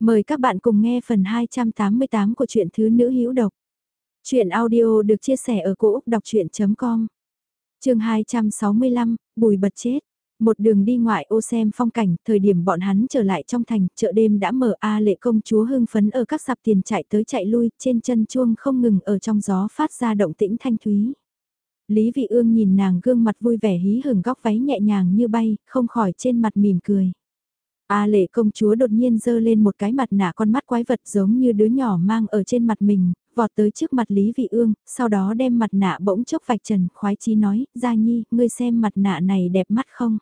Mời các bạn cùng nghe phần 288 của truyện Thứ Nữ Hữu Độc. Chuyện audio được chia sẻ ở cỗ đọc chuyện.com Trường 265, Bùi bật chết. Một đường đi ngoại ô xem phong cảnh, thời điểm bọn hắn trở lại trong thành, chợ đêm đã mở A lệ công chúa hưng phấn ở các sạp tiền chạy tới chạy lui, trên chân chuông không ngừng ở trong gió phát ra động tĩnh thanh thúy. Lý Vị Ương nhìn nàng gương mặt vui vẻ hí hửng góc váy nhẹ nhàng như bay, không khỏi trên mặt mỉm cười. A lệ công chúa đột nhiên dơ lên một cái mặt nạ con mắt quái vật giống như đứa nhỏ mang ở trên mặt mình, vọt tới trước mặt Lý Vị Ương, sau đó đem mặt nạ bỗng chốc vạch trần, khoái chí nói, Gia Nhi, ngươi xem mặt nạ này đẹp mắt không?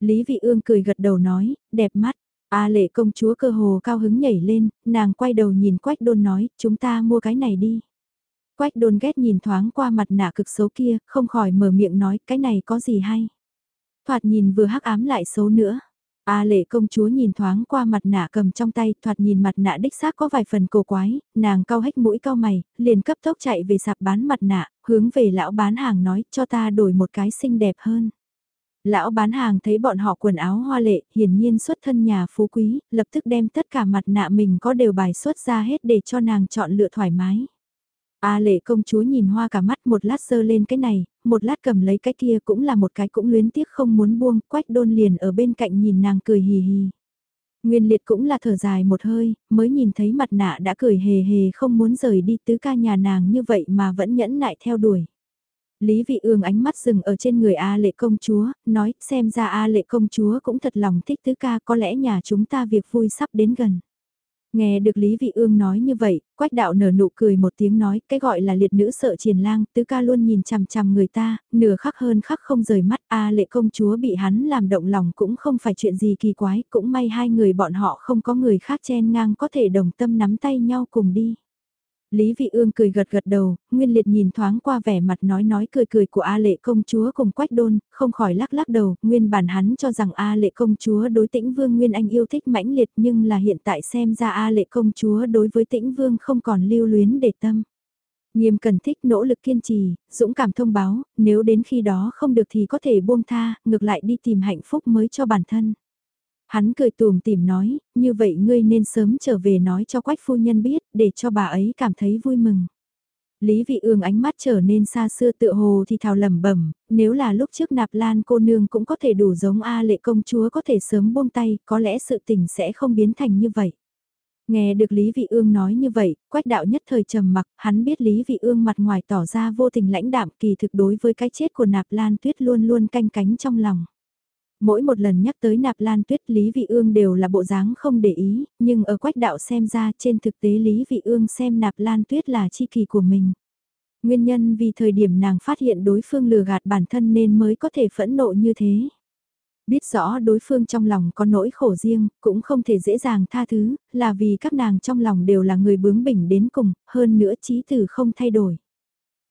Lý Vị Ương cười gật đầu nói, đẹp mắt. A lệ công chúa cơ hồ cao hứng nhảy lên, nàng quay đầu nhìn quách đôn nói, chúng ta mua cái này đi. Quách đôn ghét nhìn thoáng qua mặt nạ cực xấu kia, không khỏi mở miệng nói, cái này có gì hay. Thoạt nhìn vừa hắc ám lại xấu nữa. A lệ công chúa nhìn thoáng qua mặt nạ cầm trong tay, thoạt nhìn mặt nạ đích xác có vài phần cổ quái, nàng cao hách mũi cao mày, liền cấp tốc chạy về sạp bán mặt nạ, hướng về lão bán hàng nói cho ta đổi một cái xinh đẹp hơn. Lão bán hàng thấy bọn họ quần áo hoa lệ, hiển nhiên xuất thân nhà phú quý, lập tức đem tất cả mặt nạ mình có đều bài xuất ra hết để cho nàng chọn lựa thoải mái. A lệ công chúa nhìn hoa cả mắt một lát sơ lên cái này, một lát cầm lấy cái kia cũng là một cái cũng luyến tiếc không muốn buông, quách đôn liền ở bên cạnh nhìn nàng cười hì hì. Nguyên liệt cũng là thở dài một hơi, mới nhìn thấy mặt nạ đã cười hề hề không muốn rời đi tứ ca nhà nàng như vậy mà vẫn nhẫn nại theo đuổi. Lý vị ương ánh mắt dừng ở trên người A lệ công chúa, nói xem ra A lệ công chúa cũng thật lòng thích tứ ca có lẽ nhà chúng ta việc vui sắp đến gần. Nghe được Lý Vị Ương nói như vậy, quách đạo nở nụ cười một tiếng nói, cái gọi là liệt nữ sợ triền lang, tứ ca luôn nhìn chằm chằm người ta, nửa khắc hơn khắc không rời mắt, a lệ công chúa bị hắn làm động lòng cũng không phải chuyện gì kỳ quái, cũng may hai người bọn họ không có người khác chen ngang có thể đồng tâm nắm tay nhau cùng đi. Lý Vị Ương cười gật gật đầu, Nguyên Liệt nhìn thoáng qua vẻ mặt nói nói cười cười của A Lệ công chúa cùng Quách Đôn, không khỏi lắc lắc đầu, nguyên bản hắn cho rằng A Lệ công chúa đối Tĩnh Vương Nguyên Anh yêu thích mãnh liệt nhưng là hiện tại xem ra A Lệ công chúa đối với Tĩnh Vương không còn lưu luyến để tâm. Nghiêm cần thích nỗ lực kiên trì, dũng cảm thông báo, nếu đến khi đó không được thì có thể buông tha, ngược lại đi tìm hạnh phúc mới cho bản thân. Hắn cười tùm tìm nói, như vậy ngươi nên sớm trở về nói cho quách phu nhân biết, để cho bà ấy cảm thấy vui mừng. Lý vị ương ánh mắt trở nên xa xưa tựa hồ thì thào lẩm bẩm, nếu là lúc trước nạp lan cô nương cũng có thể đủ giống A lệ công chúa có thể sớm buông tay, có lẽ sự tình sẽ không biến thành như vậy. Nghe được Lý Vị Ương nói như vậy, quách đạo nhất thời trầm mặc, hắn biết Lý Vị Ương mặt ngoài tỏ ra vô tình lãnh đạm kỳ thực đối với cái chết của nạp lan tuyết luôn luôn canh cánh trong lòng. Mỗi một lần nhắc tới nạp lan tuyết Lý Vị Ương đều là bộ dáng không để ý, nhưng ở quách đạo xem ra trên thực tế Lý Vị Ương xem nạp lan tuyết là chi kỳ của mình. Nguyên nhân vì thời điểm nàng phát hiện đối phương lừa gạt bản thân nên mới có thể phẫn nộ như thế. Biết rõ đối phương trong lòng có nỗi khổ riêng, cũng không thể dễ dàng tha thứ, là vì các nàng trong lòng đều là người bướng bỉnh đến cùng, hơn nữa trí tử không thay đổi.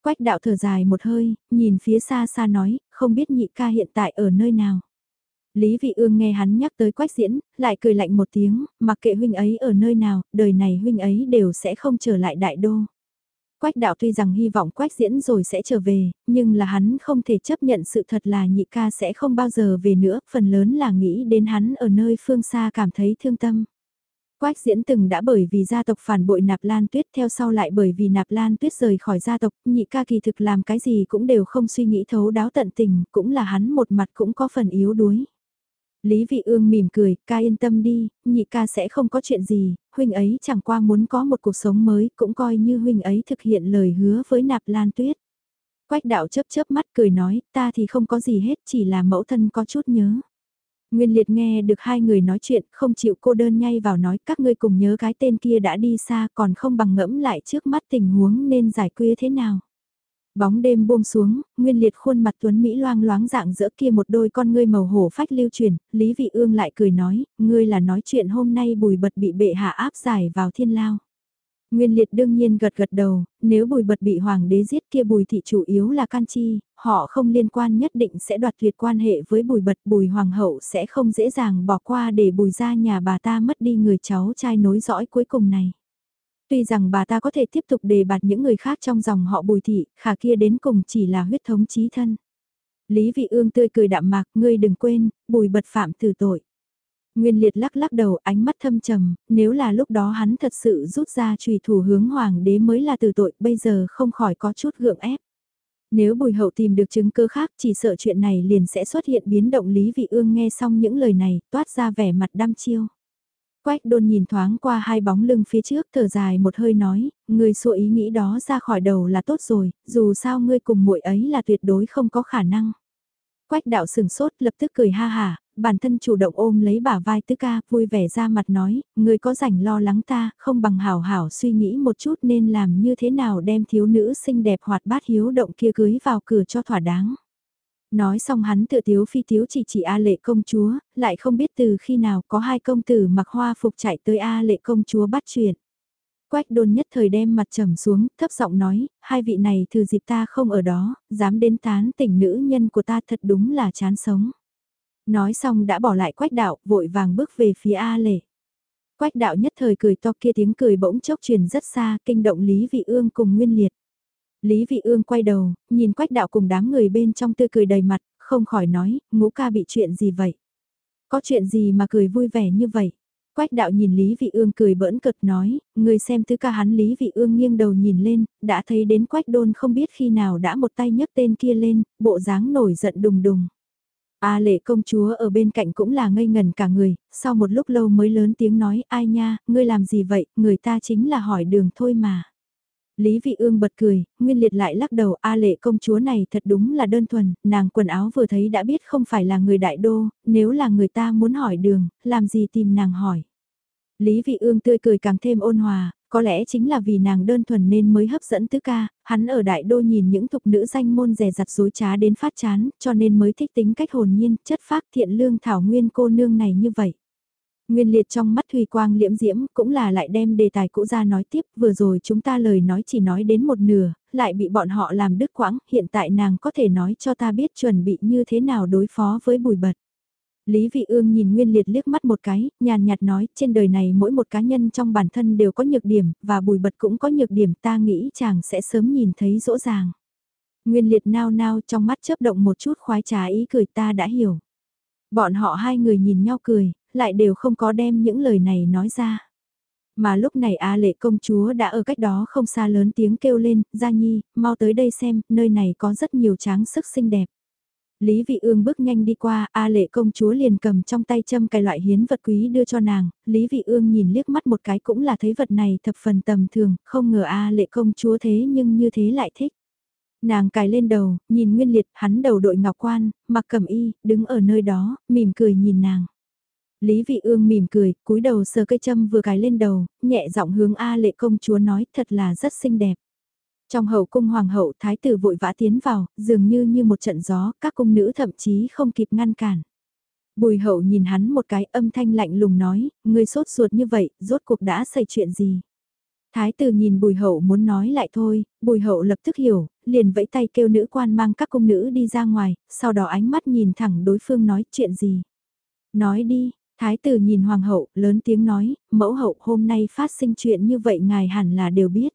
Quách đạo thở dài một hơi, nhìn phía xa xa nói, không biết nhị ca hiện tại ở nơi nào. Lý Vị Ương nghe hắn nhắc tới Quách Diễn, lại cười lạnh một tiếng, mặc kệ huynh ấy ở nơi nào, đời này huynh ấy đều sẽ không trở lại đại đô. Quách đạo tuy rằng hy vọng Quách Diễn rồi sẽ trở về, nhưng là hắn không thể chấp nhận sự thật là nhị ca sẽ không bao giờ về nữa, phần lớn là nghĩ đến hắn ở nơi phương xa cảm thấy thương tâm. Quách diễn từng đã bởi vì gia tộc phản bội nạp lan tuyết theo sau lại bởi vì nạp lan tuyết rời khỏi gia tộc, nhị ca kỳ thực làm cái gì cũng đều không suy nghĩ thấu đáo tận tình, cũng là hắn một mặt cũng có phần yếu đuối. Lý Vị Ương mỉm cười, ca yên tâm đi, nhị ca sẽ không có chuyện gì, huynh ấy chẳng qua muốn có một cuộc sống mới, cũng coi như huynh ấy thực hiện lời hứa với nạp lan tuyết. Quách đạo chớp chớp mắt cười nói, ta thì không có gì hết, chỉ là mẫu thân có chút nhớ. Nguyên liệt nghe được hai người nói chuyện, không chịu cô đơn nhay vào nói các ngươi cùng nhớ cái tên kia đã đi xa còn không bằng ngẫm lại trước mắt tình huống nên giải quyết thế nào. Bóng đêm buông xuống, nguyên liệt khuôn mặt tuấn Mỹ loang loáng dạng giữa kia một đôi con ngươi màu hổ phách lưu truyền, Lý Vị Ương lại cười nói, ngươi là nói chuyện hôm nay bùi bật bị bệ hạ áp giải vào thiên lao. Nguyên liệt đương nhiên gật gật đầu, nếu bùi bật bị hoàng đế giết kia bùi thị chủ yếu là can chi, họ không liên quan nhất định sẽ đoạt tuyệt quan hệ với bùi bật bùi hoàng hậu sẽ không dễ dàng bỏ qua để bùi ra nhà bà ta mất đi người cháu trai nối dõi cuối cùng này. Tuy rằng bà ta có thể tiếp tục đề bạt những người khác trong dòng họ bùi thị, khả kia đến cùng chỉ là huyết thống chí thân. Lý vị ương tươi cười đạm mạc, ngươi đừng quên, bùi bật phạm từ tội. Nguyên liệt lắc lắc đầu ánh mắt thâm trầm, nếu là lúc đó hắn thật sự rút ra trùy thủ hướng hoàng đế mới là từ tội, bây giờ không khỏi có chút gượng ép. Nếu bùi hậu tìm được chứng cơ khác chỉ sợ chuyện này liền sẽ xuất hiện biến động Lý Vị Ương nghe xong những lời này, toát ra vẻ mặt đăm chiêu. Quách đôn nhìn thoáng qua hai bóng lưng phía trước thở dài một hơi nói, người xua ý nghĩ đó ra khỏi đầu là tốt rồi, dù sao ngươi cùng muội ấy là tuyệt đối không có khả năng. Quách đạo sừng sốt lập tức cười ha hà, bản thân chủ động ôm lấy bả vai tứ ca, vui vẻ ra mặt nói, người có rảnh lo lắng ta, không bằng hảo hảo suy nghĩ một chút nên làm như thế nào đem thiếu nữ xinh đẹp hoạt bát hiếu động kia cưới vào cửa cho thỏa đáng. Nói xong hắn tự tiếu phi tiếu chỉ chỉ A lệ công chúa, lại không biết từ khi nào có hai công tử mặc hoa phục chạy tới A lệ công chúa bắt chuyện. Quách đôn nhất thời đem mặt trầm xuống, thấp giọng nói, hai vị này từ dịp ta không ở đó, dám đến tán tỉnh nữ nhân của ta thật đúng là chán sống. Nói xong đã bỏ lại quách đạo, vội vàng bước về phía A lệ. Quách đạo nhất thời cười to kia tiếng cười bỗng chốc truyền rất xa, kinh động Lý Vị Ương cùng Nguyên Liệt. Lý Vị Ương quay đầu, nhìn quách đạo cùng đám người bên trong tươi cười đầy mặt, không khỏi nói, ngũ ca bị chuyện gì vậy? Có chuyện gì mà cười vui vẻ như vậy? Quách đạo nhìn Lý Vị Ương cười bỡn cợt nói, người xem tứ ca hắn Lý Vị Ương nghiêng đầu nhìn lên, đã thấy đến quách đôn không biết khi nào đã một tay nhấc tên kia lên, bộ dáng nổi giận đùng đùng. A lệ công chúa ở bên cạnh cũng là ngây ngần cả người, sau một lúc lâu mới lớn tiếng nói, ai nha, ngươi làm gì vậy, người ta chính là hỏi đường thôi mà. Lý Vị Ương bật cười, Nguyên Liệt lại lắc đầu A lệ công chúa này thật đúng là đơn thuần, nàng quần áo vừa thấy đã biết không phải là người đại đô, nếu là người ta muốn hỏi đường, làm gì tìm nàng hỏi. Lý Vị Ương tươi cười càng thêm ôn hòa, có lẽ chính là vì nàng đơn thuần nên mới hấp dẫn tứ ca, hắn ở đại đô nhìn những thục nữ danh môn rẻ rặt dối trá đến phát chán, cho nên mới thích tính cách hồn nhiên, chất phác thiện lương thảo nguyên cô nương này như vậy. Nguyên liệt trong mắt Thùy Quang liễm diễm cũng là lại đem đề tài cũ ra nói tiếp, vừa rồi chúng ta lời nói chỉ nói đến một nửa, lại bị bọn họ làm đứt quãng, hiện tại nàng có thể nói cho ta biết chuẩn bị như thế nào đối phó với bùi bật. Lý Vị Ương nhìn Nguyên Liệt liếc mắt một cái, nhàn nhạt nói, trên đời này mỗi một cá nhân trong bản thân đều có nhược điểm, và bùi bật cũng có nhược điểm ta nghĩ chàng sẽ sớm nhìn thấy rõ ràng. Nguyên Liệt nao nao trong mắt chớp động một chút khoái trá ý cười ta đã hiểu. Bọn họ hai người nhìn nhau cười, lại đều không có đem những lời này nói ra. Mà lúc này A lệ công chúa đã ở cách đó không xa lớn tiếng kêu lên, Gia Nhi, mau tới đây xem, nơi này có rất nhiều tráng sức xinh đẹp. Lý Vị Ương bước nhanh đi qua, A lệ công chúa liền cầm trong tay châm cái loại hiến vật quý đưa cho nàng, Lý Vị Ương nhìn liếc mắt một cái cũng là thấy vật này thập phần tầm thường, không ngờ A lệ công chúa thế nhưng như thế lại thích. Nàng cài lên đầu, nhìn Nguyên Liệt, hắn đầu đội ngọc quan, mặc cẩm y, đứng ở nơi đó, mỉm cười nhìn nàng. Lý Vị Ương mỉm cười, cúi đầu sờ cây châm vừa cài lên đầu, nhẹ giọng hướng A lệ công chúa nói thật là rất xinh đẹp. Trong hậu cung hoàng hậu thái tử vội vã tiến vào, dường như như một trận gió, các cung nữ thậm chí không kịp ngăn cản. Bùi hậu nhìn hắn một cái âm thanh lạnh lùng nói, người sốt ruột như vậy, rốt cuộc đã xảy chuyện gì. Thái tử nhìn bùi hậu muốn nói lại thôi, bùi hậu lập tức hiểu, liền vẫy tay kêu nữ quan mang các cung nữ đi ra ngoài, sau đó ánh mắt nhìn thẳng đối phương nói chuyện gì. Nói đi, thái tử nhìn hoàng hậu, lớn tiếng nói, mẫu hậu hôm nay phát sinh chuyện như vậy ngài hẳn là đều biết.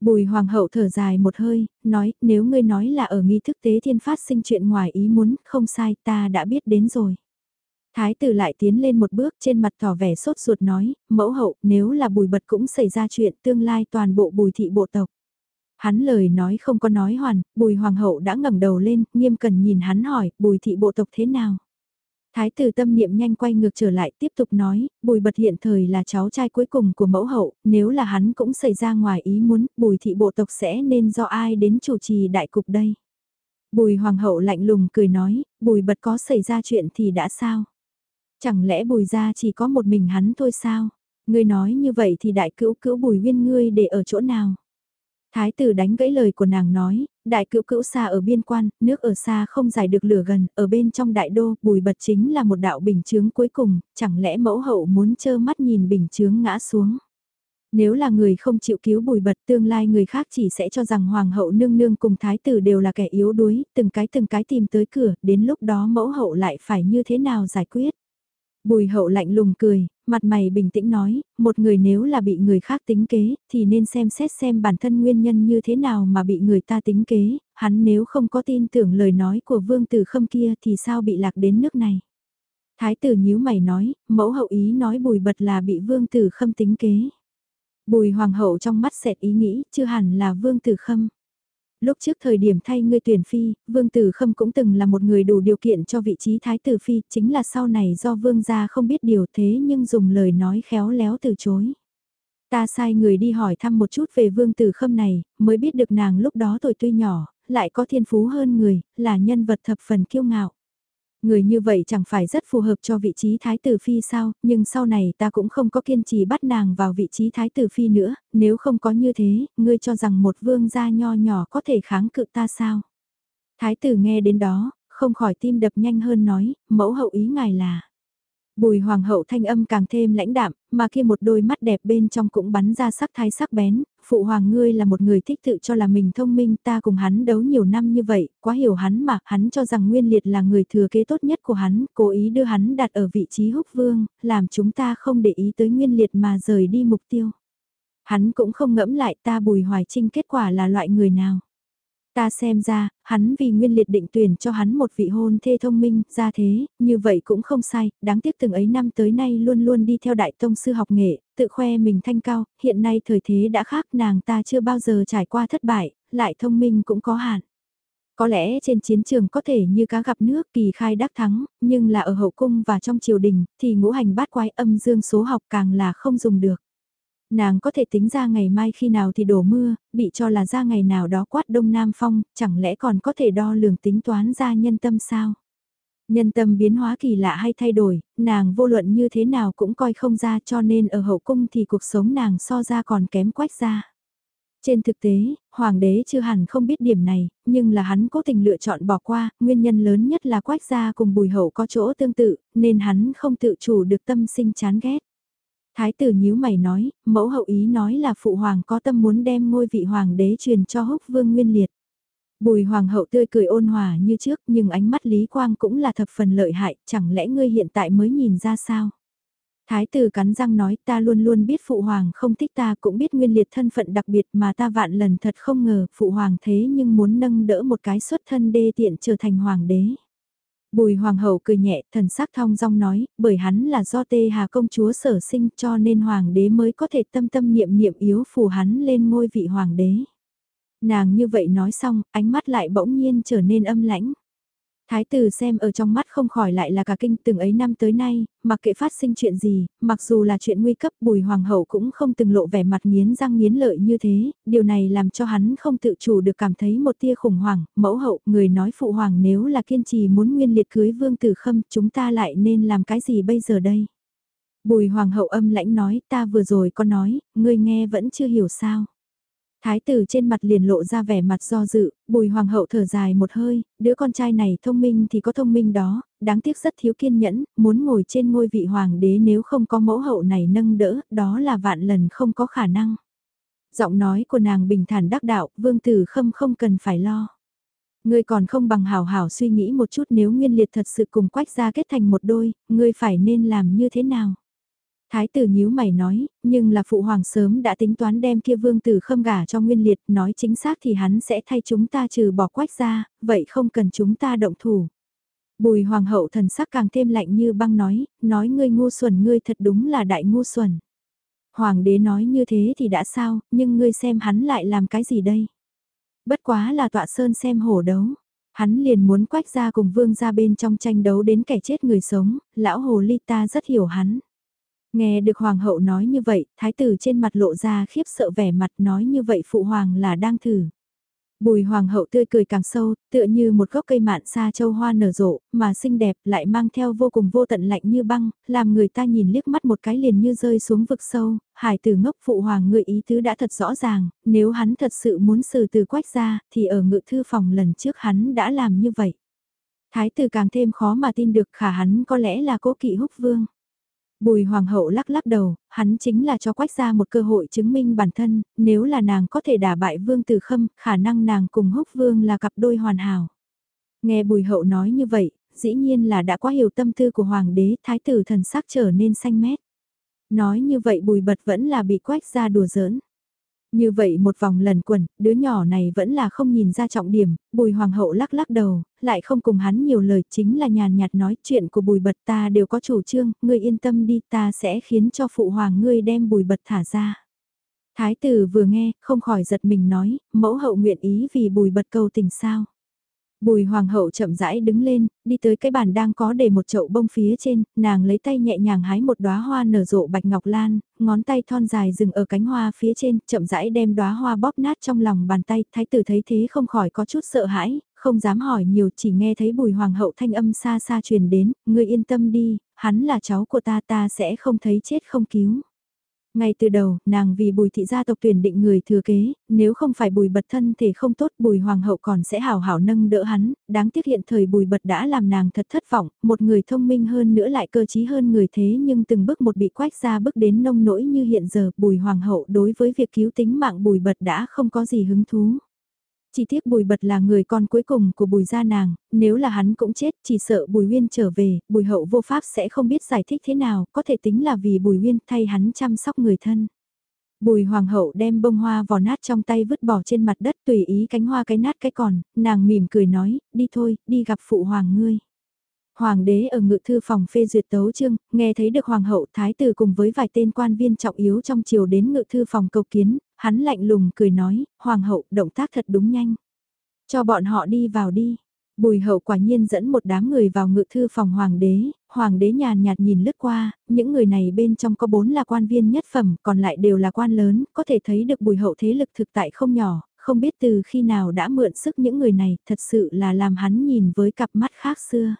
Bùi hoàng hậu thở dài một hơi, nói, nếu ngươi nói là ở nghi thức tế thiên phát sinh chuyện ngoài ý muốn, không sai, ta đã biết đến rồi. Thái tử lại tiến lên một bước trên mặt tỏ vẻ sốt ruột nói, mẫu hậu, nếu là bùi bật cũng xảy ra chuyện tương lai toàn bộ bùi thị bộ tộc. Hắn lời nói không có nói hoàn, bùi hoàng hậu đã ngẩng đầu lên, nghiêm cần nhìn hắn hỏi, bùi thị bộ tộc thế nào? Thái tử tâm niệm nhanh quay ngược trở lại tiếp tục nói, bùi bật hiện thời là cháu trai cuối cùng của mẫu hậu, nếu là hắn cũng xảy ra ngoài ý muốn, bùi thị bộ tộc sẽ nên do ai đến chủ trì đại cục đây. Bùi hoàng hậu lạnh lùng cười nói, bùi bật có xảy ra chuyện thì đã sao? Chẳng lẽ bùi ra chỉ có một mình hắn thôi sao? Ngươi nói như vậy thì đại cữu cữu bùi viên ngươi để ở chỗ nào? Thái tử đánh gãy lời của nàng nói, đại cữu cữu xa ở biên quan, nước ở xa không giải được lửa gần, ở bên trong đại đô, bùi bật chính là một đạo bình chướng cuối cùng, chẳng lẽ mẫu hậu muốn trơ mắt nhìn bình chướng ngã xuống. Nếu là người không chịu cứu bùi bật tương lai người khác chỉ sẽ cho rằng hoàng hậu nương nương cùng thái tử đều là kẻ yếu đuối, từng cái từng cái tìm tới cửa, đến lúc đó mẫu hậu lại phải như thế nào giải quyết. Bùi hậu lạnh lùng cười, mặt mày bình tĩnh nói, một người nếu là bị người khác tính kế, thì nên xem xét xem bản thân nguyên nhân như thế nào mà bị người ta tính kế, hắn nếu không có tin tưởng lời nói của vương tử khâm kia thì sao bị lạc đến nước này. Thái tử nhíu mày nói, mẫu hậu ý nói bùi bật là bị vương tử khâm tính kế. Bùi hoàng hậu trong mắt xẹt ý nghĩ, chưa hẳn là vương tử khâm. Lúc trước thời điểm thay ngươi tuyển phi, vương tử khâm cũng từng là một người đủ điều kiện cho vị trí thái tử phi, chính là sau này do vương gia không biết điều thế nhưng dùng lời nói khéo léo từ chối. Ta sai người đi hỏi thăm một chút về vương tử khâm này, mới biết được nàng lúc đó tuổi tuy nhỏ, lại có thiên phú hơn người, là nhân vật thập phần kiêu ngạo. Người như vậy chẳng phải rất phù hợp cho vị trí thái tử phi sao, nhưng sau này ta cũng không có kiên trì bắt nàng vào vị trí thái tử phi nữa, nếu không có như thế, ngươi cho rằng một vương gia nho nhỏ có thể kháng cự ta sao? Thái tử nghe đến đó, không khỏi tim đập nhanh hơn nói, mẫu hậu ý ngài là. Bùi hoàng hậu thanh âm càng thêm lãnh đạm, mà kia một đôi mắt đẹp bên trong cũng bắn ra sắc thái sắc bén, phụ hoàng ngươi là một người thích tự cho là mình thông minh ta cùng hắn đấu nhiều năm như vậy, quá hiểu hắn mà, hắn cho rằng nguyên liệt là người thừa kế tốt nhất của hắn, cố ý đưa hắn đặt ở vị trí húc vương, làm chúng ta không để ý tới nguyên liệt mà rời đi mục tiêu. Hắn cũng không ngẫm lại ta bùi hoài trinh kết quả là loại người nào. Ta xem ra, hắn vì nguyên liệt định tuyển cho hắn một vị hôn thê thông minh, ra thế, như vậy cũng không sai, đáng tiếc từng ấy năm tới nay luôn luôn đi theo đại tông sư học nghệ, tự khoe mình thanh cao, hiện nay thời thế đã khác nàng ta chưa bao giờ trải qua thất bại, lại thông minh cũng có hạn. Có lẽ trên chiến trường có thể như cá gặp nước kỳ khai đắc thắng, nhưng là ở hậu cung và trong triều đình, thì ngũ hành bát quái âm dương số học càng là không dùng được. Nàng có thể tính ra ngày mai khi nào thì đổ mưa, bị cho là ra ngày nào đó quát đông nam phong, chẳng lẽ còn có thể đo lường tính toán ra nhân tâm sao? Nhân tâm biến hóa kỳ lạ hay thay đổi, nàng vô luận như thế nào cũng coi không ra cho nên ở hậu cung thì cuộc sống nàng so ra còn kém quách ra. Trên thực tế, hoàng đế chưa hẳn không biết điểm này, nhưng là hắn cố tình lựa chọn bỏ qua, nguyên nhân lớn nhất là quách gia cùng bùi hậu có chỗ tương tự, nên hắn không tự chủ được tâm sinh chán ghét. Thái tử nhíu mày nói, mẫu hậu ý nói là phụ hoàng có tâm muốn đem ngôi vị hoàng đế truyền cho húc vương nguyên liệt. Bùi hoàng hậu tươi cười ôn hòa như trước nhưng ánh mắt Lý Quang cũng là thập phần lợi hại, chẳng lẽ ngươi hiện tại mới nhìn ra sao? Thái tử cắn răng nói ta luôn luôn biết phụ hoàng không thích ta cũng biết nguyên liệt thân phận đặc biệt mà ta vạn lần thật không ngờ phụ hoàng thế nhưng muốn nâng đỡ một cái xuất thân đê tiện trở thành hoàng đế. Bùi hoàng hậu cười nhẹ, thần sắc thong dong nói, bởi hắn là do tê hà công chúa sở sinh cho nên hoàng đế mới có thể tâm tâm niệm niệm yếu phù hắn lên ngôi vị hoàng đế. Nàng như vậy nói xong, ánh mắt lại bỗng nhiên trở nên âm lãnh. Thái tử xem ở trong mắt không khỏi lại là cả kinh từng ấy năm tới nay, mặc kệ phát sinh chuyện gì, mặc dù là chuyện nguy cấp bùi hoàng hậu cũng không từng lộ vẻ mặt miến răng miến lợi như thế, điều này làm cho hắn không tự chủ được cảm thấy một tia khủng hoảng, mẫu hậu, người nói phụ hoàng nếu là kiên trì muốn nguyên liệt cưới vương tử khâm, chúng ta lại nên làm cái gì bây giờ đây? Bùi hoàng hậu âm lãnh nói, ta vừa rồi có nói, ngươi nghe vẫn chưa hiểu sao. Thái tử trên mặt liền lộ ra vẻ mặt do dự, bùi hoàng hậu thở dài một hơi, đứa con trai này thông minh thì có thông minh đó, đáng tiếc rất thiếu kiên nhẫn, muốn ngồi trên ngôi vị hoàng đế nếu không có mẫu hậu này nâng đỡ, đó là vạn lần không có khả năng. Giọng nói của nàng bình thản đắc đạo, vương tử khâm không cần phải lo. Ngươi còn không bằng hảo hảo suy nghĩ một chút nếu nguyên liệt thật sự cùng quách ra kết thành một đôi, ngươi phải nên làm như thế nào? Thái tử nhíu mày nói, nhưng là phụ hoàng sớm đã tính toán đem kia vương tử khâm gả cho nguyên liệt, nói chính xác thì hắn sẽ thay chúng ta trừ bỏ quách ra, vậy không cần chúng ta động thủ. Bùi hoàng hậu thần sắc càng thêm lạnh như băng nói, nói ngươi ngu xuẩn ngươi thật đúng là đại ngu xuẩn. Hoàng đế nói như thế thì đã sao, nhưng ngươi xem hắn lại làm cái gì đây? Bất quá là tọa sơn xem hổ đấu. Hắn liền muốn quách ra cùng vương ra bên trong tranh đấu đến kẻ chết người sống, lão hồ ly ta rất hiểu hắn. Nghe được hoàng hậu nói như vậy, thái tử trên mặt lộ ra khiếp sợ vẻ mặt nói như vậy phụ hoàng là đang thử. Bùi hoàng hậu tươi cười càng sâu, tựa như một gốc cây mạn xa châu hoa nở rộ, mà xinh đẹp lại mang theo vô cùng vô tận lạnh như băng, làm người ta nhìn liếc mắt một cái liền như rơi xuống vực sâu, hải tử ngốc phụ hoàng người ý tứ đã thật rõ ràng, nếu hắn thật sự muốn xử từ quách ra, thì ở ngự thư phòng lần trước hắn đã làm như vậy. Thái tử càng thêm khó mà tin được khả hắn có lẽ là cố kỵ húc vương. Bùi hoàng hậu lắc lắc đầu, hắn chính là cho quách ra một cơ hội chứng minh bản thân, nếu là nàng có thể đả bại vương tử khâm, khả năng nàng cùng húc vương là cặp đôi hoàn hảo. Nghe bùi hậu nói như vậy, dĩ nhiên là đã quá hiểu tâm tư của hoàng đế, thái tử thần sắc trở nên xanh mét. Nói như vậy bùi bật vẫn là bị quách ra đùa giỡn. Như vậy một vòng lần quẩn, đứa nhỏ này vẫn là không nhìn ra trọng điểm, bùi hoàng hậu lắc lắc đầu, lại không cùng hắn nhiều lời chính là nhàn nhạt nói chuyện của bùi bật ta đều có chủ trương, ngươi yên tâm đi ta sẽ khiến cho phụ hoàng ngươi đem bùi bật thả ra. Thái tử vừa nghe, không khỏi giật mình nói, mẫu hậu nguyện ý vì bùi bật cầu tình sao. Bùi hoàng hậu chậm rãi đứng lên, đi tới cái bàn đang có để một chậu bông phía trên, nàng lấy tay nhẹ nhàng hái một đóa hoa nở rộ bạch ngọc lan, ngón tay thon dài dừng ở cánh hoa phía trên, chậm rãi đem đóa hoa bóp nát trong lòng bàn tay, thái tử thấy thế không khỏi có chút sợ hãi, không dám hỏi nhiều, chỉ nghe thấy bùi hoàng hậu thanh âm xa xa truyền đến, ngươi yên tâm đi, hắn là cháu của ta ta sẽ không thấy chết không cứu. Ngay từ đầu, nàng vì bùi thị gia tộc tuyển định người thừa kế, nếu không phải bùi bật thân thể không tốt bùi hoàng hậu còn sẽ hào hảo nâng đỡ hắn, đáng tiếc hiện thời bùi bật đã làm nàng thật thất vọng, một người thông minh hơn nữa lại cơ trí hơn người thế nhưng từng bước một bị quách ra bước đến nông nỗi như hiện giờ bùi hoàng hậu đối với việc cứu tính mạng bùi bật đã không có gì hứng thú. Chỉ tiếc Bùi Bật là người con cuối cùng của Bùi gia nàng, nếu là hắn cũng chết chỉ sợ Bùi Uyên trở về, Bùi Hậu vô pháp sẽ không biết giải thích thế nào, có thể tính là vì Bùi Uyên thay hắn chăm sóc người thân. Bùi Hoàng hậu đem bông hoa vò nát trong tay vứt bỏ trên mặt đất tùy ý cánh hoa cái nát cái còn, nàng mỉm cười nói, đi thôi, đi gặp phụ hoàng ngươi. Hoàng đế ở ngự thư phòng phê duyệt tấu chương, nghe thấy được hoàng hậu thái tử cùng với vài tên quan viên trọng yếu trong triều đến ngự thư phòng cầu kiến, hắn lạnh lùng cười nói, hoàng hậu động tác thật đúng nhanh. Cho bọn họ đi vào đi. Bùi hậu quả nhiên dẫn một đám người vào ngự thư phòng hoàng đế, hoàng đế nhàn nhạt nhìn lướt qua, những người này bên trong có bốn là quan viên nhất phẩm, còn lại đều là quan lớn, có thể thấy được bùi hậu thế lực thực tại không nhỏ, không biết từ khi nào đã mượn sức những người này, thật sự là làm hắn nhìn với cặp mắt khác xưa.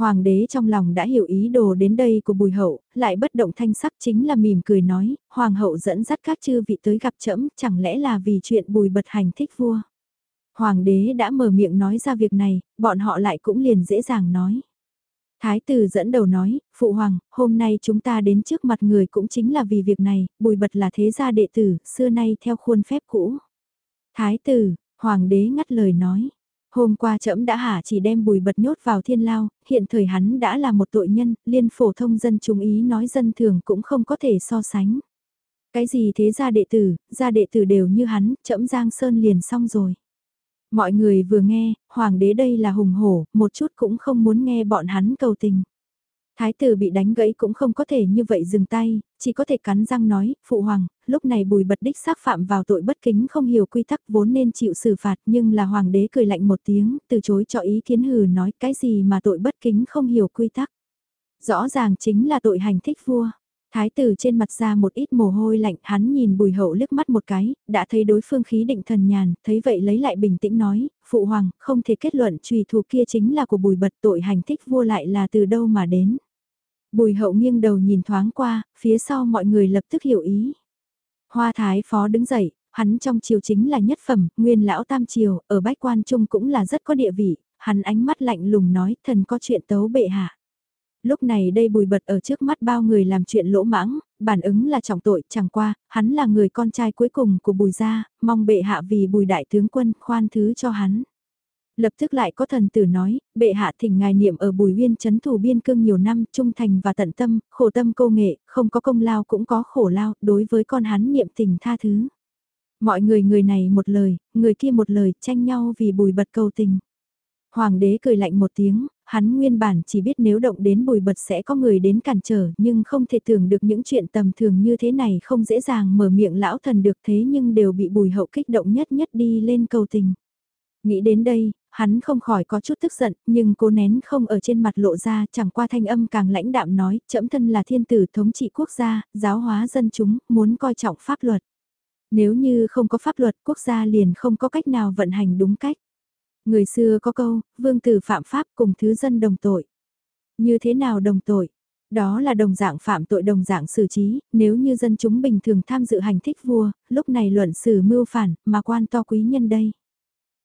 Hoàng đế trong lòng đã hiểu ý đồ đến đây của bùi hậu, lại bất động thanh sắc chính là mỉm cười nói, hoàng hậu dẫn dắt các chư vị tới gặp trẫm chẳng lẽ là vì chuyện bùi bật hành thích vua. Hoàng đế đã mở miệng nói ra việc này, bọn họ lại cũng liền dễ dàng nói. Thái tử dẫn đầu nói, Phụ Hoàng, hôm nay chúng ta đến trước mặt người cũng chính là vì việc này, bùi bật là thế gia đệ tử, xưa nay theo khuôn phép cũ. Thái tử, Hoàng đế ngắt lời nói, Hôm qua trẫm đã hả chỉ đem bùi bật nhốt vào thiên lao, hiện thời hắn đã là một tội nhân, liên phổ thông dân chúng ý nói dân thường cũng không có thể so sánh. Cái gì thế gia đệ tử, gia đệ tử đều như hắn, trẫm Giang Sơn liền xong rồi. Mọi người vừa nghe, hoàng đế đây là hùng hổ, một chút cũng không muốn nghe bọn hắn cầu tình. Thái tử bị đánh gãy cũng không có thể như vậy dừng tay, chỉ có thể cắn răng nói, phụ hoàng, lúc này bùi bật đích xác phạm vào tội bất kính không hiểu quy tắc vốn nên chịu xử phạt nhưng là hoàng đế cười lạnh một tiếng, từ chối cho ý kiến hừ nói cái gì mà tội bất kính không hiểu quy tắc. Rõ ràng chính là tội hành thích vua. Thái tử trên mặt ra một ít mồ hôi lạnh, hắn nhìn bùi hậu liếc mắt một cái, đã thấy đối phương khí định thần nhàn, thấy vậy lấy lại bình tĩnh nói, phụ hoàng, không thể kết luận trùy thù kia chính là của bùi bật tội hành thích vua lại là từ đâu mà đến. Bùi hậu nghiêng đầu nhìn thoáng qua, phía sau mọi người lập tức hiểu ý. Hoa thái phó đứng dậy, hắn trong triều chính là nhất phẩm, nguyên lão tam triều, ở bách quan trung cũng là rất có địa vị, hắn ánh mắt lạnh lùng nói thần có chuyện tấu bệ hạ. Lúc này đây bùi bật ở trước mắt bao người làm chuyện lỗ mãng, bản ứng là trọng tội, chẳng qua, hắn là người con trai cuối cùng của bùi gia, mong bệ hạ vì bùi đại tướng quân khoan thứ cho hắn. Lập tức lại có thần tử nói, bệ hạ thỉnh ngài niệm ở bùi uyên chấn thủ biên cương nhiều năm, trung thành và tận tâm, khổ tâm cô nghệ, không có công lao cũng có khổ lao, đối với con hắn niệm tình tha thứ. Mọi người người này một lời, người kia một lời, tranh nhau vì bùi bật cầu tình. Hoàng đế cười lạnh một tiếng, hắn nguyên bản chỉ biết nếu động đến bùi bật sẽ có người đến cản trở nhưng không thể tưởng được những chuyện tầm thường như thế này không dễ dàng mở miệng lão thần được thế nhưng đều bị bùi hậu kích động nhất nhất đi lên cầu tình. Nghĩ đến đây, hắn không khỏi có chút tức giận, nhưng cô nén không ở trên mặt lộ ra, chẳng qua thanh âm càng lãnh đạm nói, trẫm thân là thiên tử thống trị quốc gia, giáo hóa dân chúng, muốn coi trọng pháp luật. Nếu như không có pháp luật, quốc gia liền không có cách nào vận hành đúng cách. Người xưa có câu, vương tử phạm pháp cùng thứ dân đồng tội. Như thế nào đồng tội? Đó là đồng dạng phạm tội đồng dạng xử trí, nếu như dân chúng bình thường tham dự hành thích vua, lúc này luận xử mưu phản, mà quan to quý nhân đây.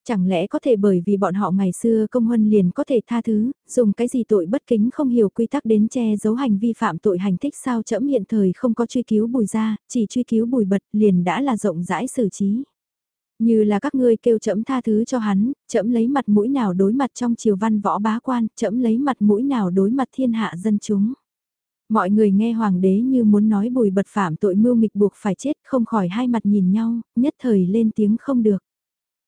Chẳng lẽ có thể bởi vì bọn họ ngày xưa công huân liền có thể tha thứ, dùng cái gì tội bất kính không hiểu quy tắc đến che giấu hành vi phạm tội hành thích sao chậm hiện thời không có truy cứu bùi ra, chỉ truy cứu bùi bật liền đã là rộng rãi xử trí. Như là các ngươi kêu chậm tha thứ cho hắn, chậm lấy mặt mũi nào đối mặt trong triều văn võ bá quan, chậm lấy mặt mũi nào đối mặt thiên hạ dân chúng. Mọi người nghe hoàng đế như muốn nói bùi bật phạm tội mưu nghịch buộc phải chết không khỏi hai mặt nhìn nhau, nhất thời lên tiếng không được.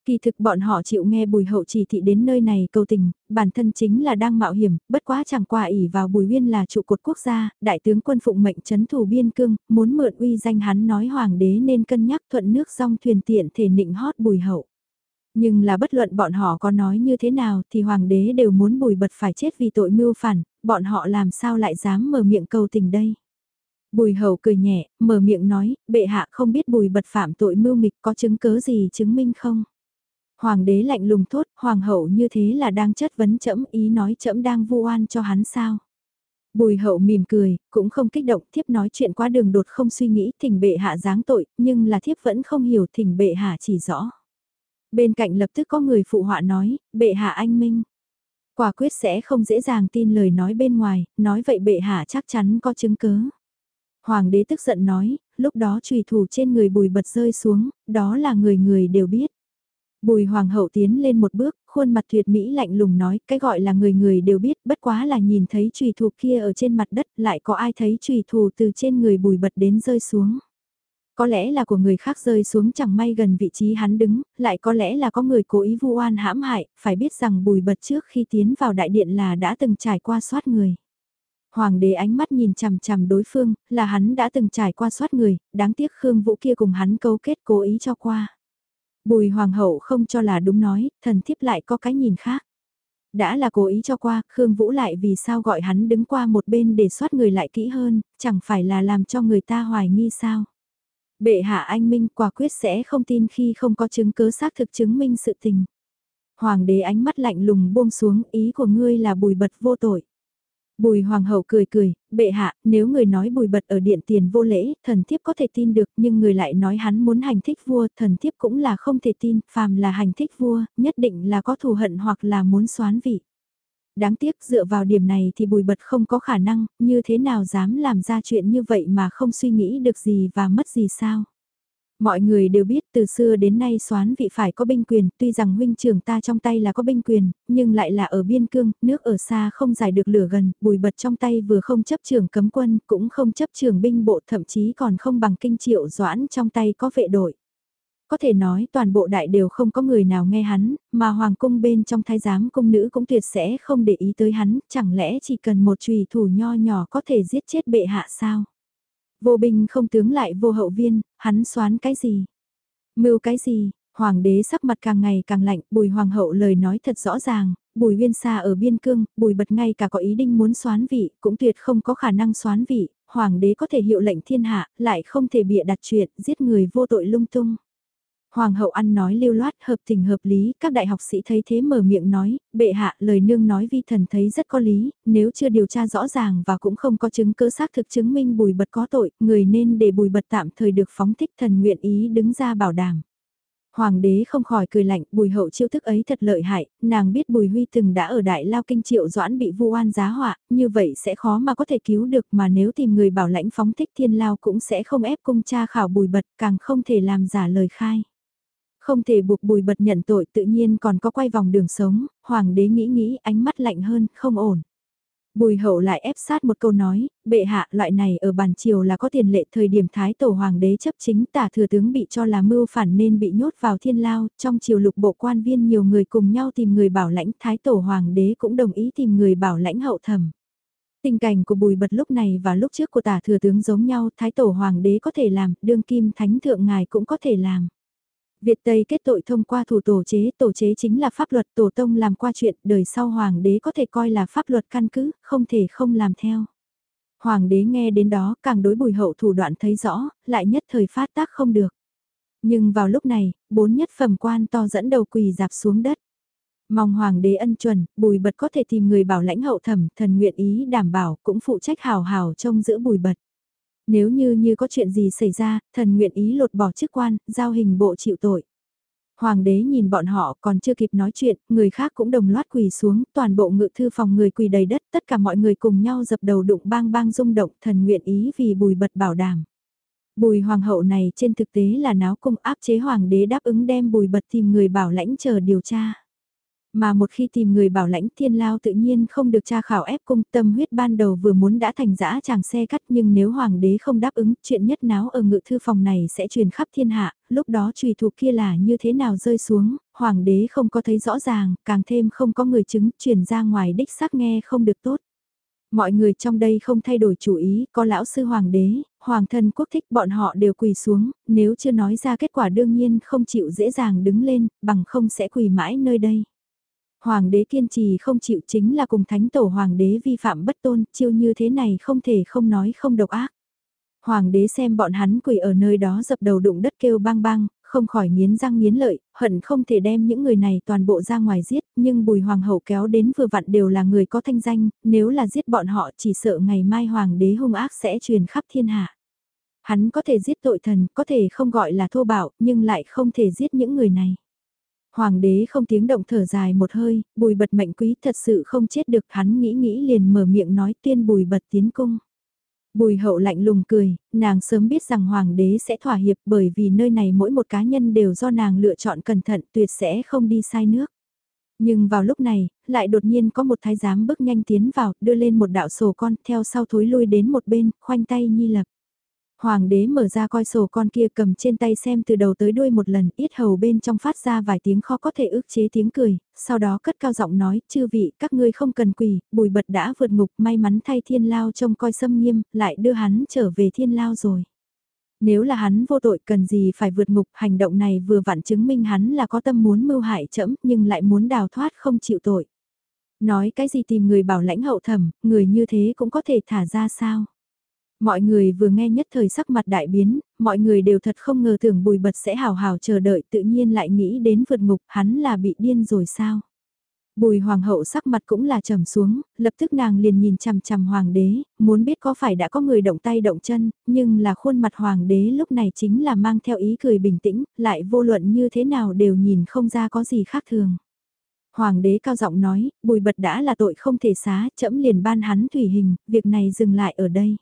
Kỳ thực bọn họ chịu nghe bùi hậu chỉ thị đến nơi này cầu tình, bản thân chính là đang mạo hiểm, bất quá chẳng qua ỉ vào bùi huyên là trụ cột quốc gia, đại tướng quân phụng mệnh chấn thủ biên cương, muốn mượn uy danh hắn nói hoàng đế nên cân nhắc thuận nước song thuyền tiện thể nịnh hót bùi hậu. Nhưng là bất luận bọn họ có nói như thế nào thì hoàng đế đều muốn bùi bật phải chết vì tội mưu phản, bọn họ làm sao lại dám mở miệng cầu tình đây. Bùi hậu cười nhẹ, mở miệng nói, bệ hạ không biết bùi bật phạm tội mưu mịch có chứng cớ gì chứng minh không? Hoàng đế lạnh lùng thốt, hoàng hậu như thế là đang chất vấn trẫm ý nói trẫm đang vu oan cho hắn sao? Bùi hậu mỉm cười, cũng không kích động, thiếp nói chuyện quá đường đột không suy nghĩ thỉnh bệ hạ giáng tội, nhưng là thiếp vẫn không hiểu thỉnh bệ hạ chỉ rõ. Bên cạnh lập tức có người phụ họa nói, bệ hạ anh minh. Quả quyết sẽ không dễ dàng tin lời nói bên ngoài, nói vậy bệ hạ chắc chắn có chứng cớ. Hoàng đế tức giận nói, lúc đó trùy thủ trên người bùi bật rơi xuống, đó là người người đều biết. Bùi hoàng hậu tiến lên một bước, khuôn mặt tuyệt mỹ lạnh lùng nói, cái gọi là người người đều biết, bất quá là nhìn thấy trùy thủ kia ở trên mặt đất, lại có ai thấy trùy thủ từ trên người bùi bật đến rơi xuống. Có lẽ là của người khác rơi xuống chẳng may gần vị trí hắn đứng, lại có lẽ là có người cố ý vu oan hãm hại, phải biết rằng bùi bật trước khi tiến vào đại điện là đã từng trải qua soát người. Hoàng đế ánh mắt nhìn chằm chằm đối phương, là hắn đã từng trải qua soát người, đáng tiếc Khương Vũ kia cùng hắn cấu kết cố ý cho qua. Bùi hoàng hậu không cho là đúng nói, thần thiếp lại có cái nhìn khác. Đã là cố ý cho qua, Khương Vũ lại vì sao gọi hắn đứng qua một bên để soát người lại kỹ hơn, chẳng phải là làm cho người ta hoài nghi sao. Bệ hạ anh Minh quả quyết sẽ không tin khi không có chứng cứ xác thực chứng minh sự tình. Hoàng đế ánh mắt lạnh lùng buông xuống ý của ngươi là bùi bật vô tội. Bùi hoàng hậu cười cười, bệ hạ, nếu người nói bùi bật ở điện tiền vô lễ, thần thiếp có thể tin được, nhưng người lại nói hắn muốn hành thích vua, thần thiếp cũng là không thể tin, phàm là hành thích vua, nhất định là có thù hận hoặc là muốn xoán vị. Đáng tiếc dựa vào điểm này thì bùi bật không có khả năng, như thế nào dám làm ra chuyện như vậy mà không suy nghĩ được gì và mất gì sao. Mọi người đều biết từ xưa đến nay soán vị phải có binh quyền, tuy rằng huynh trưởng ta trong tay là có binh quyền, nhưng lại là ở biên cương, nước ở xa không giải được lửa gần, bùi bật trong tay vừa không chấp trưởng cấm quân, cũng không chấp trưởng binh bộ, thậm chí còn không bằng kinh triệu doãn trong tay có vệ đội. Có thể nói toàn bộ đại đều không có người nào nghe hắn, mà hoàng cung bên trong thái giám cung nữ cũng tuyệt sẽ không để ý tới hắn, chẳng lẽ chỉ cần một trùy thủ nho nhỏ có thể giết chết bệ hạ sao? Vô binh không tướng lại vô hậu viên, hắn xoán cái gì? Mưu cái gì? Hoàng đế sắc mặt càng ngày càng lạnh, bùi hoàng hậu lời nói thật rõ ràng, bùi viên xa ở biên cương, bùi bật ngay cả có ý định muốn xoán vị, cũng tuyệt không có khả năng xoán vị, hoàng đế có thể hiệu lệnh thiên hạ, lại không thể bịa đặt chuyện, giết người vô tội lung tung. Hoàng hậu ăn nói lưu loát hợp tình hợp lý, các đại học sĩ thấy thế mở miệng nói, bệ hạ lời nương nói vi thần thấy rất có lý, nếu chưa điều tra rõ ràng và cũng không có chứng cứ xác thực chứng minh bùi bật có tội, người nên để bùi bật tạm thời được phóng thích thần nguyện ý đứng ra bảo đảm. Hoàng đế không khỏi cười lạnh, bùi hậu chiêu thức ấy thật lợi hại, nàng biết bùi huy từng đã ở đại lao kinh triệu doãn bị vu oan giá họa, như vậy sẽ khó mà có thể cứu được mà nếu tìm người bảo lãnh phóng thích thiên lao cũng sẽ không ép cung cha khảo bùi bật, càng không thể làm giả lời khai. Không thể buộc bùi bật nhận tội tự nhiên còn có quay vòng đường sống, hoàng đế nghĩ nghĩ ánh mắt lạnh hơn, không ổn. Bùi hậu lại ép sát một câu nói, bệ hạ loại này ở bàn triều là có tiền lệ thời điểm thái tổ hoàng đế chấp chính tả thừa tướng bị cho là mưu phản nên bị nhốt vào thiên lao, trong triều lục bộ quan viên nhiều người cùng nhau tìm người bảo lãnh thái tổ hoàng đế cũng đồng ý tìm người bảo lãnh hậu thẩm. Tình cảnh của bùi bật lúc này và lúc trước của tả thừa tướng giống nhau, thái tổ hoàng đế có thể làm, đương kim thánh thượng ngài cũng có thể làm. Việt Tây kết tội thông qua thủ tổ chế, tổ chế chính là pháp luật tổ tông làm qua chuyện đời sau hoàng đế có thể coi là pháp luật căn cứ, không thể không làm theo. Hoàng đế nghe đến đó càng đối bùi hậu thủ đoạn thấy rõ, lại nhất thời phát tác không được. Nhưng vào lúc này, bốn nhất phẩm quan to dẫn đầu quỳ dạp xuống đất. Mong hoàng đế ân chuẩn, bùi bật có thể tìm người bảo lãnh hậu thẩm, thần nguyện ý đảm bảo cũng phụ trách hào hào trông giữ bùi bật. Nếu như như có chuyện gì xảy ra, thần nguyện ý lột bỏ chức quan, giao hình bộ chịu tội. Hoàng đế nhìn bọn họ còn chưa kịp nói chuyện, người khác cũng đồng loạt quỳ xuống, toàn bộ ngự thư phòng người quỳ đầy đất, tất cả mọi người cùng nhau dập đầu đụng bang bang rung động, thần nguyện ý vì bùi bật bảo đảm. Bùi hoàng hậu này trên thực tế là náo cung áp chế hoàng đế đáp ứng đem bùi bật tìm người bảo lãnh chờ điều tra. Mà một khi tìm người bảo lãnh thiên lao tự nhiên không được tra khảo ép cung tâm huyết ban đầu vừa muốn đã thành dã chàng xe cắt nhưng nếu hoàng đế không đáp ứng chuyện nhất náo ở ngự thư phòng này sẽ truyền khắp thiên hạ, lúc đó trùy thuộc kia là như thế nào rơi xuống, hoàng đế không có thấy rõ ràng, càng thêm không có người chứng truyền ra ngoài đích xác nghe không được tốt. Mọi người trong đây không thay đổi chủ ý, có lão sư hoàng đế, hoàng thân quốc thích bọn họ đều quỳ xuống, nếu chưa nói ra kết quả đương nhiên không chịu dễ dàng đứng lên, bằng không sẽ quỳ mãi nơi đây. Hoàng đế kiên trì không chịu chính là cùng thánh tổ hoàng đế vi phạm bất tôn, chiêu như thế này không thể không nói không độc ác. Hoàng đế xem bọn hắn quỳ ở nơi đó dập đầu đụng đất kêu bang bang, không khỏi nghiến răng nghiến lợi, hận không thể đem những người này toàn bộ ra ngoài giết, nhưng bùi hoàng hậu kéo đến vừa vặn đều là người có thanh danh, nếu là giết bọn họ chỉ sợ ngày mai hoàng đế hung ác sẽ truyền khắp thiên hạ. Hắn có thể giết tội thần, có thể không gọi là thô bạo, nhưng lại không thể giết những người này. Hoàng đế không tiếng động thở dài một hơi, bùi bật mệnh quý thật sự không chết được hắn nghĩ nghĩ liền mở miệng nói tuyên bùi bật tiến cung. Bùi hậu lạnh lùng cười, nàng sớm biết rằng hoàng đế sẽ thỏa hiệp bởi vì nơi này mỗi một cá nhân đều do nàng lựa chọn cẩn thận tuyệt sẽ không đi sai nước. Nhưng vào lúc này, lại đột nhiên có một thái giám bước nhanh tiến vào, đưa lên một đạo sổ con, theo sau thối lui đến một bên, khoanh tay nhi lập. Hoàng đế mở ra coi sổ con kia cầm trên tay xem từ đầu tới đuôi một lần, ít hầu bên trong phát ra vài tiếng khó có thể ức chế tiếng cười, sau đó cất cao giọng nói, chư vị, các ngươi không cần quỳ, bùi bật đã vượt ngục, may mắn thay thiên lao trông coi xâm nghiêm, lại đưa hắn trở về thiên lao rồi. Nếu là hắn vô tội cần gì phải vượt ngục, hành động này vừa vặn chứng minh hắn là có tâm muốn mưu hại trẫm nhưng lại muốn đào thoát không chịu tội. Nói cái gì tìm người bảo lãnh hậu thẩm, người như thế cũng có thể thả ra sao? Mọi người vừa nghe nhất thời sắc mặt đại biến, mọi người đều thật không ngờ tưởng bùi bật sẽ hào hào chờ đợi tự nhiên lại nghĩ đến vượt ngục hắn là bị điên rồi sao. Bùi hoàng hậu sắc mặt cũng là trầm xuống, lập tức nàng liền nhìn chằm chằm hoàng đế, muốn biết có phải đã có người động tay động chân, nhưng là khuôn mặt hoàng đế lúc này chính là mang theo ý cười bình tĩnh, lại vô luận như thế nào đều nhìn không ra có gì khác thường. Hoàng đế cao giọng nói, bùi bật đã là tội không thể xá, chẫm liền ban hắn thủy hình, việc này dừng lại ở đây.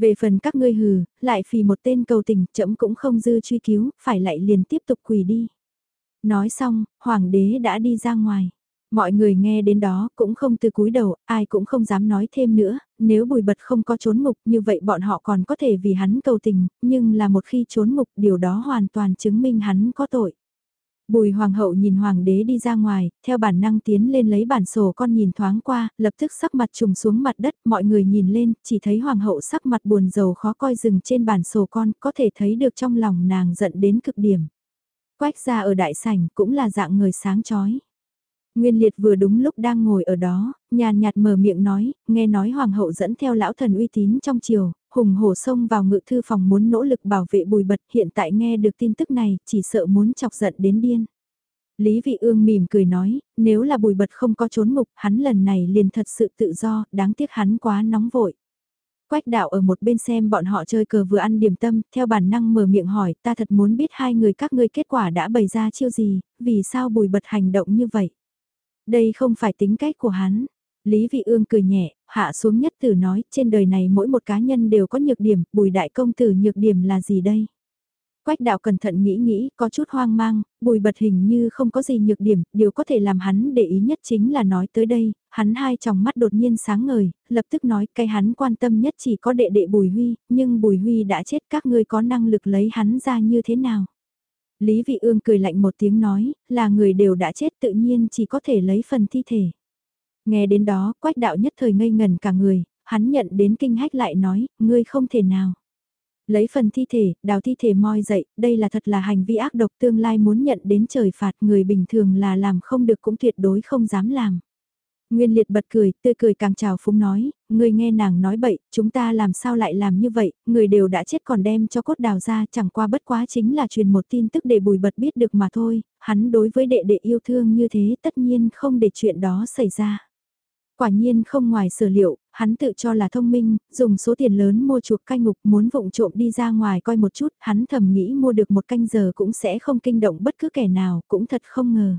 Về phần các ngươi hừ, lại phì một tên cầu tình, chậm cũng không dư truy cứu, phải lại liền tiếp tục quỳ đi. Nói xong, hoàng đế đã đi ra ngoài. Mọi người nghe đến đó cũng không từ cúi đầu, ai cũng không dám nói thêm nữa, nếu bùi bật không có trốn ngục như vậy bọn họ còn có thể vì hắn cầu tình, nhưng là một khi trốn ngục điều đó hoàn toàn chứng minh hắn có tội. Bùi hoàng hậu nhìn hoàng đế đi ra ngoài, theo bản năng tiến lên lấy bản sổ con nhìn thoáng qua, lập tức sắc mặt trùng xuống mặt đất, mọi người nhìn lên, chỉ thấy hoàng hậu sắc mặt buồn rầu khó coi dừng trên bản sổ con, có thể thấy được trong lòng nàng giận đến cực điểm. Quách ra ở đại sảnh cũng là dạng người sáng chói. Nguyên liệt vừa đúng lúc đang ngồi ở đó, nhàn nhạt mở miệng nói, nghe nói hoàng hậu dẫn theo lão thần uy tín trong triều, hùng hổ xông vào ngự thư phòng muốn nỗ lực bảo vệ bùi bật hiện tại nghe được tin tức này chỉ sợ muốn chọc giận đến điên. Lý Vị Ương mỉm cười nói, nếu là bùi bật không có trốn ngục, hắn lần này liền thật sự tự do, đáng tiếc hắn quá nóng vội. Quách đạo ở một bên xem bọn họ chơi cờ vừa ăn điểm tâm, theo bản năng mở miệng hỏi, ta thật muốn biết hai người các ngươi kết quả đã bày ra chiêu gì, vì sao bùi bật hành động như vậy. Đây không phải tính cách của hắn, Lý Vị Ương cười nhẹ, hạ xuống nhất tử nói, trên đời này mỗi một cá nhân đều có nhược điểm, bùi đại công tử nhược điểm là gì đây? Quách đạo cẩn thận nghĩ nghĩ, có chút hoang mang, bùi bật hình như không có gì nhược điểm, điều có thể làm hắn để ý nhất chính là nói tới đây, hắn hai tròng mắt đột nhiên sáng ngời, lập tức nói cái hắn quan tâm nhất chỉ có đệ đệ bùi huy, nhưng bùi huy đã chết các ngươi có năng lực lấy hắn ra như thế nào? Lý Vị Ương cười lạnh một tiếng nói, là người đều đã chết tự nhiên chỉ có thể lấy phần thi thể. Nghe đến đó, quách đạo nhất thời ngây ngần cả người, hắn nhận đến kinh hách lại nói, ngươi không thể nào. Lấy phần thi thể, đào thi thể moi dậy, đây là thật là hành vi ác độc tương lai muốn nhận đến trời phạt người bình thường là làm không được cũng tuyệt đối không dám làm. Nguyên liệt bật cười, tươi cười càng trào phúng nói, người nghe nàng nói bậy, chúng ta làm sao lại làm như vậy, người đều đã chết còn đem cho cốt đào ra, chẳng qua bất quá chính là truyền một tin tức để bùi bật biết được mà thôi, hắn đối với đệ đệ yêu thương như thế tất nhiên không để chuyện đó xảy ra. Quả nhiên không ngoài sở liệu, hắn tự cho là thông minh, dùng số tiền lớn mua chuộc cai ngục muốn vụng trộm đi ra ngoài coi một chút, hắn thầm nghĩ mua được một canh giờ cũng sẽ không kinh động bất cứ kẻ nào, cũng thật không ngờ.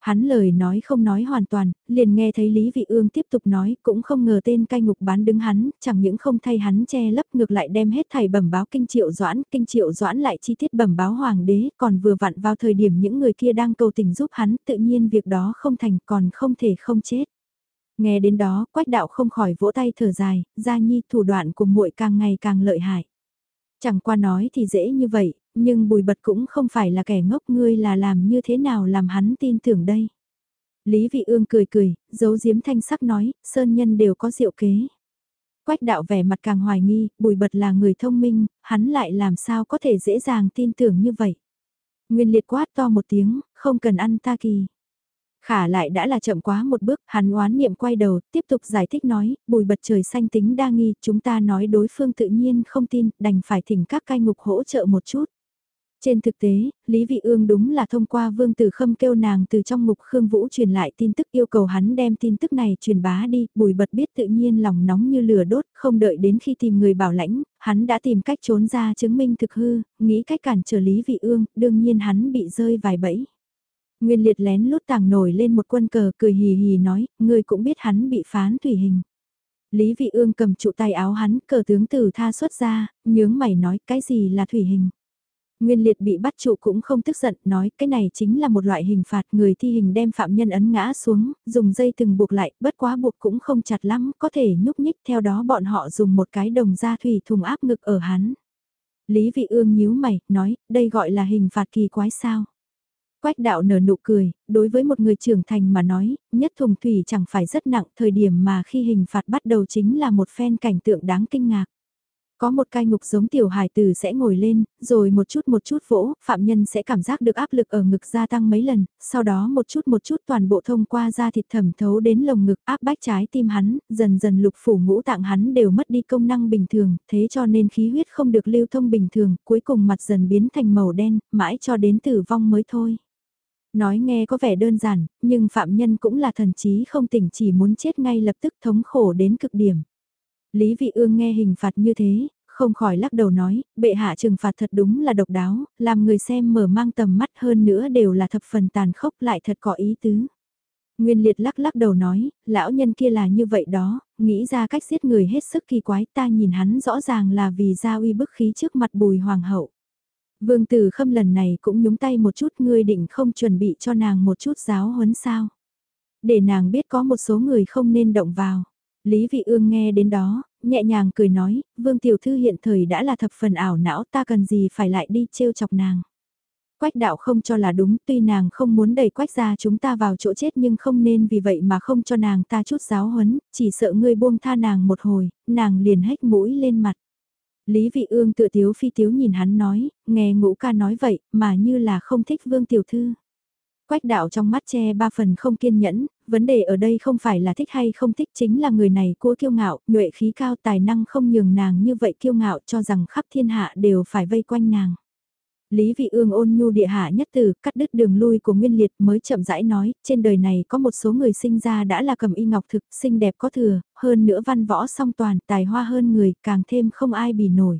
Hắn lời nói không nói hoàn toàn, liền nghe thấy Lý Vị Ương tiếp tục nói cũng không ngờ tên cai ngục bán đứng hắn, chẳng những không thay hắn che lấp ngược lại đem hết thầy bẩm báo kinh triệu doãn, kinh triệu doãn lại chi tiết bẩm báo hoàng đế, còn vừa vặn vào thời điểm những người kia đang cầu tình giúp hắn, tự nhiên việc đó không thành còn không thể không chết. Nghe đến đó, quách đạo không khỏi vỗ tay thở dài, gia nhi thủ đoạn của muội càng ngày càng lợi hại. Chẳng qua nói thì dễ như vậy, nhưng bùi bật cũng không phải là kẻ ngốc ngươi là làm như thế nào làm hắn tin tưởng đây. Lý Vị Ương cười cười, giấu giếm thanh sắc nói, sơn nhân đều có diệu kế. Quách đạo vẻ mặt càng hoài nghi, bùi bật là người thông minh, hắn lại làm sao có thể dễ dàng tin tưởng như vậy. Nguyên liệt quát to một tiếng, không cần ăn ta kỳ. Khả lại đã là chậm quá một bước, hắn oán niệm quay đầu, tiếp tục giải thích nói, bùi bật trời xanh tính đa nghi, chúng ta nói đối phương tự nhiên không tin, đành phải thỉnh các cai ngục hỗ trợ một chút. Trên thực tế, Lý Vị Ương đúng là thông qua Vương Tử Khâm kêu nàng từ trong ngục Khương Vũ truyền lại tin tức yêu cầu hắn đem tin tức này truyền bá đi, bùi bật biết tự nhiên lòng nóng như lửa đốt, không đợi đến khi tìm người bảo lãnh, hắn đã tìm cách trốn ra chứng minh thực hư, nghĩ cách cản trở Lý Vị Ương, đương nhiên hắn bị rơi vài bẫy. Nguyên liệt lén lút tàng nổi lên một quân cờ cười hì hì nói, Ngươi cũng biết hắn bị phán thủy hình. Lý Vị Ương cầm trụ tay áo hắn, cờ tướng tử tha xuất ra, nhướng mày nói cái gì là thủy hình. Nguyên liệt bị bắt trụ cũng không tức giận, nói cái này chính là một loại hình phạt người thi hình đem phạm nhân ấn ngã xuống, dùng dây từng buộc lại, bất quá buộc cũng không chặt lắm, có thể nhúc nhích theo đó bọn họ dùng một cái đồng da thủy thùng áp ngực ở hắn. Lý vị ương nhíu mày, nói, đây gọi là hình phạt kỳ quái sao. Quách đạo nở nụ cười, đối với một người trưởng thành mà nói, nhất thùng thủy chẳng phải rất nặng, thời điểm mà khi hình phạt bắt đầu chính là một phen cảnh tượng đáng kinh ngạc. Có một cai ngục giống tiểu hài tử sẽ ngồi lên, rồi một chút một chút vỗ, phạm nhân sẽ cảm giác được áp lực ở ngực gia tăng mấy lần, sau đó một chút một chút toàn bộ thông qua da thịt thẩm thấu đến lồng ngực áp bách trái tim hắn, dần dần lục phủ ngũ tạng hắn đều mất đi công năng bình thường, thế cho nên khí huyết không được lưu thông bình thường, cuối cùng mặt dần biến thành màu đen, mãi cho đến tử vong mới thôi. Nói nghe có vẻ đơn giản, nhưng phạm nhân cũng là thần trí không tỉnh chỉ muốn chết ngay lập tức thống khổ đến cực điểm. Lý Vị Ương nghe hình phạt như thế, không khỏi lắc đầu nói, bệ hạ trừng phạt thật đúng là độc đáo, làm người xem mở mang tầm mắt hơn nữa đều là thập phần tàn khốc lại thật có ý tứ. Nguyên liệt lắc lắc đầu nói, lão nhân kia là như vậy đó, nghĩ ra cách giết người hết sức kỳ quái ta nhìn hắn rõ ràng là vì gia uy bức khí trước mặt bùi hoàng hậu. Vương tử khâm lần này cũng nhúng tay một chút ngươi định không chuẩn bị cho nàng một chút giáo huấn sao. Để nàng biết có một số người không nên động vào. Lý Vị Ương nghe đến đó, nhẹ nhàng cười nói, Vương Tiểu Thư hiện thời đã là thập phần ảo não ta cần gì phải lại đi trêu chọc nàng. Quách đạo không cho là đúng, tuy nàng không muốn đẩy quách ra chúng ta vào chỗ chết nhưng không nên vì vậy mà không cho nàng ta chút giáo huấn, chỉ sợ ngươi buông tha nàng một hồi, nàng liền hét mũi lên mặt. Lý Vị Ương tựa tiếu phi tiếu nhìn hắn nói, nghe ngũ ca nói vậy, mà như là không thích Vương Tiểu Thư. Quách đạo trong mắt che ba phần không kiên nhẫn, vấn đề ở đây không phải là thích hay không thích chính là người này cua kiêu ngạo, nhuệ khí cao tài năng không nhường nàng như vậy kiêu ngạo cho rằng khắp thiên hạ đều phải vây quanh nàng. Lý vị ương ôn nhu địa hạ nhất từ cắt đứt đường lui của nguyên liệt mới chậm rãi nói, trên đời này có một số người sinh ra đã là cầm y ngọc thực, xinh đẹp có thừa, hơn nữa văn võ song toàn, tài hoa hơn người, càng thêm không ai bì nổi.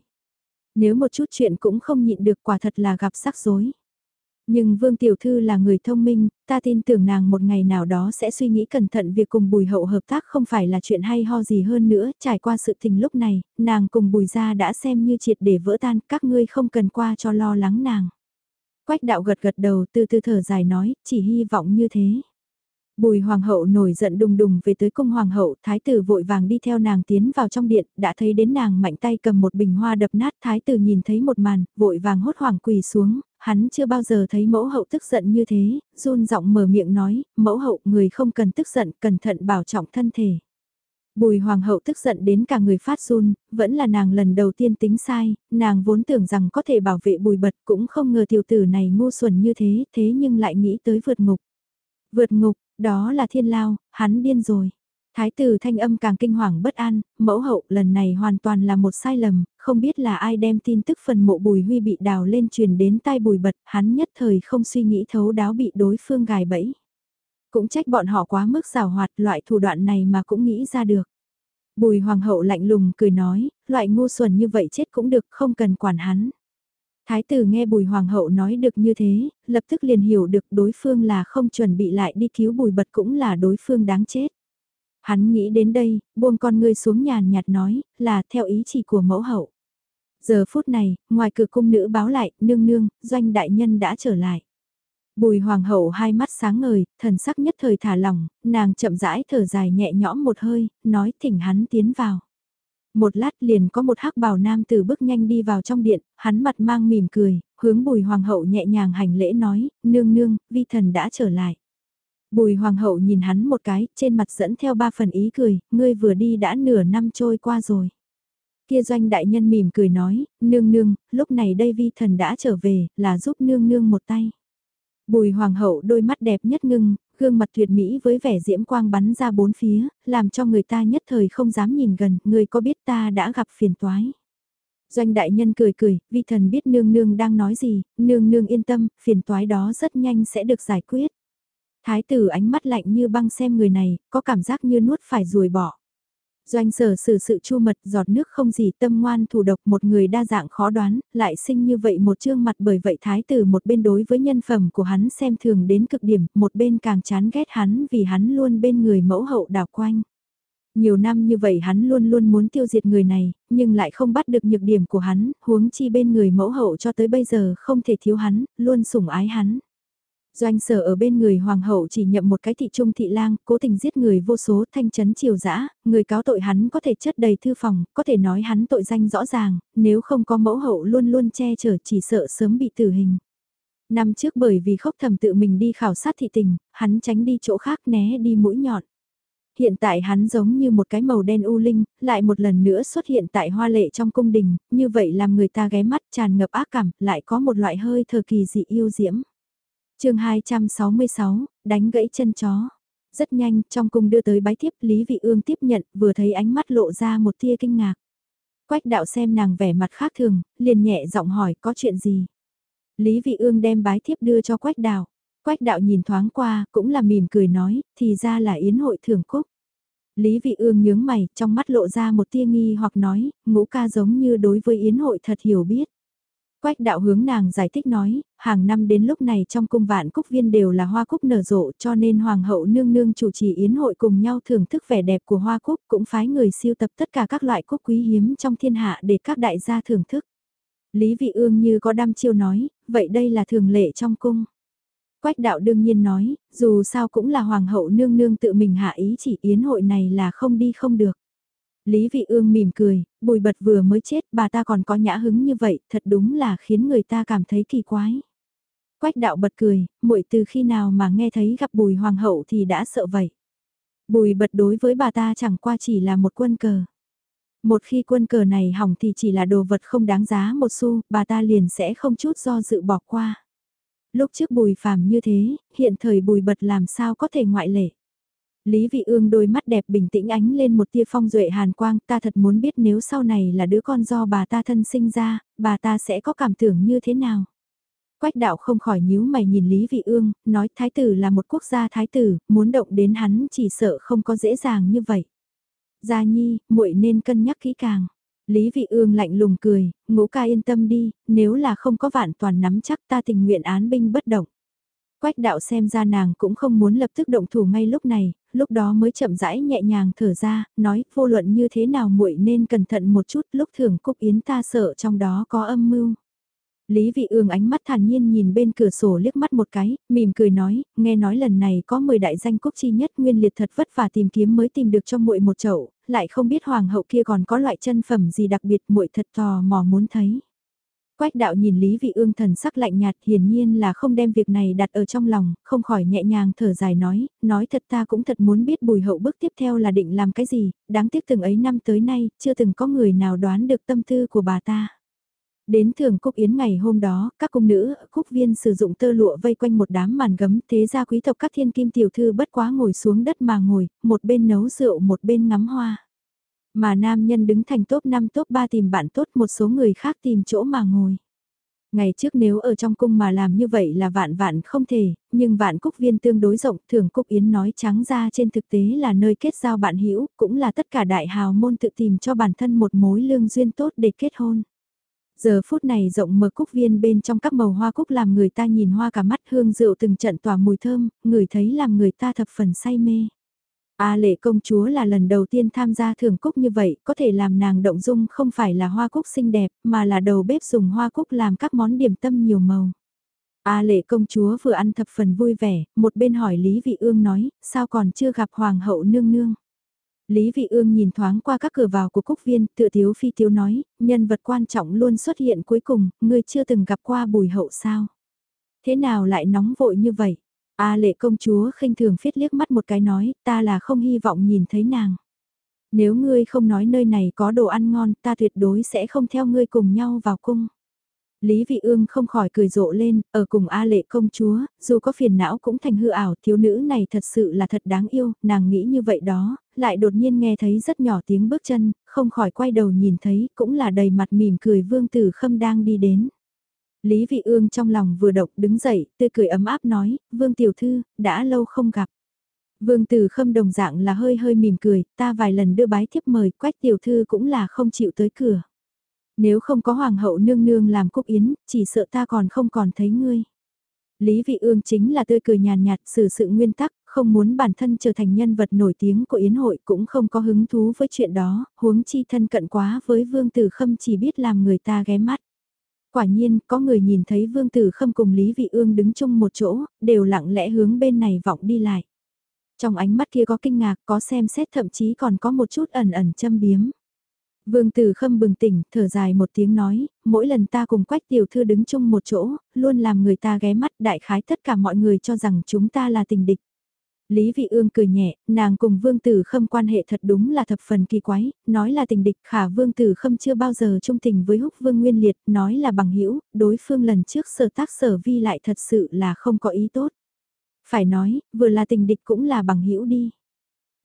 Nếu một chút chuyện cũng không nhịn được quả thật là gặp rắc rối. Nhưng Vương Tiểu Thư là người thông minh, ta tin tưởng nàng một ngày nào đó sẽ suy nghĩ cẩn thận việc cùng Bùi Hậu hợp tác không phải là chuyện hay ho gì hơn nữa, trải qua sự tình lúc này, nàng cùng Bùi gia đã xem như triệt để vỡ tan, các ngươi không cần qua cho lo lắng nàng. Quách đạo gật gật đầu từ từ thở dài nói, chỉ hy vọng như thế. Bùi hoàng hậu nổi giận đùng đùng về tới cung hoàng hậu, thái tử vội vàng đi theo nàng tiến vào trong điện, đã thấy đến nàng mạnh tay cầm một bình hoa đập nát, thái tử nhìn thấy một màn, vội vàng hốt hoảng quỳ xuống, hắn chưa bao giờ thấy mẫu hậu tức giận như thế, run giọng mở miệng nói, mẫu hậu người không cần tức giận, cẩn thận bảo trọng thân thể. Bùi hoàng hậu tức giận đến cả người phát run, vẫn là nàng lần đầu tiên tính sai, nàng vốn tưởng rằng có thể bảo vệ bùi bật cũng không ngờ tiểu tử này ngu xuẩn như thế, thế nhưng lại nghĩ tới vượt ngục. Vượt ngục, đó là thiên lao, hắn điên rồi. Thái tử thanh âm càng kinh hoàng bất an, mẫu hậu lần này hoàn toàn là một sai lầm, không biết là ai đem tin tức phần mộ bùi huy bị đào lên truyền đến tai bùi bật, hắn nhất thời không suy nghĩ thấu đáo bị đối phương gài bẫy. Cũng trách bọn họ quá mức rào hoạt loại thủ đoạn này mà cũng nghĩ ra được. Bùi hoàng hậu lạnh lùng cười nói, loại ngu xuẩn như vậy chết cũng được không cần quản hắn. Thái tử nghe bùi hoàng hậu nói được như thế, lập tức liền hiểu được đối phương là không chuẩn bị lại đi cứu bùi bật cũng là đối phương đáng chết. Hắn nghĩ đến đây, buông con ngươi xuống nhàn nhạt nói, là theo ý chỉ của mẫu hậu. Giờ phút này, ngoài cửa cung nữ báo lại, nương nương, doanh đại nhân đã trở lại. Bùi hoàng hậu hai mắt sáng ngời, thần sắc nhất thời thả lỏng, nàng chậm rãi thở dài nhẹ nhõm một hơi, nói thỉnh hắn tiến vào. Một lát liền có một hắc bào nam từ bước nhanh đi vào trong điện, hắn mặt mang mỉm cười, hướng bùi hoàng hậu nhẹ nhàng hành lễ nói, nương nương, vi thần đã trở lại. Bùi hoàng hậu nhìn hắn một cái, trên mặt dẫn theo ba phần ý cười, ngươi vừa đi đã nửa năm trôi qua rồi. Kia doanh đại nhân mỉm cười nói, nương nương, lúc này đây vi thần đã trở về, là giúp nương nương một tay. Bùi hoàng hậu đôi mắt đẹp nhất ngưng, gương mặt tuyệt mỹ với vẻ diễm quang bắn ra bốn phía, làm cho người ta nhất thời không dám nhìn gần, người có biết ta đã gặp phiền toái. Doanh đại nhân cười cười, vi thần biết nương nương đang nói gì, nương nương yên tâm, phiền toái đó rất nhanh sẽ được giải quyết. Thái tử ánh mắt lạnh như băng xem người này, có cảm giác như nuốt phải ruồi bỏ. Doanh sở xử sự chu mật giọt nước không gì tâm ngoan thủ độc một người đa dạng khó đoán, lại sinh như vậy một trương mặt bởi vậy thái tử một bên đối với nhân phẩm của hắn xem thường đến cực điểm, một bên càng chán ghét hắn vì hắn luôn bên người mẫu hậu đảo quanh. Nhiều năm như vậy hắn luôn luôn muốn tiêu diệt người này, nhưng lại không bắt được nhược điểm của hắn, huống chi bên người mẫu hậu cho tới bây giờ không thể thiếu hắn, luôn sủng ái hắn. Doanh sở ở bên người hoàng hậu chỉ nhậm một cái thị trung thị lang, cố tình giết người vô số thanh chấn triều dã người cáo tội hắn có thể chất đầy thư phòng, có thể nói hắn tội danh rõ ràng, nếu không có mẫu hậu luôn luôn che chở chỉ sợ sớm bị tử hình. Năm trước bởi vì khốc thầm tự mình đi khảo sát thị tình, hắn tránh đi chỗ khác né đi mũi nhọn. Hiện tại hắn giống như một cái màu đen u linh, lại một lần nữa xuất hiện tại hoa lệ trong cung đình, như vậy làm người ta ghé mắt tràn ngập ác cảm, lại có một loại hơi thờ kỳ dị yêu diễm chương 266, đánh gãy chân chó. Rất nhanh, trong cung đưa tới bái thiếp Lý Vị Ương tiếp nhận, vừa thấy ánh mắt lộ ra một tia kinh ngạc. Quách đạo xem nàng vẻ mặt khác thường, liền nhẹ giọng hỏi có chuyện gì. Lý Vị Ương đem bái thiếp đưa cho Quách đạo. Quách đạo nhìn thoáng qua, cũng là mỉm cười nói, thì ra là yến hội thưởng cúc. Lý Vị Ương nhướng mày, trong mắt lộ ra một tia nghi hoặc nói, ngũ ca giống như đối với yến hội thật hiểu biết. Quách đạo hướng nàng giải thích nói, hàng năm đến lúc này trong cung vạn cúc viên đều là hoa cúc nở rộ cho nên hoàng hậu nương nương chủ trì yến hội cùng nhau thưởng thức vẻ đẹp của hoa cúc cũng phái người siêu tập tất cả các loại cúc quý hiếm trong thiên hạ để các đại gia thưởng thức. Lý vị ương như có đam chiêu nói, vậy đây là thường lệ trong cung. Quách đạo đương nhiên nói, dù sao cũng là hoàng hậu nương nương tự mình hạ ý chỉ yến hội này là không đi không được. Lý Vị Ương mỉm cười, bùi bật vừa mới chết bà ta còn có nhã hứng như vậy, thật đúng là khiến người ta cảm thấy kỳ quái. Quách đạo bật cười, muội từ khi nào mà nghe thấy gặp bùi hoàng hậu thì đã sợ vậy. Bùi bật đối với bà ta chẳng qua chỉ là một quân cờ. Một khi quân cờ này hỏng thì chỉ là đồ vật không đáng giá một xu, bà ta liền sẽ không chút do dự bỏ qua. Lúc trước bùi phàm như thế, hiện thời bùi bật làm sao có thể ngoại lệ. Lý Vị Ương đôi mắt đẹp bình tĩnh ánh lên một tia phong duệ hàn quang, ta thật muốn biết nếu sau này là đứa con do bà ta thân sinh ra, bà ta sẽ có cảm tưởng như thế nào. Quách đạo không khỏi nhíu mày nhìn Lý Vị Ương, nói thái tử là một quốc gia thái tử, muốn động đến hắn chỉ sợ không có dễ dàng như vậy. Gia Nhi, muội nên cân nhắc kỹ càng. Lý Vị Ương lạnh lùng cười, ngũ ca yên tâm đi, nếu là không có vạn toàn nắm chắc ta tình nguyện án binh bất động. Quách đạo xem ra nàng cũng không muốn lập tức động thủ ngay lúc này, lúc đó mới chậm rãi nhẹ nhàng thở ra, nói vô luận như thế nào muội nên cẩn thận một chút lúc thưởng cúc yến ta sợ trong đó có âm mưu. Lý Vị Ương ánh mắt thản nhiên nhìn bên cửa sổ liếc mắt một cái, mỉm cười nói, nghe nói lần này có 10 đại danh quốc chi nhất nguyên liệt thật vất vả tìm kiếm mới tìm được cho muội một chậu, lại không biết hoàng hậu kia còn có loại chân phẩm gì đặc biệt muội thật tò mò muốn thấy. Quách đạo nhìn Lý Vị Ương thần sắc lạnh nhạt hiển nhiên là không đem việc này đặt ở trong lòng, không khỏi nhẹ nhàng thở dài nói, nói thật ta cũng thật muốn biết bùi hậu bước tiếp theo là định làm cái gì, đáng tiếc từng ấy năm tới nay, chưa từng có người nào đoán được tâm tư của bà ta. Đến thường cúc yến ngày hôm đó, các cung nữ, cúc viên sử dụng tơ lụa vây quanh một đám màn gấm, thế ra quý tộc các thiên kim tiểu thư bất quá ngồi xuống đất mà ngồi, một bên nấu rượu một bên ngắm hoa. Mà nam nhân đứng thành top 5 top 3 tìm bạn tốt một số người khác tìm chỗ mà ngồi. Ngày trước nếu ở trong cung mà làm như vậy là vạn vạn không thể, nhưng vạn cúc viên tương đối rộng thường cúc yến nói trắng ra trên thực tế là nơi kết giao bạn hữu cũng là tất cả đại hào môn tự tìm cho bản thân một mối lương duyên tốt để kết hôn. Giờ phút này rộng mở cúc viên bên trong các màu hoa cúc làm người ta nhìn hoa cả mắt hương rượu từng trận tỏa mùi thơm, người thấy làm người ta thập phần say mê. A lệ công chúa là lần đầu tiên tham gia thưởng cúc như vậy, có thể làm nàng động dung không phải là hoa cúc xinh đẹp, mà là đầu bếp dùng hoa cúc làm các món điểm tâm nhiều màu. A lệ công chúa vừa ăn thập phần vui vẻ, một bên hỏi Lý Vị Ương nói, sao còn chưa gặp Hoàng hậu nương nương. Lý Vị Ương nhìn thoáng qua các cửa vào của Cúc Viên, tựa thiếu phi thiếu nói, nhân vật quan trọng luôn xuất hiện cuối cùng, ngươi chưa từng gặp qua bùi hậu sao. Thế nào lại nóng vội như vậy? A lệ công chúa khinh thường phiết liếc mắt một cái nói, ta là không hy vọng nhìn thấy nàng. Nếu ngươi không nói nơi này có đồ ăn ngon, ta tuyệt đối sẽ không theo ngươi cùng nhau vào cung. Lý Vị Ương không khỏi cười rộ lên, ở cùng A lệ công chúa, dù có phiền não cũng thành hư ảo, thiếu nữ này thật sự là thật đáng yêu, nàng nghĩ như vậy đó, lại đột nhiên nghe thấy rất nhỏ tiếng bước chân, không khỏi quay đầu nhìn thấy, cũng là đầy mặt mỉm cười vương tử khâm đang đi đến. Lý Vị Ương trong lòng vừa động đứng dậy, tươi cười ấm áp nói, vương tiểu thư, đã lâu không gặp. Vương tử khâm đồng dạng là hơi hơi mỉm cười, ta vài lần đưa bái thiếp mời, quách tiểu thư cũng là không chịu tới cửa. Nếu không có hoàng hậu nương nương làm cúc yến, chỉ sợ ta còn không còn thấy ngươi. Lý Vị Ương chính là tươi cười nhàn nhạt, xử sự nguyên tắc, không muốn bản thân trở thành nhân vật nổi tiếng của yến hội cũng không có hứng thú với chuyện đó, huống chi thân cận quá với Vương Tử Khâm chỉ biết làm người ta ghé mắt. Quả nhiên, có người nhìn thấy Vương Tử Khâm cùng Lý Vị Ương đứng chung một chỗ, đều lặng lẽ hướng bên này vọng đi lại. Trong ánh mắt kia có kinh ngạc, có xem xét thậm chí còn có một chút ẩn ẩn châm biếm. Vương Tử Khâm bừng tỉnh, thở dài một tiếng nói, mỗi lần ta cùng Quách tiểu thư đứng chung một chỗ, luôn làm người ta ghé mắt đại khái tất cả mọi người cho rằng chúng ta là tình địch. Lý Vị Ương cười nhẹ, nàng cùng Vương Tử Khâm quan hệ thật đúng là thập phần kỳ quái, nói là tình địch khả Vương Tử Khâm chưa bao giờ trung tình với Húc Vương Nguyên Liệt, nói là bằng hữu đối phương lần trước sở tác sở vi lại thật sự là không có ý tốt. Phải nói, vừa là tình địch cũng là bằng hữu đi.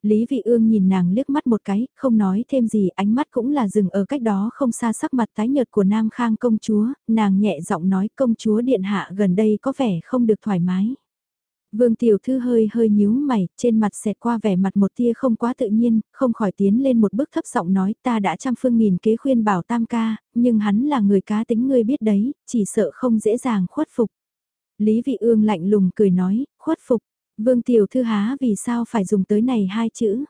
Lý Vị Ương nhìn nàng liếc mắt một cái, không nói thêm gì, ánh mắt cũng là dừng ở cách đó không xa sắc mặt tái nhợt của Nam Khang công chúa, nàng nhẹ giọng nói công chúa điện hạ gần đây có vẻ không được thoải mái. Vương Tiểu Thư hơi hơi nhíu mày, trên mặt xẹt qua vẻ mặt một tia không quá tự nhiên, không khỏi tiến lên một bước thấp giọng nói ta đã trăm phương nghìn kế khuyên bảo tam ca, nhưng hắn là người cá tính ngươi biết đấy, chỉ sợ không dễ dàng khuất phục. Lý Vị Ương lạnh lùng cười nói, khuất phục, Vương Tiểu Thư há vì sao phải dùng tới này hai chữ.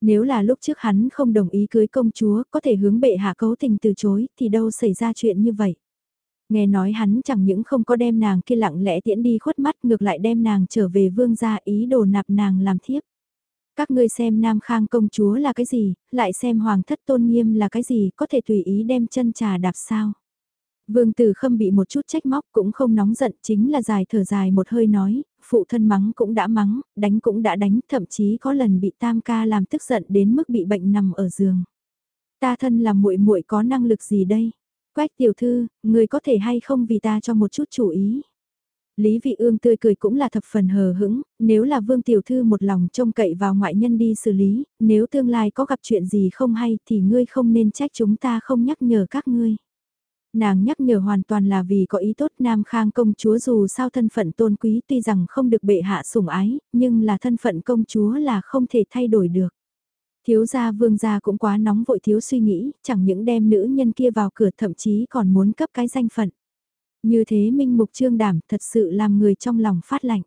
Nếu là lúc trước hắn không đồng ý cưới công chúa, có thể hướng bệ hạ cấu tình từ chối, thì đâu xảy ra chuyện như vậy. Nghe nói hắn chẳng những không có đem nàng kia lặng lẽ tiễn đi khuất mắt ngược lại đem nàng trở về vương gia ý đồ nạp nàng làm thiếp. Các ngươi xem Nam Khang công chúa là cái gì, lại xem Hoàng thất tôn nghiêm là cái gì, có thể tùy ý đem chân trà đạp sao. Vương Tử Khâm bị một chút trách móc cũng không nóng giận chính là dài thở dài một hơi nói, phụ thân mắng cũng đã mắng, đánh cũng đã đánh, thậm chí có lần bị tam ca làm tức giận đến mức bị bệnh nằm ở giường. Ta thân là muội muội có năng lực gì đây? Quách tiểu thư, người có thể hay không vì ta cho một chút chủ ý. Lý Vị Ương tươi cười cũng là thập phần hờ hững, nếu là Vương Tiểu Thư một lòng trông cậy vào ngoại nhân đi xử lý, nếu tương lai có gặp chuyện gì không hay thì ngươi không nên trách chúng ta không nhắc nhở các ngươi. Nàng nhắc nhở hoàn toàn là vì có ý tốt Nam Khang công chúa dù sao thân phận tôn quý tuy rằng không được bệ hạ sủng ái, nhưng là thân phận công chúa là không thể thay đổi được. Thiếu gia vương gia cũng quá nóng vội thiếu suy nghĩ, chẳng những đem nữ nhân kia vào cửa thậm chí còn muốn cấp cái danh phận. Như thế minh mục trương đảm thật sự làm người trong lòng phát lạnh.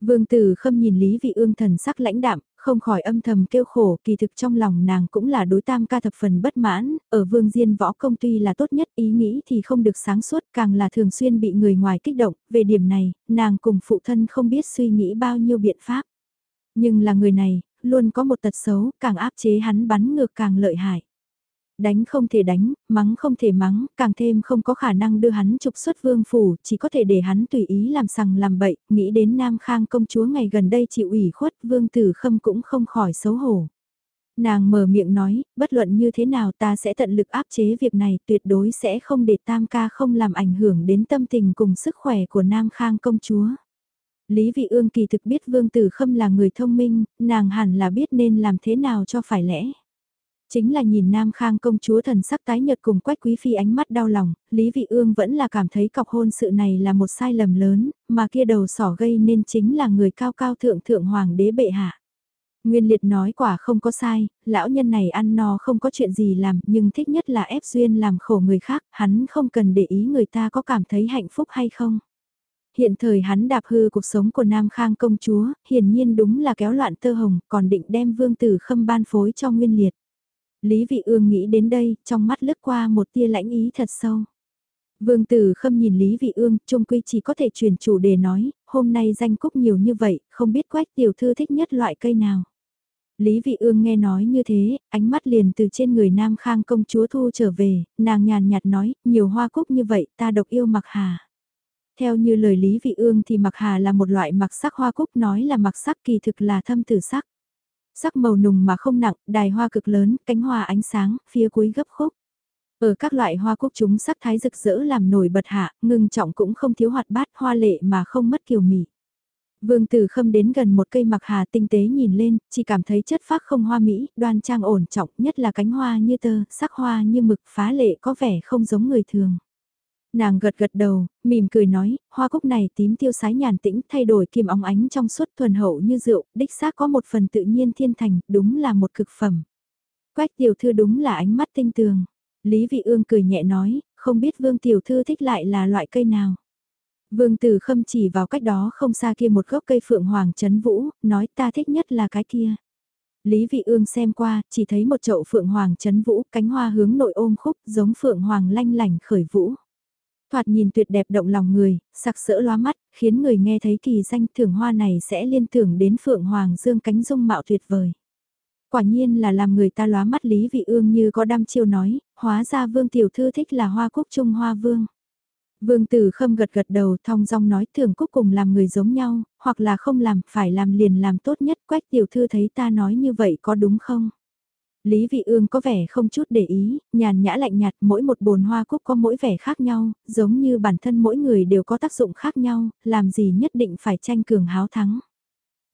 Vương tử khâm nhìn Lý Vị Ương thần sắc lãnh đạm, không khỏi âm thầm kêu khổ, kỳ thực trong lòng nàng cũng là đối tam ca thập phần bất mãn, ở vương diên võ công tuy là tốt nhất ý nghĩ thì không được sáng suốt càng là thường xuyên bị người ngoài kích động, về điểm này, nàng cùng phụ thân không biết suy nghĩ bao nhiêu biện pháp. Nhưng là người này, luôn có một tật xấu, càng áp chế hắn bắn ngược càng lợi hại đánh không thể đánh, mắng không thể mắng, càng thêm không có khả năng đưa hắn trục xuất vương phủ, chỉ có thể để hắn tùy ý làm sằng làm bậy, nghĩ đến Nam Khang công chúa ngày gần đây chịu ủy khuất, vương tử khâm cũng không khỏi xấu hổ. Nàng mở miệng nói, bất luận như thế nào ta sẽ tận lực áp chế việc này, tuyệt đối sẽ không để tam ca không làm ảnh hưởng đến tâm tình cùng sức khỏe của Nam Khang công chúa. Lý Vị Ương kỳ thực biết Vương Tử Khâm là người thông minh, nàng hẳn là biết nên làm thế nào cho phải lẽ. Chính là nhìn Nam Khang công chúa thần sắc tái nhợt cùng quách quý phi ánh mắt đau lòng, Lý Vị Ương vẫn là cảm thấy cọc hôn sự này là một sai lầm lớn, mà kia đầu sỏ gây nên chính là người cao cao thượng thượng hoàng đế bệ hạ. Nguyên liệt nói quả không có sai, lão nhân này ăn no không có chuyện gì làm nhưng thích nhất là ép duyên làm khổ người khác, hắn không cần để ý người ta có cảm thấy hạnh phúc hay không. Hiện thời hắn đạp hư cuộc sống của Nam Khang công chúa, hiển nhiên đúng là kéo loạn tơ hồng, còn định đem vương tử khâm ban phối cho nguyên liệt. Lý vị ương nghĩ đến đây, trong mắt lướt qua một tia lãnh ý thật sâu. Vương tử khâm nhìn Lý Vị Ương, trung quy chỉ có thể truyền chủ đề nói, hôm nay danh cúc nhiều như vậy, không biết quách tiểu thư thích nhất loại cây nào. Lý Vị Ương nghe nói như thế, ánh mắt liền từ trên người Nam Khang công chúa thu trở về, nàng nhàn nhạt nói, nhiều hoa cúc như vậy ta độc yêu mặc hà. Theo như lời Lý Vị Ương thì mặc hà là một loại mặc sắc hoa cúc nói là mặc sắc kỳ thực là thâm tử sắc. Sắc màu nùng mà không nặng, đài hoa cực lớn, cánh hoa ánh sáng, phía cuối gấp khúc. Ở các loại hoa cúc chúng sắc thái rực rỡ làm nổi bật hạ, ngưng trọng cũng không thiếu hoạt bát hoa lệ mà không mất kiều mị. Vương Tử Khâm đến gần một cây mặc hà tinh tế nhìn lên, chỉ cảm thấy chất phác không hoa mỹ, đoan trang ổn trọng, nhất là cánh hoa như tơ, sắc hoa như mực phá lệ có vẻ không giống người thường. Nàng gật gật đầu, mỉm cười nói, hoa cúc này tím tiêu sái nhàn tĩnh thay đổi kim óng ánh trong suốt thuần hậu như rượu, đích xác có một phần tự nhiên thiên thành, đúng là một cực phẩm. Quách tiểu thư đúng là ánh mắt tinh tường. Lý Vị Ương cười nhẹ nói, không biết Vương tiểu thư thích lại là loại cây nào. Vương Tử Khâm chỉ vào cách đó không xa kia một gốc cây phượng hoàng chấn vũ, nói ta thích nhất là cái kia. Lý Vị Ương xem qua, chỉ thấy một chậu phượng hoàng chấn vũ, cánh hoa hướng nội ôm khúc, giống phượng hoàng lanh lảnh khởi vũ. Thoạt nhìn tuyệt đẹp động lòng người, sặc sỡ lóa mắt, khiến người nghe thấy kỳ danh thưởng hoa này sẽ liên tưởng đến phượng hoàng dương cánh dung mạo tuyệt vời. Quả nhiên là làm người ta lóa mắt Lý Vị Ương như có đam chiêu nói, hóa ra Vương Tiểu Thư thích là hoa cúc trung hoa vương. Vương Tử Khâm gật gật đầu thong dong nói thường cúc cùng làm người giống nhau, hoặc là không làm, phải làm liền làm tốt nhất. Quách Tiểu Thư thấy ta nói như vậy có đúng không? Lý Vị Ương có vẻ không chút để ý, nhàn nhã lạnh nhạt mỗi một bồn hoa cúc có mỗi vẻ khác nhau, giống như bản thân mỗi người đều có tác dụng khác nhau, làm gì nhất định phải tranh cường háo thắng.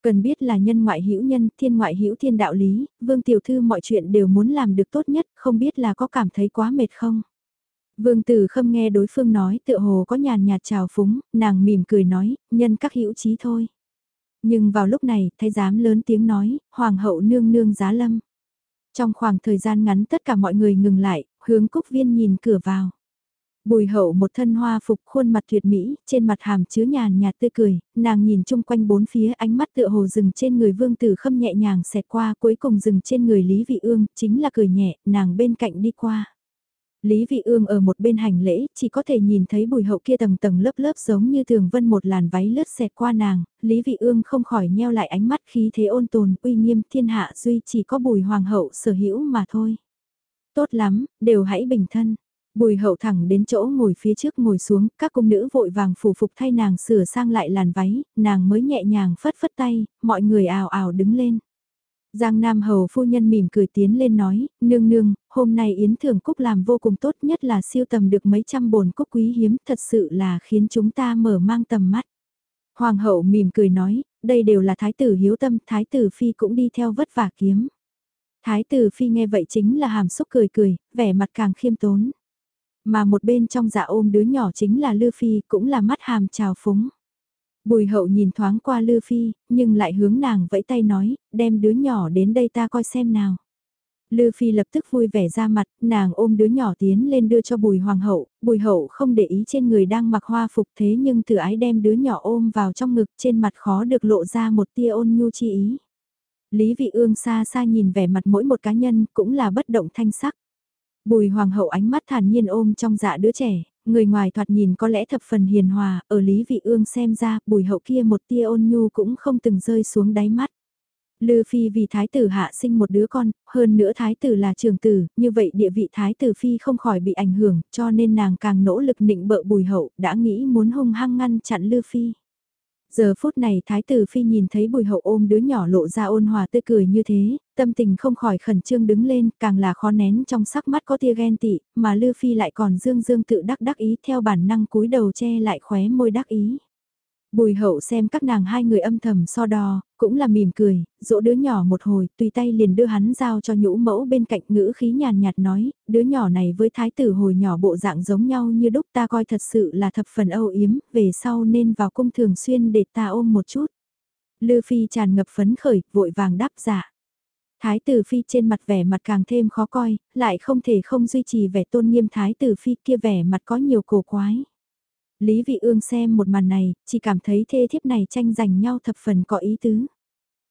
Cần biết là nhân ngoại hữu nhân, thiên ngoại hữu thiên đạo lý, Vương Tiểu Thư mọi chuyện đều muốn làm được tốt nhất, không biết là có cảm thấy quá mệt không? Vương Tử Khâm nghe đối phương nói tựa hồ có nhàn nhạt trào phúng, nàng mỉm cười nói, nhân các hữu trí thôi. Nhưng vào lúc này, thay dám lớn tiếng nói, Hoàng hậu nương nương giá lâm. Trong khoảng thời gian ngắn tất cả mọi người ngừng lại, hướng Cúc Viên nhìn cửa vào. Bùi hậu một thân hoa phục khuôn mặt tuyệt mỹ, trên mặt hàm chứa nhàn nhạt tươi cười, nàng nhìn chung quanh bốn phía ánh mắt tựa hồ dừng trên người vương tử khâm nhẹ nhàng xẹt qua cuối cùng dừng trên người Lý Vị Ương, chính là cười nhẹ, nàng bên cạnh đi qua. Lý Vị Ương ở một bên hành lễ, chỉ có thể nhìn thấy bùi hậu kia tầng tầng lớp lớp giống như thường vân một làn váy lướt xẹt qua nàng, Lý Vị Ương không khỏi nheo lại ánh mắt khí thế ôn tồn, uy nghiêm thiên hạ duy chỉ có bùi hoàng hậu sở hữu mà thôi. Tốt lắm, đều hãy bình thân. Bùi hậu thẳng đến chỗ ngồi phía trước ngồi xuống, các cung nữ vội vàng phủ phục thay nàng sửa sang lại làn váy, nàng mới nhẹ nhàng phất phất tay, mọi người ào ào đứng lên. Giang Nam Hầu phu nhân mỉm cười tiến lên nói, nương nương, hôm nay Yến Thường Cúc làm vô cùng tốt nhất là siêu tầm được mấy trăm bồn cúc quý hiếm, thật sự là khiến chúng ta mở mang tầm mắt. Hoàng hậu mỉm cười nói, đây đều là thái tử hiếu tâm, thái tử phi cũng đi theo vất vả kiếm. Thái tử phi nghe vậy chính là hàm xúc cười cười, vẻ mặt càng khiêm tốn. Mà một bên trong dạ ôm đứa nhỏ chính là Lư Phi, cũng là mắt hàm trào phúng. Bùi hậu nhìn thoáng qua Lư Phi, nhưng lại hướng nàng vẫy tay nói, đem đứa nhỏ đến đây ta coi xem nào. Lư Phi lập tức vui vẻ ra mặt, nàng ôm đứa nhỏ tiến lên đưa cho bùi hoàng hậu, bùi hậu không để ý trên người đang mặc hoa phục thế nhưng từ ái đem đứa nhỏ ôm vào trong ngực trên mặt khó được lộ ra một tia ôn nhu chi ý. Lý vị ương xa xa nhìn vẻ mặt mỗi một cá nhân cũng là bất động thanh sắc. Bùi hoàng hậu ánh mắt thản nhiên ôm trong dạ đứa trẻ, người ngoài thoạt nhìn có lẽ thập phần hiền hòa, ở Lý Vị Ương xem ra, bùi hậu kia một tia ôn nhu cũng không từng rơi xuống đáy mắt. Lư Phi vì thái tử hạ sinh một đứa con, hơn nữa thái tử là trường tử, như vậy địa vị thái tử Phi không khỏi bị ảnh hưởng, cho nên nàng càng nỗ lực nịnh bợ bùi hậu, đã nghĩ muốn hung hăng ngăn chặn Lư Phi. Giờ phút này Thái tử Phi nhìn thấy bùi hậu ôm đứa nhỏ lộ ra ôn hòa tươi cười như thế, tâm tình không khỏi khẩn trương đứng lên, càng là khó nén trong sắc mắt có tia ghen tị, mà Lư Phi lại còn dương dương tự đắc đắc ý theo bản năng cúi đầu che lại khóe môi đắc ý. Bùi hậu xem các nàng hai người âm thầm so đo, cũng là mỉm cười, dỗ đứa nhỏ một hồi, tùy tay liền đưa hắn giao cho nhũ mẫu bên cạnh ngữ khí nhàn nhạt nói, đứa nhỏ này với thái tử hồi nhỏ bộ dạng giống nhau như đúc ta coi thật sự là thập phần âu yếm, về sau nên vào cung thường xuyên để ta ôm một chút. Lư Phi tràn ngập phấn khởi, vội vàng đáp giả. Thái tử Phi trên mặt vẻ mặt càng thêm khó coi, lại không thể không duy trì vẻ tôn nghiêm Thái tử Phi kia vẻ mặt có nhiều cổ quái. Lý Vị Ương xem một màn này, chỉ cảm thấy thê thiếp này tranh giành nhau thập phần có ý tứ.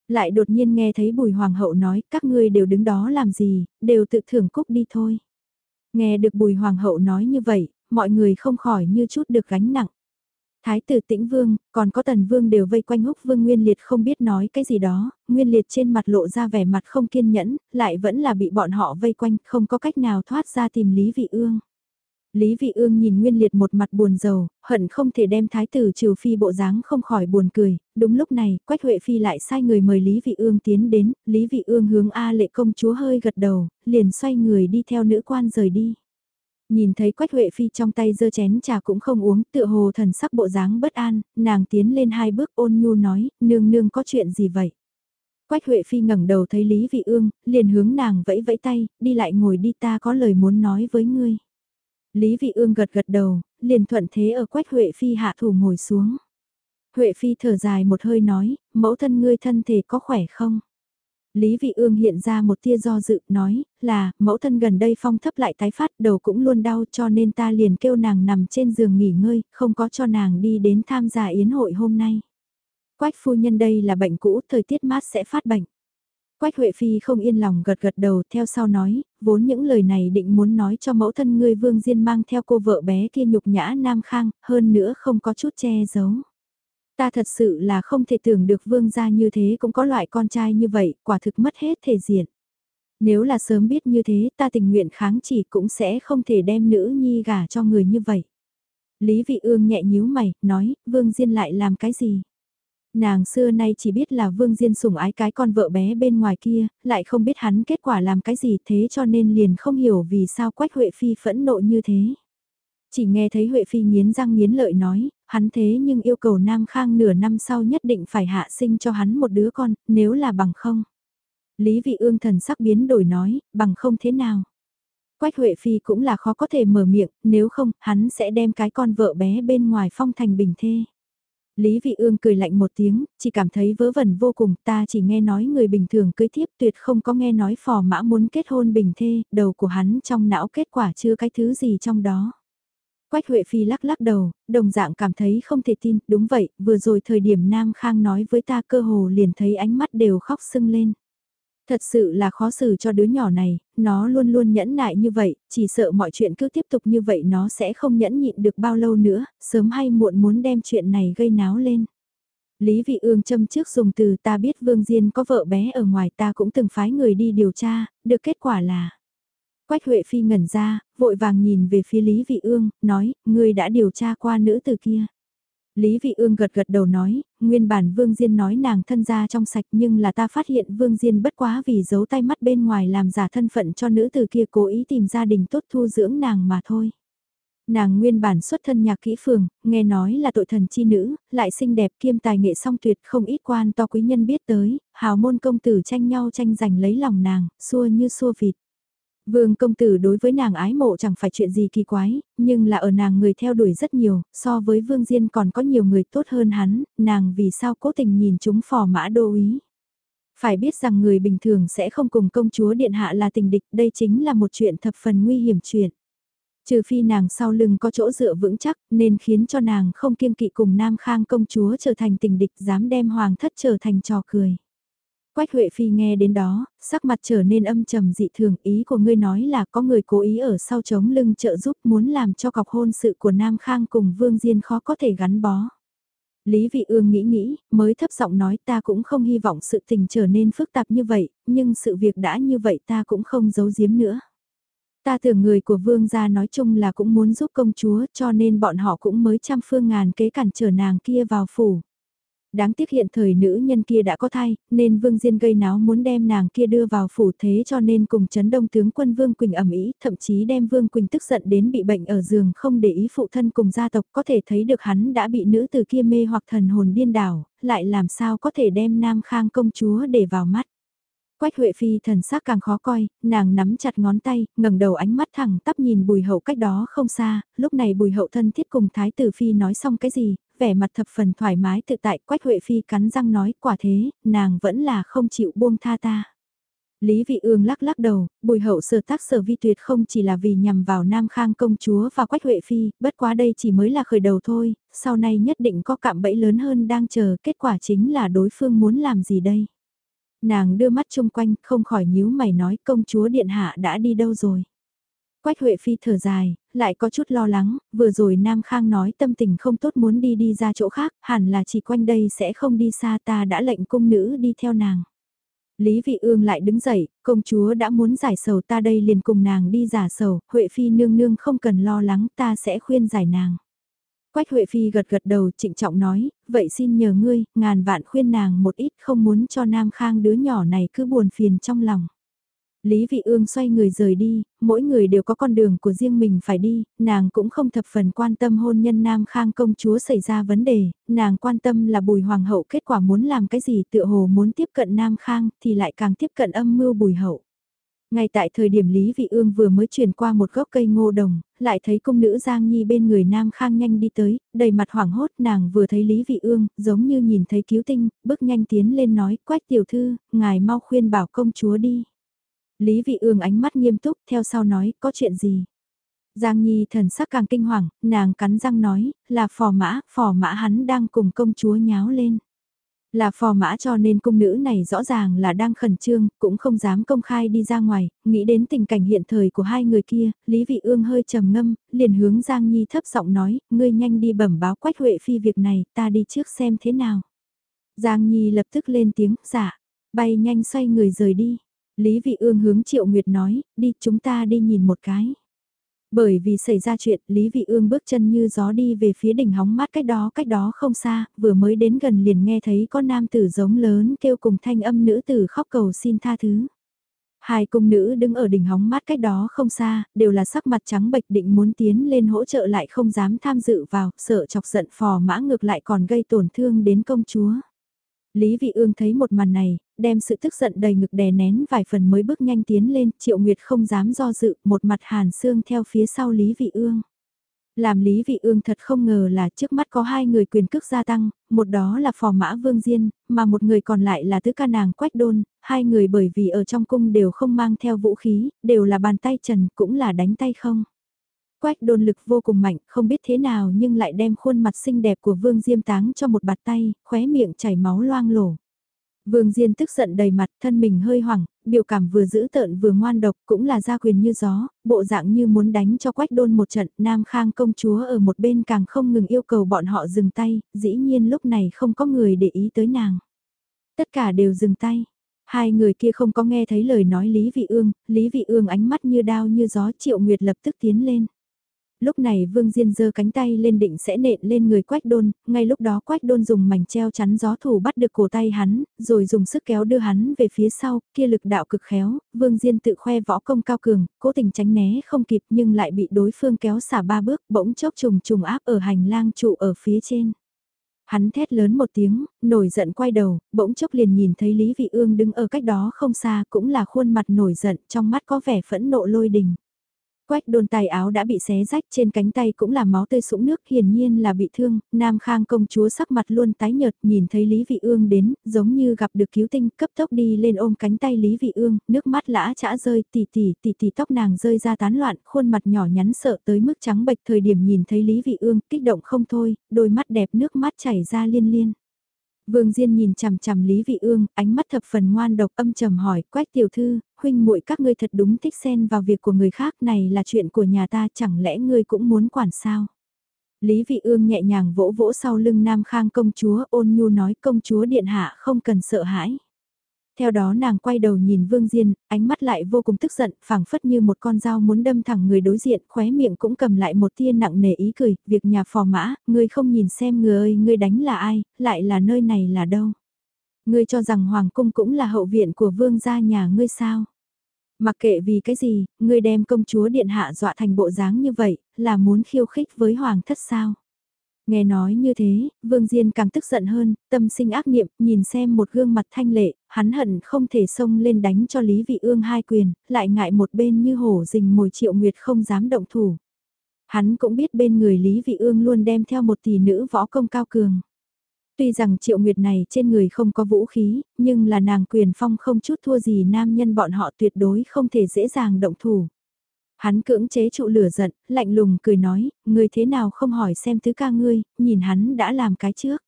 Lại đột nhiên nghe thấy Bùi Hoàng hậu nói các ngươi đều đứng đó làm gì, đều tự thưởng cúc đi thôi. Nghe được Bùi Hoàng hậu nói như vậy, mọi người không khỏi như chút được gánh nặng. Thái tử tĩnh vương, còn có tần vương đều vây quanh húc vương Nguyên Liệt không biết nói cái gì đó, Nguyên Liệt trên mặt lộ ra vẻ mặt không kiên nhẫn, lại vẫn là bị bọn họ vây quanh, không có cách nào thoát ra tìm Lý Vị Ương. Lý Vị Ương nhìn Nguyên Liệt một mặt buồn rầu, hận không thể đem thái tử trừ phi bộ dáng không khỏi buồn cười, đúng lúc này, Quách Huệ Phi lại sai người mời Lý Vị Ương tiến đến, Lý Vị Ương hướng A lệ công chúa hơi gật đầu, liền xoay người đi theo nữ quan rời đi. Nhìn thấy Quách Huệ Phi trong tay giơ chén trà cũng không uống, tựa hồ thần sắc bộ dáng bất an, nàng tiến lên hai bước ôn nhu nói, nương nương có chuyện gì vậy? Quách Huệ Phi ngẩng đầu thấy Lý Vị Ương, liền hướng nàng vẫy vẫy tay, đi lại ngồi đi ta có lời muốn nói với ngươi. Lý Vị Ương gật gật đầu, liền thuận thế ở Quách Huệ Phi hạ thủ ngồi xuống. Huệ Phi thở dài một hơi nói, mẫu thân ngươi thân thể có khỏe không? Lý Vị Ương hiện ra một tia do dự, nói, là, mẫu thân gần đây phong thấp lại tái phát, đầu cũng luôn đau cho nên ta liền kêu nàng nằm trên giường nghỉ ngơi, không có cho nàng đi đến tham gia yến hội hôm nay. Quách phu nhân đây là bệnh cũ, thời tiết mát sẽ phát bệnh. Quách Huệ Phi không yên lòng gật gật đầu theo sau nói, vốn những lời này định muốn nói cho mẫu thân ngươi Vương Diên mang theo cô vợ bé kia nhục nhã Nam Khang, hơn nữa không có chút che giấu. Ta thật sự là không thể tưởng được vương gia như thế cũng có loại con trai như vậy, quả thực mất hết thể diện. Nếu là sớm biết như thế ta tình nguyện kháng chỉ cũng sẽ không thể đem nữ nhi gả cho người như vậy. Lý vị ương nhẹ nhíu mày, nói, vương diên lại làm cái gì? Nàng xưa nay chỉ biết là Vương Diên sủng ái cái con vợ bé bên ngoài kia, lại không biết hắn kết quả làm cái gì thế cho nên liền không hiểu vì sao Quách Huệ Phi phẫn nộ như thế. Chỉ nghe thấy Huệ Phi nghiến răng nghiến lợi nói, hắn thế nhưng yêu cầu Nam Khang nửa năm sau nhất định phải hạ sinh cho hắn một đứa con, nếu là bằng không. Lý vị ương thần sắc biến đổi nói, bằng không thế nào. Quách Huệ Phi cũng là khó có thể mở miệng, nếu không, hắn sẽ đem cái con vợ bé bên ngoài phong thành bình thê. Lý Vị Ương cười lạnh một tiếng, chỉ cảm thấy vớ vẩn vô cùng, ta chỉ nghe nói người bình thường cưới thiếp tuyệt không có nghe nói phò mã muốn kết hôn bình thê, đầu của hắn trong não kết quả chưa cái thứ gì trong đó. Quách Huệ Phi lắc lắc đầu, đồng dạng cảm thấy không thể tin, đúng vậy, vừa rồi thời điểm Nam Khang nói với ta cơ hồ liền thấy ánh mắt đều khóc sưng lên. Thật sự là khó xử cho đứa nhỏ này, nó luôn luôn nhẫn nại như vậy, chỉ sợ mọi chuyện cứ tiếp tục như vậy nó sẽ không nhẫn nhịn được bao lâu nữa, sớm hay muộn muốn đem chuyện này gây náo lên. Lý Vị Ương châm trước dùng từ ta biết Vương Diên có vợ bé ở ngoài ta cũng từng phái người đi điều tra, được kết quả là Quách Huệ Phi ngẩn ra, vội vàng nhìn về phía Lý Vị Ương, nói, ngươi đã điều tra qua nữ từ kia. Lý Vị Ương gật gật đầu nói, nguyên bản Vương Diên nói nàng thân gia trong sạch nhưng là ta phát hiện Vương Diên bất quá vì giấu tay mắt bên ngoài làm giả thân phận cho nữ từ kia cố ý tìm gia đình tốt thu dưỡng nàng mà thôi. Nàng nguyên bản xuất thân nhạc kỹ phường, nghe nói là tội thần chi nữ, lại xinh đẹp kiêm tài nghệ song tuyệt không ít quan to quý nhân biết tới, hào môn công tử tranh nhau tranh giành lấy lòng nàng, xua như xua vịt. Vương công tử đối với nàng ái mộ chẳng phải chuyện gì kỳ quái, nhưng là ở nàng người theo đuổi rất nhiều, so với Vương Diên còn có nhiều người tốt hơn hắn, nàng vì sao cố tình nhìn chúng phò mã đô ý. Phải biết rằng người bình thường sẽ không cùng công chúa điện hạ là tình địch, đây chính là một chuyện thập phần nguy hiểm chuyện. Trừ phi nàng sau lưng có chỗ dựa vững chắc nên khiến cho nàng không kiêng kỵ cùng Nam Khang công chúa trở thành tình địch dám đem hoàng thất trở thành trò cười. Quách Huệ Phi nghe đến đó, sắc mặt trở nên âm trầm dị thường ý của ngươi nói là có người cố ý ở sau chống lưng trợ giúp muốn làm cho cọc hôn sự của Nam Khang cùng Vương Diên khó có thể gắn bó. Lý Vị Ương nghĩ nghĩ, mới thấp giọng nói ta cũng không hy vọng sự tình trở nên phức tạp như vậy, nhưng sự việc đã như vậy ta cũng không giấu giếm nữa. Ta tưởng người của vương gia nói chung là cũng muốn giúp công chúa cho nên bọn họ cũng mới trăm phương ngàn kế cản trở nàng kia vào phủ đáng tiếc hiện thời nữ nhân kia đã có thai, nên Vương Diên gây náo muốn đem nàng kia đưa vào phủ thế cho nên cùng chấn đông tướng quân Vương Quỳnh ẩm ý, thậm chí đem Vương Quỳnh tức giận đến bị bệnh ở giường không để ý phụ thân cùng gia tộc có thể thấy được hắn đã bị nữ từ kia mê hoặc thần hồn điên đảo, lại làm sao có thể đem Nam Khang công chúa để vào mắt. Quách Huệ Phi thần sắc càng khó coi, nàng nắm chặt ngón tay, ngẩng đầu ánh mắt thẳng tắp nhìn Bùi Hậu cách đó không xa, lúc này Bùi Hậu thân thiết cùng Thái Tử Phi nói xong cái gì, vẻ mặt thập phần thoải mái tự tại Quách Huệ Phi cắn răng nói quả thế, nàng vẫn là không chịu buông tha ta. Lý Vị Ương lắc lắc đầu, bùi hậu sở tác sở vi tuyệt không chỉ là vì nhằm vào Nam Khang công chúa và Quách Huệ Phi, bất quá đây chỉ mới là khởi đầu thôi, sau này nhất định có cạm bẫy lớn hơn đang chờ, kết quả chính là đối phương muốn làm gì đây. Nàng đưa mắt chung quanh, không khỏi nhíu mày nói công chúa điện hạ đã đi đâu rồi. Quách Huệ Phi thở dài, lại có chút lo lắng, vừa rồi Nam Khang nói tâm tình không tốt muốn đi đi ra chỗ khác, hẳn là chỉ quanh đây sẽ không đi xa ta đã lệnh cung nữ đi theo nàng. Lý Vị Ương lại đứng dậy, công chúa đã muốn giải sầu ta đây liền cùng nàng đi giả sầu, Huệ Phi nương nương không cần lo lắng ta sẽ khuyên giải nàng. Quách Huệ Phi gật gật đầu trịnh trọng nói, vậy xin nhờ ngươi, ngàn vạn khuyên nàng một ít không muốn cho Nam Khang đứa nhỏ này cứ buồn phiền trong lòng. Lý Vị Ương xoay người rời đi, mỗi người đều có con đường của riêng mình phải đi, nàng cũng không thập phần quan tâm hôn nhân Nam Khang công chúa xảy ra vấn đề, nàng quan tâm là bùi hoàng hậu kết quả muốn làm cái gì tựa hồ muốn tiếp cận Nam Khang thì lại càng tiếp cận âm mưu bùi hậu. Ngay tại thời điểm Lý Vị Ương vừa mới chuyển qua một gốc cây ngô đồng, lại thấy công nữ Giang Nhi bên người Nam Khang nhanh đi tới, đầy mặt hoảng hốt nàng vừa thấy Lý Vị Ương, giống như nhìn thấy cứu tinh, bước nhanh tiến lên nói, quách tiểu thư, ngài mau khuyên bảo công chúa đi. Lý Vị Ương ánh mắt nghiêm túc, theo sau nói, có chuyện gì? Giang Nhi thần sắc càng kinh hoàng, nàng cắn răng nói, là phò mã, phò mã hắn đang cùng công chúa nháo lên. Là phò mã cho nên cung nữ này rõ ràng là đang khẩn trương, cũng không dám công khai đi ra ngoài, nghĩ đến tình cảnh hiện thời của hai người kia, Lý Vị Ương hơi trầm ngâm, liền hướng Giang Nhi thấp giọng nói, ngươi nhanh đi bẩm báo Quách Huệ Phi việc này, ta đi trước xem thế nào. Giang Nhi lập tức lên tiếng, dạ, bay nhanh xoay người rời đi. Lý Vị Ương hướng Triệu Nguyệt nói, đi chúng ta đi nhìn một cái. Bởi vì xảy ra chuyện, Lý Vị Ương bước chân như gió đi về phía đỉnh hóng mát cách đó cách đó không xa, vừa mới đến gần liền nghe thấy có nam tử giống lớn kêu cùng thanh âm nữ tử khóc cầu xin tha thứ. Hai cung nữ đứng ở đỉnh hóng mát cách đó không xa, đều là sắc mặt trắng bệch định muốn tiến lên hỗ trợ lại không dám tham dự vào, sợ chọc giận phò mã ngược lại còn gây tổn thương đến công chúa. Lý Vị Ương thấy một màn này, đem sự tức giận đầy ngực đè nén vài phần mới bước nhanh tiến lên, Triệu Nguyệt không dám do dự, một mặt hàn xương theo phía sau Lý Vị Ương. Làm Lý Vị Ương thật không ngờ là trước mắt có hai người quyền cước gia tăng, một đó là phò mã Vương Diên, mà một người còn lại là tứ ca nàng Quách Đôn, hai người bởi vì ở trong cung đều không mang theo vũ khí, đều là bàn tay trần cũng là đánh tay không. Quách đôn lực vô cùng mạnh, không biết thế nào nhưng lại đem khuôn mặt xinh đẹp của Vương Diêm táng cho một bạt tay, khóe miệng chảy máu loang lổ. Vương Diên tức giận đầy mặt, thân mình hơi hoảng, biểu cảm vừa dữ tợn vừa ngoan độc, cũng là gia quyền như gió, bộ dạng như muốn đánh cho quách đôn một trận, Nam Khang công chúa ở một bên càng không ngừng yêu cầu bọn họ dừng tay, dĩ nhiên lúc này không có người để ý tới nàng. Tất cả đều dừng tay. Hai người kia không có nghe thấy lời nói Lý Vị Ương, Lý Vị Ương ánh mắt như đao như gió Triệu Nguyệt lập tức tiến lên. Lúc này Vương Diên giơ cánh tay lên định sẽ nện lên người Quách Đôn, ngay lúc đó Quách Đôn dùng mảnh treo chắn gió thủ bắt được cổ tay hắn, rồi dùng sức kéo đưa hắn về phía sau, kia lực đạo cực khéo, Vương Diên tự khoe võ công cao cường, cố tình tránh né không kịp nhưng lại bị đối phương kéo xả ba bước, bỗng chốc trùng trùng áp ở hành lang trụ ở phía trên. Hắn thét lớn một tiếng, nổi giận quay đầu, bỗng chốc liền nhìn thấy Lý Vị Ương đứng ở cách đó không xa cũng là khuôn mặt nổi giận, trong mắt có vẻ phẫn nộ lôi đình. Quách đôn tay áo đã bị xé rách trên cánh tay cũng là máu tươi sũng nước hiển nhiên là bị thương, Nam Khang công chúa sắc mặt luôn tái nhợt nhìn thấy Lý Vị Ương đến, giống như gặp được cứu tinh cấp tốc đi lên ôm cánh tay Lý Vị Ương, nước mắt lã chã rơi tỉ tỉ tỉ tỉ tóc nàng rơi ra tán loạn, khuôn mặt nhỏ nhắn sợ tới mức trắng bệch thời điểm nhìn thấy Lý Vị Ương kích động không thôi, đôi mắt đẹp nước mắt chảy ra liên liên. Vương Diên nhìn chằm chằm Lý Vị Ương, ánh mắt thập phần ngoan độc âm trầm hỏi, quách tiểu thư, huynh muội các ngươi thật đúng thích xen vào việc của người khác này là chuyện của nhà ta chẳng lẽ ngươi cũng muốn quản sao? Lý Vị Ương nhẹ nhàng vỗ vỗ sau lưng Nam Khang công chúa ôn nhu nói công chúa điện hạ không cần sợ hãi. Theo đó nàng quay đầu nhìn Vương Diên, ánh mắt lại vô cùng tức giận, phảng phất như một con dao muốn đâm thẳng người đối diện, khóe miệng cũng cầm lại một tia nặng nề ý cười, việc nhà phò mã, ngươi không nhìn xem người ơi, ngươi đánh là ai, lại là nơi này là đâu. Ngươi cho rằng Hoàng cung cũng là hậu viện của vương gia nhà ngươi sao. Mặc kệ vì cái gì, ngươi đem công chúa điện hạ dọa thành bộ dáng như vậy, là muốn khiêu khích với hoàng thất sao. Nghe nói như thế, Vương Diên càng tức giận hơn, tâm sinh ác niệm, nhìn xem một gương mặt thanh lệ, hắn hận không thể xông lên đánh cho Lý Vị Ương hai quyền, lại ngại một bên như hổ rình mồi triệu nguyệt không dám động thủ. Hắn cũng biết bên người Lý Vị Ương luôn đem theo một tỷ nữ võ công cao cường. Tuy rằng triệu nguyệt này trên người không có vũ khí, nhưng là nàng quyền phong không chút thua gì nam nhân bọn họ tuyệt đối không thể dễ dàng động thủ. Hắn cưỡng chế trụ lửa giận, lạnh lùng cười nói, người thế nào không hỏi xem thứ ca ngươi, nhìn hắn đã làm cái trước.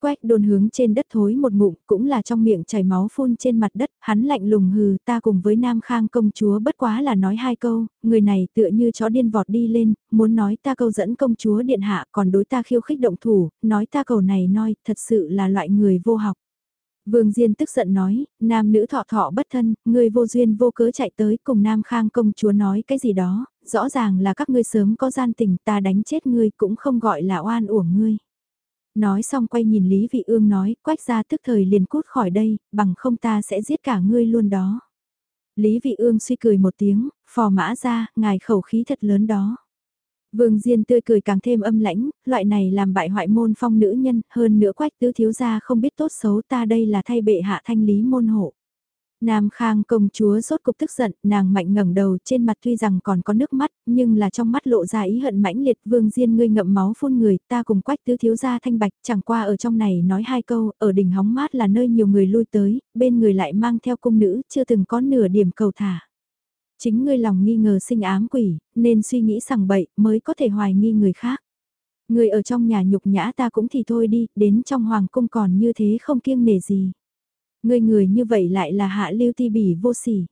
Quách đồn hướng trên đất thối một ngụm cũng là trong miệng chảy máu phun trên mặt đất, hắn lạnh lùng hừ ta cùng với Nam Khang công chúa bất quá là nói hai câu, người này tựa như chó điên vọt đi lên, muốn nói ta câu dẫn công chúa điện hạ còn đối ta khiêu khích động thủ, nói ta cầu này nói thật sự là loại người vô học. Vương Diên tức giận nói, nam nữ thọ thọ bất thân, ngươi vô duyên vô cớ chạy tới cùng Nam Khang công chúa nói cái gì đó, rõ ràng là các ngươi sớm có gian tình ta đánh chết ngươi cũng không gọi là oan uổng ngươi. Nói xong quay nhìn Lý Vị Ương nói, quách ra tức thời liền cút khỏi đây, bằng không ta sẽ giết cả ngươi luôn đó. Lý Vị Ương suy cười một tiếng, phò mã ra, ngài khẩu khí thật lớn đó. Vương Diên tươi cười càng thêm âm lãnh, loại này làm bại hoại môn phong nữ nhân, hơn nữa quách tứ thiếu gia không biết tốt xấu ta đây là thay bệ hạ thanh lý môn hộ. Nam Khang công chúa rốt cục tức giận, nàng mạnh ngẩng đầu trên mặt tuy rằng còn có nước mắt, nhưng là trong mắt lộ ra ý hận mãnh liệt vương diên ngươi ngậm máu phun người, ta cùng quách tứ thiếu gia thanh bạch, chẳng qua ở trong này nói hai câu, ở đỉnh hóng mát là nơi nhiều người lui tới, bên người lại mang theo cung nữ, chưa từng có nửa điểm cầu thả. Chính ngươi lòng nghi ngờ sinh ám quỷ, nên suy nghĩ sằng bậy, mới có thể hoài nghi người khác. Người ở trong nhà nhục nhã ta cũng thì thôi đi, đến trong hoàng cung còn như thế không kiêng nể gì. Người người như vậy lại là hạ lưu ti bỉ vô sỉ.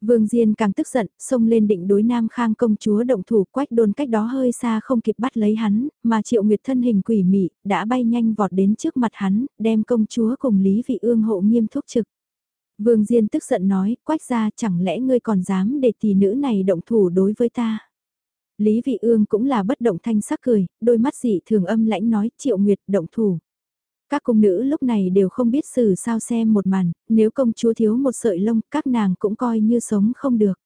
Vương Diên càng tức giận, xông lên định đối Nam Khang công chúa động thủ quách Đôn cách đó hơi xa không kịp bắt lấy hắn, mà Triệu Nguyệt thân hình quỷ mị đã bay nhanh vọt đến trước mặt hắn, đem công chúa cùng Lý Vị Ương hộ nghiêm thúc trực. Vương Diên tức giận nói, quách ra chẳng lẽ ngươi còn dám để tỷ nữ này động thủ đối với ta. Lý Vị Ương cũng là bất động thanh sắc cười, đôi mắt dị thường âm lãnh nói Triệu Nguyệt động thủ. Các cung nữ lúc này đều không biết xử sao xem một màn, nếu công chúa thiếu một sợi lông, các nàng cũng coi như sống không được.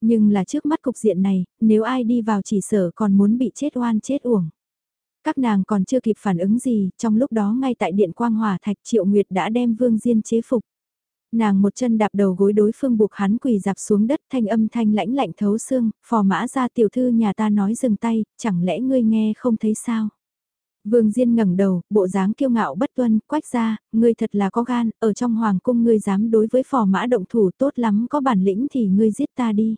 Nhưng là trước mắt cục diện này, nếu ai đi vào chỉ sở còn muốn bị chết oan chết uổng. Các nàng còn chưa kịp phản ứng gì, trong lúc đó ngay tại điện quang hỏa thạch triệu nguyệt đã đem vương diên chế phục. Nàng một chân đạp đầu gối đối phương buộc hắn quỳ dạp xuống đất thanh âm thanh lãnh lạnh thấu xương, phò mã ra tiểu thư nhà ta nói dừng tay, chẳng lẽ ngươi nghe không thấy sao? Vương Diên ngẩng đầu, bộ dáng kiêu ngạo bất tuân, quách ra, ngươi thật là có gan, ở trong hoàng cung ngươi dám đối với phò mã động thủ tốt lắm có bản lĩnh thì ngươi giết ta đi.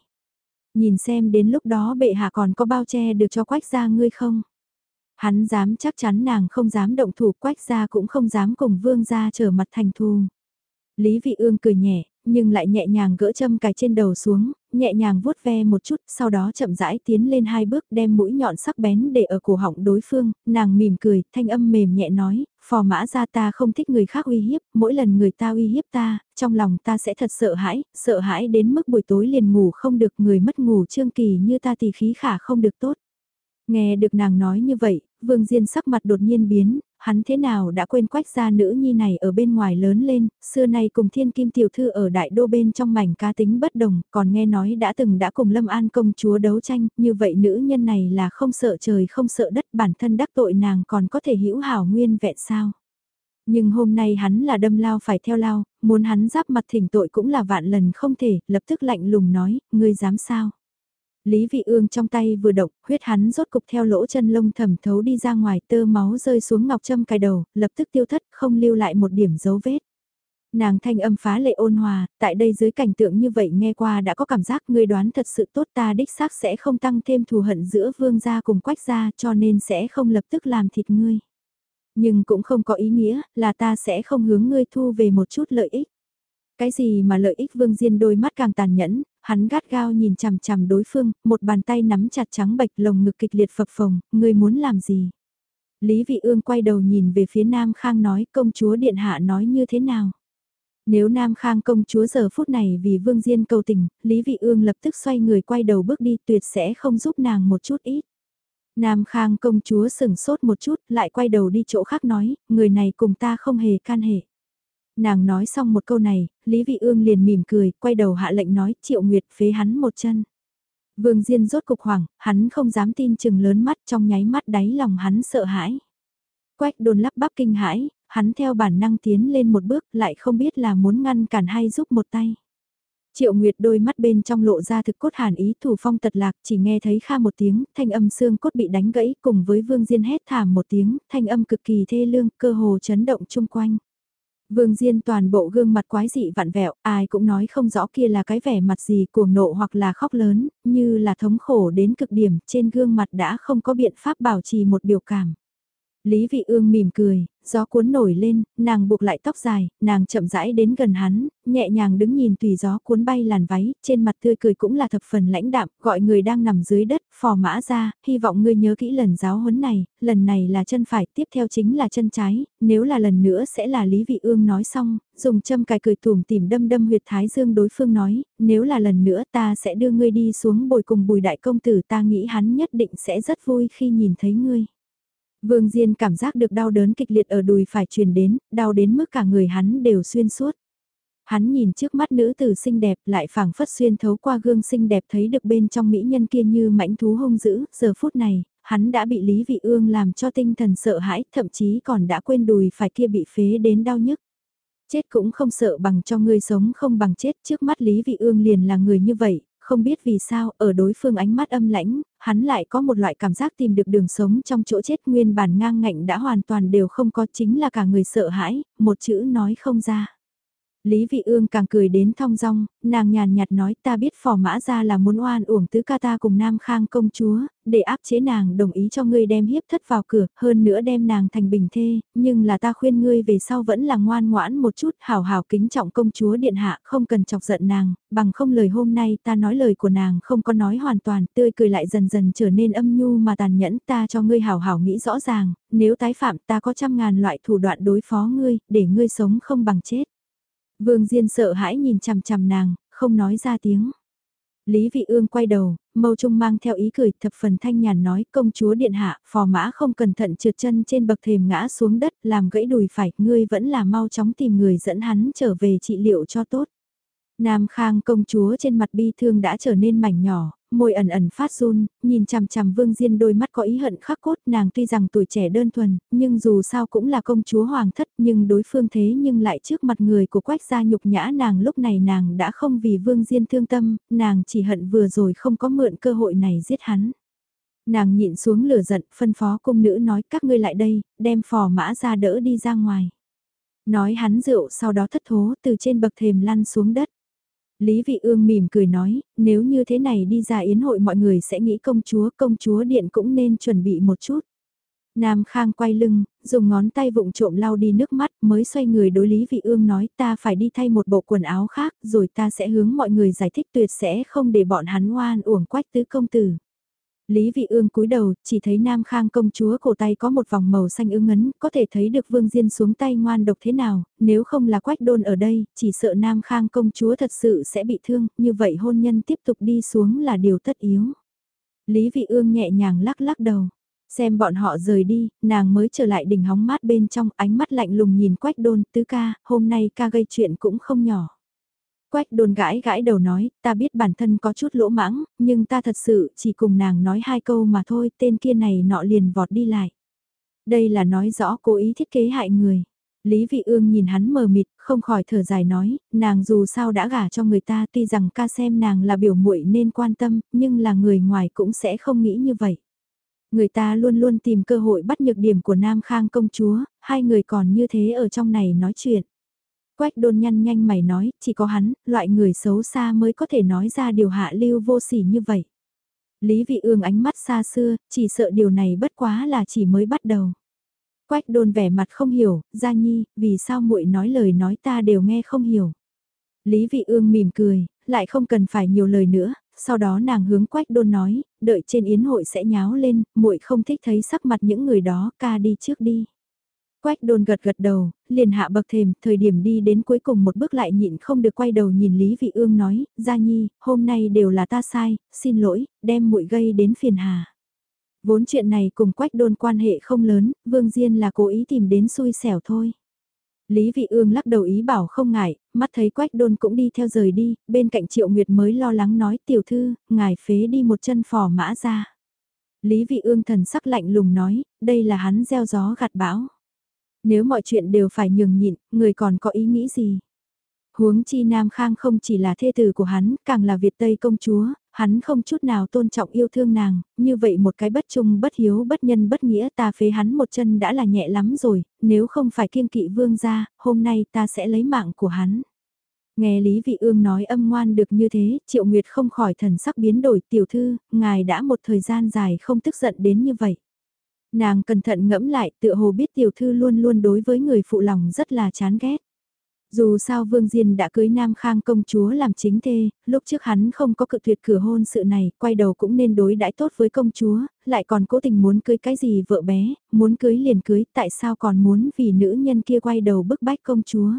Nhìn xem đến lúc đó bệ hạ còn có bao che được cho quách ra ngươi không? Hắn dám chắc chắn nàng không dám động thủ quách ra cũng không dám cùng vương ra trở mặt thành thù. Lý Vị Ương cười nhẹ, nhưng lại nhẹ nhàng gỡ châm cài trên đầu xuống, nhẹ nhàng vuốt ve một chút, sau đó chậm rãi tiến lên hai bước đem mũi nhọn sắc bén để ở cổ họng đối phương, nàng mỉm cười, thanh âm mềm nhẹ nói, phò mã ra ta không thích người khác uy hiếp, mỗi lần người ta uy hiếp ta, trong lòng ta sẽ thật sợ hãi, sợ hãi đến mức buổi tối liền ngủ không được người mất ngủ trương kỳ như ta thì khí khả không được tốt. Nghe được nàng nói như vậy, Vương Diên sắc mặt đột nhiên biến, hắn thế nào đã quên quách gia nữ nhi này ở bên ngoài lớn lên, xưa nay cùng thiên kim tiểu thư ở đại đô bên trong mảnh cá tính bất đồng, còn nghe nói đã từng đã cùng Lâm An công chúa đấu tranh, như vậy nữ nhân này là không sợ trời không sợ đất bản thân đắc tội nàng còn có thể hữu hảo nguyên vẹn sao. Nhưng hôm nay hắn là đâm lao phải theo lao, muốn hắn giáp mặt thỉnh tội cũng là vạn lần không thể, lập tức lạnh lùng nói, ngươi dám sao? Lý Vị Ương trong tay vừa động, huyết hắn rốt cục theo lỗ chân lông thẩm thấu đi ra ngoài tơ máu rơi xuống ngọc châm cài đầu, lập tức tiêu thất không lưu lại một điểm dấu vết. Nàng thanh âm phá lệ ôn hòa, tại đây dưới cảnh tượng như vậy nghe qua đã có cảm giác ngươi đoán thật sự tốt ta đích xác sẽ không tăng thêm thù hận giữa vương gia cùng quách gia cho nên sẽ không lập tức làm thịt ngươi. Nhưng cũng không có ý nghĩa là ta sẽ không hướng ngươi thu về một chút lợi ích. Cái gì mà lợi ích Vương Diên đôi mắt càng tàn nhẫn, hắn gắt gao nhìn chằm chằm đối phương, một bàn tay nắm chặt trắng bạch lồng ngực kịch liệt phập phồng, người muốn làm gì? Lý Vị Ương quay đầu nhìn về phía Nam Khang nói công chúa Điện Hạ nói như thế nào? Nếu Nam Khang công chúa giờ phút này vì Vương Diên cầu tình, Lý Vị Ương lập tức xoay người quay đầu bước đi tuyệt sẽ không giúp nàng một chút ít. Nam Khang công chúa sừng sốt một chút lại quay đầu đi chỗ khác nói, người này cùng ta không hề can hệ. Nàng nói xong một câu này, Lý Vị Ương liền mỉm cười, quay đầu hạ lệnh nói triệu nguyệt phế hắn một chân. Vương Diên rốt cục hoảng, hắn không dám tin chừng lớn mắt trong nháy mắt đáy lòng hắn sợ hãi. Quách đồn lắp bắp kinh hãi, hắn theo bản năng tiến lên một bước lại không biết là muốn ngăn cản hay giúp một tay. Triệu Nguyệt đôi mắt bên trong lộ ra thực cốt hàn ý thủ phong tật lạc chỉ nghe thấy kha một tiếng, thanh âm xương cốt bị đánh gãy cùng với Vương Diên hét thảm một tiếng, thanh âm cực kỳ thê lương, cơ hồ chấn động chung quanh. Vương Diên toàn bộ gương mặt quái dị vặn vẹo, ai cũng nói không rõ kia là cái vẻ mặt gì cuồng nộ hoặc là khóc lớn, như là thống khổ đến cực điểm, trên gương mặt đã không có biện pháp bảo trì một biểu cảm. Lý Vị Ương mỉm cười, gió cuốn nổi lên, nàng buộc lại tóc dài, nàng chậm rãi đến gần hắn, nhẹ nhàng đứng nhìn tùy gió cuốn bay làn váy, trên mặt tươi cười cũng là thập phần lãnh đạm, gọi người đang nằm dưới đất, phò mã ra, hy vọng ngươi nhớ kỹ lần giáo huấn này, lần này là chân phải, tiếp theo chính là chân trái, nếu là lần nữa sẽ là Lý Vị Ương nói xong, dùng châm cài cười tùm tìm đâm đâm huyệt thái dương đối phương nói, nếu là lần nữa ta sẽ đưa ngươi đi xuống bồi cùng bùi đại công tử ta nghĩ hắn nhất định sẽ rất vui khi nhìn thấy ngươi. Vương Diên cảm giác được đau đớn kịch liệt ở đùi phải truyền đến, đau đến mức cả người hắn đều xuyên suốt. Hắn nhìn trước mắt nữ tử xinh đẹp lại phảng phất xuyên thấu qua gương xinh đẹp thấy được bên trong mỹ nhân kia như mãnh thú hung dữ, giờ phút này, hắn đã bị Lý Vị Ương làm cho tinh thần sợ hãi, thậm chí còn đã quên đùi phải kia bị phế đến đau nhức. Chết cũng không sợ bằng cho ngươi sống không bằng chết trước mắt Lý Vị Ương liền là người như vậy, không biết vì sao, ở đối phương ánh mắt âm lãnh, hắn lại có một loại cảm giác tìm được đường sống trong chỗ chết nguyên bản ngang ngạnh đã hoàn toàn đều không có chính là cả người sợ hãi, một chữ nói không ra. Lý Vị Ương càng cười đến thong dong, nàng nhàn nhạt nói ta biết phò mã ra là muốn oan uổng tứ ca ta cùng Nam Khang công chúa, để áp chế nàng đồng ý cho ngươi đem hiếp thất vào cửa, hơn nữa đem nàng thành bình thê, nhưng là ta khuyên ngươi về sau vẫn là ngoan ngoãn một chút, hảo hảo kính trọng công chúa điện hạ, không cần chọc giận nàng, bằng không lời hôm nay ta nói lời của nàng không có nói hoàn toàn, tươi cười lại dần dần trở nên âm nhu mà tàn nhẫn, ta cho ngươi hảo hảo nghĩ rõ ràng, nếu tái phạm ta có trăm ngàn loại thủ đoạn đối phó ngươi, để ngươi sống không bằng chết. Vương Diên sợ hãi nhìn chằm chằm nàng, không nói ra tiếng. Lý Vị Ương quay đầu, mâu trung mang theo ý cười thập phần thanh nhàn nói công chúa điện hạ, phò mã không cẩn thận trượt chân trên bậc thềm ngã xuống đất làm gãy đùi phải, ngươi vẫn là mau chóng tìm người dẫn hắn trở về trị liệu cho tốt. Nam Khang công chúa trên mặt bi thương đã trở nên mảnh nhỏ, môi ẩn ẩn phát run, nhìn chằm chằm Vương Diên đôi mắt có ý hận khắc cốt, nàng tuy rằng tuổi trẻ đơn thuần, nhưng dù sao cũng là công chúa hoàng thất, nhưng đối phương thế nhưng lại trước mặt người của quách gia nhục nhã nàng lúc này nàng đã không vì Vương Diên thương tâm, nàng chỉ hận vừa rồi không có mượn cơ hội này giết hắn. Nàng nhịn xuống lửa giận, phân phó cung nữ nói các ngươi lại đây, đem phò mã ra đỡ đi ra ngoài. Nói hắn rượu sau đó thất thố từ trên bậc thềm lăn xuống đất. Lý Vị Ương mỉm cười nói, nếu như thế này đi ra yến hội mọi người sẽ nghĩ công chúa, công chúa điện cũng nên chuẩn bị một chút. Nam Khang quay lưng, dùng ngón tay vụng trộm lau đi nước mắt mới xoay người đối Lý Vị Ương nói ta phải đi thay một bộ quần áo khác rồi ta sẽ hướng mọi người giải thích tuyệt sẽ không để bọn hắn oan uổng quách tứ công tử. Lý Vị Ương cúi đầu, chỉ thấy Nam Khang công chúa cổ tay có một vòng màu xanh ưng ấn, có thể thấy được Vương Diên xuống tay ngoan độc thế nào, nếu không là quách đôn ở đây, chỉ sợ Nam Khang công chúa thật sự sẽ bị thương, như vậy hôn nhân tiếp tục đi xuống là điều tất yếu. Lý Vị Ương nhẹ nhàng lắc lắc đầu. Xem bọn họ rời đi, nàng mới trở lại đỉnh hóng mát bên trong, ánh mắt lạnh lùng nhìn quách đôn, tứ ca, hôm nay ca gây chuyện cũng không nhỏ. Quách đồn gãi gãi đầu nói, ta biết bản thân có chút lỗ mãng, nhưng ta thật sự chỉ cùng nàng nói hai câu mà thôi, tên kia này nọ liền vọt đi lại. Đây là nói rõ cố ý thiết kế hại người. Lý Vị Ương nhìn hắn mờ mịt, không khỏi thở dài nói, nàng dù sao đã gả cho người ta tuy rằng ca xem nàng là biểu muội nên quan tâm, nhưng là người ngoài cũng sẽ không nghĩ như vậy. Người ta luôn luôn tìm cơ hội bắt nhược điểm của Nam Khang công chúa, hai người còn như thế ở trong này nói chuyện. Quách đôn nhăn nhanh mày nói, chỉ có hắn, loại người xấu xa mới có thể nói ra điều hạ lưu vô sỉ như vậy. Lý vị ương ánh mắt xa xưa, chỉ sợ điều này bất quá là chỉ mới bắt đầu. Quách đôn vẻ mặt không hiểu, gia nhi, vì sao muội nói lời nói ta đều nghe không hiểu. Lý vị ương mỉm cười, lại không cần phải nhiều lời nữa, sau đó nàng hướng quách đôn nói, đợi trên yến hội sẽ nháo lên, muội không thích thấy sắc mặt những người đó, ca đi trước đi. Quách đôn gật gật đầu, liền hạ bậc thềm, thời điểm đi đến cuối cùng một bước lại nhịn không được quay đầu nhìn Lý Vị Ương nói, Gia Nhi, hôm nay đều là ta sai, xin lỗi, đem muội gây đến phiền hà. Vốn chuyện này cùng quách đôn quan hệ không lớn, Vương Diên là cố ý tìm đến xui xẻo thôi. Lý Vị Ương lắc đầu ý bảo không ngại, mắt thấy quách đôn cũng đi theo rời đi, bên cạnh Triệu Nguyệt mới lo lắng nói tiểu thư, ngài phế đi một chân phò mã ra. Lý Vị Ương thần sắc lạnh lùng nói, đây là hắn gieo gió gặt bão. Nếu mọi chuyện đều phải nhường nhịn, người còn có ý nghĩ gì? Huống chi Nam Khang không chỉ là thê tử của hắn, càng là Việt Tây công chúa, hắn không chút nào tôn trọng yêu thương nàng, như vậy một cái bất trung bất hiếu bất nhân bất nghĩa ta phế hắn một chân đã là nhẹ lắm rồi, nếu không phải kiêng kỵ vương gia, hôm nay ta sẽ lấy mạng của hắn. Nghe Lý Vị Ương nói âm ngoan được như thế, Triệu Nguyệt không khỏi thần sắc biến đổi tiểu thư, ngài đã một thời gian dài không tức giận đến như vậy. Nàng cẩn thận ngẫm lại tựa hồ biết tiểu thư luôn luôn đối với người phụ lòng rất là chán ghét. Dù sao Vương Diên đã cưới Nam Khang công chúa làm chính thê, lúc trước hắn không có cự tuyệt cửa hôn sự này, quay đầu cũng nên đối đãi tốt với công chúa, lại còn cố tình muốn cưới cái gì vợ bé, muốn cưới liền cưới, tại sao còn muốn vì nữ nhân kia quay đầu bức bách công chúa.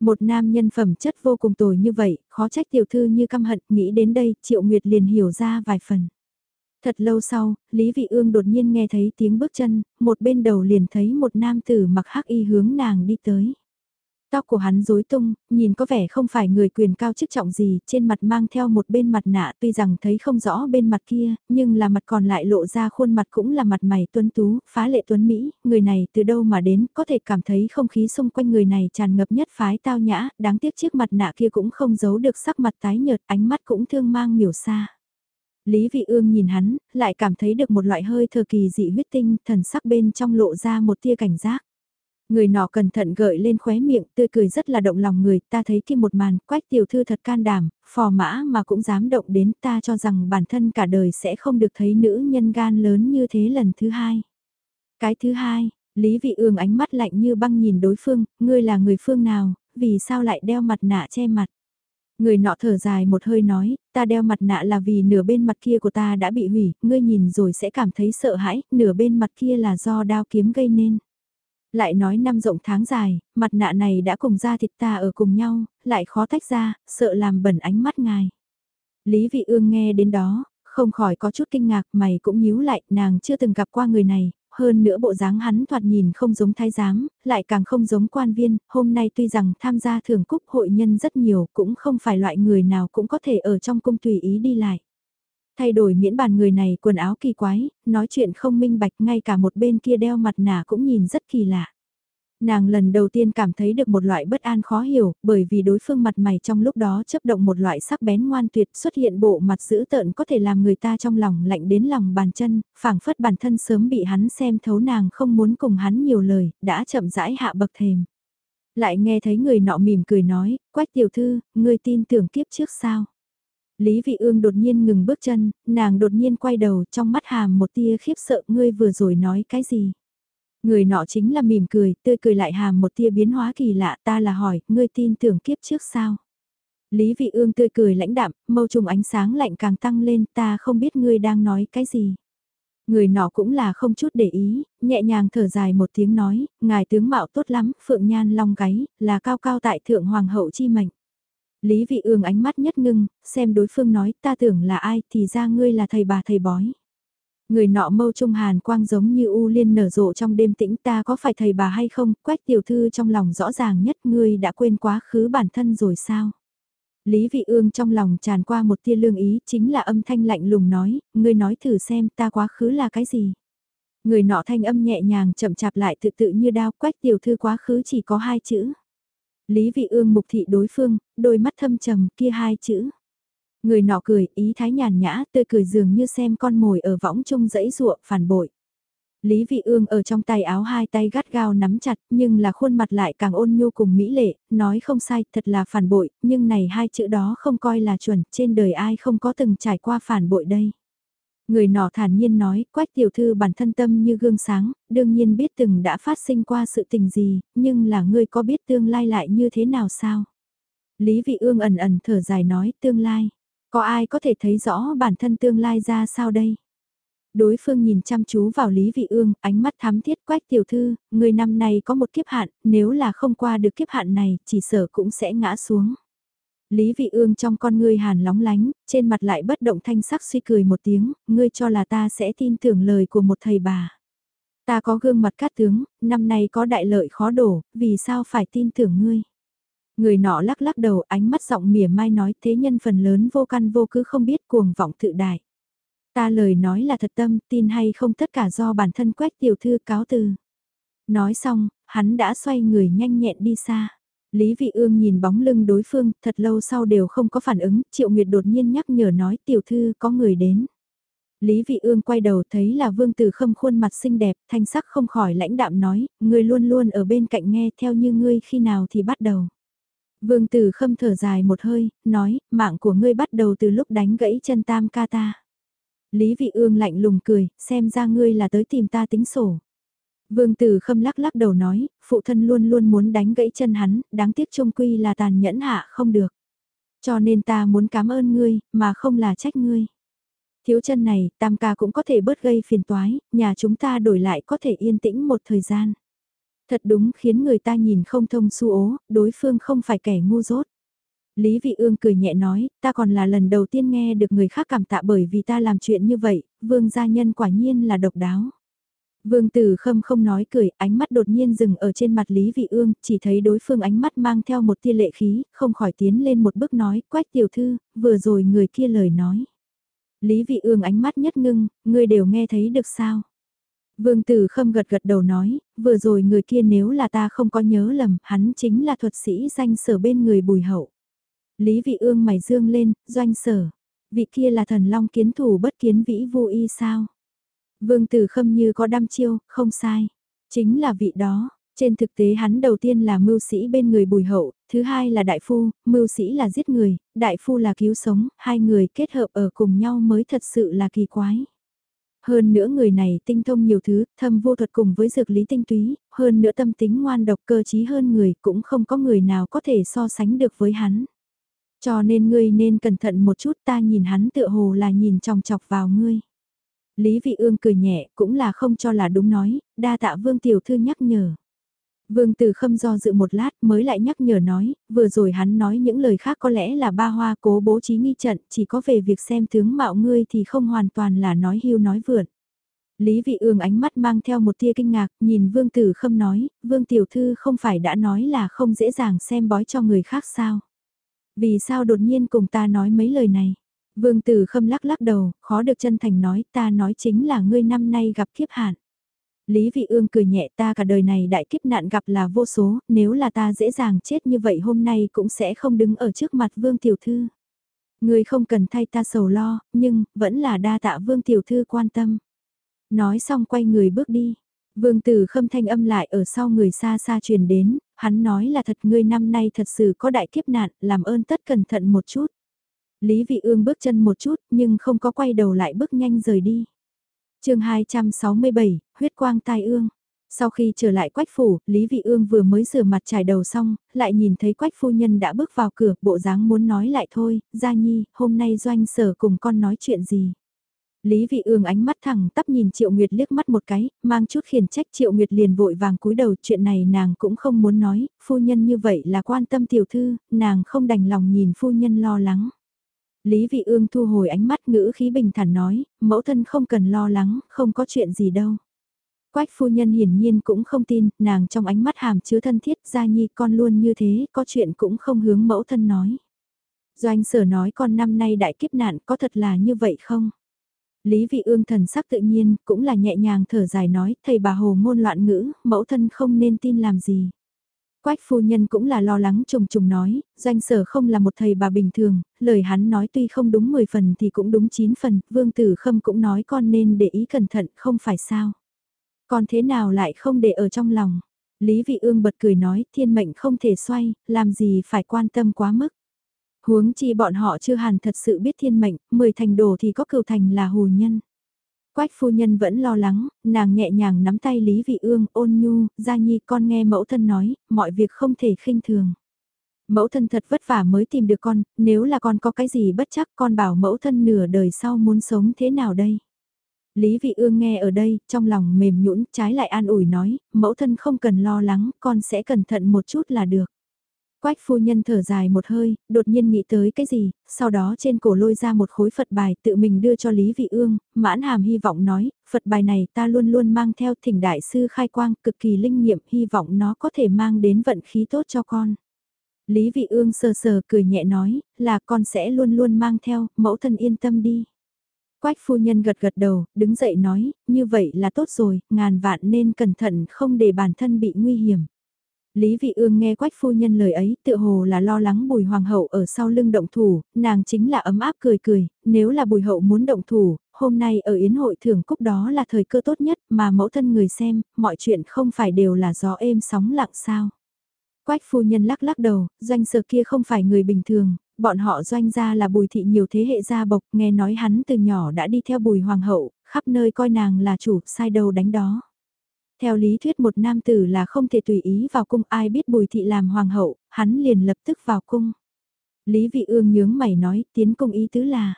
Một nam nhân phẩm chất vô cùng tồi như vậy, khó trách tiểu thư như căm hận, nghĩ đến đây, Triệu Nguyệt liền hiểu ra vài phần. Thật lâu sau, Lý Vị Ương đột nhiên nghe thấy tiếng bước chân, một bên đầu liền thấy một nam tử mặc hắc y hướng nàng đi tới. Tóc của hắn rối tung, nhìn có vẻ không phải người quyền cao chức trọng gì, trên mặt mang theo một bên mặt nạ tuy rằng thấy không rõ bên mặt kia, nhưng là mặt còn lại lộ ra khuôn mặt cũng là mặt mày tuấn tú, phá lệ tuấn Mỹ, người này từ đâu mà đến, có thể cảm thấy không khí xung quanh người này tràn ngập nhất phái tao nhã, đáng tiếc chiếc mặt nạ kia cũng không giấu được sắc mặt tái nhợt, ánh mắt cũng thương mang miểu xa. Lý Vị Ương nhìn hắn, lại cảm thấy được một loại hơi thờ kỳ dị huyết tinh, thần sắc bên trong lộ ra một tia cảnh giác. Người nọ cẩn thận gợi lên khóe miệng, tươi cười rất là động lòng người, ta thấy kia một màn, quách tiểu thư thật can đảm, phò mã mà cũng dám động đến ta cho rằng bản thân cả đời sẽ không được thấy nữ nhân gan lớn như thế lần thứ hai. Cái thứ hai, Lý Vị Ương ánh mắt lạnh như băng nhìn đối phương, ngươi là người phương nào, vì sao lại đeo mặt nạ che mặt. Người nọ thở dài một hơi nói, ta đeo mặt nạ là vì nửa bên mặt kia của ta đã bị hủy, ngươi nhìn rồi sẽ cảm thấy sợ hãi, nửa bên mặt kia là do đao kiếm gây nên lại nói năm rộng tháng dài, mặt nạ này đã cùng da thịt ta ở cùng nhau, lại khó tách ra, sợ làm bẩn ánh mắt ngài. Lý Vị Ương nghe đến đó, không khỏi có chút kinh ngạc, mày cũng nhíu lại, nàng chưa từng gặp qua người này, hơn nữa bộ dáng hắn thoạt nhìn không giống thái giám, lại càng không giống quan viên, hôm nay tuy rằng tham gia thưởng cúc hội nhân rất nhiều, cũng không phải loại người nào cũng có thể ở trong cung tùy ý đi lại. Thay đổi miễn bàn người này quần áo kỳ quái, nói chuyện không minh bạch ngay cả một bên kia đeo mặt nạ cũng nhìn rất kỳ lạ. Nàng lần đầu tiên cảm thấy được một loại bất an khó hiểu, bởi vì đối phương mặt mày trong lúc đó chấp động một loại sắc bén ngoan tuyệt xuất hiện bộ mặt dữ tợn có thể làm người ta trong lòng lạnh đến lòng bàn chân, phảng phất bản thân sớm bị hắn xem thấu nàng không muốn cùng hắn nhiều lời, đã chậm rãi hạ bậc thềm. Lại nghe thấy người nọ mỉm cười nói, quách tiểu thư, ngươi tin tưởng kiếp trước sao? Lý Vị Ương đột nhiên ngừng bước chân, nàng đột nhiên quay đầu trong mắt hàm một tia khiếp sợ ngươi vừa rồi nói cái gì. Người nọ chính là mỉm cười, tươi cười lại hàm một tia biến hóa kỳ lạ ta là hỏi, ngươi tin tưởng kiếp trước sao? Lý Vị Ương tươi cười lãnh đạm, mâu trùng ánh sáng lạnh càng tăng lên ta không biết ngươi đang nói cái gì. Người nọ cũng là không chút để ý, nhẹ nhàng thở dài một tiếng nói, ngài tướng mạo tốt lắm, phượng nhan long gáy, là cao cao tại thượng hoàng hậu chi mệnh. Lý vị ương ánh mắt nhất ngưng, xem đối phương nói ta tưởng là ai thì ra ngươi là thầy bà thầy bói. Người nọ mâu trung hàn quang giống như u liên nở rộ trong đêm tĩnh ta có phải thầy bà hay không, quách tiểu thư trong lòng rõ ràng nhất ngươi đã quên quá khứ bản thân rồi sao. Lý vị ương trong lòng tràn qua một tia lương ý chính là âm thanh lạnh lùng nói, ngươi nói thử xem ta quá khứ là cái gì. Người nọ thanh âm nhẹ nhàng chậm chạp lại tự tự như đao quách tiểu thư quá khứ chỉ có hai chữ. Lý vị ương mục thị đối phương, đôi mắt thâm trầm kia hai chữ. Người nọ cười, ý thái nhàn nhã, tươi cười dường như xem con mồi ở võng trông dẫy ruộng, phản bội. Lý Vị Ương ở trong tay áo hai tay gắt gao nắm chặt, nhưng là khuôn mặt lại càng ôn nhu cùng mỹ lệ, nói không sai, thật là phản bội, nhưng này hai chữ đó không coi là chuẩn, trên đời ai không có từng trải qua phản bội đây. Người nọ thản nhiên nói, quách tiểu thư bản thân tâm như gương sáng, đương nhiên biết từng đã phát sinh qua sự tình gì, nhưng là ngươi có biết tương lai lại như thế nào sao? Lý vị ương ẩn ẩn thở dài nói, tương lai, có ai có thể thấy rõ bản thân tương lai ra sao đây? Đối phương nhìn chăm chú vào Lý Vị Ương, ánh mắt thám thiết quách tiểu thư, người năm nay có một kiếp hạn, nếu là không qua được kiếp hạn này, chỉ sợ cũng sẽ ngã xuống. Lý Vị Ương trong con ngươi hàn lóng lánh, trên mặt lại bất động thanh sắc suy cười một tiếng, ngươi cho là ta sẽ tin tưởng lời của một thầy bà. Ta có gương mặt cát tướng, năm nay có đại lợi khó đổ, vì sao phải tin tưởng ngươi. Người nọ lắc lắc đầu ánh mắt giọng mỉa mai nói thế nhân phần lớn vô căn vô cứ không biết cuồng vọng tự đại. Ta lời nói là thật tâm, tin hay không tất cả do bản thân quét tiểu thư cáo từ. Nói xong, hắn đã xoay người nhanh nhẹn đi xa. Lý Vị Ương nhìn bóng lưng đối phương, thật lâu sau đều không có phản ứng, Triệu Nguyệt đột nhiên nhắc nhở nói tiểu thư có người đến. Lý Vị Ương quay đầu thấy là Vương Tử Khâm khuôn mặt xinh đẹp, thanh sắc không khỏi lãnh đạm nói, người luôn luôn ở bên cạnh nghe theo như ngươi khi nào thì bắt đầu. Vương Tử Khâm thở dài một hơi, nói, mạng của ngươi bắt đầu từ lúc đánh gãy chân tam ca ta. Lý Vị Ương lạnh lùng cười, xem ra ngươi là tới tìm ta tính sổ. Vương Tử Khâm lắc lắc đầu nói, phụ thân luôn luôn muốn đánh gãy chân hắn, đáng tiếc trông quy là tàn nhẫn hạ không được. Cho nên ta muốn cảm ơn ngươi, mà không là trách ngươi. Thiếu chân này, tam ca cũng có thể bớt gây phiền toái, nhà chúng ta đổi lại có thể yên tĩnh một thời gian. Thật đúng khiến người ta nhìn không thông su ố, đối phương không phải kẻ ngu dốt. Lý Vị Ương cười nhẹ nói, ta còn là lần đầu tiên nghe được người khác cảm tạ bởi vì ta làm chuyện như vậy, vương gia nhân quả nhiên là độc đáo. Vương Tử Khâm không nói cười, ánh mắt đột nhiên dừng ở trên mặt Lý Vị Ương, chỉ thấy đối phương ánh mắt mang theo một tia lệ khí, không khỏi tiến lên một bước nói, quách tiểu thư, vừa rồi người kia lời nói. Lý Vị Ương ánh mắt nhất ngưng, ngươi đều nghe thấy được sao? Vương Tử Khâm gật gật đầu nói, vừa rồi người kia nếu là ta không có nhớ lầm, hắn chính là thuật sĩ danh sở bên người bùi hậu. Lý Vị Ương mày dương lên, doanh sở. Vị kia là thần long kiến thủ bất kiến vĩ vô y sao? Vương Tử Khâm như có đăm chiêu, không sai. Chính là vị đó, trên thực tế hắn đầu tiên là mưu sĩ bên người bùi hậu, thứ hai là đại phu, mưu sĩ là giết người, đại phu là cứu sống, hai người kết hợp ở cùng nhau mới thật sự là kỳ quái. Hơn nữa người này tinh thông nhiều thứ, thâm vô thuật cùng với dược lý tinh túy, hơn nữa tâm tính ngoan độc cơ trí hơn người, cũng không có người nào có thể so sánh được với hắn. Cho nên ngươi nên cẩn thận một chút ta nhìn hắn tựa hồ là nhìn tròng chọc vào ngươi. Lý Vị Ương cười nhẹ, cũng là không cho là đúng nói, đa tạ Vương Tiểu Thư nhắc nhở. Vương Từ Khâm do dự một lát mới lại nhắc nhở nói, vừa rồi hắn nói những lời khác có lẽ là ba hoa cố bố trí nghi trận, chỉ có về việc xem tướng mạo ngươi thì không hoàn toàn là nói hưu nói vượn. Lý Vị Ương ánh mắt mang theo một tia kinh ngạc, nhìn Vương Tử Khâm nói, Vương Tiểu Thư không phải đã nói là không dễ dàng xem bói cho người khác sao? Vì sao đột nhiên cùng ta nói mấy lời này? Vương Tử Khâm lắc lắc đầu, khó được chân thành nói ta nói chính là ngươi năm nay gặp kiếp hạn. Lý Vị Ương cười nhẹ ta cả đời này đại kiếp nạn gặp là vô số, nếu là ta dễ dàng chết như vậy hôm nay cũng sẽ không đứng ở trước mặt Vương Tiểu Thư. Ngươi không cần thay ta sầu lo, nhưng, vẫn là đa tạ Vương Tiểu Thư quan tâm. Nói xong quay người bước đi. Vương Tử Khâm thanh âm lại ở sau người xa xa truyền đến, hắn nói là thật ngươi năm nay thật sự có đại kiếp nạn, làm ơn tất cẩn thận một chút. Lý Vị Ương bước chân một chút, nhưng không có quay đầu lại bước nhanh rời đi chương 267, huyết quang tai ương. Sau khi trở lại quách phủ, Lý Vị Ương vừa mới rửa mặt trải đầu xong, lại nhìn thấy quách phu nhân đã bước vào cửa, bộ dáng muốn nói lại thôi, Gia Nhi, hôm nay doanh sở cùng con nói chuyện gì. Lý Vị Ương ánh mắt thẳng tắp nhìn Triệu Nguyệt liếc mắt một cái, mang chút khiển trách Triệu Nguyệt liền vội vàng cúi đầu chuyện này nàng cũng không muốn nói, phu nhân như vậy là quan tâm tiểu thư, nàng không đành lòng nhìn phu nhân lo lắng. Lý Vị Ương thu hồi ánh mắt ngữ khí bình thản nói, mẫu thân không cần lo lắng, không có chuyện gì đâu. Quách phu nhân hiển nhiên cũng không tin, nàng trong ánh mắt hàm chứa thân thiết, gia nhi con luôn như thế, có chuyện cũng không hướng mẫu thân nói. Doanh sở nói con năm nay đại kiếp nạn có thật là như vậy không? Lý vị ương thần sắc tự nhiên, cũng là nhẹ nhàng thở dài nói, thầy bà hồ ngôn loạn ngữ, mẫu thân không nên tin làm gì. Quách phu nhân cũng là lo lắng trùng trùng nói, doanh sở không là một thầy bà bình thường, lời hắn nói tuy không đúng 10 phần thì cũng đúng 9 phần, vương tử khâm cũng nói con nên để ý cẩn thận không phải sao. Còn thế nào lại không để ở trong lòng. Lý vị ương bật cười nói thiên mệnh không thể xoay, làm gì phải quan tâm quá mức. Huống chi bọn họ chưa hẳn thật sự biết thiên mệnh, 10 thành đồ thì có cửu thành là hù nhân. Quách phu nhân vẫn lo lắng, nàng nhẹ nhàng nắm tay Lý Vị Ương ôn nhu, gia nhi con nghe mẫu thân nói, mọi việc không thể khinh thường. Mẫu thân thật vất vả mới tìm được con, nếu là con có cái gì bất chắc con bảo mẫu thân nửa đời sau muốn sống thế nào đây? Lý Vị Ương nghe ở đây, trong lòng mềm nhũn trái lại an ủi nói, mẫu thân không cần lo lắng, con sẽ cẩn thận một chút là được. Quách phu nhân thở dài một hơi, đột nhiên nghĩ tới cái gì, sau đó trên cổ lôi ra một khối Phật bài tự mình đưa cho Lý Vị Ương, mãn hàm hy vọng nói, Phật bài này ta luôn luôn mang theo thỉnh đại sư khai quang cực kỳ linh nghiệm hy vọng nó có thể mang đến vận khí tốt cho con. Lý Vị Ương sờ sờ cười nhẹ nói, là con sẽ luôn luôn mang theo, mẫu thân yên tâm đi. Quách phu nhân gật gật đầu, đứng dậy nói, như vậy là tốt rồi, ngàn vạn nên cẩn thận không để bản thân bị nguy hiểm. Lý Vị Ương nghe Quách phu nhân lời ấy, tự hồ là lo lắng Bùi Hoàng hậu ở sau lưng động thủ, nàng chính là ấm áp cười cười, nếu là Bùi hậu muốn động thủ, hôm nay ở yến hội thưởng cúc đó là thời cơ tốt nhất mà mẫu thân người xem, mọi chuyện không phải đều là gió êm sóng lặng sao. Quách phu nhân lắc lắc đầu, doanh sở kia không phải người bình thường, bọn họ doanh gia là bùi thị nhiều thế hệ gia bộc, nghe nói hắn từ nhỏ đã đi theo bùi hoàng hậu, khắp nơi coi nàng là chủ, sai đầu đánh đó. Theo lý thuyết một nam tử là không thể tùy ý vào cung ai biết bùi thị làm hoàng hậu, hắn liền lập tức vào cung. Lý vị ương nhướng mày nói tiến cung ý tứ là.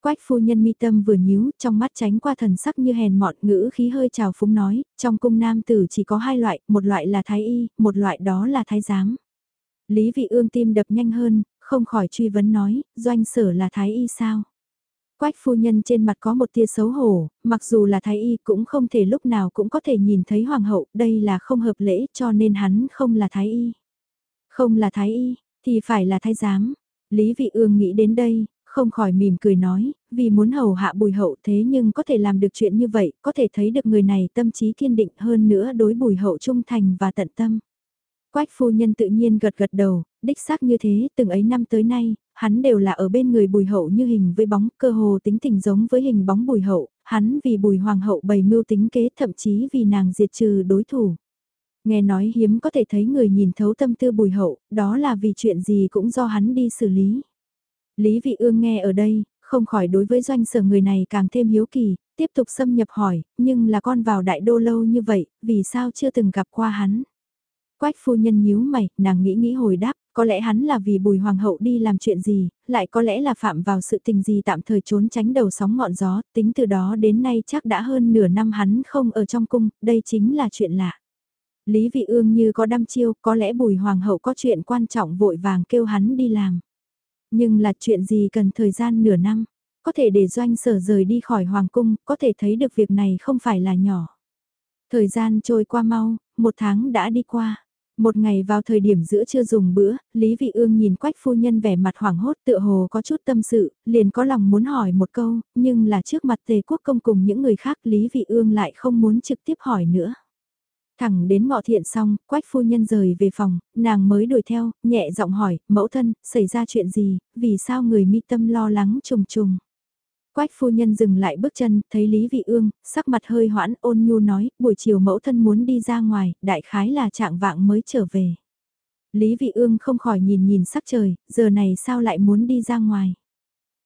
Quách phu nhân mi tâm vừa nhíu, trong mắt tránh qua thần sắc như hèn mọn ngữ khí hơi trào phúng nói, trong cung nam tử chỉ có hai loại, một loại là thái y, một loại đó là thái giám. Lý vị ương tim đập nhanh hơn, không khỏi truy vấn nói, doanh sở là thái y sao? Quách phu nhân trên mặt có một tia xấu hổ, mặc dù là thái y cũng không thể lúc nào cũng có thể nhìn thấy hoàng hậu, đây là không hợp lễ cho nên hắn không là thái y. Không là thái y, thì phải là thái giám. Lý vị ương nghĩ đến đây, không khỏi mỉm cười nói, vì muốn hầu hạ bùi hậu thế nhưng có thể làm được chuyện như vậy, có thể thấy được người này tâm trí kiên định hơn nữa đối bùi hậu trung thành và tận tâm. Quách phu nhân tự nhiên gật gật đầu, đích xác như thế, từng ấy năm tới nay, hắn đều là ở bên người bùi hậu như hình với bóng, cơ hồ tính tình giống với hình bóng bùi hậu, hắn vì bùi hoàng hậu bày mưu tính kế thậm chí vì nàng diệt trừ đối thủ. Nghe nói hiếm có thể thấy người nhìn thấu tâm tư bùi hậu, đó là vì chuyện gì cũng do hắn đi xử lý. Lý vị ương nghe ở đây, không khỏi đối với doanh sở người này càng thêm hiếu kỳ, tiếp tục xâm nhập hỏi, nhưng là con vào đại đô lâu như vậy, vì sao chưa từng gặp qua hắn? Quách phu nhân nhíu mày, nàng nghĩ nghĩ hồi đáp, có lẽ hắn là vì bùi hoàng hậu đi làm chuyện gì, lại có lẽ là phạm vào sự tình gì tạm thời trốn tránh đầu sóng ngọn gió, tính từ đó đến nay chắc đã hơn nửa năm hắn không ở trong cung, đây chính là chuyện lạ. Lý vị ương như có đăm chiêu, có lẽ bùi hoàng hậu có chuyện quan trọng vội vàng kêu hắn đi làm. Nhưng là chuyện gì cần thời gian nửa năm, có thể để doanh sở rời đi khỏi hoàng cung, có thể thấy được việc này không phải là nhỏ. Thời gian trôi qua mau, một tháng đã đi qua. Một ngày vào thời điểm giữa trưa dùng bữa, Lý Vị Ương nhìn quách phu nhân vẻ mặt hoảng hốt tựa hồ có chút tâm sự, liền có lòng muốn hỏi một câu, nhưng là trước mặt tề quốc công cùng những người khác Lý Vị Ương lại không muốn trực tiếp hỏi nữa. Thẳng đến ngọ thiện xong, quách phu nhân rời về phòng, nàng mới đuổi theo, nhẹ giọng hỏi, mẫu thân, xảy ra chuyện gì, vì sao người mi tâm lo lắng trùng trùng. Quách phu nhân dừng lại bước chân, thấy Lý Vị Ương, sắc mặt hơi hoãn ôn nhu nói, buổi chiều mẫu thân muốn đi ra ngoài, đại khái là trạng vạng mới trở về. Lý Vị Ương không khỏi nhìn nhìn sắc trời, giờ này sao lại muốn đi ra ngoài.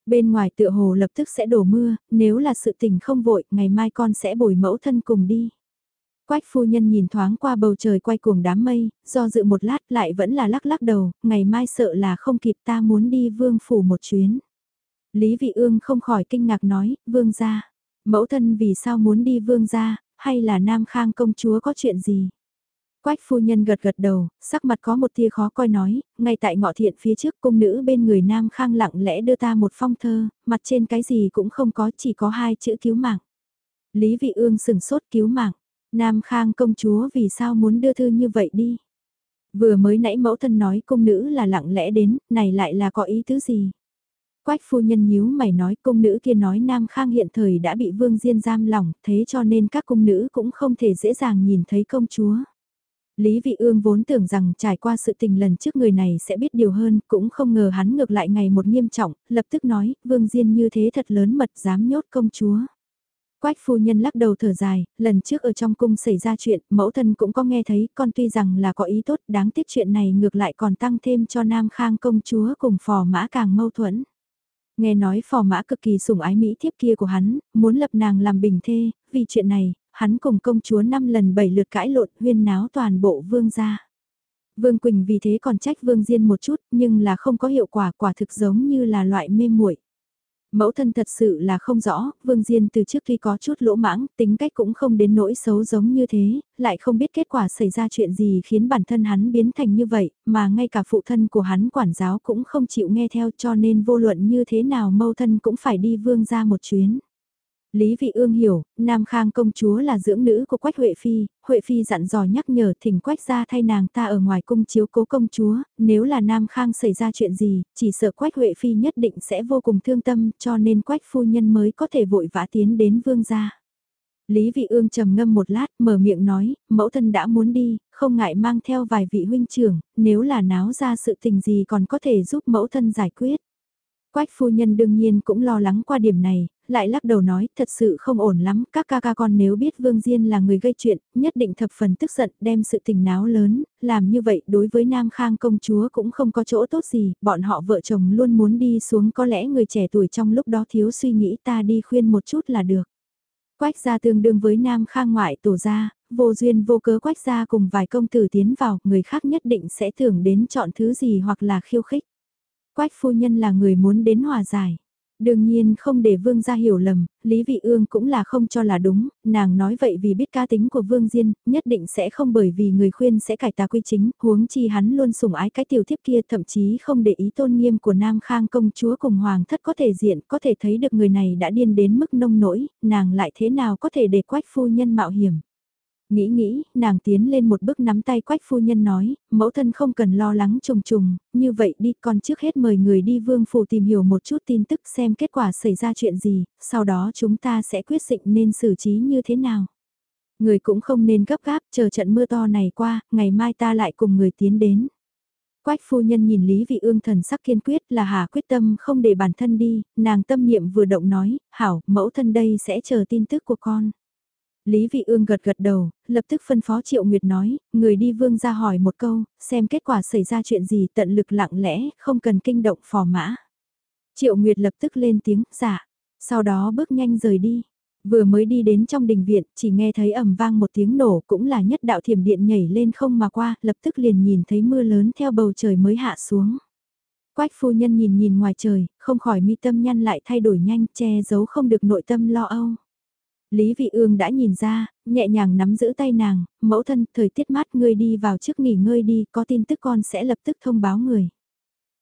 Bên ngoài tựa hồ lập tức sẽ đổ mưa, nếu là sự tình không vội, ngày mai con sẽ bồi mẫu thân cùng đi. Quách phu nhân nhìn thoáng qua bầu trời quay cuồng đám mây, do dự một lát lại vẫn là lắc lắc đầu, ngày mai sợ là không kịp ta muốn đi vương phủ một chuyến. Lý Vị Ương không khỏi kinh ngạc nói, vương gia, mẫu thân vì sao muốn đi vương gia, hay là Nam Khang công chúa có chuyện gì? Quách phu nhân gật gật đầu, sắc mặt có một tia khó coi nói, ngay tại ngọ thiện phía trước cung nữ bên người Nam Khang lặng lẽ đưa ta một phong thơ, mặt trên cái gì cũng không có, chỉ có hai chữ cứu mạng. Lý Vị Ương sừng sốt cứu mạng, Nam Khang công chúa vì sao muốn đưa thư như vậy đi? Vừa mới nãy mẫu thân nói cung nữ là lặng lẽ đến, này lại là có ý tứ gì? Quách phu nhân nhíu mày nói cung nữ kia nói Nam Khang hiện thời đã bị Vương Diên giam lỏng, thế cho nên các cung nữ cũng không thể dễ dàng nhìn thấy công chúa. Lý Vị Ương vốn tưởng rằng trải qua sự tình lần trước người này sẽ biết điều hơn, cũng không ngờ hắn ngược lại ngày một nghiêm trọng, lập tức nói, Vương Diên như thế thật lớn mật dám nhốt công chúa. Quách phu nhân lắc đầu thở dài, lần trước ở trong cung xảy ra chuyện, mẫu thân cũng có nghe thấy, con tuy rằng là có ý tốt, đáng tiếc chuyện này ngược lại còn tăng thêm cho Nam Khang công chúa cùng phò mã càng mâu thuẫn. Nghe nói phò mã cực kỳ sủng ái Mỹ thiếp kia của hắn, muốn lập nàng làm bình thê, vì chuyện này, hắn cùng công chúa năm lần bảy lượt cãi lộn huyên náo toàn bộ vương gia. Vương Quỳnh vì thế còn trách Vương Diên một chút, nhưng là không có hiệu quả quả thực giống như là loại mê muội. Mẫu thân thật sự là không rõ, Vương Diên từ trước khi có chút lỗ mãng, tính cách cũng không đến nỗi xấu giống như thế, lại không biết kết quả xảy ra chuyện gì khiến bản thân hắn biến thành như vậy, mà ngay cả phụ thân của hắn quản giáo cũng không chịu nghe theo cho nên vô luận như thế nào mâu thân cũng phải đi Vương ra một chuyến. Lý Vị Ương hiểu, Nam Khang công chúa là dưỡng nữ của Quách Huệ Phi, Huệ Phi dặn dò nhắc nhở thỉnh Quách ra thay nàng ta ở ngoài cung chiếu cố công chúa, nếu là Nam Khang xảy ra chuyện gì, chỉ sợ Quách Huệ Phi nhất định sẽ vô cùng thương tâm cho nên Quách phu nhân mới có thể vội vã tiến đến vương gia. Lý Vị Ương trầm ngâm một lát, mở miệng nói, mẫu thân đã muốn đi, không ngại mang theo vài vị huynh trưởng, nếu là náo ra sự tình gì còn có thể giúp mẫu thân giải quyết. Quách phu nhân đương nhiên cũng lo lắng qua điểm này, lại lắc đầu nói thật sự không ổn lắm, các ca ca con nếu biết Vương Diên là người gây chuyện, nhất định thập phần tức giận đem sự tình náo lớn, làm như vậy đối với Nam Khang công chúa cũng không có chỗ tốt gì, bọn họ vợ chồng luôn muốn đi xuống có lẽ người trẻ tuổi trong lúc đó thiếu suy nghĩ ta đi khuyên một chút là được. Quách gia tương đương với Nam Khang ngoại tổ gia, vô duyên vô cớ quách gia cùng vài công tử tiến vào, người khác nhất định sẽ tưởng đến chọn thứ gì hoặc là khiêu khích. Quách phu nhân là người muốn đến hòa giải. Đương nhiên không để Vương gia hiểu lầm, Lý Vị Ương cũng là không cho là đúng, nàng nói vậy vì biết ca tính của Vương Diên, nhất định sẽ không bởi vì người khuyên sẽ cải tà quy chính, huống chi hắn luôn sủng ái cái tiểu thiếp kia thậm chí không để ý tôn nghiêm của Nam Khang công chúa cùng Hoàng thất có thể diện, có thể thấy được người này đã điên đến mức nông nỗi, nàng lại thế nào có thể để quách phu nhân mạo hiểm. Nghĩ nghĩ, nàng tiến lên một bước nắm tay quách phu nhân nói, mẫu thân không cần lo lắng trùng trùng, như vậy đi con trước hết mời người đi vương phủ tìm hiểu một chút tin tức xem kết quả xảy ra chuyện gì, sau đó chúng ta sẽ quyết định nên xử trí như thế nào. Người cũng không nên gấp gáp, chờ trận mưa to này qua, ngày mai ta lại cùng người tiến đến. Quách phu nhân nhìn Lý Vị Ương thần sắc kiên quyết là hà quyết tâm không để bản thân đi, nàng tâm niệm vừa động nói, hảo, mẫu thân đây sẽ chờ tin tức của con. Lý Vị Ương gật gật đầu, lập tức phân phó Triệu Nguyệt nói, người đi vương ra hỏi một câu, xem kết quả xảy ra chuyện gì tận lực lặng lẽ, không cần kinh động phò mã. Triệu Nguyệt lập tức lên tiếng, dạ. sau đó bước nhanh rời đi. Vừa mới đi đến trong đình viện, chỉ nghe thấy ầm vang một tiếng nổ cũng là nhất đạo thiểm điện nhảy lên không mà qua, lập tức liền nhìn thấy mưa lớn theo bầu trời mới hạ xuống. Quách phu nhân nhìn nhìn ngoài trời, không khỏi mi tâm nhăn lại thay đổi nhanh, che giấu không được nội tâm lo âu. Lý Vị Ương đã nhìn ra, nhẹ nhàng nắm giữ tay nàng, mẫu thân, thời tiết mát ngươi đi vào trước nghỉ ngơi đi, có tin tức con sẽ lập tức thông báo người.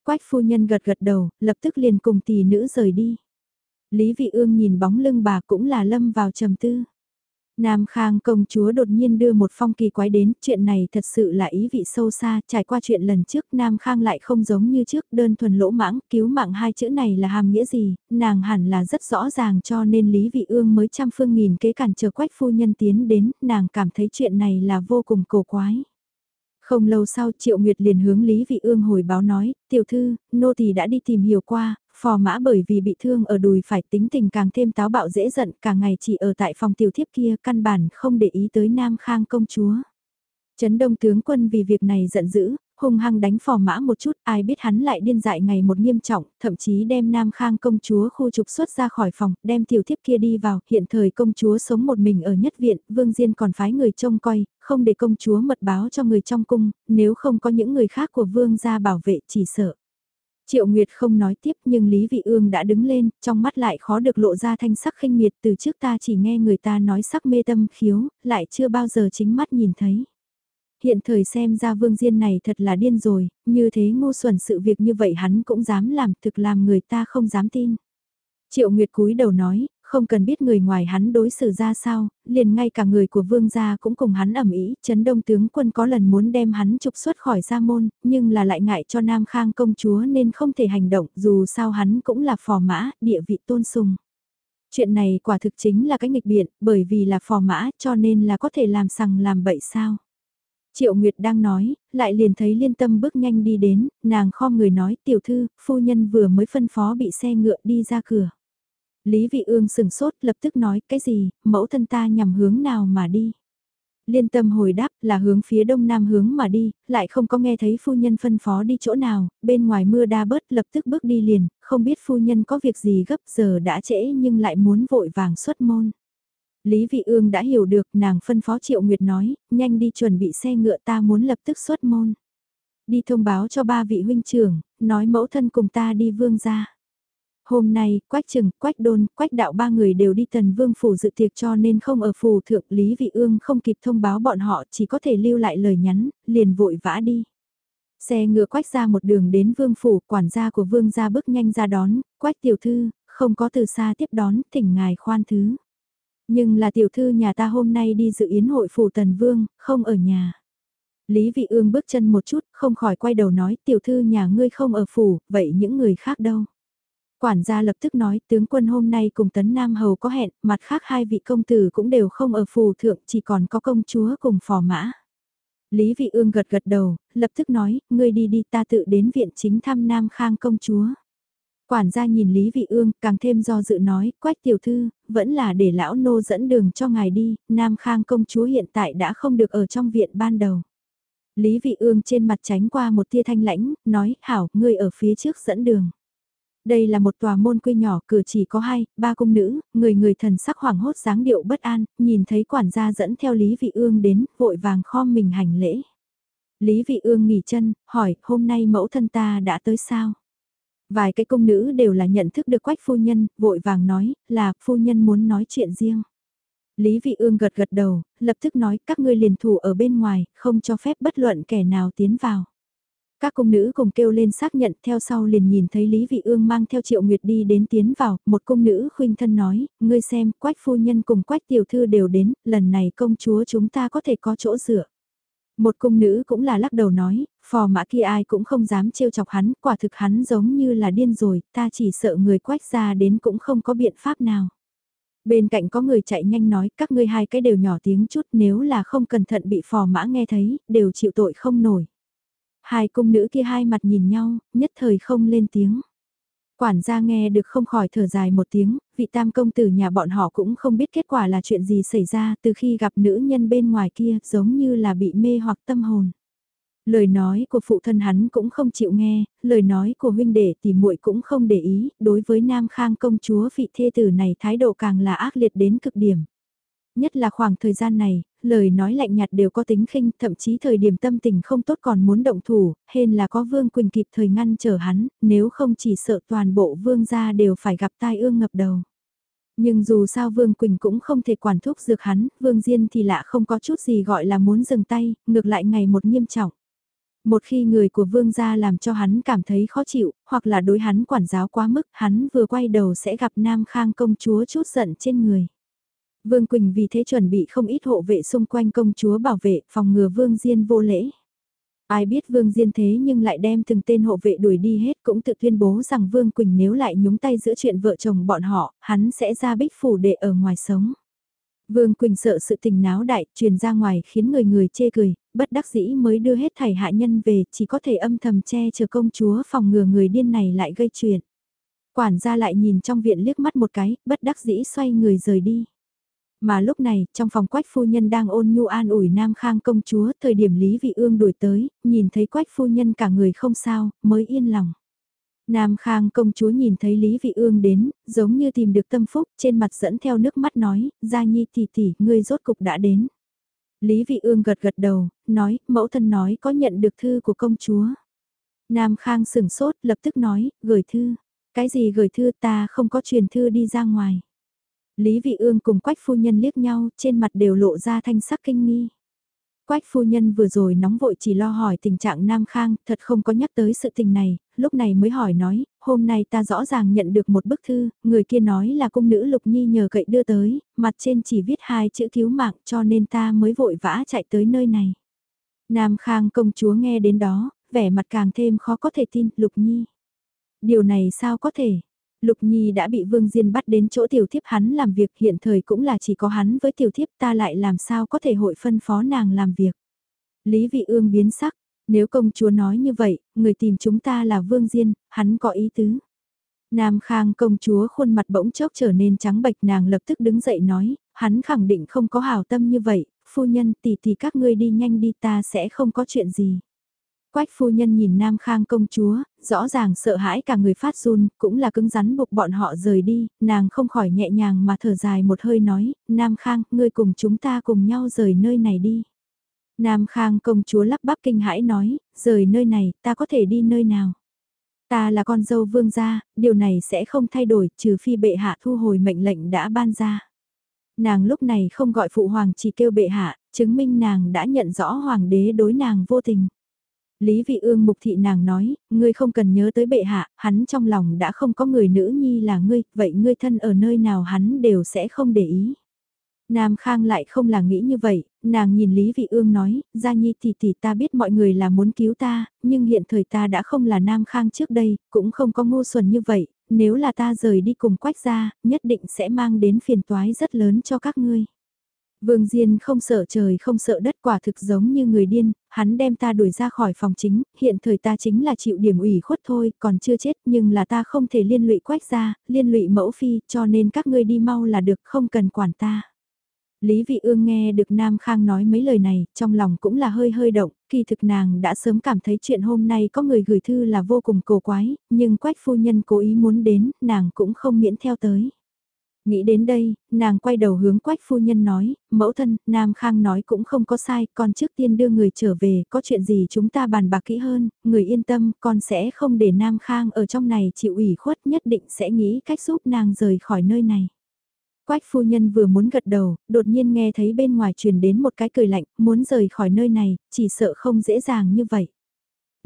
Quách phu nhân gật gật đầu, lập tức liền cùng tỷ nữ rời đi. Lý Vị Ương nhìn bóng lưng bà cũng là lâm vào trầm tư. Nam Khang công chúa đột nhiên đưa một phong kỳ quái đến, chuyện này thật sự là ý vị sâu xa, trải qua chuyện lần trước Nam Khang lại không giống như trước đơn thuần lỗ mãng, cứu mạng hai chữ này là hàm nghĩa gì, nàng hẳn là rất rõ ràng cho nên Lý Vị Ương mới trăm phương nghìn kế cản chờ quách phu nhân tiến đến, nàng cảm thấy chuyện này là vô cùng cổ quái. Không lâu sau Triệu Nguyệt liền hướng Lý Vị Ương hồi báo nói, tiểu thư, nô tỳ đã đi tìm hiểu qua, phò mã bởi vì bị thương ở đùi phải tính tình càng thêm táo bạo dễ giận cả ngày chỉ ở tại phòng tiểu thiếp kia căn bản không để ý tới Nam Khang công chúa. Trấn đông tướng quân vì việc này giận dữ, hung hăng đánh phò mã một chút, ai biết hắn lại điên dại ngày một nghiêm trọng, thậm chí đem Nam Khang công chúa khu trục xuất ra khỏi phòng, đem tiểu thiếp kia đi vào, hiện thời công chúa sống một mình ở nhất viện, Vương Diên còn phái người trông coi, không để công chúa mật báo cho người trong cung, nếu không có những người khác của Vương gia bảo vệ chỉ sợ. Triệu Nguyệt không nói tiếp nhưng Lý Vị Ương đã đứng lên, trong mắt lại khó được lộ ra thanh sắc khinh miệt từ trước ta chỉ nghe người ta nói sắc mê tâm khiếu, lại chưa bao giờ chính mắt nhìn thấy. Hiện thời xem ra Vương Diên này thật là điên rồi, như thế ngu xuẩn sự việc như vậy hắn cũng dám làm thực làm người ta không dám tin. Triệu Nguyệt cúi đầu nói, không cần biết người ngoài hắn đối xử ra sao, liền ngay cả người của vương gia cũng cùng hắn ẩm ý, chấn đông tướng quân có lần muốn đem hắn trục xuất khỏi gia môn, nhưng là lại ngại cho Nam Khang công chúa nên không thể hành động, dù sao hắn cũng là phò mã, địa vị tôn sùng. Chuyện này quả thực chính là cái nghịch biện, bởi vì là phò mã cho nên là có thể làm sằng làm bậy sao. Triệu Nguyệt đang nói, lại liền thấy liên tâm bước nhanh đi đến, nàng kho người nói tiểu thư, phu nhân vừa mới phân phó bị xe ngựa đi ra cửa. Lý Vị Ương sừng sốt lập tức nói cái gì, mẫu thân ta nhằm hướng nào mà đi. Liên tâm hồi đáp là hướng phía đông nam hướng mà đi, lại không có nghe thấy phu nhân phân phó đi chỗ nào, bên ngoài mưa đa bớt lập tức bước đi liền, không biết phu nhân có việc gì gấp giờ đã trễ nhưng lại muốn vội vàng xuất môn. Lý Vị Ương đã hiểu được nàng phân phó Triệu Nguyệt nói, nhanh đi chuẩn bị xe ngựa ta muốn lập tức xuất môn. Đi thông báo cho ba vị huynh trưởng, nói mẫu thân cùng ta đi vương gia. Hôm nay, Quách Trừng, Quách Đôn, Quách Đạo ba người đều đi tần vương phủ dự tiệc cho nên không ở phủ thượng Lý Vị Ương không kịp thông báo bọn họ chỉ có thể lưu lại lời nhắn, liền vội vã đi. Xe ngựa quách ra một đường đến vương phủ, quản gia của vương gia bước nhanh ra đón, quách tiểu thư, không có từ xa tiếp đón, thỉnh ngài khoan thứ. Nhưng là tiểu thư nhà ta hôm nay đi dự yến hội phủ tần vương, không ở nhà. Lý vị ương bước chân một chút, không khỏi quay đầu nói tiểu thư nhà ngươi không ở phủ, vậy những người khác đâu? Quản gia lập tức nói tướng quân hôm nay cùng Tấn Nam Hầu có hẹn, mặt khác hai vị công tử cũng đều không ở phù thượng, chỉ còn có công chúa cùng phò mã. Lý Vị Ương gật gật đầu, lập tức nói, ngươi đi đi ta tự đến viện chính thăm Nam Khang công chúa. Quản gia nhìn Lý Vị Ương, càng thêm do dự nói, quách tiểu thư, vẫn là để lão nô dẫn đường cho ngài đi, Nam Khang công chúa hiện tại đã không được ở trong viện ban đầu. Lý Vị Ương trên mặt tránh qua một tia thanh lãnh, nói, hảo, ngươi ở phía trước dẫn đường. Đây là một tòa môn quy nhỏ, cửa chỉ có hai, ba cung nữ, người người thần sắc hoảng hốt dáng điệu bất an, nhìn thấy quản gia dẫn theo Lý Vị Ương đến, vội vàng khom mình hành lễ. Lý Vị Ương nghỉ chân, hỏi, hôm nay mẫu thân ta đã tới sao? Vài cái cung nữ đều là nhận thức được quách phu nhân, vội vàng nói, là, phu nhân muốn nói chuyện riêng. Lý Vị Ương gật gật đầu, lập tức nói, các ngươi liền thủ ở bên ngoài, không cho phép bất luận kẻ nào tiến vào. Các cung nữ cùng kêu lên xác nhận theo sau liền nhìn thấy Lý Vị Ương mang theo Triệu Nguyệt đi đến tiến vào, một cung nữ khuyên thân nói, ngươi xem, quách phu nhân cùng quách tiểu thư đều đến, lần này công chúa chúng ta có thể có chỗ dựa. Một cung nữ cũng là lắc đầu nói, phò mã kia ai cũng không dám trêu chọc hắn, quả thực hắn giống như là điên rồi, ta chỉ sợ người quách ra đến cũng không có biện pháp nào. Bên cạnh có người chạy nhanh nói, các ngươi hai cái đều nhỏ tiếng chút nếu là không cẩn thận bị phò mã nghe thấy, đều chịu tội không nổi. Hai cung nữ kia hai mặt nhìn nhau, nhất thời không lên tiếng. Quản gia nghe được không khỏi thở dài một tiếng, vị tam công tử nhà bọn họ cũng không biết kết quả là chuyện gì xảy ra từ khi gặp nữ nhân bên ngoài kia giống như là bị mê hoặc tâm hồn. Lời nói của phụ thân hắn cũng không chịu nghe, lời nói của huynh đệ thì muội cũng không để ý, đối với Nam Khang công chúa vị thê tử này thái độ càng là ác liệt đến cực điểm. Nhất là khoảng thời gian này, lời nói lạnh nhạt đều có tính khinh, thậm chí thời điểm tâm tình không tốt còn muốn động thủ, hên là có Vương Quỳnh kịp thời ngăn trở hắn, nếu không chỉ sợ toàn bộ Vương gia đều phải gặp tai ương ngập đầu. Nhưng dù sao Vương Quỳnh cũng không thể quản thúc dược hắn, Vương Diên thì lạ không có chút gì gọi là muốn dừng tay, ngược lại ngày một nghiêm trọng. Một khi người của vương gia làm cho hắn cảm thấy khó chịu, hoặc là đối hắn quản giáo quá mức, hắn vừa quay đầu sẽ gặp Nam Khang công chúa chút giận trên người. Vương Quỳnh vì thế chuẩn bị không ít hộ vệ xung quanh công chúa bảo vệ, phòng ngừa Vương Diên vô lễ. Ai biết Vương Diên thế nhưng lại đem từng tên hộ vệ đuổi đi hết cũng tự tuyên bố rằng Vương Quỳnh nếu lại nhúng tay giữa chuyện vợ chồng bọn họ, hắn sẽ ra bích phủ để ở ngoài sống. Vương Quỳnh sợ sự tình náo đại, truyền ra ngoài khiến người người chê cười, bất đắc dĩ mới đưa hết thầy hạ nhân về, chỉ có thể âm thầm che chờ công chúa phòng ngừa người điên này lại gây chuyện. Quản gia lại nhìn trong viện liếc mắt một cái, bất đắc dĩ xoay người rời đi. Mà lúc này, trong phòng quách phu nhân đang ôn nhu an ủi Nam Khang công chúa, thời điểm Lý Vị Ương đuổi tới, nhìn thấy quách phu nhân cả người không sao, mới yên lòng. Nam Khang công chúa nhìn thấy Lý Vị Ương đến, giống như tìm được tâm phúc, trên mặt dẫn theo nước mắt nói, Gia Nhi tỷ tỷ, ngươi rốt cục đã đến. Lý Vị Ương gật gật đầu, nói, mẫu thân nói có nhận được thư của công chúa. Nam Khang sửng sốt, lập tức nói, gửi thư. Cái gì gửi thư ta không có truyền thư đi ra ngoài. Lý Vị Ương cùng Quách Phu Nhân liếc nhau, trên mặt đều lộ ra thanh sắc kinh nghi. Quách phu nhân vừa rồi nóng vội chỉ lo hỏi tình trạng Nam Khang, thật không có nhắc tới sự tình này, lúc này mới hỏi nói, hôm nay ta rõ ràng nhận được một bức thư, người kia nói là cung nữ Lục Nhi nhờ cậy đưa tới, mặt trên chỉ viết hai chữ cứu mạng cho nên ta mới vội vã chạy tới nơi này. Nam Khang công chúa nghe đến đó, vẻ mặt càng thêm khó có thể tin, Lục Nhi. Điều này sao có thể, Lục Nhi đã bị Vương Diên bắt đến chỗ tiểu thiếp hắn làm việc hiện thời cũng là chỉ có hắn với tiểu thiếp ta lại làm sao có thể hội phân phó nàng làm việc. Lý Vị Ương biến sắc, nếu công chúa nói như vậy, người tìm chúng ta là Vương Diên, hắn có ý tứ. Nam Khang công chúa khuôn mặt bỗng chốc trở nên trắng bệch nàng lập tức đứng dậy nói, hắn khẳng định không có hảo tâm như vậy, phu nhân tỷ tỷ các ngươi đi nhanh đi ta sẽ không có chuyện gì. Quách phu nhân nhìn Nam Khang công chúa, rõ ràng sợ hãi cả người phát run, cũng là cứng rắn buộc bọn họ rời đi, nàng không khỏi nhẹ nhàng mà thở dài một hơi nói, Nam Khang, ngươi cùng chúng ta cùng nhau rời nơi này đi. Nam Khang công chúa lắp bắp kinh hãi nói, rời nơi này, ta có thể đi nơi nào? Ta là con dâu vương gia, điều này sẽ không thay đổi, trừ phi bệ hạ thu hồi mệnh lệnh đã ban ra. Nàng lúc này không gọi phụ hoàng chỉ kêu bệ hạ, chứng minh nàng đã nhận rõ hoàng đế đối nàng vô tình. Lý vị ương mục thị nàng nói, ngươi không cần nhớ tới bệ hạ, hắn trong lòng đã không có người nữ nhi là ngươi, vậy ngươi thân ở nơi nào hắn đều sẽ không để ý. Nam Khang lại không là nghĩ như vậy, nàng nhìn Lý Vị Ương nói, Gia Nhi tỷ tỷ ta biết mọi người là muốn cứu ta, nhưng hiện thời ta đã không là Nam Khang trước đây, cũng không có ngu xuẩn như vậy, nếu là ta rời đi cùng quách gia, nhất định sẽ mang đến phiền toái rất lớn cho các ngươi. Vương Diên không sợ trời không sợ đất quả thực giống như người điên, hắn đem ta đuổi ra khỏi phòng chính, hiện thời ta chính là chịu điểm ủy khuất thôi, còn chưa chết nhưng là ta không thể liên lụy quách ra, liên lụy mẫu phi, cho nên các ngươi đi mau là được không cần quản ta. Lý Vị Ương nghe được Nam Khang nói mấy lời này, trong lòng cũng là hơi hơi động, kỳ thực nàng đã sớm cảm thấy chuyện hôm nay có người gửi thư là vô cùng cổ quái, nhưng quách phu nhân cố ý muốn đến, nàng cũng không miễn theo tới. Nghĩ đến đây, nàng quay đầu hướng quách phu nhân nói, mẫu thân, Nam Khang nói cũng không có sai, con trước tiên đưa người trở về, có chuyện gì chúng ta bàn bạc kỹ hơn, người yên tâm, con sẽ không để Nam Khang ở trong này chịu ủy khuất nhất định sẽ nghĩ cách giúp nàng rời khỏi nơi này. Quách phu nhân vừa muốn gật đầu, đột nhiên nghe thấy bên ngoài truyền đến một cái cười lạnh, muốn rời khỏi nơi này, chỉ sợ không dễ dàng như vậy.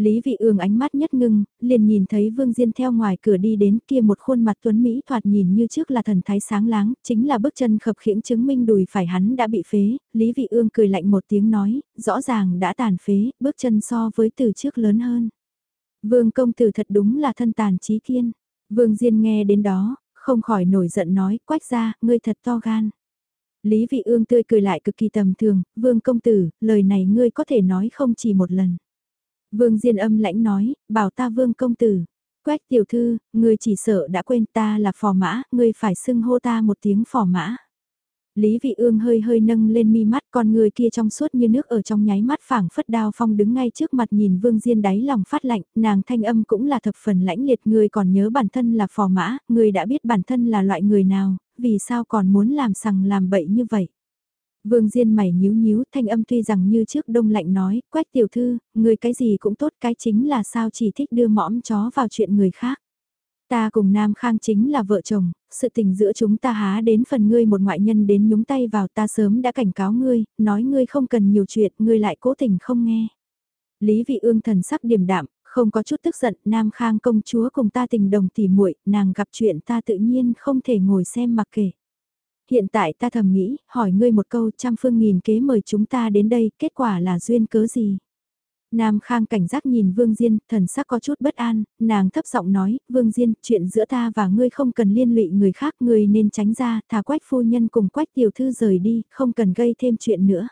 Lý vị ương ánh mắt nhất ngưng, liền nhìn thấy Vương Diên theo ngoài cửa đi đến kia một khuôn mặt tuấn Mỹ thoạt nhìn như trước là thần thái sáng láng, chính là bước chân khập khiễng chứng minh đùi phải hắn đã bị phế, Lý vị ương cười lạnh một tiếng nói, rõ ràng đã tàn phế, bước chân so với từ trước lớn hơn. Vương công tử thật đúng là thân tàn trí kiên. Vương Diên nghe đến đó, không khỏi nổi giận nói, quách ra, ngươi thật to gan. Lý vị ương tươi cười lại cực kỳ tầm thường, vương công tử, lời này ngươi có thể nói không chỉ một lần. Vương Diên âm lãnh nói, bảo ta vương công tử. Quách tiểu thư, ngươi chỉ sợ đã quên ta là phò mã, ngươi phải xưng hô ta một tiếng phò mã. Lý Vị Ương hơi hơi nâng lên mi mắt con người kia trong suốt như nước ở trong nháy mắt phảng phất đao phong đứng ngay trước mặt nhìn Vương Diên đáy lòng phát lạnh, nàng thanh âm cũng là thập phần lãnh liệt người còn nhớ bản thân là phò mã, người đã biết bản thân là loại người nào, vì sao còn muốn làm sằng làm bậy như vậy. Vương Diên mày nhíu nhíu, thanh âm tuy rằng như trước đông lạnh nói, quách tiểu thư, người cái gì cũng tốt cái chính là sao chỉ thích đưa mõm chó vào chuyện người khác. Ta cùng Nam Khang chính là vợ chồng, sự tình giữa chúng ta há đến phần ngươi một ngoại nhân đến nhúng tay vào ta sớm đã cảnh cáo ngươi, nói ngươi không cần nhiều chuyện, ngươi lại cố tình không nghe. Lý vị ương thần sắc điềm đạm, không có chút tức giận, Nam Khang công chúa cùng ta tình đồng tỉ muội, nàng gặp chuyện ta tự nhiên không thể ngồi xem mặc kể. Hiện tại ta thầm nghĩ, hỏi ngươi một câu trăm phương nghìn kế mời chúng ta đến đây, kết quả là duyên cớ gì? Nam Khang cảnh giác nhìn Vương Diên, thần sắc có chút bất an, nàng thấp giọng nói, Vương Diên, chuyện giữa ta và ngươi không cần liên lụy người khác, ngươi nên tránh ra, thả quách phu nhân cùng quách tiểu thư rời đi, không cần gây thêm chuyện nữa.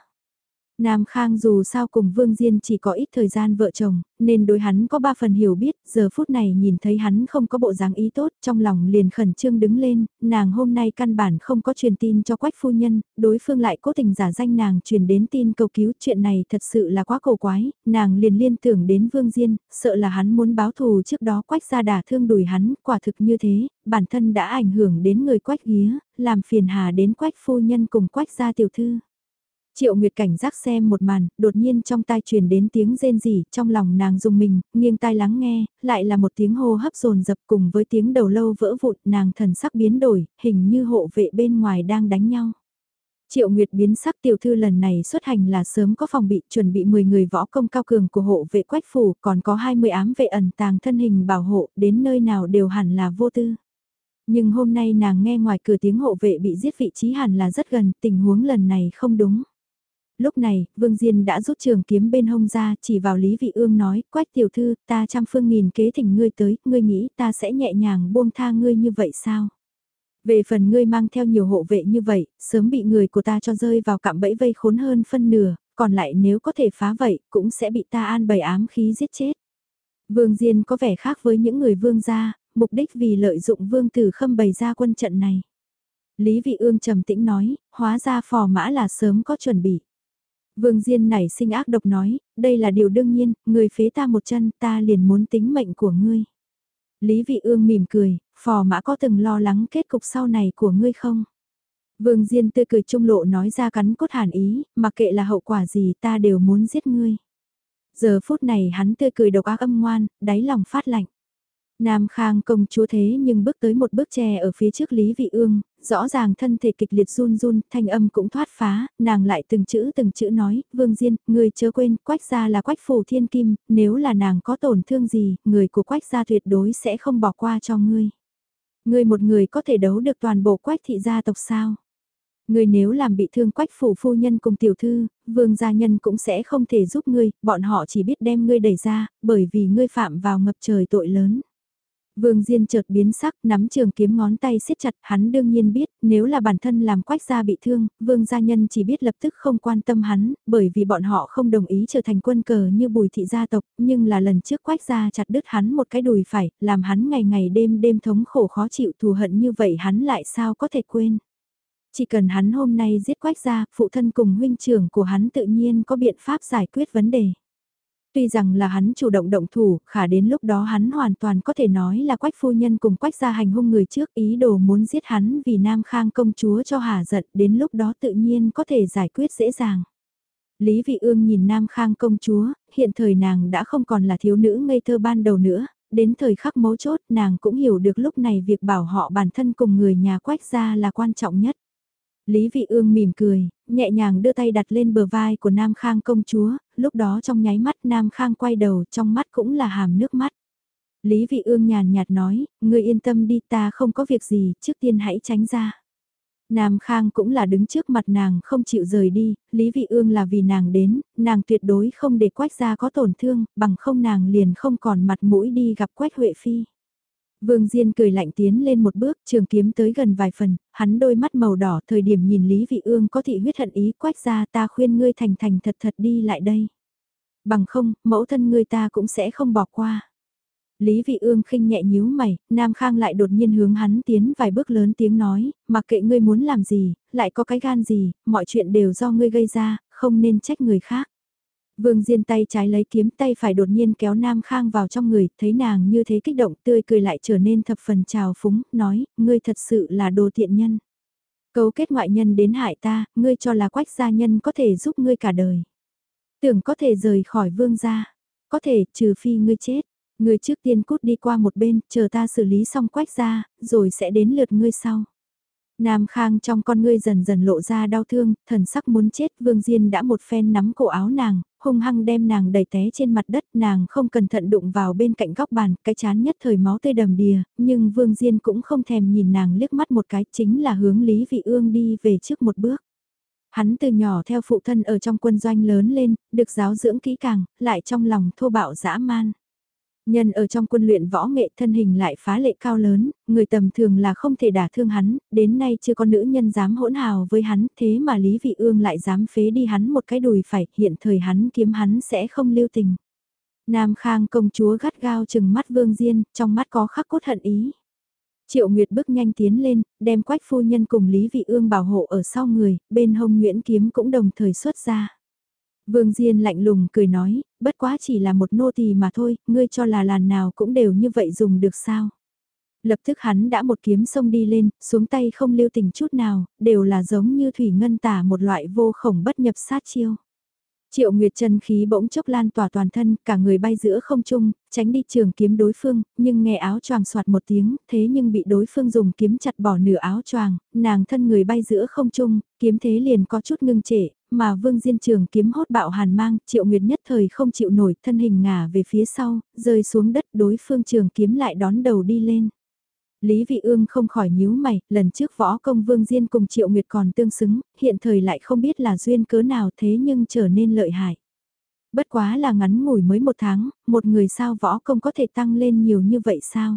Nam Khang dù sao cùng Vương Diên chỉ có ít thời gian vợ chồng, nên đối hắn có ba phần hiểu biết, giờ phút này nhìn thấy hắn không có bộ dáng ý tốt, trong lòng liền khẩn trương đứng lên, nàng hôm nay căn bản không có truyền tin cho quách phu nhân, đối phương lại cố tình giả danh nàng truyền đến tin cầu cứu, chuyện này thật sự là quá cầu quái, nàng liền liên tưởng đến Vương Diên, sợ là hắn muốn báo thù trước đó quách ra đả thương đùi hắn, quả thực như thế, bản thân đã ảnh hưởng đến người quách ghía, làm phiền hà đến quách phu nhân cùng quách gia tiểu thư. Triệu Nguyệt cảnh giác xem một màn, đột nhiên trong tai truyền đến tiếng rên rỉ, trong lòng nàng dùng mình, nghiêng tai lắng nghe, lại là một tiếng hô hấp dồn dập cùng với tiếng đầu lâu vỡ vụn, nàng thần sắc biến đổi, hình như hộ vệ bên ngoài đang đánh nhau. Triệu Nguyệt biến sắc tiểu thư lần này xuất hành là sớm có phòng bị chuẩn bị 10 người võ công cao cường của hộ vệ quách phủ, còn có 20 ám vệ ẩn tàng thân hình bảo hộ, đến nơi nào đều hẳn là vô tư. Nhưng hôm nay nàng nghe ngoài cửa tiếng hộ vệ bị giết vị trí hẳn là rất gần, tình huống lần này không đúng lúc này, Vương Diên đã rút trường kiếm bên hông ra, chỉ vào Lý Vị Ương nói, quách tiểu thư, ta trăm phương nghìn kế thỉnh ngươi tới, ngươi nghĩ ta sẽ nhẹ nhàng buông tha ngươi như vậy sao? Về phần ngươi mang theo nhiều hộ vệ như vậy, sớm bị người của ta cho rơi vào cạm bẫy vây khốn hơn phân nửa, còn lại nếu có thể phá vậy, cũng sẽ bị ta an bày ám khí giết chết. Vương Diên có vẻ khác với những người vương gia, mục đích vì lợi dụng vương tử khâm bày ra quân trận này. Lý Vị Ương trầm tĩnh nói, hóa ra phò mã là sớm có chuẩn bị. Vương Diên nảy sinh ác độc nói, đây là điều đương nhiên, người phế ta một chân ta liền muốn tính mệnh của ngươi. Lý Vị Ương mỉm cười, phò mã có từng lo lắng kết cục sau này của ngươi không? Vương Diên tươi cười trung lộ nói ra cắn cốt hàn ý, mặc kệ là hậu quả gì ta đều muốn giết ngươi. Giờ phút này hắn tươi cười độc ác âm ngoan, đáy lòng phát lạnh. Nam Khang công chúa thế nhưng bước tới một bước tre ở phía trước Lý Vị Ương, rõ ràng thân thể kịch liệt run run, thanh âm cũng thoát phá, nàng lại từng chữ từng chữ nói, Vương Diên, người chớ quên, quách gia là quách phủ thiên kim, nếu là nàng có tổn thương gì, người của quách gia tuyệt đối sẽ không bỏ qua cho ngươi. Ngươi một người có thể đấu được toàn bộ quách thị gia tộc sao? Ngươi nếu làm bị thương quách phủ phu nhân cùng tiểu thư, vương gia nhân cũng sẽ không thể giúp ngươi, bọn họ chỉ biết đem ngươi đẩy ra, bởi vì ngươi phạm vào ngập trời tội lớn. Vương Diên chợt biến sắc, nắm trường kiếm ngón tay siết chặt, hắn đương nhiên biết, nếu là bản thân làm quách gia bị thương, Vương gia nhân chỉ biết lập tức không quan tâm hắn, bởi vì bọn họ không đồng ý trở thành quân cờ như bùi thị gia tộc, nhưng là lần trước quách gia chặt đứt hắn một cái đùi phải, làm hắn ngày ngày đêm đêm thống khổ khó chịu thù hận như vậy hắn lại sao có thể quên. Chỉ cần hắn hôm nay giết quách gia, phụ thân cùng huynh trưởng của hắn tự nhiên có biện pháp giải quyết vấn đề. Tuy rằng là hắn chủ động động thủ, khả đến lúc đó hắn hoàn toàn có thể nói là quách phu nhân cùng quách gia hành hung người trước ý đồ muốn giết hắn vì Nam Khang công chúa cho hà giận, đến lúc đó tự nhiên có thể giải quyết dễ dàng. Lý Vị Ương nhìn Nam Khang công chúa, hiện thời nàng đã không còn là thiếu nữ ngây thơ ban đầu nữa, đến thời khắc mấu chốt nàng cũng hiểu được lúc này việc bảo họ bản thân cùng người nhà quách gia là quan trọng nhất. Lý Vị Ương mỉm cười, nhẹ nhàng đưa tay đặt lên bờ vai của Nam Khang công chúa, lúc đó trong nháy mắt Nam Khang quay đầu trong mắt cũng là hàm nước mắt. Lý Vị Ương nhàn nhạt nói, ngươi yên tâm đi ta không có việc gì, trước tiên hãy tránh ra. Nam Khang cũng là đứng trước mặt nàng không chịu rời đi, Lý Vị Ương là vì nàng đến, nàng tuyệt đối không để Quách gia có tổn thương, bằng không nàng liền không còn mặt mũi đi gặp Quách Huệ Phi. Vương Diên cười lạnh tiến lên một bước, trường kiếm tới gần vài phần, hắn đôi mắt màu đỏ thời điểm nhìn Lý Vị Ương có thị huyết hận ý quách ra ta khuyên ngươi thành thành thật thật đi lại đây. Bằng không, mẫu thân ngươi ta cũng sẽ không bỏ qua. Lý Vị Ương khinh nhẹ nhíu mày, Nam Khang lại đột nhiên hướng hắn tiến vài bước lớn tiếng nói, mặc kệ ngươi muốn làm gì, lại có cái gan gì, mọi chuyện đều do ngươi gây ra, không nên trách người khác. Vương Diên tay trái lấy kiếm tay phải đột nhiên kéo Nam Khang vào trong người, thấy nàng như thế kích động tươi cười lại trở nên thập phần trào phúng, nói, ngươi thật sự là đồ tiện nhân. Cấu kết ngoại nhân đến hại ta, ngươi cho là quách gia nhân có thể giúp ngươi cả đời. Tưởng có thể rời khỏi vương gia, có thể trừ phi ngươi chết. Ngươi trước tiên cút đi qua một bên, chờ ta xử lý xong quách gia, rồi sẽ đến lượt ngươi sau. Nam Khang trong con ngươi dần dần lộ ra đau thương, thần sắc muốn chết, Vương Diên đã một phen nắm cổ áo nàng, hung hăng đem nàng đẩy té trên mặt đất, nàng không cẩn thận đụng vào bên cạnh góc bàn, cái chán nhất thời máu tươi đầm đìa, nhưng Vương Diên cũng không thèm nhìn nàng liếc mắt một cái, chính là hướng Lý Vị Ương đi về trước một bước. Hắn từ nhỏ theo phụ thân ở trong quân doanh lớn lên, được giáo dưỡng kỹ càng, lại trong lòng thô bạo dã man. Nhân ở trong quân luyện võ nghệ thân hình lại phá lệ cao lớn, người tầm thường là không thể đả thương hắn, đến nay chưa có nữ nhân dám hỗn hào với hắn, thế mà Lý Vị Ương lại dám phế đi hắn một cái đùi phải, hiện thời hắn kiếm hắn sẽ không lưu tình. Nam Khang công chúa gắt gao chừng mắt Vương Diên, trong mắt có khắc cốt hận ý. Triệu Nguyệt bước nhanh tiến lên, đem quách phu nhân cùng Lý Vị Ương bảo hộ ở sau người, bên hông Nguyễn Kiếm cũng đồng thời xuất ra. Vương Diên lạnh lùng cười nói, bất quá chỉ là một nô tỳ mà thôi, ngươi cho là làn nào cũng đều như vậy dùng được sao. Lập tức hắn đã một kiếm sông đi lên, xuống tay không lưu tình chút nào, đều là giống như thủy ngân tả một loại vô khổng bất nhập sát chiêu. Triệu Nguyệt chân khí bỗng chốc lan tỏa toàn thân, cả người bay giữa không trung, tránh đi trường kiếm đối phương, nhưng nghe áo choàng soạt một tiếng, thế nhưng bị đối phương dùng kiếm chặt bỏ nửa áo choàng, nàng thân người bay giữa không trung, kiếm thế liền có chút ngưng trệ, mà Vương Diên trường kiếm hốt bạo hàn mang, Triệu Nguyệt nhất thời không chịu nổi, thân hình ngả về phía sau, rơi xuống đất đối phương trường kiếm lại đón đầu đi lên. Lý Vị Ương không khỏi nhíu mày, lần trước võ công Vương Diên cùng Triệu Nguyệt còn tương xứng, hiện thời lại không biết là duyên cớ nào thế nhưng trở nên lợi hại. Bất quá là ngắn ngủi mới một tháng, một người sao võ công có thể tăng lên nhiều như vậy sao?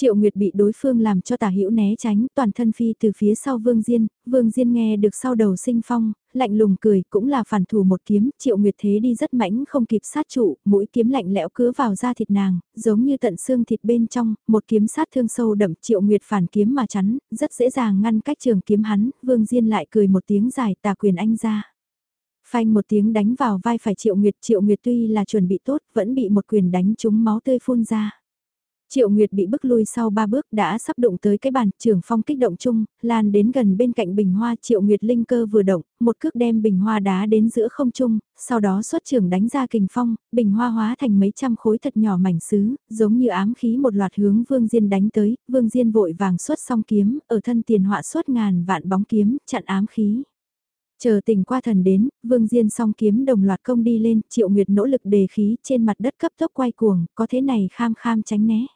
Triệu Nguyệt bị đối phương làm cho tả hữu né tránh, toàn thân phi từ phía sau Vương Diên, Vương Diên nghe được sau đầu sinh phong, lạnh lùng cười, cũng là phản thủ một kiếm, Triệu Nguyệt thế đi rất mãnh không kịp sát trụ, mũi kiếm lạnh lẽo cứa vào da thịt nàng, giống như tận xương thịt bên trong, một kiếm sát thương sâu đậm, Triệu Nguyệt phản kiếm mà chắn, rất dễ dàng ngăn cách trường kiếm hắn, Vương Diên lại cười một tiếng dài tà quyền anh ra. Phanh một tiếng đánh vào vai phải Triệu Nguyệt, Triệu Nguyệt tuy là chuẩn bị tốt, vẫn bị một quyền đánh trúng máu tươi phun ra. Triệu Nguyệt bị bức lui sau ba bước đã sắp đụng tới cái bàn, trưởng phong kích động chung, lan đến gần bên cạnh bình hoa Triệu Nguyệt linh cơ vừa động, một cước đem bình hoa đá đến giữa không trung, sau đó xuất trưởng đánh ra kình phong, bình hoa hóa thành mấy trăm khối thật nhỏ mảnh sứ, giống như ám khí một loạt hướng Vương Diên đánh tới, Vương Diên vội vàng xuất song kiếm, ở thân tiền họa xuất ngàn vạn bóng kiếm, chặn ám khí. Chờ tình qua thần đến, Vương Diên song kiếm đồng loạt công đi lên, Triệu Nguyệt nỗ lực đề khí trên mặt đất cấp tốc quay cuồng, có thế này kham kham tránh né.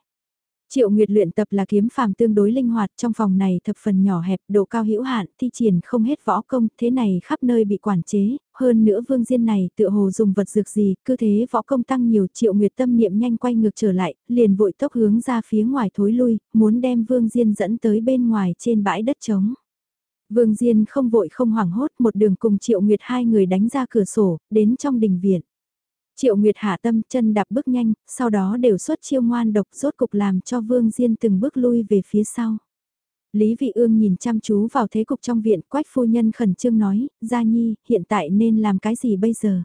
Triệu Nguyệt luyện tập là kiếm phàm tương đối linh hoạt trong phòng này thập phần nhỏ hẹp độ cao hữu hạn thi triển không hết võ công thế này khắp nơi bị quản chế, hơn nữa vương diên này tựa hồ dùng vật dược gì, cứ thế võ công tăng nhiều Triệu Nguyệt tâm niệm nhanh quay ngược trở lại, liền vội tốc hướng ra phía ngoài thối lui, muốn đem vương diên dẫn tới bên ngoài trên bãi đất trống. Vương Diên không vội không hoảng hốt một đường cùng Triệu Nguyệt hai người đánh ra cửa sổ, đến trong đình viện. Triệu Nguyệt hạ tâm chân đạp bước nhanh, sau đó đều xuất chiêu ngoan độc rốt cục làm cho Vương Diên từng bước lui về phía sau. Lý Vị Ương nhìn chăm chú vào thế cục trong viện, quách phu nhân khẩn trương nói, Gia Nhi, hiện tại nên làm cái gì bây giờ?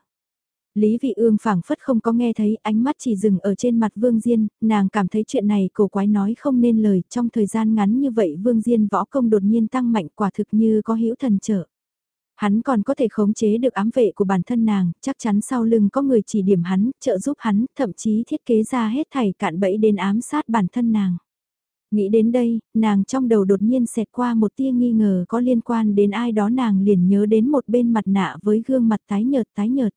Lý Vị Ương phảng phất không có nghe thấy, ánh mắt chỉ dừng ở trên mặt Vương Diên, nàng cảm thấy chuyện này cổ quái nói không nên lời, trong thời gian ngắn như vậy Vương Diên võ công đột nhiên tăng mạnh quả thực như có hữu thần trợ. Hắn còn có thể khống chế được ám vệ của bản thân nàng, chắc chắn sau lưng có người chỉ điểm hắn, trợ giúp hắn, thậm chí thiết kế ra hết thảy cạn bẫy đến ám sát bản thân nàng. Nghĩ đến đây, nàng trong đầu đột nhiên xẹt qua một tia nghi ngờ có liên quan đến ai đó nàng liền nhớ đến một bên mặt nạ với gương mặt tái nhợt tái nhợt.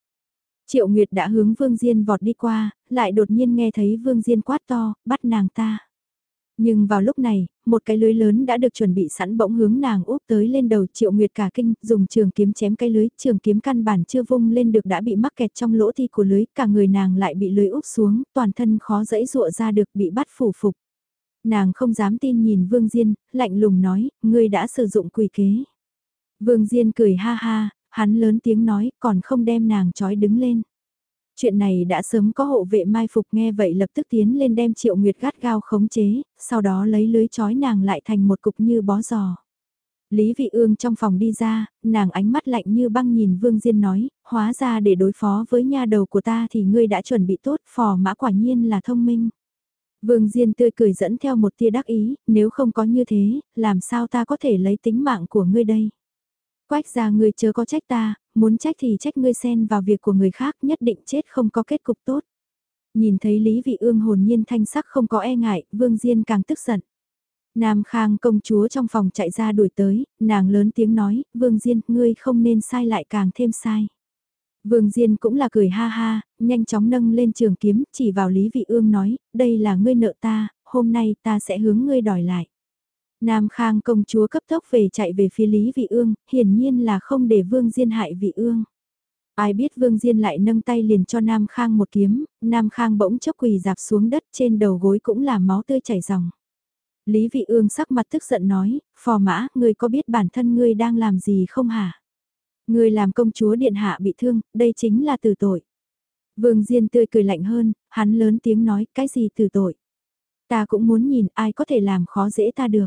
Triệu Nguyệt đã hướng Vương Diên vọt đi qua, lại đột nhiên nghe thấy Vương Diên quát to, bắt nàng ta. Nhưng vào lúc này, một cái lưới lớn đã được chuẩn bị sẵn bỗng hướng nàng úp tới lên đầu Triệu Nguyệt cả kinh, dùng trường kiếm chém cái lưới, trường kiếm căn bản chưa vung lên được đã bị mắc kẹt trong lỗ thi của lưới, cả người nàng lại bị lưới úp xuống, toàn thân khó dẫy dụa ra được bị bắt phủ phục. Nàng không dám tin nhìn Vương Diên, lạnh lùng nói, ngươi đã sử dụng quỷ kế. Vương Diên cười ha ha, hắn lớn tiếng nói, còn không đem nàng trói đứng lên. Chuyện này đã sớm có hộ vệ mai phục nghe vậy lập tức tiến lên đem triệu nguyệt gắt gao khống chế, sau đó lấy lưới chói nàng lại thành một cục như bó giò. Lý Vị Ương trong phòng đi ra, nàng ánh mắt lạnh như băng nhìn Vương Diên nói, hóa ra để đối phó với nha đầu của ta thì ngươi đã chuẩn bị tốt, phò mã quả nhiên là thông minh. Vương Diên tươi cười dẫn theo một tia đắc ý, nếu không có như thế, làm sao ta có thể lấy tính mạng của ngươi đây? Quách ra ngươi chớ có trách ta, muốn trách thì trách ngươi xen vào việc của người khác nhất định chết không có kết cục tốt. Nhìn thấy Lý Vị Ương hồn nhiên thanh sắc không có e ngại, Vương Diên càng tức giận. Nam Khang công chúa trong phòng chạy ra đuổi tới, nàng lớn tiếng nói, Vương Diên, ngươi không nên sai lại càng thêm sai. Vương Diên cũng là cười ha ha, nhanh chóng nâng lên trường kiếm, chỉ vào Lý Vị Ương nói, đây là ngươi nợ ta, hôm nay ta sẽ hướng ngươi đòi lại. Nam Khang công chúa cấp tốc về chạy về phía Lý Vị Ương, hiển nhiên là không để Vương Diên hại Vị Ương. Ai biết Vương Diên lại nâng tay liền cho Nam Khang một kiếm, Nam Khang bỗng chốc quỳ dạp xuống đất trên đầu gối cũng là máu tươi chảy ròng. Lý Vị Ương sắc mặt tức giận nói, phò mã, ngươi có biết bản thân ngươi đang làm gì không hả? Ngươi làm công chúa điện hạ bị thương, đây chính là tử tội. Vương Diên tươi cười lạnh hơn, hắn lớn tiếng nói, cái gì tử tội? Ta cũng muốn nhìn ai có thể làm khó dễ ta được.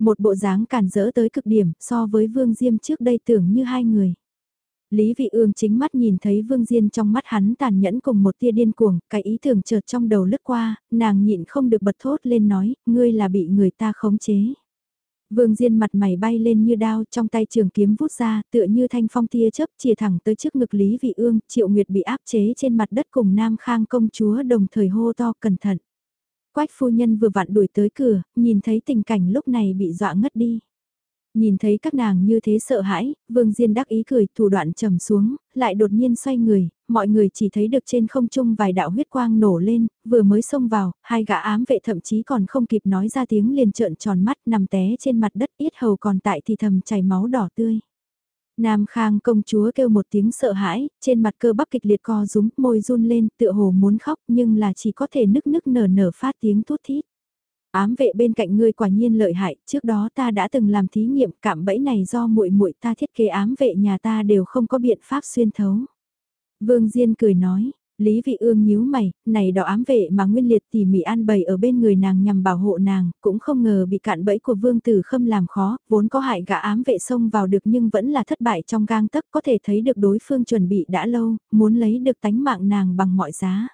Một bộ dáng cản rỡ tới cực điểm so với Vương Diêm trước đây tưởng như hai người. Lý Vị Ương chính mắt nhìn thấy Vương Diên trong mắt hắn tàn nhẫn cùng một tia điên cuồng, cái ý tưởng chợt trong đầu lướt qua, nàng nhịn không được bật thốt lên nói, ngươi là bị người ta khống chế. Vương Diên mặt mày bay lên như đao, trong tay trường kiếm vút ra, tựa như thanh phong tia chớp chìa thẳng tới trước ngực Lý Vị Ương, Triệu Nguyệt bị áp chế trên mặt đất cùng Nam Khang công chúa đồng thời hô to cẩn thận. Quách phu nhân vừa vặn đuổi tới cửa, nhìn thấy tình cảnh lúc này bị dọa ngất đi. Nhìn thấy các nàng như thế sợ hãi, Vương Diên đắc ý cười, thủ đoạn trầm xuống, lại đột nhiên xoay người, mọi người chỉ thấy được trên không trung vài đạo huyết quang nổ lên, vừa mới xông vào, hai gã ám vệ thậm chí còn không kịp nói ra tiếng liền trợn tròn mắt nằm té trên mặt đất ít hầu còn tại thì thầm chảy máu đỏ tươi. Nam Khang công chúa kêu một tiếng sợ hãi, trên mặt cơ bắp kịch liệt co rúm, môi run lên, tựa hồ muốn khóc nhưng là chỉ có thể nức nức nở nở phát tiếng thút thít. Ám vệ bên cạnh ngươi quả nhiên lợi hại, trước đó ta đã từng làm thí nghiệm cạm bẫy này do muội muội ta thiết kế ám vệ nhà ta đều không có biện pháp xuyên thấu. Vương Diên cười nói, Lý Vị Ương nhíu mày, này đỏ ám vệ mà nguyên liệt tỉ mỉ an bày ở bên người nàng nhằm bảo hộ nàng, cũng không ngờ bị cạn bẫy của Vương Tử Khâm làm khó, vốn có hại gã ám vệ xông vào được nhưng vẫn là thất bại trong gang tấc có thể thấy được đối phương chuẩn bị đã lâu, muốn lấy được tánh mạng nàng bằng mọi giá.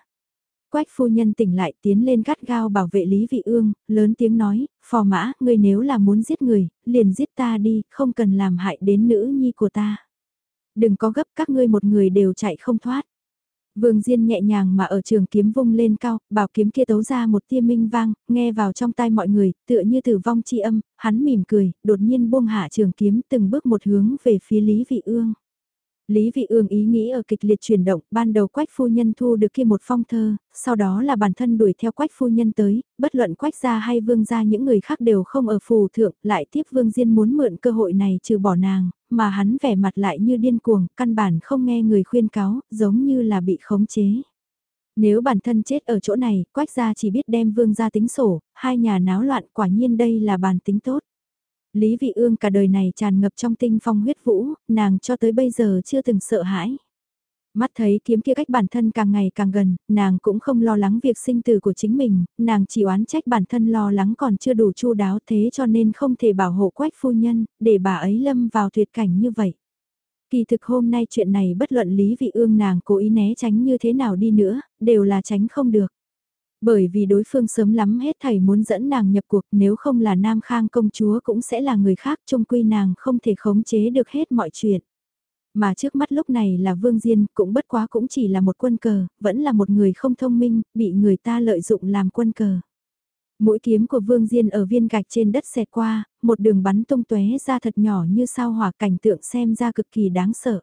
Quách phu nhân tỉnh lại tiến lên gắt gao bảo vệ Lý Vị Ương, lớn tiếng nói, phò mã, ngươi nếu là muốn giết người, liền giết ta đi, không cần làm hại đến nữ nhi của ta. Đừng có gấp các ngươi một người đều chạy không thoát. Vương Diên nhẹ nhàng mà ở trường kiếm vung lên cao, bảo kiếm kia tấu ra một tia minh vang, nghe vào trong tai mọi người, tựa như tử vong chi âm, hắn mỉm cười, đột nhiên buông hạ trường kiếm từng bước một hướng về phía Lý Vị Ương. Lý Vị Ương ý nghĩ ở kịch liệt chuyển động, ban đầu Quách phu nhân thu được kia một phong thơ, sau đó là bản thân đuổi theo Quách phu nhân tới, bất luận Quách gia hay Vương gia những người khác đều không ở phù thượng, lại tiếp Vương Diên muốn mượn cơ hội này trừ bỏ nàng, mà hắn vẻ mặt lại như điên cuồng, căn bản không nghe người khuyên cáo, giống như là bị khống chế. Nếu bản thân chết ở chỗ này, Quách gia chỉ biết đem Vương gia tính sổ, hai nhà náo loạn quả nhiên đây là bản tính tốt. Lý Vị Ương cả đời này tràn ngập trong tinh phong huyết vũ, nàng cho tới bây giờ chưa từng sợ hãi. Mắt thấy kiếm kia cách bản thân càng ngày càng gần, nàng cũng không lo lắng việc sinh tử của chính mình, nàng chỉ oán trách bản thân lo lắng còn chưa đủ chu đáo thế cho nên không thể bảo hộ quách phu nhân, để bà ấy lâm vào tuyệt cảnh như vậy. Kỳ thực hôm nay chuyện này bất luận Lý Vị Ương nàng cố ý né tránh như thế nào đi nữa, đều là tránh không được. Bởi vì đối phương sớm lắm hết thầy muốn dẫn nàng nhập cuộc nếu không là Nam Khang công chúa cũng sẽ là người khác trung quy nàng không thể khống chế được hết mọi chuyện. Mà trước mắt lúc này là Vương Diên cũng bất quá cũng chỉ là một quân cờ, vẫn là một người không thông minh, bị người ta lợi dụng làm quân cờ. Mũi kiếm của Vương Diên ở viên gạch trên đất xẹt qua, một đường bắn tung tóe ra thật nhỏ như sao hỏa cảnh tượng xem ra cực kỳ đáng sợ.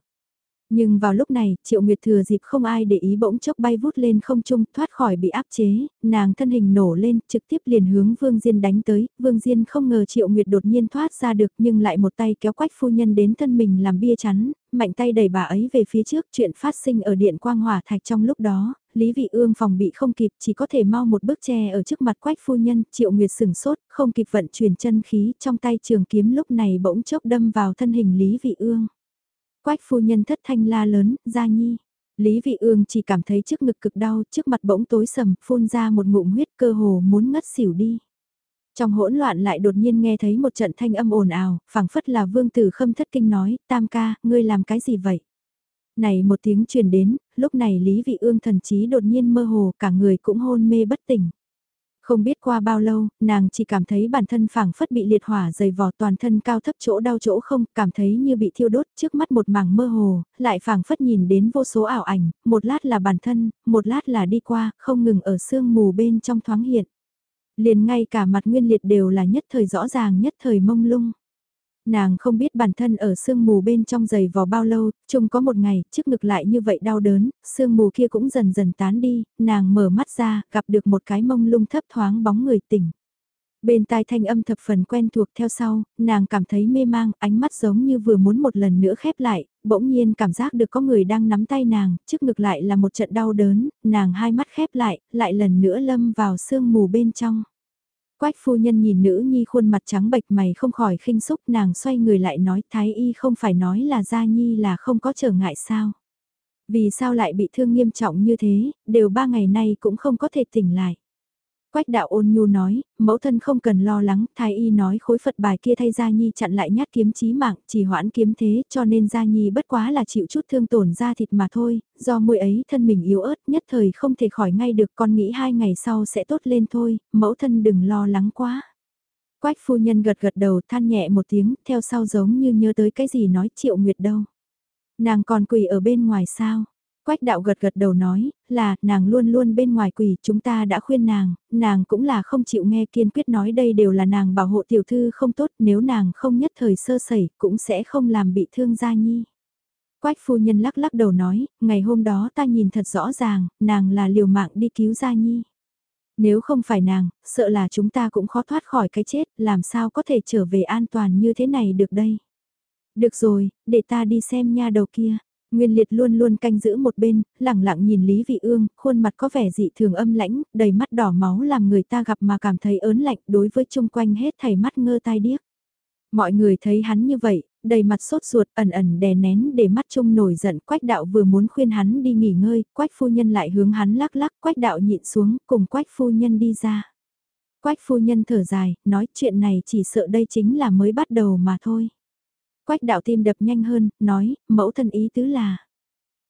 Nhưng vào lúc này, Triệu Nguyệt thừa dịp không ai để ý bỗng chốc bay vút lên không trung, thoát khỏi bị áp chế, nàng thân hình nổ lên, trực tiếp liền hướng Vương Diên đánh tới, Vương Diên không ngờ Triệu Nguyệt đột nhiên thoát ra được nhưng lại một tay kéo quách phu nhân đến thân mình làm bia chắn, mạnh tay đẩy bà ấy về phía trước, chuyện phát sinh ở điện quang hỏa thạch trong lúc đó, Lý Vị Ương phòng bị không kịp chỉ có thể mau một bước che ở trước mặt quách phu nhân, Triệu Nguyệt sừng sốt, không kịp vận chuyển chân khí trong tay trường kiếm lúc này bỗng chốc đâm vào thân hình Lý Vị Ương. Quách phu nhân thất thanh la lớn, gia nhi. Lý Vị Ương chỉ cảm thấy trước ngực cực đau, trước mặt bỗng tối sầm, phun ra một ngụm huyết cơ hồ muốn ngất xỉu đi. Trong hỗn loạn lại đột nhiên nghe thấy một trận thanh âm ồn ào, phảng phất là vương tử khâm thất kinh nói, tam ca, ngươi làm cái gì vậy? Này một tiếng truyền đến, lúc này Lý Vị Ương thần trí đột nhiên mơ hồ, cả người cũng hôn mê bất tỉnh. Không biết qua bao lâu, nàng chỉ cảm thấy bản thân phảng phất bị liệt hỏa dày vò toàn thân cao thấp chỗ đau chỗ không, cảm thấy như bị thiêu đốt trước mắt một mảng mơ hồ, lại phảng phất nhìn đến vô số ảo ảnh, một lát là bản thân, một lát là đi qua, không ngừng ở sương mù bên trong thoáng hiện. Liền ngay cả mặt nguyên liệt đều là nhất thời rõ ràng nhất thời mông lung. Nàng không biết bản thân ở sương mù bên trong giày vò bao lâu, chung có một ngày, trước ngực lại như vậy đau đớn, sương mù kia cũng dần dần tán đi, nàng mở mắt ra, gặp được một cái mông lung thấp thoáng bóng người tỉnh. Bên tai thanh âm thập phần quen thuộc theo sau, nàng cảm thấy mê mang, ánh mắt giống như vừa muốn một lần nữa khép lại, bỗng nhiên cảm giác được có người đang nắm tay nàng, trước ngực lại là một trận đau đớn, nàng hai mắt khép lại, lại lần nữa lâm vào sương mù bên trong. Quách phu nhân nhìn nữ nhi khuôn mặt trắng bệch mày không khỏi khinh xúc nàng xoay người lại nói thái y không phải nói là gia nhi là không có trở ngại sao. Vì sao lại bị thương nghiêm trọng như thế, đều ba ngày nay cũng không có thể tỉnh lại. Quách đạo ôn nhu nói, mẫu thân không cần lo lắng, thái y nói khối Phật bài kia thay Gia Nhi chặn lại nhát kiếm chí mạng, chỉ hoãn kiếm thế, cho nên Gia Nhi bất quá là chịu chút thương tổn da thịt mà thôi, do muội ấy thân mình yếu ớt nhất thời không thể khỏi ngay được con nghĩ hai ngày sau sẽ tốt lên thôi, mẫu thân đừng lo lắng quá. Quách phu nhân gật gật đầu than nhẹ một tiếng, theo sau giống như nhớ tới cái gì nói triệu nguyệt đâu. Nàng còn quỳ ở bên ngoài sao? Quách đạo gật gật đầu nói, là, nàng luôn luôn bên ngoài quỷ, chúng ta đã khuyên nàng, nàng cũng là không chịu nghe kiên quyết nói đây đều là nàng bảo hộ tiểu thư không tốt, nếu nàng không nhất thời sơ sẩy, cũng sẽ không làm bị thương gia nhi. Quách phu nhân lắc lắc đầu nói, ngày hôm đó ta nhìn thật rõ ràng, nàng là liều mạng đi cứu gia nhi. Nếu không phải nàng, sợ là chúng ta cũng khó thoát khỏi cái chết, làm sao có thể trở về an toàn như thế này được đây. Được rồi, để ta đi xem nha đầu kia. Nguyên liệt luôn luôn canh giữ một bên, lẳng lặng nhìn Lý Vị Ương, khuôn mặt có vẻ dị thường âm lãnh, đầy mắt đỏ máu làm người ta gặp mà cảm thấy ớn lạnh đối với chung quanh hết thảy mắt ngơ tai điếc. Mọi người thấy hắn như vậy, đầy mặt sốt ruột ẩn ẩn đè nén để mắt chung nổi giận quách đạo vừa muốn khuyên hắn đi nghỉ ngơi, quách phu nhân lại hướng hắn lắc lắc quách đạo nhịn xuống cùng quách phu nhân đi ra. Quách phu nhân thở dài, nói chuyện này chỉ sợ đây chính là mới bắt đầu mà thôi. Quách đạo tim đập nhanh hơn, nói, mẫu thân ý tứ là.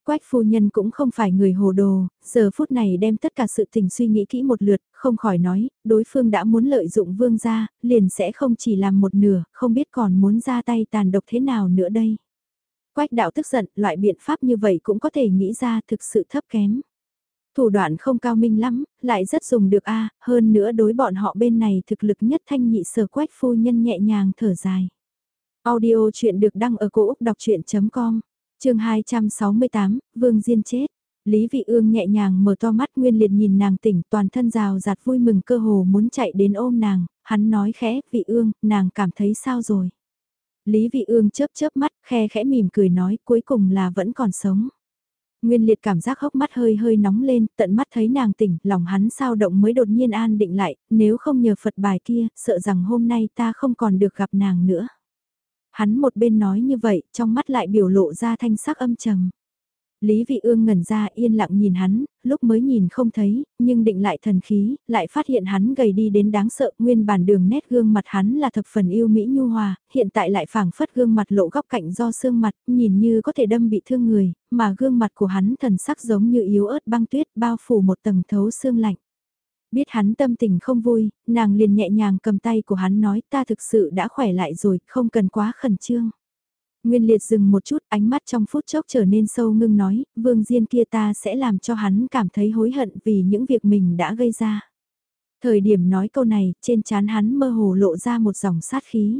Quách phu nhân cũng không phải người hồ đồ, giờ phút này đem tất cả sự tình suy nghĩ kỹ một lượt, không khỏi nói, đối phương đã muốn lợi dụng vương gia, liền sẽ không chỉ làm một nửa, không biết còn muốn ra tay tàn độc thế nào nữa đây. Quách đạo tức giận, loại biện pháp như vậy cũng có thể nghĩ ra thực sự thấp kém. Thủ đoạn không cao minh lắm, lại rất dùng được a hơn nữa đối bọn họ bên này thực lực nhất thanh nhị sở quách phu nhân nhẹ nhàng thở dài. Audio chuyện được đăng ở cổ Úc đọc chuyện.com chương 268, Vương Diên chết. Lý Vị Ương nhẹ nhàng mở to mắt nguyên liệt nhìn nàng tỉnh toàn thân rào rạt vui mừng cơ hồ muốn chạy đến ôm nàng, hắn nói khẽ, Vị Ương, nàng cảm thấy sao rồi? Lý Vị Ương chớp chớp mắt, khe khẽ mỉm cười nói cuối cùng là vẫn còn sống. Nguyên liệt cảm giác hốc mắt hơi hơi nóng lên, tận mắt thấy nàng tỉnh, lòng hắn sao động mới đột nhiên an định lại, nếu không nhờ Phật bài kia, sợ rằng hôm nay ta không còn được gặp nàng nữa. Hắn một bên nói như vậy, trong mắt lại biểu lộ ra thanh sắc âm trầm. Lý Vị Ương ngẩn ra yên lặng nhìn hắn, lúc mới nhìn không thấy, nhưng định lại thần khí, lại phát hiện hắn gầy đi đến đáng sợ, nguyên bản đường nét gương mặt hắn là thập phần yêu mỹ nhu hòa, hiện tại lại phảng phất gương mặt lộ góc cạnh do xương mặt, nhìn như có thể đâm bị thương người, mà gương mặt của hắn thần sắc giống như yếu ớt băng tuyết bao phủ một tầng thấu xương lạnh. Biết hắn tâm tình không vui, nàng liền nhẹ nhàng cầm tay của hắn nói ta thực sự đã khỏe lại rồi, không cần quá khẩn trương. Nguyên liệt dừng một chút ánh mắt trong phút chốc trở nên sâu ngưng nói, vương diên kia ta sẽ làm cho hắn cảm thấy hối hận vì những việc mình đã gây ra. Thời điểm nói câu này, trên trán hắn mơ hồ lộ ra một dòng sát khí.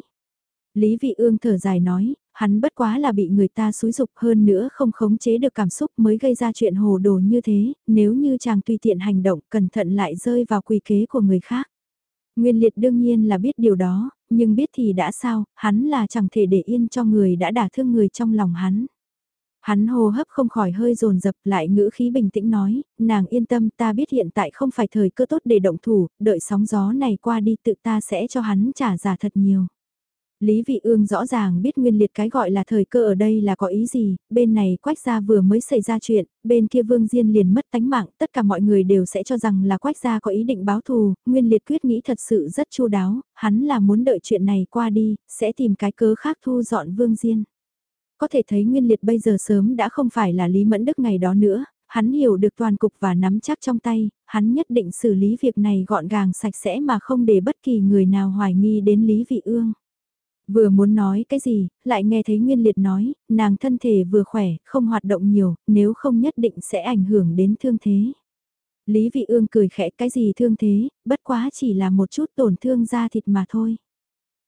Lý vị ương thở dài nói, hắn bất quá là bị người ta xúi dục hơn nữa không khống chế được cảm xúc mới gây ra chuyện hồ đồ như thế, nếu như chàng tùy tiện hành động cẩn thận lại rơi vào quỳ kế của người khác. Nguyên liệt đương nhiên là biết điều đó, nhưng biết thì đã sao, hắn là chẳng thể để yên cho người đã đả thương người trong lòng hắn. Hắn hô hấp không khỏi hơi dồn dập lại ngữ khí bình tĩnh nói, nàng yên tâm ta biết hiện tại không phải thời cơ tốt để động thủ, đợi sóng gió này qua đi tự ta sẽ cho hắn trả giả thật nhiều. Lý Vị Ương rõ ràng biết nguyên liệt cái gọi là thời cơ ở đây là có ý gì, bên này quách gia vừa mới xảy ra chuyện, bên kia Vương Diên liền mất tánh mạng, tất cả mọi người đều sẽ cho rằng là quách gia có ý định báo thù, nguyên liệt quyết nghĩ thật sự rất chu đáo, hắn là muốn đợi chuyện này qua đi, sẽ tìm cái cớ khác thu dọn Vương Diên. Có thể thấy nguyên liệt bây giờ sớm đã không phải là Lý Mẫn Đức ngày đó nữa, hắn hiểu được toàn cục và nắm chắc trong tay, hắn nhất định xử lý việc này gọn gàng sạch sẽ mà không để bất kỳ người nào hoài nghi đến Lý Vị Ương. Vừa muốn nói cái gì, lại nghe thấy Nguyên Liệt nói, nàng thân thể vừa khỏe, không hoạt động nhiều, nếu không nhất định sẽ ảnh hưởng đến thương thế. Lý Vị Ương cười khẽ cái gì thương thế, bất quá chỉ là một chút tổn thương da thịt mà thôi.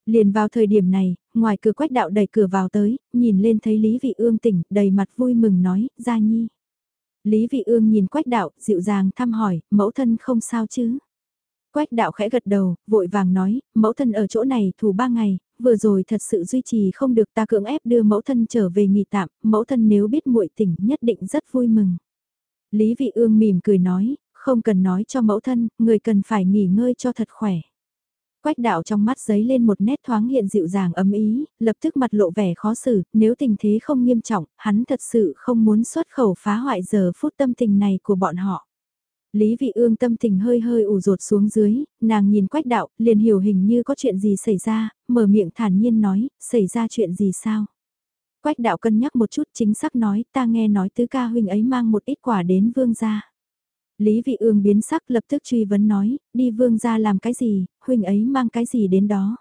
Liền vào thời điểm này, ngoài cửa quách đạo đẩy cửa vào tới, nhìn lên thấy Lý Vị Ương tỉnh, đầy mặt vui mừng nói, Gia Nhi. Lý Vị Ương nhìn quách đạo, dịu dàng thăm hỏi, mẫu thân không sao chứ. Quách đạo khẽ gật đầu, vội vàng nói, mẫu thân ở chỗ này thủ ba ngày, vừa rồi thật sự duy trì không được ta cưỡng ép đưa mẫu thân trở về nghỉ tạm, mẫu thân nếu biết muội tỉnh nhất định rất vui mừng. Lý Vị Ương mỉm cười nói, không cần nói cho mẫu thân, người cần phải nghỉ ngơi cho thật khỏe. Quách đạo trong mắt giấy lên một nét thoáng hiện dịu dàng ấm ý, lập tức mặt lộ vẻ khó xử, nếu tình thế không nghiêm trọng, hắn thật sự không muốn xuất khẩu phá hoại giờ phút tâm tình này của bọn họ. Lý vị ương tâm tình hơi hơi ủ rột xuống dưới, nàng nhìn quách đạo, liền hiểu hình như có chuyện gì xảy ra, mở miệng thản nhiên nói, xảy ra chuyện gì sao? Quách đạo cân nhắc một chút chính xác nói, ta nghe nói tứ ca huynh ấy mang một ít quả đến vương gia. Lý vị ương biến sắc lập tức truy vấn nói, đi vương gia làm cái gì, huynh ấy mang cái gì đến đó.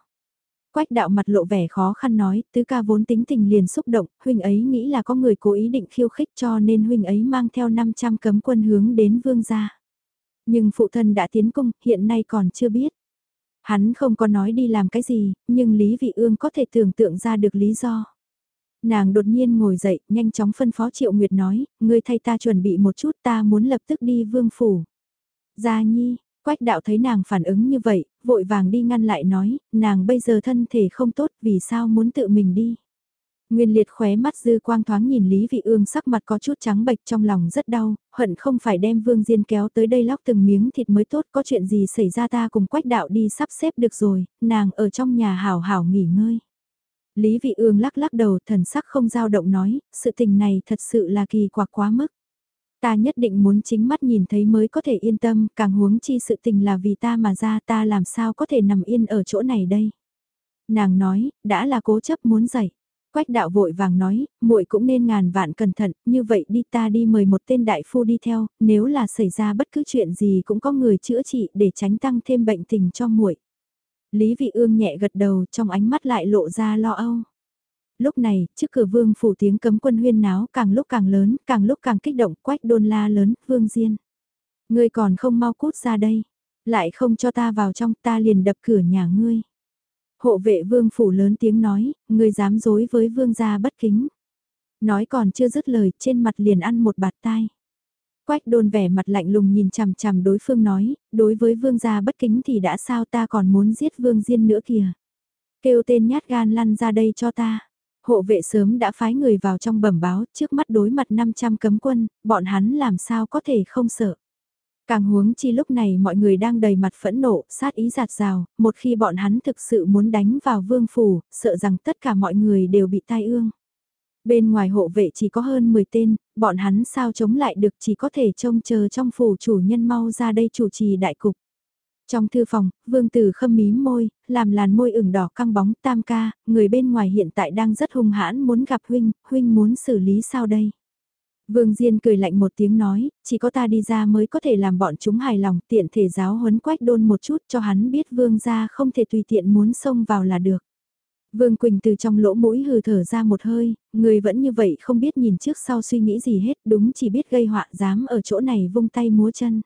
Quách đạo mặt lộ vẻ khó khăn nói, tứ ca vốn tính tình liền xúc động, huynh ấy nghĩ là có người cố ý định khiêu khích cho nên huynh ấy mang theo 500 cấm quân hướng đến vương gia. Nhưng phụ thân đã tiến cung, hiện nay còn chưa biết. Hắn không có nói đi làm cái gì, nhưng Lý Vị Ương có thể tưởng tượng ra được lý do. Nàng đột nhiên ngồi dậy, nhanh chóng phân phó Triệu Nguyệt nói, ngươi thay ta chuẩn bị một chút ta muốn lập tức đi vương phủ. Gia Nhi, Quách đạo thấy nàng phản ứng như vậy, vội vàng đi ngăn lại nói, nàng bây giờ thân thể không tốt vì sao muốn tự mình đi. Nguyên liệt khóe mắt dư quang thoáng nhìn Lý Vị Ương sắc mặt có chút trắng bệch trong lòng rất đau, hận không phải đem Vương Diên kéo tới đây lóc từng miếng thịt mới tốt có chuyện gì xảy ra ta cùng quách đạo đi sắp xếp được rồi, nàng ở trong nhà hảo hảo nghỉ ngơi. Lý Vị Ương lắc lắc đầu thần sắc không giao động nói, sự tình này thật sự là kỳ quặc quá mức. Ta nhất định muốn chính mắt nhìn thấy mới có thể yên tâm, càng huống chi sự tình là vì ta mà ra ta làm sao có thể nằm yên ở chỗ này đây. Nàng nói, đã là cố chấp muốn dậy. Quách đạo vội vàng nói, muội cũng nên ngàn vạn cẩn thận, như vậy đi ta đi mời một tên đại phu đi theo, nếu là xảy ra bất cứ chuyện gì cũng có người chữa trị để tránh tăng thêm bệnh tình cho muội. Lý Vị Ương nhẹ gật đầu trong ánh mắt lại lộ ra lo âu. Lúc này, trước cửa vương phủ tiếng cấm quân huyên náo càng lúc càng lớn, càng lúc càng kích động, quách đôn la lớn, vương diên. Ngươi còn không mau cút ra đây, lại không cho ta vào trong ta liền đập cửa nhà ngươi. Hộ vệ vương phủ lớn tiếng nói, ngươi dám dối với vương gia bất kính. Nói còn chưa dứt lời, trên mặt liền ăn một bạt tai. Quách đôn vẻ mặt lạnh lùng nhìn chằm chằm đối phương nói, đối với vương gia bất kính thì đã sao ta còn muốn giết vương diên nữa kìa. Kêu tên nhát gan lăn ra đây cho ta. Hộ vệ sớm đã phái người vào trong bẩm báo, trước mắt đối mặt 500 cấm quân, bọn hắn làm sao có thể không sợ. Càng huống chi lúc này mọi người đang đầy mặt phẫn nộ, sát ý giạt rào, một khi bọn hắn thực sự muốn đánh vào vương phủ, sợ rằng tất cả mọi người đều bị tai ương. Bên ngoài hộ vệ chỉ có hơn 10 tên, bọn hắn sao chống lại được chỉ có thể trông chờ trong phủ chủ nhân mau ra đây chủ trì đại cục. Trong thư phòng, vương tử khâm mí môi, làm làn môi ửng đỏ căng bóng tam ca, người bên ngoài hiện tại đang rất hung hãn muốn gặp huynh, huynh muốn xử lý sao đây? Vương Diên cười lạnh một tiếng nói, chỉ có ta đi ra mới có thể làm bọn chúng hài lòng tiện thể giáo huấn quách đôn một chút cho hắn biết vương gia không thể tùy tiện muốn xông vào là được. Vương Quỳnh từ trong lỗ mũi hừ thở ra một hơi, người vẫn như vậy không biết nhìn trước sau suy nghĩ gì hết đúng chỉ biết gây họa dám ở chỗ này vung tay múa chân.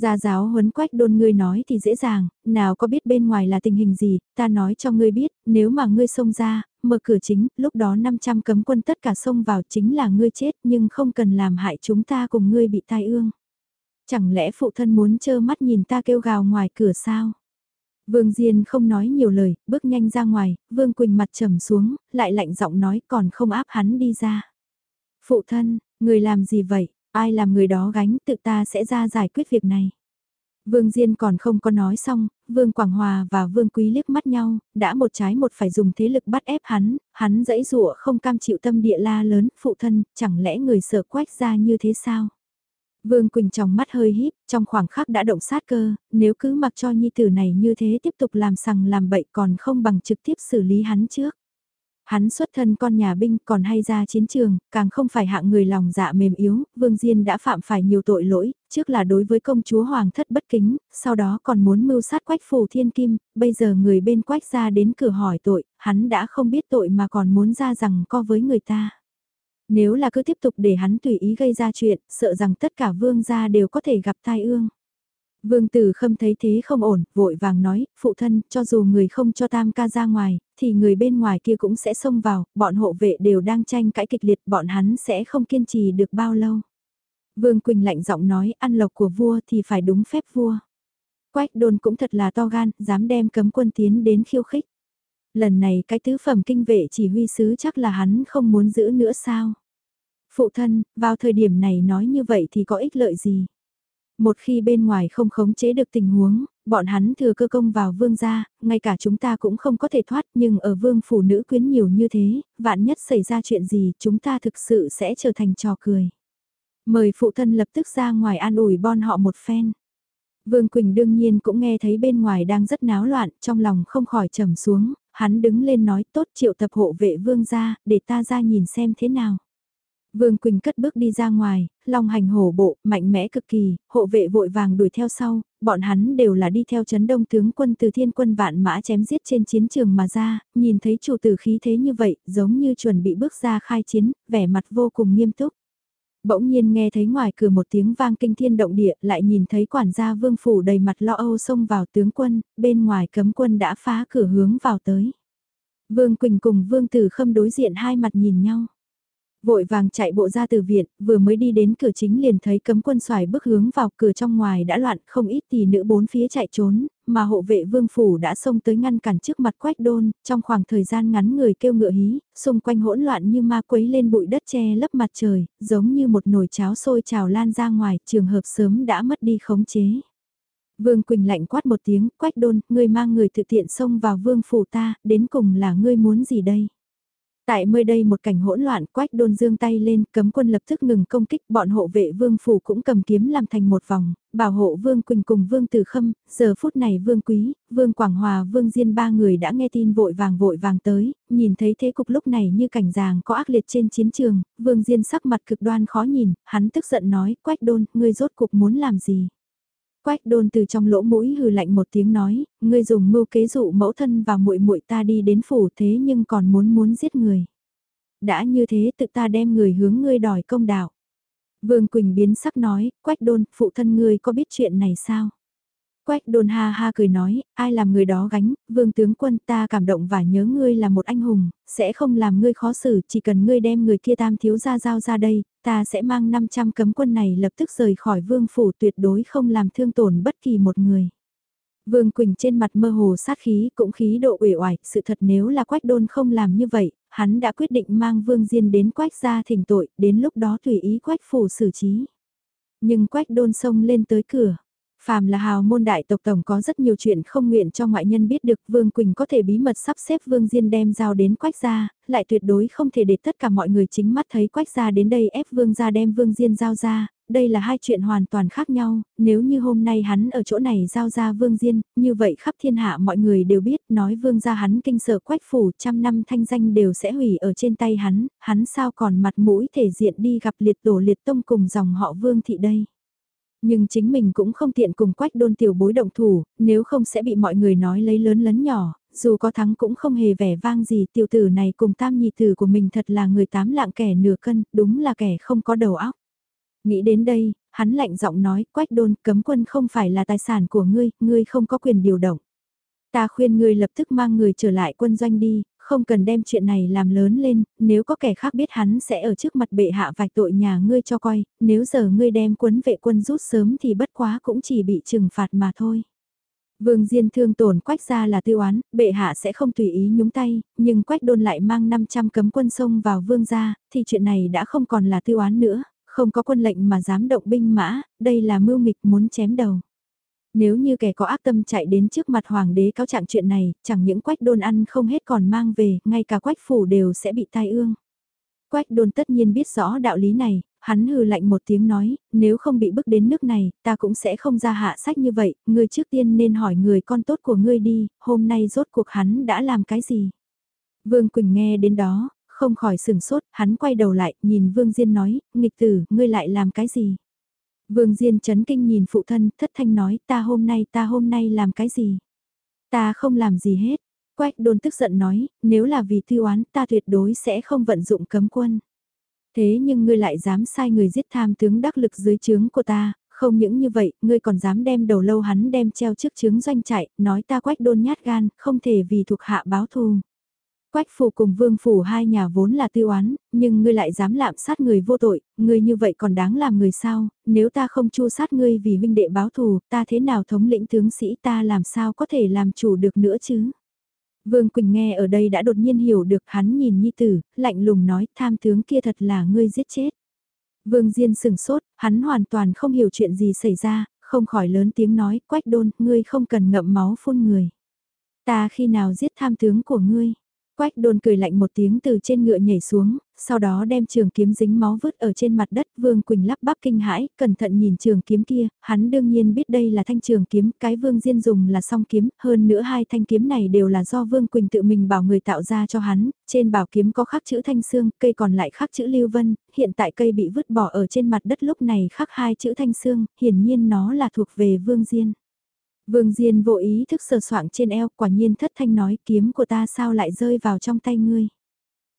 Gia giáo huấn quách đôn ngươi nói thì dễ dàng, nào có biết bên ngoài là tình hình gì, ta nói cho ngươi biết, nếu mà ngươi xông ra, mở cửa chính, lúc đó 500 cấm quân tất cả xông vào chính là ngươi chết nhưng không cần làm hại chúng ta cùng ngươi bị tai ương. Chẳng lẽ phụ thân muốn trơ mắt nhìn ta kêu gào ngoài cửa sao? Vương Diên không nói nhiều lời, bước nhanh ra ngoài, Vương Quỳnh mặt trầm xuống, lại lạnh giọng nói còn không áp hắn đi ra. Phụ thân, người làm gì vậy? Ai làm người đó gánh tự ta sẽ ra giải quyết việc này. Vương Diên còn không có nói xong, Vương Quảng Hòa và Vương Quý liếc mắt nhau, đã một trái một phải dùng thế lực bắt ép hắn, hắn dãy rụa không cam chịu tâm địa la lớn, phụ thân, chẳng lẽ người sợ quách ra như thế sao? Vương Quỳnh trong mắt hơi híp, trong khoảng khắc đã động sát cơ, nếu cứ mặc cho nhi tử này như thế tiếp tục làm sằng làm bậy còn không bằng trực tiếp xử lý hắn trước. Hắn xuất thân con nhà binh còn hay ra chiến trường, càng không phải hạng người lòng dạ mềm yếu, Vương Diên đã phạm phải nhiều tội lỗi, trước là đối với công chúa Hoàng thất bất kính, sau đó còn muốn mưu sát quách phù thiên kim, bây giờ người bên quách ra đến cửa hỏi tội, hắn đã không biết tội mà còn muốn ra rằng co với người ta. Nếu là cứ tiếp tục để hắn tùy ý gây ra chuyện, sợ rằng tất cả vương gia đều có thể gặp tai ương. Vương tử khâm thấy thế không ổn, vội vàng nói, phụ thân, cho dù người không cho tam ca ra ngoài, thì người bên ngoài kia cũng sẽ xông vào, bọn hộ vệ đều đang tranh cãi kịch liệt, bọn hắn sẽ không kiên trì được bao lâu. Vương Quỳnh lạnh giọng nói, ăn lộc của vua thì phải đúng phép vua. Quách đôn cũng thật là to gan, dám đem cấm quân tiến đến khiêu khích. Lần này cái tứ phẩm kinh vệ chỉ huy sứ chắc là hắn không muốn giữ nữa sao? Phụ thân, vào thời điểm này nói như vậy thì có ích lợi gì? Một khi bên ngoài không khống chế được tình huống, bọn hắn thừa cơ công vào vương gia, ngay cả chúng ta cũng không có thể thoát nhưng ở vương phủ nữ quyến nhiều như thế, vạn nhất xảy ra chuyện gì chúng ta thực sự sẽ trở thành trò cười. Mời phụ thân lập tức ra ngoài an ủi bon họ một phen. Vương Quỳnh đương nhiên cũng nghe thấy bên ngoài đang rất náo loạn, trong lòng không khỏi trầm xuống, hắn đứng lên nói tốt triệu tập hộ vệ vương gia, để ta ra nhìn xem thế nào. Vương Quỳnh cất bước đi ra ngoài, long hành hổ bộ, mạnh mẽ cực kỳ, hộ vệ vội vàng đuổi theo sau, bọn hắn đều là đi theo chấn đông tướng quân từ thiên quân vạn mã chém giết trên chiến trường mà ra, nhìn thấy chủ tử khí thế như vậy, giống như chuẩn bị bước ra khai chiến, vẻ mặt vô cùng nghiêm túc. Bỗng nhiên nghe thấy ngoài cửa một tiếng vang kinh thiên động địa, lại nhìn thấy quản gia vương phủ đầy mặt lo âu xông vào tướng quân, bên ngoài cấm quân đã phá cửa hướng vào tới. Vương Quỳnh cùng Vương Tử Khâm đối diện hai mặt nhìn nhau. Vội vàng chạy bộ ra từ viện, vừa mới đi đến cửa chính liền thấy cấm quân xoài bước hướng vào cửa trong ngoài đã loạn không ít tỷ nữ bốn phía chạy trốn, mà hộ vệ vương phủ đã xông tới ngăn cản trước mặt quách đôn, trong khoảng thời gian ngắn người kêu ngựa hí, xung quanh hỗn loạn như ma quấy lên bụi đất che lấp mặt trời, giống như một nồi cháo sôi trào lan ra ngoài, trường hợp sớm đã mất đi khống chế. Vương Quỳnh lạnh quát một tiếng, quách đôn, ngươi mang người thực tiện xông vào vương phủ ta, đến cùng là ngươi muốn gì đây? Tại nơi đây một cảnh hỗn loạn quách đôn dương tay lên cấm quân lập tức ngừng công kích bọn hộ vệ vương phủ cũng cầm kiếm làm thành một vòng, bảo hộ vương quỳnh cùng vương tử khâm, giờ phút này vương quý, vương quảng hòa vương diên ba người đã nghe tin vội vàng vội vàng tới, nhìn thấy thế cục lúc này như cảnh giàng có ác liệt trên chiến trường, vương diên sắc mặt cực đoan khó nhìn, hắn tức giận nói quách đôn, ngươi rốt cục muốn làm gì. Quách đôn từ trong lỗ mũi hừ lạnh một tiếng nói, ngươi dùng mưu kế dụ mẫu thân và muội muội ta đi đến phủ thế nhưng còn muốn muốn giết người. Đã như thế tự ta đem người hướng ngươi đòi công đạo. Vương Quỳnh biến sắc nói, quách đôn, phụ thân ngươi có biết chuyện này sao? Quách đôn ha ha cười nói, ai làm người đó gánh, vương tướng quân ta cảm động và nhớ ngươi là một anh hùng, sẽ không làm ngươi khó xử, chỉ cần ngươi đem người kia tam thiếu ra giao ra đây, ta sẽ mang 500 cấm quân này lập tức rời khỏi vương phủ tuyệt đối không làm thương tổn bất kỳ một người. Vương Quỳnh trên mặt mơ hồ sát khí cũng khí độ uể oải, sự thật nếu là quách đôn không làm như vậy, hắn đã quyết định mang Vương Diên đến quách ra thỉnh tội, đến lúc đó tùy ý quách phủ xử trí. Nhưng quách đôn xông lên tới cửa. Phàm là hào môn đại tộc tổng có rất nhiều chuyện không nguyện cho ngoại nhân biết được Vương Quỳnh có thể bí mật sắp xếp Vương Diên đem giao đến quách gia, lại tuyệt đối không thể để tất cả mọi người chính mắt thấy quách gia đến đây ép Vương gia đem Vương Diên giao ra, đây là hai chuyện hoàn toàn khác nhau, nếu như hôm nay hắn ở chỗ này giao ra Vương Diên, như vậy khắp thiên hạ mọi người đều biết nói Vương gia hắn kinh sợ quách phủ trăm năm thanh danh đều sẽ hủy ở trên tay hắn, hắn sao còn mặt mũi thể diện đi gặp liệt tổ liệt tông cùng dòng họ Vương thị đây. Nhưng chính mình cũng không tiện cùng quách đôn tiểu bối động thủ, nếu không sẽ bị mọi người nói lấy lớn lấn nhỏ, dù có thắng cũng không hề vẻ vang gì tiểu tử này cùng tam nhị tử của mình thật là người tám lạng kẻ nửa cân, đúng là kẻ không có đầu óc. Nghĩ đến đây, hắn lạnh giọng nói, quách đôn cấm quân không phải là tài sản của ngươi, ngươi không có quyền điều động. Ta khuyên ngươi lập tức mang người trở lại quân doanh đi, không cần đem chuyện này làm lớn lên, nếu có kẻ khác biết hắn sẽ ở trước mặt bệ hạ vạch tội nhà ngươi cho coi, nếu giờ ngươi đem quấn vệ quân rút sớm thì bất quá cũng chỉ bị trừng phạt mà thôi. Vương Diên thương tổn quách ra là tiêu oán, bệ hạ sẽ không tùy ý nhúng tay, nhưng quách đôn lại mang 500 cấm quân sông vào vương gia, thì chuyện này đã không còn là tiêu oán nữa, không có quân lệnh mà dám động binh mã, đây là mưu nghịch muốn chém đầu. Nếu như kẻ có ác tâm chạy đến trước mặt hoàng đế cáo trạng chuyện này, chẳng những quách đôn ăn không hết còn mang về, ngay cả quách phủ đều sẽ bị tai ương. Quách đôn tất nhiên biết rõ đạo lý này, hắn hừ lạnh một tiếng nói, nếu không bị bức đến nước này, ta cũng sẽ không ra hạ sách như vậy, ngươi trước tiên nên hỏi người con tốt của ngươi đi, hôm nay rốt cuộc hắn đã làm cái gì. Vương Quỳnh nghe đến đó, không khỏi sừng sốt, hắn quay đầu lại, nhìn Vương Diên nói, nghịch tử, ngươi lại làm cái gì? Vương Diên chấn kinh nhìn phụ thân, thất thanh nói, ta hôm nay, ta hôm nay làm cái gì? Ta không làm gì hết. Quách đôn tức giận nói, nếu là vì tư oán, ta tuyệt đối sẽ không vận dụng cấm quân. Thế nhưng ngươi lại dám sai người giết tham tướng đắc lực dưới trướng của ta, không những như vậy, ngươi còn dám đem đầu lâu hắn đem treo trước trướng doanh chạy, nói ta quách đôn nhát gan, không thể vì thuộc hạ báo thù. Quách phủ cùng vương phủ hai nhà vốn là tiêu oán, nhưng ngươi lại dám lạm sát người vô tội, ngươi như vậy còn đáng làm người sao, nếu ta không chu sát ngươi vì huynh đệ báo thù, ta thế nào thống lĩnh tướng sĩ ta làm sao có thể làm chủ được nữa chứ? Vương Quỳnh nghe ở đây đã đột nhiên hiểu được hắn nhìn Nhi Tử, lạnh lùng nói tham tướng kia thật là ngươi giết chết. Vương Diên sừng sốt, hắn hoàn toàn không hiểu chuyện gì xảy ra, không khỏi lớn tiếng nói, quách đôn, ngươi không cần ngậm máu phun người. Ta khi nào giết tham tướng của ngươi? Quách đôn cười lạnh một tiếng từ trên ngựa nhảy xuống, sau đó đem trường kiếm dính máu vứt ở trên mặt đất Vương Quỳnh lắp bắp kinh hãi, cẩn thận nhìn trường kiếm kia, hắn đương nhiên biết đây là thanh trường kiếm, cái Vương Diên dùng là song kiếm, hơn nữa hai thanh kiếm này đều là do Vương Quỳnh tự mình bảo người tạo ra cho hắn, trên bảo kiếm có khắc chữ thanh xương, cây còn lại khắc chữ lưu vân, hiện tại cây bị vứt bỏ ở trên mặt đất lúc này khắc hai chữ thanh xương, hiển nhiên nó là thuộc về Vương Diên. Vương Diên vô ý thức sờ soạng trên eo quả nhiên thất thanh nói kiếm của ta sao lại rơi vào trong tay ngươi.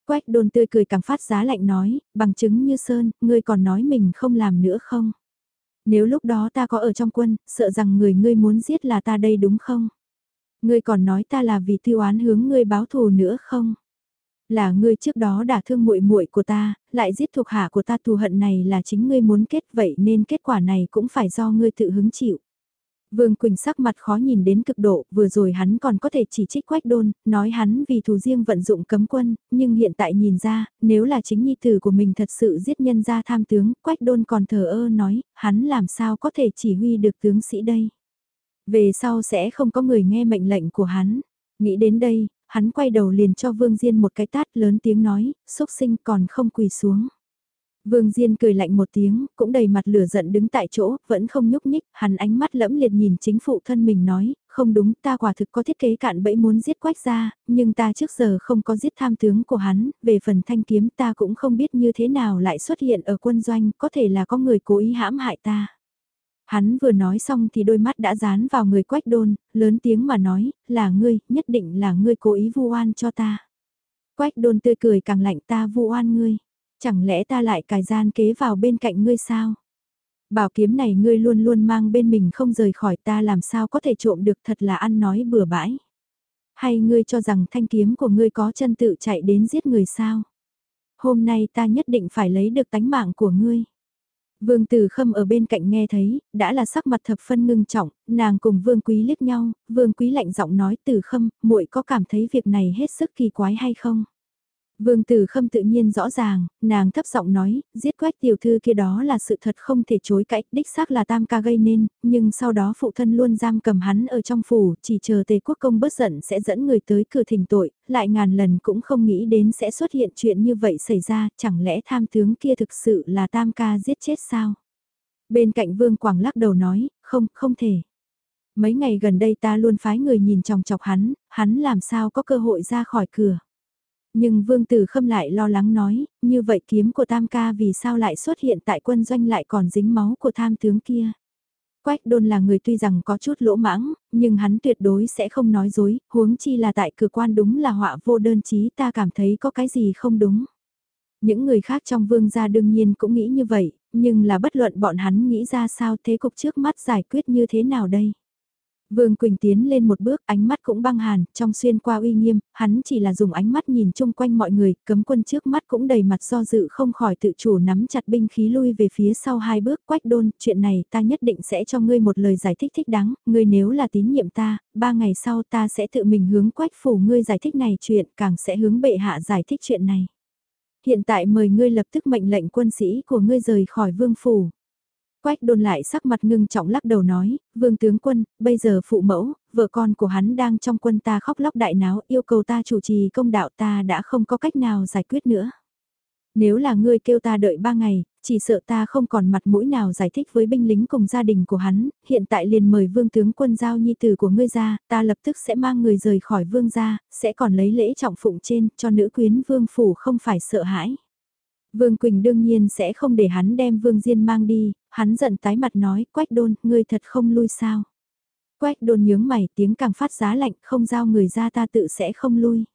Quách đồn tươi cười càng phát giá lạnh nói, bằng chứng như sơn, ngươi còn nói mình không làm nữa không? Nếu lúc đó ta có ở trong quân, sợ rằng người ngươi muốn giết là ta đây đúng không? Ngươi còn nói ta là vì tiêu án hướng ngươi báo thù nữa không? Là ngươi trước đó đã thương muội muội của ta, lại giết thuộc hạ của ta thù hận này là chính ngươi muốn kết vậy nên kết quả này cũng phải do ngươi tự hứng chịu. Vương Quỳnh sắc mặt khó nhìn đến cực độ, vừa rồi hắn còn có thể chỉ trích Quách Đôn, nói hắn vì thù riêng vận dụng cấm quân, nhưng hiện tại nhìn ra, nếu là chính nhi tử của mình thật sự giết nhân gia tham tướng, Quách Đôn còn thờ ơ nói, hắn làm sao có thể chỉ huy được tướng sĩ đây. Về sau sẽ không có người nghe mệnh lệnh của hắn. Nghĩ đến đây, hắn quay đầu liền cho Vương Diên một cái tát lớn tiếng nói, xúc sinh còn không quỳ xuống. Vương Diên cười lạnh một tiếng, cũng đầy mặt lửa giận đứng tại chỗ, vẫn không nhúc nhích, hắn ánh mắt lẫm liệt nhìn chính phụ thân mình nói, không đúng, ta quả thực có thiết kế cạn bẫy muốn giết quách ra, nhưng ta trước giờ không có giết tham tướng của hắn, về phần thanh kiếm ta cũng không biết như thế nào lại xuất hiện ở quân doanh, có thể là có người cố ý hãm hại ta. Hắn vừa nói xong thì đôi mắt đã dán vào người quách đôn, lớn tiếng mà nói, là ngươi, nhất định là ngươi cố ý vu oan cho ta. Quách đôn tươi cười càng lạnh ta vu oan ngươi. Chẳng lẽ ta lại cài gian kế vào bên cạnh ngươi sao? Bảo kiếm này ngươi luôn luôn mang bên mình không rời khỏi ta làm sao có thể trộm được thật là ăn nói bừa bãi. Hay ngươi cho rằng thanh kiếm của ngươi có chân tự chạy đến giết người sao? Hôm nay ta nhất định phải lấy được tánh mạng của ngươi. Vương Tử Khâm ở bên cạnh nghe thấy, đã là sắc mặt thập phân ngưng trọng, nàng cùng Vương Quý liếc nhau, Vương Quý lạnh giọng nói Tử Khâm, muội có cảm thấy việc này hết sức kỳ quái hay không? Vương Tử Khâm tự nhiên rõ ràng, nàng thấp giọng nói, giết quách tiểu thư kia đó là sự thật không thể chối cãi, đích xác là tam ca gây nên, nhưng sau đó phụ thân luôn giam cầm hắn ở trong phủ, chỉ chờ tề quốc công bớt giận sẽ dẫn người tới cửa thỉnh tội, lại ngàn lần cũng không nghĩ đến sẽ xuất hiện chuyện như vậy xảy ra, chẳng lẽ tham tướng kia thực sự là tam ca giết chết sao? Bên cạnh Vương Quảng lắc đầu nói, không, không thể. Mấy ngày gần đây ta luôn phái người nhìn chòng chọc hắn, hắn làm sao có cơ hội ra khỏi cửa. Nhưng Vương Tử Khâm lại lo lắng nói, như vậy kiếm của Tam Ca vì sao lại xuất hiện tại quân doanh lại còn dính máu của tham tướng kia. Quách đôn là người tuy rằng có chút lỗ mãng, nhưng hắn tuyệt đối sẽ không nói dối, huống chi là tại cửa quan đúng là họa vô đơn chí ta cảm thấy có cái gì không đúng. Những người khác trong vương gia đương nhiên cũng nghĩ như vậy, nhưng là bất luận bọn hắn nghĩ ra sao thế cục trước mắt giải quyết như thế nào đây. Vương Quỳnh tiến lên một bước, ánh mắt cũng băng hàn, trong xuyên qua uy nghiêm, hắn chỉ là dùng ánh mắt nhìn chung quanh mọi người, cấm quân trước mắt cũng đầy mặt do dự không khỏi tự chủ nắm chặt binh khí lui về phía sau hai bước, quách đôn, chuyện này ta nhất định sẽ cho ngươi một lời giải thích thích đáng, ngươi nếu là tín nhiệm ta, ba ngày sau ta sẽ tự mình hướng quách phủ ngươi giải thích này chuyện, càng sẽ hướng bệ hạ giải thích chuyện này. Hiện tại mời ngươi lập tức mệnh lệnh quân sĩ của ngươi rời khỏi vương phủ. Quách đôn lại sắc mặt ngưng trọng lắc đầu nói, vương tướng quân, bây giờ phụ mẫu, vợ con của hắn đang trong quân ta khóc lóc đại náo yêu cầu ta chủ trì công đạo ta đã không có cách nào giải quyết nữa. Nếu là ngươi kêu ta đợi ba ngày, chỉ sợ ta không còn mặt mũi nào giải thích với binh lính cùng gia đình của hắn, hiện tại liền mời vương tướng quân giao nhi tử của ngươi ra, ta lập tức sẽ mang người rời khỏi vương gia, sẽ còn lấy lễ trọng phụng trên, cho nữ quyến vương phủ không phải sợ hãi. Vương Quỳnh đương nhiên sẽ không để hắn đem Vương Diên mang đi, hắn giận tái mặt nói, quách đôn, ngươi thật không lui sao. Quách đôn nhướng mày tiếng càng phát giá lạnh, không giao người ra ta tự sẽ không lui.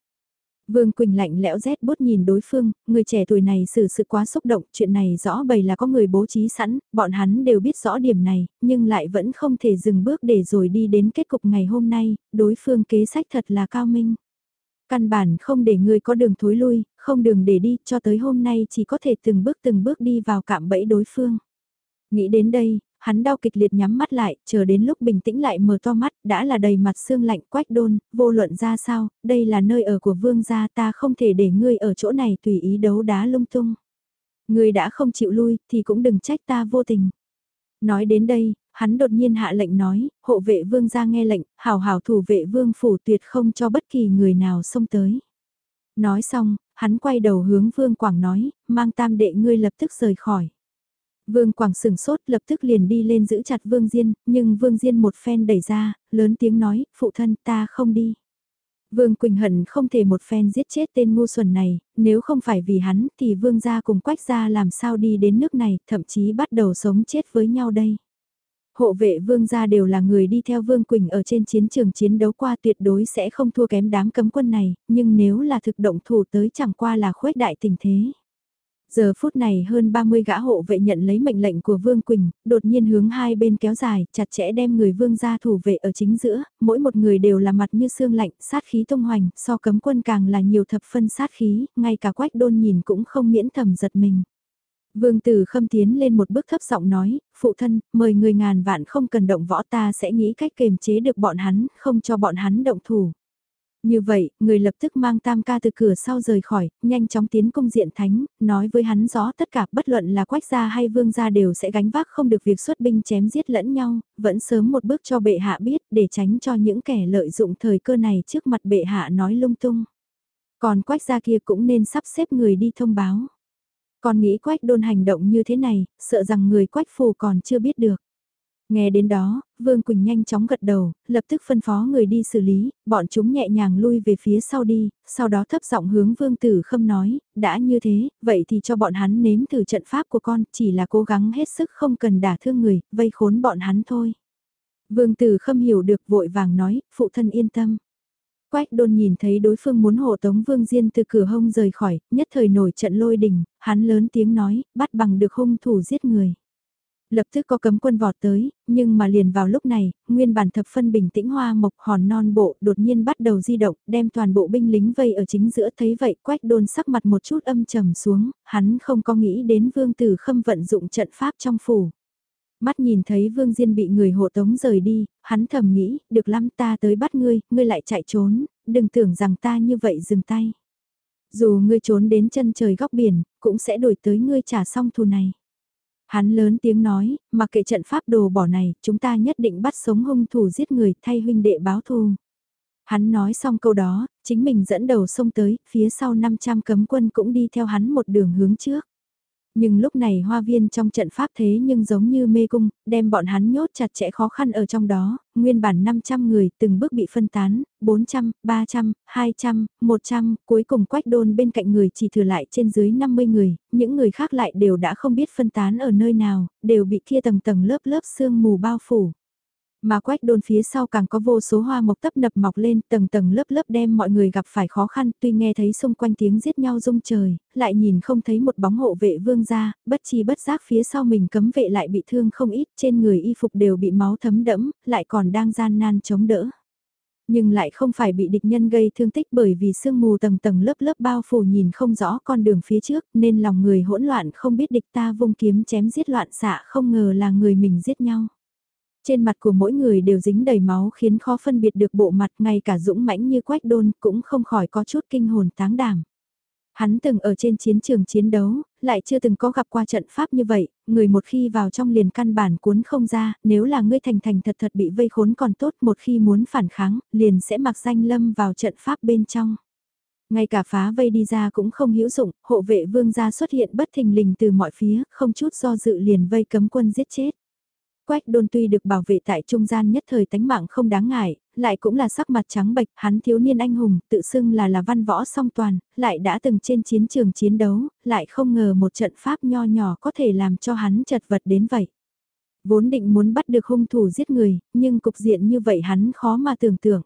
Vương Quỳnh lạnh lẽo rét bút nhìn đối phương, người trẻ tuổi này xử sự quá xúc động, chuyện này rõ bày là có người bố trí sẵn, bọn hắn đều biết rõ điểm này, nhưng lại vẫn không thể dừng bước để rồi đi đến kết cục ngày hôm nay, đối phương kế sách thật là cao minh. Căn bản không để người có đường thối lui, không đường để đi, cho tới hôm nay chỉ có thể từng bước từng bước đi vào cạm bẫy đối phương. Nghĩ đến đây, hắn đau kịch liệt nhắm mắt lại, chờ đến lúc bình tĩnh lại mở to mắt, đã là đầy mặt xương lạnh quách đôn, vô luận ra sao, đây là nơi ở của vương gia ta không thể để ngươi ở chỗ này tùy ý đấu đá lung tung. Ngươi đã không chịu lui, thì cũng đừng trách ta vô tình. Nói đến đây, hắn đột nhiên hạ lệnh nói, hộ vệ vương gia nghe lệnh, hào hào thủ vệ vương phủ tuyệt không cho bất kỳ người nào xông tới. Nói xong, hắn quay đầu hướng vương quảng nói, mang tam đệ ngươi lập tức rời khỏi. Vương Quảng sừng sốt lập tức liền đi lên giữ chặt Vương Diên, nhưng Vương Diên một phen đẩy ra, lớn tiếng nói, phụ thân ta không đi. Vương Quỳnh Hận không thể một phen giết chết tên ngu xuẩn này, nếu không phải vì hắn thì Vương gia cùng Quách gia làm sao đi đến nước này, thậm chí bắt đầu sống chết với nhau đây. Hộ vệ Vương gia đều là người đi theo Vương Quỳnh ở trên chiến trường chiến đấu qua tuyệt đối sẽ không thua kém đám cấm quân này, nhưng nếu là thực động thủ tới chẳng qua là khuếch đại tình thế. Giờ phút này hơn 30 gã hộ vệ nhận lấy mệnh lệnh của Vương Quỳnh, đột nhiên hướng hai bên kéo dài, chặt chẽ đem người Vương gia thủ vệ ở chính giữa, mỗi một người đều là mặt như xương lạnh, sát khí tung hoành, so cấm quân càng là nhiều thập phân sát khí, ngay cả quách đôn nhìn cũng không miễn thầm giật mình. Vương Tử Khâm tiến lên một bước thấp giọng nói, phụ thân, mời người ngàn vạn không cần động võ ta sẽ nghĩ cách kềm chế được bọn hắn, không cho bọn hắn động thủ. Như vậy, người lập tức mang tam ca từ cửa sau rời khỏi, nhanh chóng tiến công diện thánh, nói với hắn rõ tất cả bất luận là quách gia hay vương gia đều sẽ gánh vác không được việc xuất binh chém giết lẫn nhau, vẫn sớm một bước cho bệ hạ biết để tránh cho những kẻ lợi dụng thời cơ này trước mặt bệ hạ nói lung tung. Còn quách gia kia cũng nên sắp xếp người đi thông báo. Còn nghĩ quách đôn hành động như thế này, sợ rằng người quách phù còn chưa biết được. Nghe đến đó, Vương Quỳnh nhanh chóng gật đầu, lập tức phân phó người đi xử lý, bọn chúng nhẹ nhàng lui về phía sau đi, sau đó thấp giọng hướng Vương Tử Khâm nói, đã như thế, vậy thì cho bọn hắn nếm thử trận pháp của con, chỉ là cố gắng hết sức không cần đả thương người, vây khốn bọn hắn thôi. Vương Tử Khâm hiểu được vội vàng nói, phụ thân yên tâm. Quách đôn nhìn thấy đối phương muốn hộ tống Vương Diên từ cửa hông rời khỏi, nhất thời nổi trận lôi đình, hắn lớn tiếng nói, bắt bằng được hung thủ giết người. Lập tức có cấm quân vọt tới, nhưng mà liền vào lúc này, nguyên bản thập phân bình tĩnh hoa mộc hòn non bộ đột nhiên bắt đầu di động, đem toàn bộ binh lính vây ở chính giữa thấy vậy quách đôn sắc mặt một chút âm trầm xuống, hắn không có nghĩ đến vương tử khâm vận dụng trận pháp trong phủ. Mắt nhìn thấy vương diên bị người hộ tống rời đi, hắn thầm nghĩ, được lắm ta tới bắt ngươi, ngươi lại chạy trốn, đừng tưởng rằng ta như vậy dừng tay. Dù ngươi trốn đến chân trời góc biển, cũng sẽ đuổi tới ngươi trả xong thù này. Hắn lớn tiếng nói, mặc kệ trận pháp đồ bỏ này, chúng ta nhất định bắt sống hung thủ giết người thay huynh đệ báo thù. Hắn nói xong câu đó, chính mình dẫn đầu sông tới, phía sau 500 cấm quân cũng đi theo hắn một đường hướng trước. Nhưng lúc này hoa viên trong trận pháp thế nhưng giống như mê cung, đem bọn hắn nhốt chặt chẽ khó khăn ở trong đó, nguyên bản 500 người từng bước bị phân tán, 400, 300, 200, 100, cuối cùng quách đôn bên cạnh người chỉ thừa lại trên dưới 50 người, những người khác lại đều đã không biết phân tán ở nơi nào, đều bị kia tầng tầng lớp lớp sương mù bao phủ. Mà quách đôn phía sau càng có vô số hoa mộc tấp nập mọc lên tầng tầng lớp lớp đem mọi người gặp phải khó khăn tuy nghe thấy xung quanh tiếng giết nhau rung trời, lại nhìn không thấy một bóng hộ vệ vương ra, bất chi bất giác phía sau mình cấm vệ lại bị thương không ít trên người y phục đều bị máu thấm đẫm, lại còn đang gian nan chống đỡ. Nhưng lại không phải bị địch nhân gây thương tích bởi vì sương mù tầng tầng lớp lớp bao phủ nhìn không rõ con đường phía trước nên lòng người hỗn loạn không biết địch ta vung kiếm chém giết loạn xạ không ngờ là người mình giết nhau. Trên mặt của mỗi người đều dính đầy máu khiến khó phân biệt được bộ mặt ngay cả dũng mãnh như quách đôn cũng không khỏi có chút kinh hồn táng đảm. Hắn từng ở trên chiến trường chiến đấu, lại chưa từng có gặp qua trận pháp như vậy, người một khi vào trong liền căn bản cuốn không ra, nếu là ngươi thành thành thật thật bị vây khốn còn tốt một khi muốn phản kháng, liền sẽ mặc danh lâm vào trận pháp bên trong. Ngay cả phá vây đi ra cũng không hữu dụng, hộ vệ vương gia xuất hiện bất thình lình từ mọi phía, không chút do dự liền vây cấm quân giết chết. Quách đôn tuy được bảo vệ tại trung gian nhất thời tánh mạng không đáng ngại, lại cũng là sắc mặt trắng bệch, hắn thiếu niên anh hùng, tự xưng là là văn võ song toàn, lại đã từng trên chiến trường chiến đấu, lại không ngờ một trận pháp nho nhỏ có thể làm cho hắn chật vật đến vậy. Vốn định muốn bắt được hung thủ giết người, nhưng cục diện như vậy hắn khó mà tưởng tượng.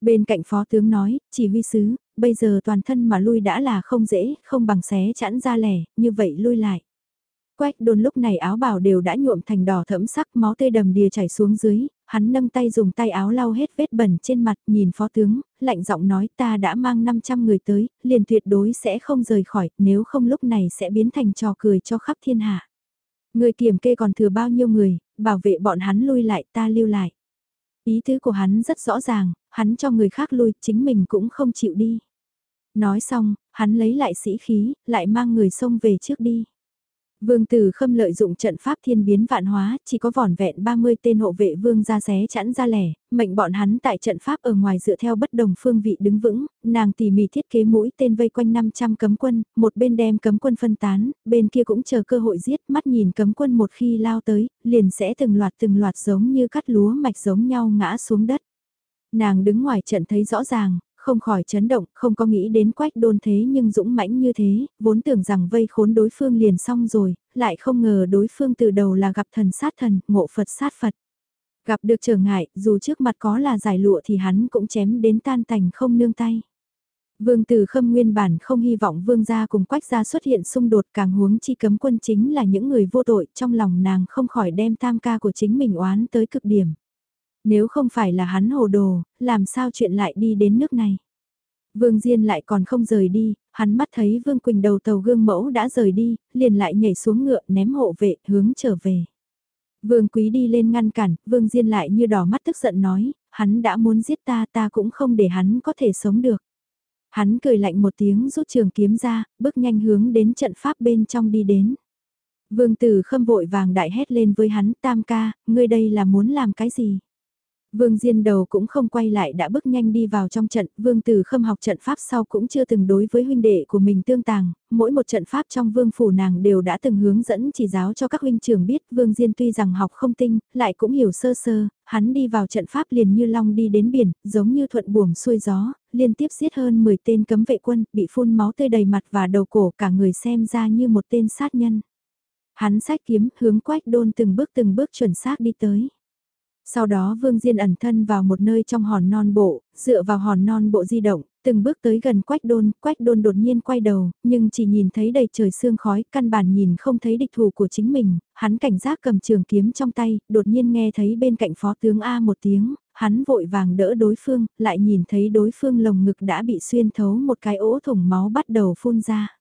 Bên cạnh phó tướng nói, chỉ huy sứ, bây giờ toàn thân mà lui đã là không dễ, không bằng xé chẵn ra lẻ, như vậy lui lại. Quách đôn lúc này áo bào đều đã nhuộm thành đỏ thẫm sắc máu tươi đầm đìa chảy xuống dưới, hắn nâng tay dùng tay áo lau hết vết bẩn trên mặt nhìn phó tướng, lạnh giọng nói ta đã mang 500 người tới, liền tuyệt đối sẽ không rời khỏi, nếu không lúc này sẽ biến thành trò cười cho khắp thiên hạ. Người kiểm kê còn thừa bao nhiêu người, bảo vệ bọn hắn lui lại ta lưu lại. Ý tứ của hắn rất rõ ràng, hắn cho người khác lui, chính mình cũng không chịu đi. Nói xong, hắn lấy lại sĩ khí, lại mang người xông về trước đi. Vương Tử Khâm lợi dụng trận pháp thiên biến vạn hóa, chỉ có vỏn vẹn 30 tên hộ vệ vương ra xé chẵn ra lẻ, mệnh bọn hắn tại trận pháp ở ngoài dựa theo bất đồng phương vị đứng vững, nàng tỉ mỉ thiết kế mũi tên vây quanh 500 cấm quân, một bên đem cấm quân phân tán, bên kia cũng chờ cơ hội giết, mắt nhìn cấm quân một khi lao tới, liền sẽ từng loạt từng loạt giống như cắt lúa mạch giống nhau ngã xuống đất. Nàng đứng ngoài trận thấy rõ ràng, không khỏi chấn động, không có nghĩ đến quách đôn thế nhưng dũng mãnh như thế, vốn tưởng rằng vây khốn đối phương liền xong rồi, lại không ngờ đối phương từ đầu là gặp thần sát thần, ngộ Phật sát Phật. Gặp được trở ngại, dù trước mặt có là giải lụa thì hắn cũng chém đến tan tành không nương tay. Vương Tử Khâm nguyên bản không hy vọng Vương gia cùng Quách gia xuất hiện xung đột càng huống chi cấm quân chính là những người vô tội, trong lòng nàng không khỏi đem tam ca của chính mình oán tới cực điểm. Nếu không phải là hắn hồ đồ, làm sao chuyện lại đi đến nước này? Vương Diên lại còn không rời đi, hắn mắt thấy Vương Quỳnh đầu tàu gương mẫu đã rời đi, liền lại nhảy xuống ngựa ném hộ vệ hướng trở về. Vương Quý đi lên ngăn cản, Vương Diên lại như đỏ mắt tức giận nói, hắn đã muốn giết ta ta cũng không để hắn có thể sống được. Hắn cười lạnh một tiếng rút trường kiếm ra, bước nhanh hướng đến trận pháp bên trong đi đến. Vương Tử khâm vội vàng đại hét lên với hắn, tam ca, ngươi đây là muốn làm cái gì? Vương Diên đầu cũng không quay lại đã bước nhanh đi vào trong trận, Vương Tử Khâm học trận pháp sau cũng chưa từng đối với huynh đệ của mình tương tàng, mỗi một trận pháp trong Vương Phủ nàng đều đã từng hướng dẫn chỉ giáo cho các huynh trưởng biết Vương Diên tuy rằng học không tinh, lại cũng hiểu sơ sơ, hắn đi vào trận pháp liền như long đi đến biển, giống như thuận buồm xuôi gió, liên tiếp giết hơn 10 tên cấm vệ quân, bị phun máu tươi đầy mặt và đầu cổ cả người xem ra như một tên sát nhân. Hắn sách kiếm hướng quách đôn từng bước từng bước chuẩn xác đi tới. Sau đó Vương Diên ẩn thân vào một nơi trong hòn non bộ, dựa vào hòn non bộ di động, từng bước tới gần quách đôn, quách đôn đột nhiên quay đầu, nhưng chỉ nhìn thấy đầy trời sương khói, căn bản nhìn không thấy địch thủ của chính mình, hắn cảnh giác cầm trường kiếm trong tay, đột nhiên nghe thấy bên cạnh phó tướng A một tiếng, hắn vội vàng đỡ đối phương, lại nhìn thấy đối phương lồng ngực đã bị xuyên thấu một cái ố thủng máu bắt đầu phun ra.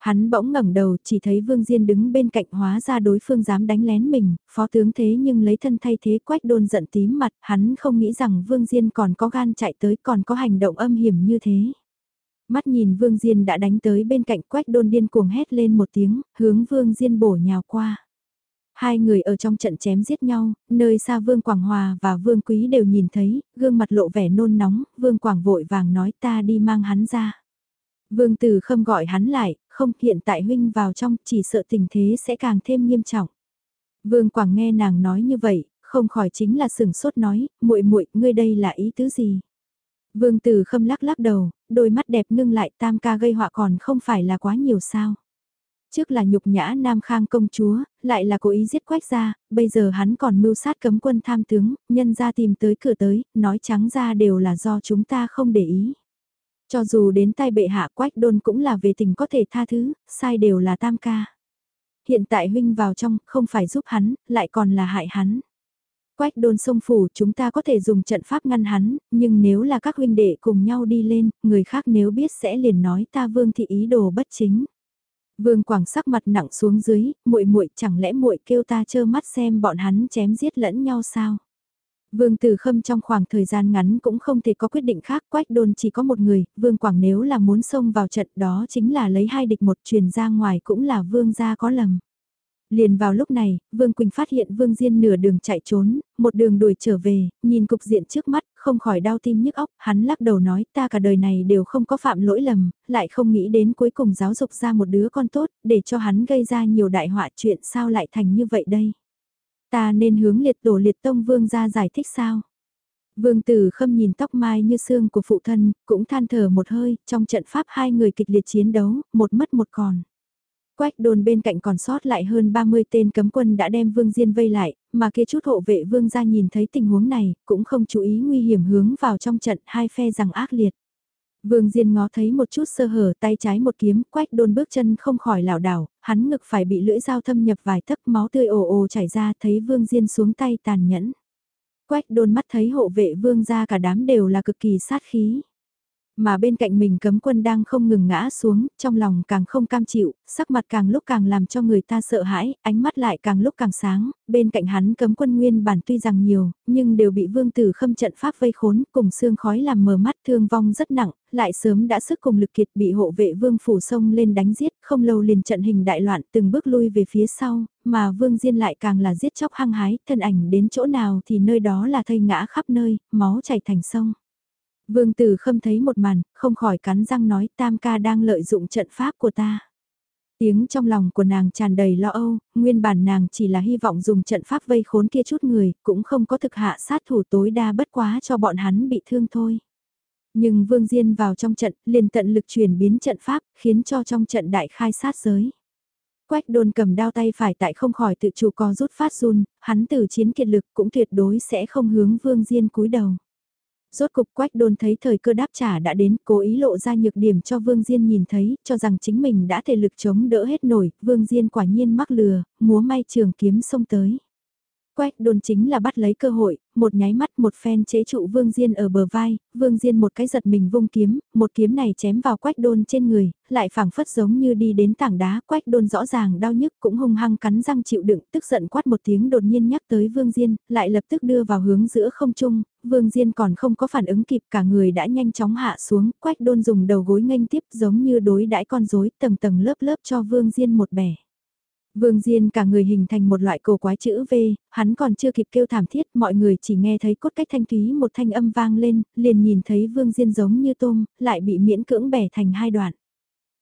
Hắn bỗng ngẩng đầu chỉ thấy Vương Diên đứng bên cạnh hóa ra đối phương dám đánh lén mình, phó tướng thế nhưng lấy thân thay thế quách đôn giận tím mặt, hắn không nghĩ rằng Vương Diên còn có gan chạy tới còn có hành động âm hiểm như thế. Mắt nhìn Vương Diên đã đánh tới bên cạnh quách đôn điên cuồng hét lên một tiếng, hướng Vương Diên bổ nhào qua. Hai người ở trong trận chém giết nhau, nơi xa Vương Quảng Hòa và Vương Quý đều nhìn thấy, gương mặt lộ vẻ nôn nóng, Vương Quảng vội vàng nói ta đi mang hắn ra. Vương Tử Khâm gọi hắn lại, không hiện tại huynh vào trong chỉ sợ tình thế sẽ càng thêm nghiêm trọng. Vương Quảng nghe nàng nói như vậy, không khỏi chính là sừng sốt nói, muội muội ngươi đây là ý tứ gì? Vương Tử Khâm lắc lắc đầu, đôi mắt đẹp ngưng lại tam ca gây họa còn không phải là quá nhiều sao. Trước là nhục nhã Nam Khang công chúa, lại là cố ý giết quách ra, bây giờ hắn còn mưu sát cấm quân tham tướng, nhân ra tìm tới cửa tới, nói trắng ra đều là do chúng ta không để ý. Cho dù đến tay bệ hạ quách đôn cũng là về tình có thể tha thứ, sai đều là tam ca. Hiện tại huynh vào trong, không phải giúp hắn, lại còn là hại hắn. Quách đôn sông phủ chúng ta có thể dùng trận pháp ngăn hắn, nhưng nếu là các huynh đệ cùng nhau đi lên, người khác nếu biết sẽ liền nói ta vương thị ý đồ bất chính. Vương Quảng sắc mặt nặng xuống dưới, muội muội chẳng lẽ muội kêu ta trơ mắt xem bọn hắn chém giết lẫn nhau sao? Vương Tử Khâm trong khoảng thời gian ngắn cũng không thể có quyết định khác, quách đôn chỉ có một người, Vương Quảng nếu là muốn xông vào trận đó chính là lấy hai địch một truyền ra ngoài cũng là Vương gia có lầm. Liền vào lúc này, Vương Quỳnh phát hiện Vương Diên nửa đường chạy trốn, một đường đuổi trở về, nhìn cục diện trước mắt, không khỏi đau tim nhức óc, hắn lắc đầu nói ta cả đời này đều không có phạm lỗi lầm, lại không nghĩ đến cuối cùng giáo dục ra một đứa con tốt, để cho hắn gây ra nhiều đại họa chuyện sao lại thành như vậy đây. Ta nên hướng liệt tổ liệt tông vương ra giải thích sao? Vương Tử Khâm nhìn tóc mai như xương của phụ thân, cũng than thở một hơi, trong trận pháp hai người kịch liệt chiến đấu, một mất một còn. Quách đồn bên cạnh còn sót lại hơn 30 tên cấm quân đã đem Vương Diên vây lại, mà kia chút hộ vệ Vương ra nhìn thấy tình huống này, cũng không chú ý nguy hiểm hướng vào trong trận hai phe rằng ác liệt. Vương Diên ngó thấy một chút sơ hở tay trái một kiếm, quách đôn bước chân không khỏi lảo đảo, hắn ngực phải bị lưỡi dao thâm nhập vài tấc máu tươi ồ ồ chảy ra thấy Vương Diên xuống tay tàn nhẫn. Quách đôn mắt thấy hộ vệ Vương ra cả đám đều là cực kỳ sát khí. Mà bên cạnh mình cấm quân đang không ngừng ngã xuống, trong lòng càng không cam chịu, sắc mặt càng lúc càng làm cho người ta sợ hãi, ánh mắt lại càng lúc càng sáng, bên cạnh hắn cấm quân nguyên bản tuy rằng nhiều, nhưng đều bị vương tử khâm trận pháp vây khốn, cùng xương khói làm mờ mắt thương vong rất nặng, lại sớm đã sức cùng lực kiệt bị hộ vệ vương phủ sông lên đánh giết, không lâu liền trận hình đại loạn từng bước lui về phía sau, mà vương diên lại càng là giết chóc hăng hái, thân ảnh đến chỗ nào thì nơi đó là thây ngã khắp nơi, máu chảy thành sông. Vương Tử Khâm thấy một màn, không khỏi cắn răng nói tam ca đang lợi dụng trận pháp của ta. Tiếng trong lòng của nàng tràn đầy lo âu, nguyên bản nàng chỉ là hy vọng dùng trận pháp vây khốn kia chút người, cũng không có thực hạ sát thủ tối đa bất quá cho bọn hắn bị thương thôi. Nhưng Vương Diên vào trong trận, liền tận lực chuyển biến trận pháp, khiến cho trong trận đại khai sát giới. Quách đôn cầm đao tay phải tại không khỏi tự chủ co rút phát run, hắn từ chiến kiệt lực cũng tuyệt đối sẽ không hướng Vương Diên cúi đầu. Rốt cục quách đôn thấy thời cơ đáp trả đã đến, cố ý lộ ra nhược điểm cho Vương Diên nhìn thấy, cho rằng chính mình đã thể lực chống đỡ hết nổi, Vương Diên quả nhiên mắc lừa, múa may trường kiếm xông tới. Quách đôn chính là bắt lấy cơ hội, một nháy mắt một phen chế trụ Vương Diên ở bờ vai, Vương Diên một cái giật mình vung kiếm, một kiếm này chém vào quách đôn trên người, lại phảng phất giống như đi đến tảng đá, quách đôn rõ ràng đau nhức cũng hung hăng cắn răng chịu đựng, tức giận quát một tiếng đột nhiên nhắc tới Vương Diên, lại lập tức đưa vào hướng giữa không trung, Vương Diên còn không có phản ứng kịp cả người đã nhanh chóng hạ xuống, quách đôn dùng đầu gối nghênh tiếp giống như đối đãi con rối tầng tầng lớp lớp cho Vương Diên một bẻ. Vương Diên cả người hình thành một loại cổ quái chữ V, hắn còn chưa kịp kêu thảm thiết, mọi người chỉ nghe thấy cốt cách thanh thúy một thanh âm vang lên, liền nhìn thấy Vương Diên giống như tôm, lại bị miễn cưỡng bẻ thành hai đoạn.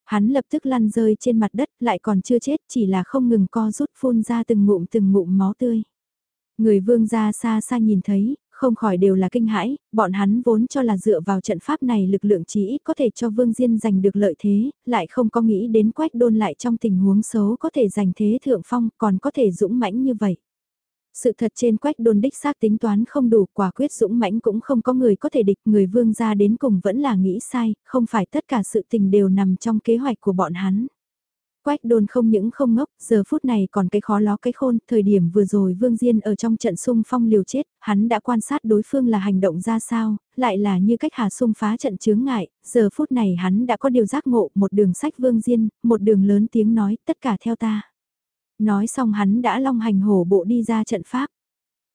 Hắn lập tức lăn rơi trên mặt đất, lại còn chưa chết, chỉ là không ngừng co rút phun ra từng ngụm từng ngụm máu tươi. Người vương ra xa xa nhìn thấy, không khỏi đều là kinh hãi, bọn hắn vốn cho là dựa vào trận pháp này lực lượng chí ít có thể cho Vương Diên giành được lợi thế, lại không có nghĩ đến quách đôn lại trong tình huống xấu có thể giành thế thượng phong còn có thể dũng mãnh như vậy. Sự thật trên quách đôn đích xác tính toán không đủ, quả quyết dũng mãnh cũng không có người có thể địch, người vương gia đến cùng vẫn là nghĩ sai, không phải tất cả sự tình đều nằm trong kế hoạch của bọn hắn. Quách đôn không những không ngốc, giờ phút này còn cái khó ló cái khôn, thời điểm vừa rồi Vương Diên ở trong trận xung phong liều chết, hắn đã quan sát đối phương là hành động ra sao, lại là như cách hà xung phá trận chướng ngại, giờ phút này hắn đã có điều giác ngộ, một đường sách Vương Diên, một đường lớn tiếng nói, tất cả theo ta. Nói xong hắn đã long hành hổ bộ đi ra trận pháp.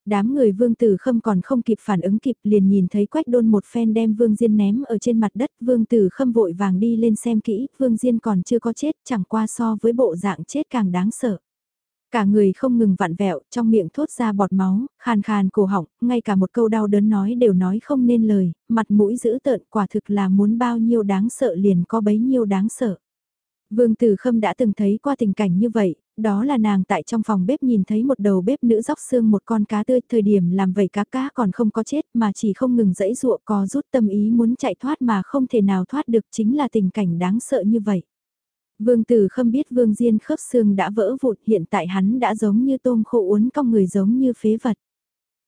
Đám người vương tử khâm còn không kịp phản ứng kịp liền nhìn thấy quách đôn một phen đem vương diên ném ở trên mặt đất. Vương tử khâm vội vàng đi lên xem kỹ, vương diên còn chưa có chết chẳng qua so với bộ dạng chết càng đáng sợ. Cả người không ngừng vặn vẹo, trong miệng thốt ra bọt máu, khàn khàn cổ họng, ngay cả một câu đau đớn nói đều nói không nên lời, mặt mũi dữ tợn quả thực là muốn bao nhiêu đáng sợ liền có bấy nhiêu đáng sợ. Vương Tử Khâm đã từng thấy qua tình cảnh như vậy, đó là nàng tại trong phòng bếp nhìn thấy một đầu bếp nữ róc xương một con cá tươi, thời điểm làm vậy cá cá còn không có chết mà chỉ không ngừng dẫy dụa co rút tâm ý muốn chạy thoát mà không thể nào thoát được chính là tình cảnh đáng sợ như vậy. Vương Tử Khâm biết Vương Diên khớp xương đã vỡ vụn hiện tại hắn đã giống như tôm khô uốn cong người giống như phế vật.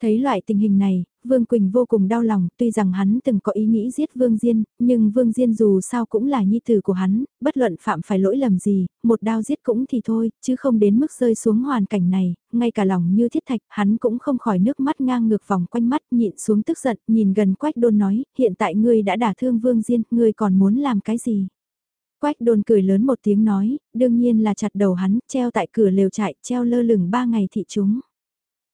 Thấy loại tình hình này, Vương Quỳnh vô cùng đau lòng, tuy rằng hắn từng có ý nghĩ giết Vương Diên, nhưng Vương Diên dù sao cũng là nhi tử của hắn, bất luận phạm phải lỗi lầm gì, một đao giết cũng thì thôi, chứ không đến mức rơi xuống hoàn cảnh này, ngay cả lòng như thiết thạch, hắn cũng không khỏi nước mắt ngang ngược vòng quanh mắt, nhịn xuống tức giận, nhìn gần Quách Đôn nói, hiện tại ngươi đã đả thương Vương Diên, ngươi còn muốn làm cái gì? Quách Đôn cười lớn một tiếng nói, đương nhiên là chặt đầu hắn, treo tại cửa lều trại, treo lơ lửng ba ngày thị chúng.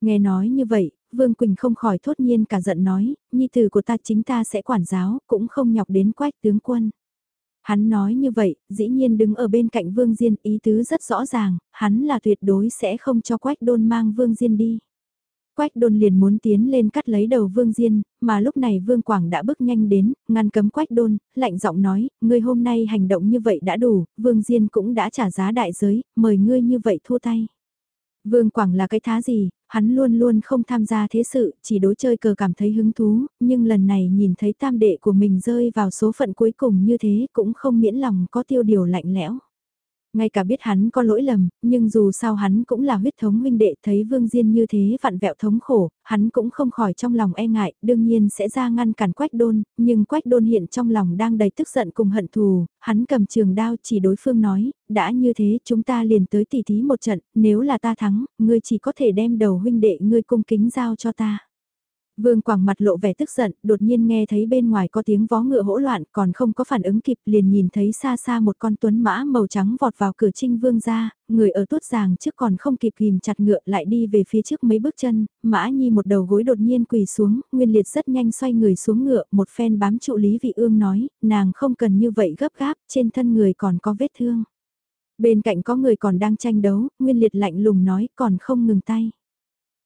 Nghe nói như vậy, Vương Quỳnh không khỏi thốt nhiên cả giận nói, nhi tử của ta chính ta sẽ quản giáo, cũng không nhọc đến quách tướng quân. Hắn nói như vậy, dĩ nhiên đứng ở bên cạnh Vương Diên ý tứ rất rõ ràng, hắn là tuyệt đối sẽ không cho quách đôn mang Vương Diên đi. Quách đôn liền muốn tiến lên cắt lấy đầu Vương Diên, mà lúc này Vương Quảng đã bước nhanh đến, ngăn cấm Quách đôn, lạnh giọng nói, ngươi hôm nay hành động như vậy đã đủ, Vương Diên cũng đã trả giá đại giới, mời ngươi như vậy thua tay. Vương Quảng là cái thá gì, hắn luôn luôn không tham gia thế sự, chỉ đối chơi cờ cảm thấy hứng thú, nhưng lần này nhìn thấy tam đệ của mình rơi vào số phận cuối cùng như thế cũng không miễn lòng có tiêu điều lạnh lẽo. Ngay cả biết hắn có lỗi lầm, nhưng dù sao hắn cũng là huyết thống huynh đệ thấy Vương Diên như thế vặn vẹo thống khổ, hắn cũng không khỏi trong lòng e ngại, đương nhiên sẽ ra ngăn cản Quách Đôn, nhưng Quách Đôn hiện trong lòng đang đầy tức giận cùng hận thù, hắn cầm trường đao chỉ đối phương nói, đã như thế chúng ta liền tới tỉ thí một trận, nếu là ta thắng, ngươi chỉ có thể đem đầu huynh đệ ngươi cung kính giao cho ta. Vương Quảng mặt lộ vẻ tức giận, đột nhiên nghe thấy bên ngoài có tiếng vó ngựa hỗn loạn, còn không có phản ứng kịp liền nhìn thấy xa xa một con tuấn mã màu trắng vọt vào cửa trinh vương ra, người ở tuốt giàng trước còn không kịp kìm chặt ngựa lại đi về phía trước mấy bước chân, mã nhi một đầu gối đột nhiên quỳ xuống, nguyên liệt rất nhanh xoay người xuống ngựa, một phen bám trụ Lý Vị Ương nói, nàng không cần như vậy gấp gáp, trên thân người còn có vết thương. Bên cạnh có người còn đang tranh đấu, nguyên liệt lạnh lùng nói còn không ngừng tay.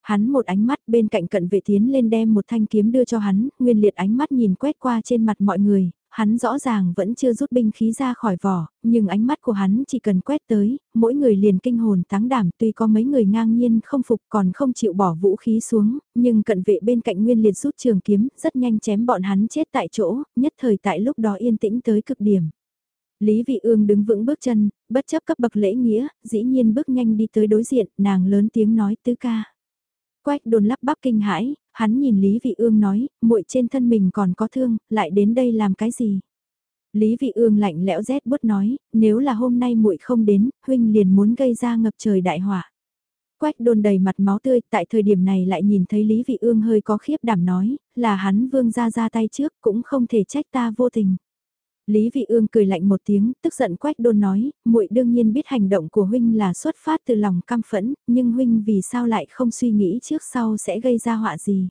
Hắn một ánh mắt bên cạnh cận vệ tiến lên đem một thanh kiếm đưa cho hắn, nguyên liệt ánh mắt nhìn quét qua trên mặt mọi người, hắn rõ ràng vẫn chưa rút binh khí ra khỏi vỏ, nhưng ánh mắt của hắn chỉ cần quét tới, mỗi người liền kinh hồn táng đảm tuy có mấy người ngang nhiên không phục còn không chịu bỏ vũ khí xuống, nhưng cận vệ bên cạnh nguyên liệt rút trường kiếm, rất nhanh chém bọn hắn chết tại chỗ, nhất thời tại lúc đó yên tĩnh tới cực điểm. Lý Vị Ương đứng vững bước chân, bất chấp cấp bậc lễ nghĩa, dĩ nhiên bước nhanh đi tới đối diện, nàng lớn tiếng nói tứ ca. Quách đồn lắp bắp kinh hãi, hắn nhìn Lý Vị Ương nói, muội trên thân mình còn có thương, lại đến đây làm cái gì? Lý Vị Ương lạnh lẽo rét bút nói, nếu là hôm nay muội không đến, huynh liền muốn gây ra ngập trời đại họa. Quách đồn đầy mặt máu tươi, tại thời điểm này lại nhìn thấy Lý Vị Ương hơi có khiếp đảm nói, là hắn vương ra ra tay trước, cũng không thể trách ta vô tình. Lý Vị Ương cười lạnh một tiếng, tức giận quách đôn nói, muội đương nhiên biết hành động của huynh là xuất phát từ lòng căm phẫn, nhưng huynh vì sao lại không suy nghĩ trước sau sẽ gây ra họa gì.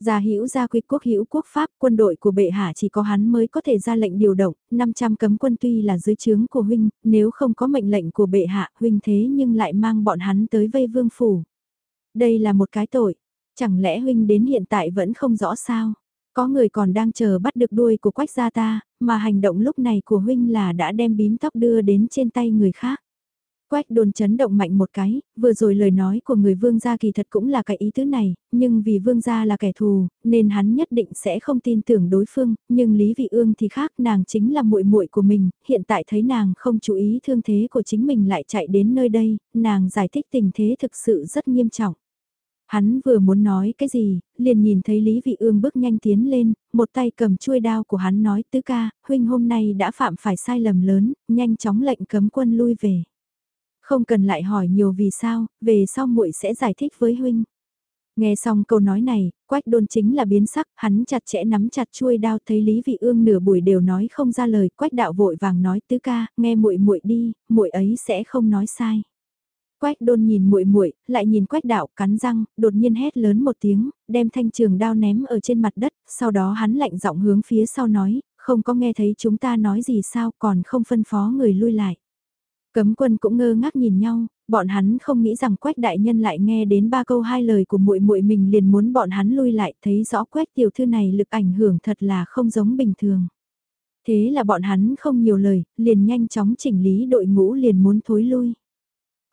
Gia hữu gia quy quốc hữu quốc pháp, quân đội của bệ hạ chỉ có hắn mới có thể ra lệnh điều động, 500 cấm quân tuy là dưới trướng của huynh, nếu không có mệnh lệnh của bệ hạ, huynh thế nhưng lại mang bọn hắn tới vây vương phủ. Đây là một cái tội, chẳng lẽ huynh đến hiện tại vẫn không rõ sao? Có người còn đang chờ bắt được đuôi của quách gia ta, mà hành động lúc này của huynh là đã đem bím tóc đưa đến trên tay người khác. Quách đồn chấn động mạnh một cái, vừa rồi lời nói của người vương gia kỳ thật cũng là cái ý tứ này, nhưng vì vương gia là kẻ thù, nên hắn nhất định sẽ không tin tưởng đối phương, nhưng Lý Vị Ương thì khác, nàng chính là muội muội của mình, hiện tại thấy nàng không chú ý thương thế của chính mình lại chạy đến nơi đây, nàng giải thích tình thế thực sự rất nghiêm trọng. Hắn vừa muốn nói cái gì, liền nhìn thấy Lý Vị Ương bước nhanh tiến lên, một tay cầm chuôi đao của hắn nói tứ ca, huynh hôm nay đã phạm phải sai lầm lớn, nhanh chóng lệnh cấm quân lui về. Không cần lại hỏi nhiều vì sao, về sau muội sẽ giải thích với huynh. Nghe xong câu nói này, quách đôn chính là biến sắc, hắn chặt chẽ nắm chặt chuôi đao thấy Lý Vị Ương nửa buổi đều nói không ra lời, quách đạo vội vàng nói tứ ca, nghe muội muội đi, muội ấy sẽ không nói sai. Quách đôn nhìn muội muội, lại nhìn quách đạo cắn răng, đột nhiên hét lớn một tiếng, đem thanh trường đao ném ở trên mặt đất, sau đó hắn lạnh giọng hướng phía sau nói, không có nghe thấy chúng ta nói gì sao còn không phân phó người lui lại. Cấm quân cũng ngơ ngác nhìn nhau, bọn hắn không nghĩ rằng Quách đại nhân lại nghe đến ba câu hai lời của muội muội mình liền muốn bọn hắn lui lại, thấy rõ Quách tiểu thư này lực ảnh hưởng thật là không giống bình thường. Thế là bọn hắn không nhiều lời, liền nhanh chóng chỉnh lý đội ngũ liền muốn thối lui.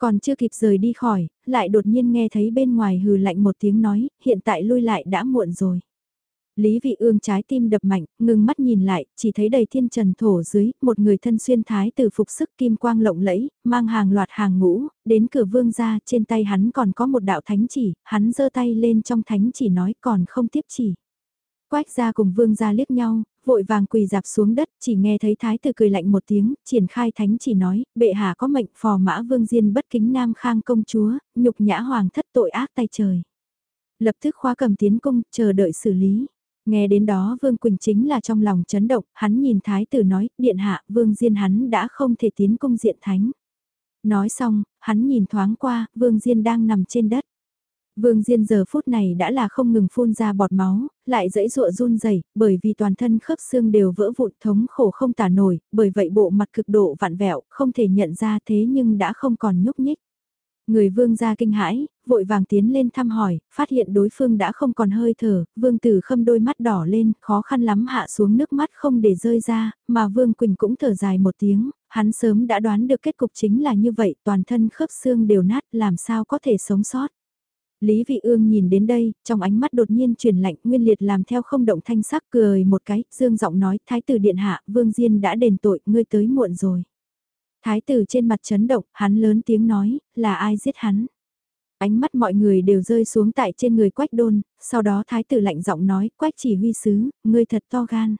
Còn chưa kịp rời đi khỏi, lại đột nhiên nghe thấy bên ngoài hừ lạnh một tiếng nói, hiện tại lui lại đã muộn rồi. Lý vị ương trái tim đập mạnh, ngừng mắt nhìn lại, chỉ thấy đầy thiên trần thổ dưới, một người thân xuyên thái tử phục sức kim quang lộng lẫy, mang hàng loạt hàng ngũ, đến cửa vương ra, trên tay hắn còn có một đạo thánh chỉ, hắn giơ tay lên trong thánh chỉ nói còn không tiếp chỉ. Quách gia cùng vương gia liếc nhau, vội vàng quỳ dạp xuống đất, chỉ nghe thấy thái tử cười lạnh một tiếng, triển khai thánh chỉ nói, bệ hạ có mệnh phò mã vương diên bất kính nam khang công chúa, nhục nhã hoàng thất tội ác tay trời. Lập tức khóa cầm tiến cung, chờ đợi xử lý. Nghe đến đó Vương Quỳnh chính là trong lòng chấn động, hắn nhìn thái tử nói, điện hạ, Vương Diên hắn đã không thể tiến cung diện thánh. Nói xong, hắn nhìn thoáng qua, Vương Diên đang nằm trên đất. Vương Diên giờ phút này đã là không ngừng phun ra bọt máu, lại dẫy dụa run rẩy, bởi vì toàn thân khớp xương đều vỡ vụn thống khổ không tả nổi, bởi vậy bộ mặt cực độ vặn vẹo, không thể nhận ra thế nhưng đã không còn nhúc nhích. Người vương gia kinh hãi, vội vàng tiến lên thăm hỏi, phát hiện đối phương đã không còn hơi thở, vương tử khâm đôi mắt đỏ lên, khó khăn lắm hạ xuống nước mắt không để rơi ra, mà vương Quỳnh cũng thở dài một tiếng, hắn sớm đã đoán được kết cục chính là như vậy, toàn thân khớp xương đều nát, làm sao có thể sống sót. Lý Vị Ương nhìn đến đây, trong ánh mắt đột nhiên chuyển lạnh, Nguyên Liệt làm theo không động thanh sắc cười một cái, dương giọng nói, Thái tử điện hạ, Vương Diên đã đền tội, ngươi tới muộn rồi. Thái tử trên mặt chấn động, hắn lớn tiếng nói, là ai giết hắn? Ánh mắt mọi người đều rơi xuống tại trên người quách đôn, sau đó thái tử lạnh giọng nói, quách chỉ huy sứ, ngươi thật to gan.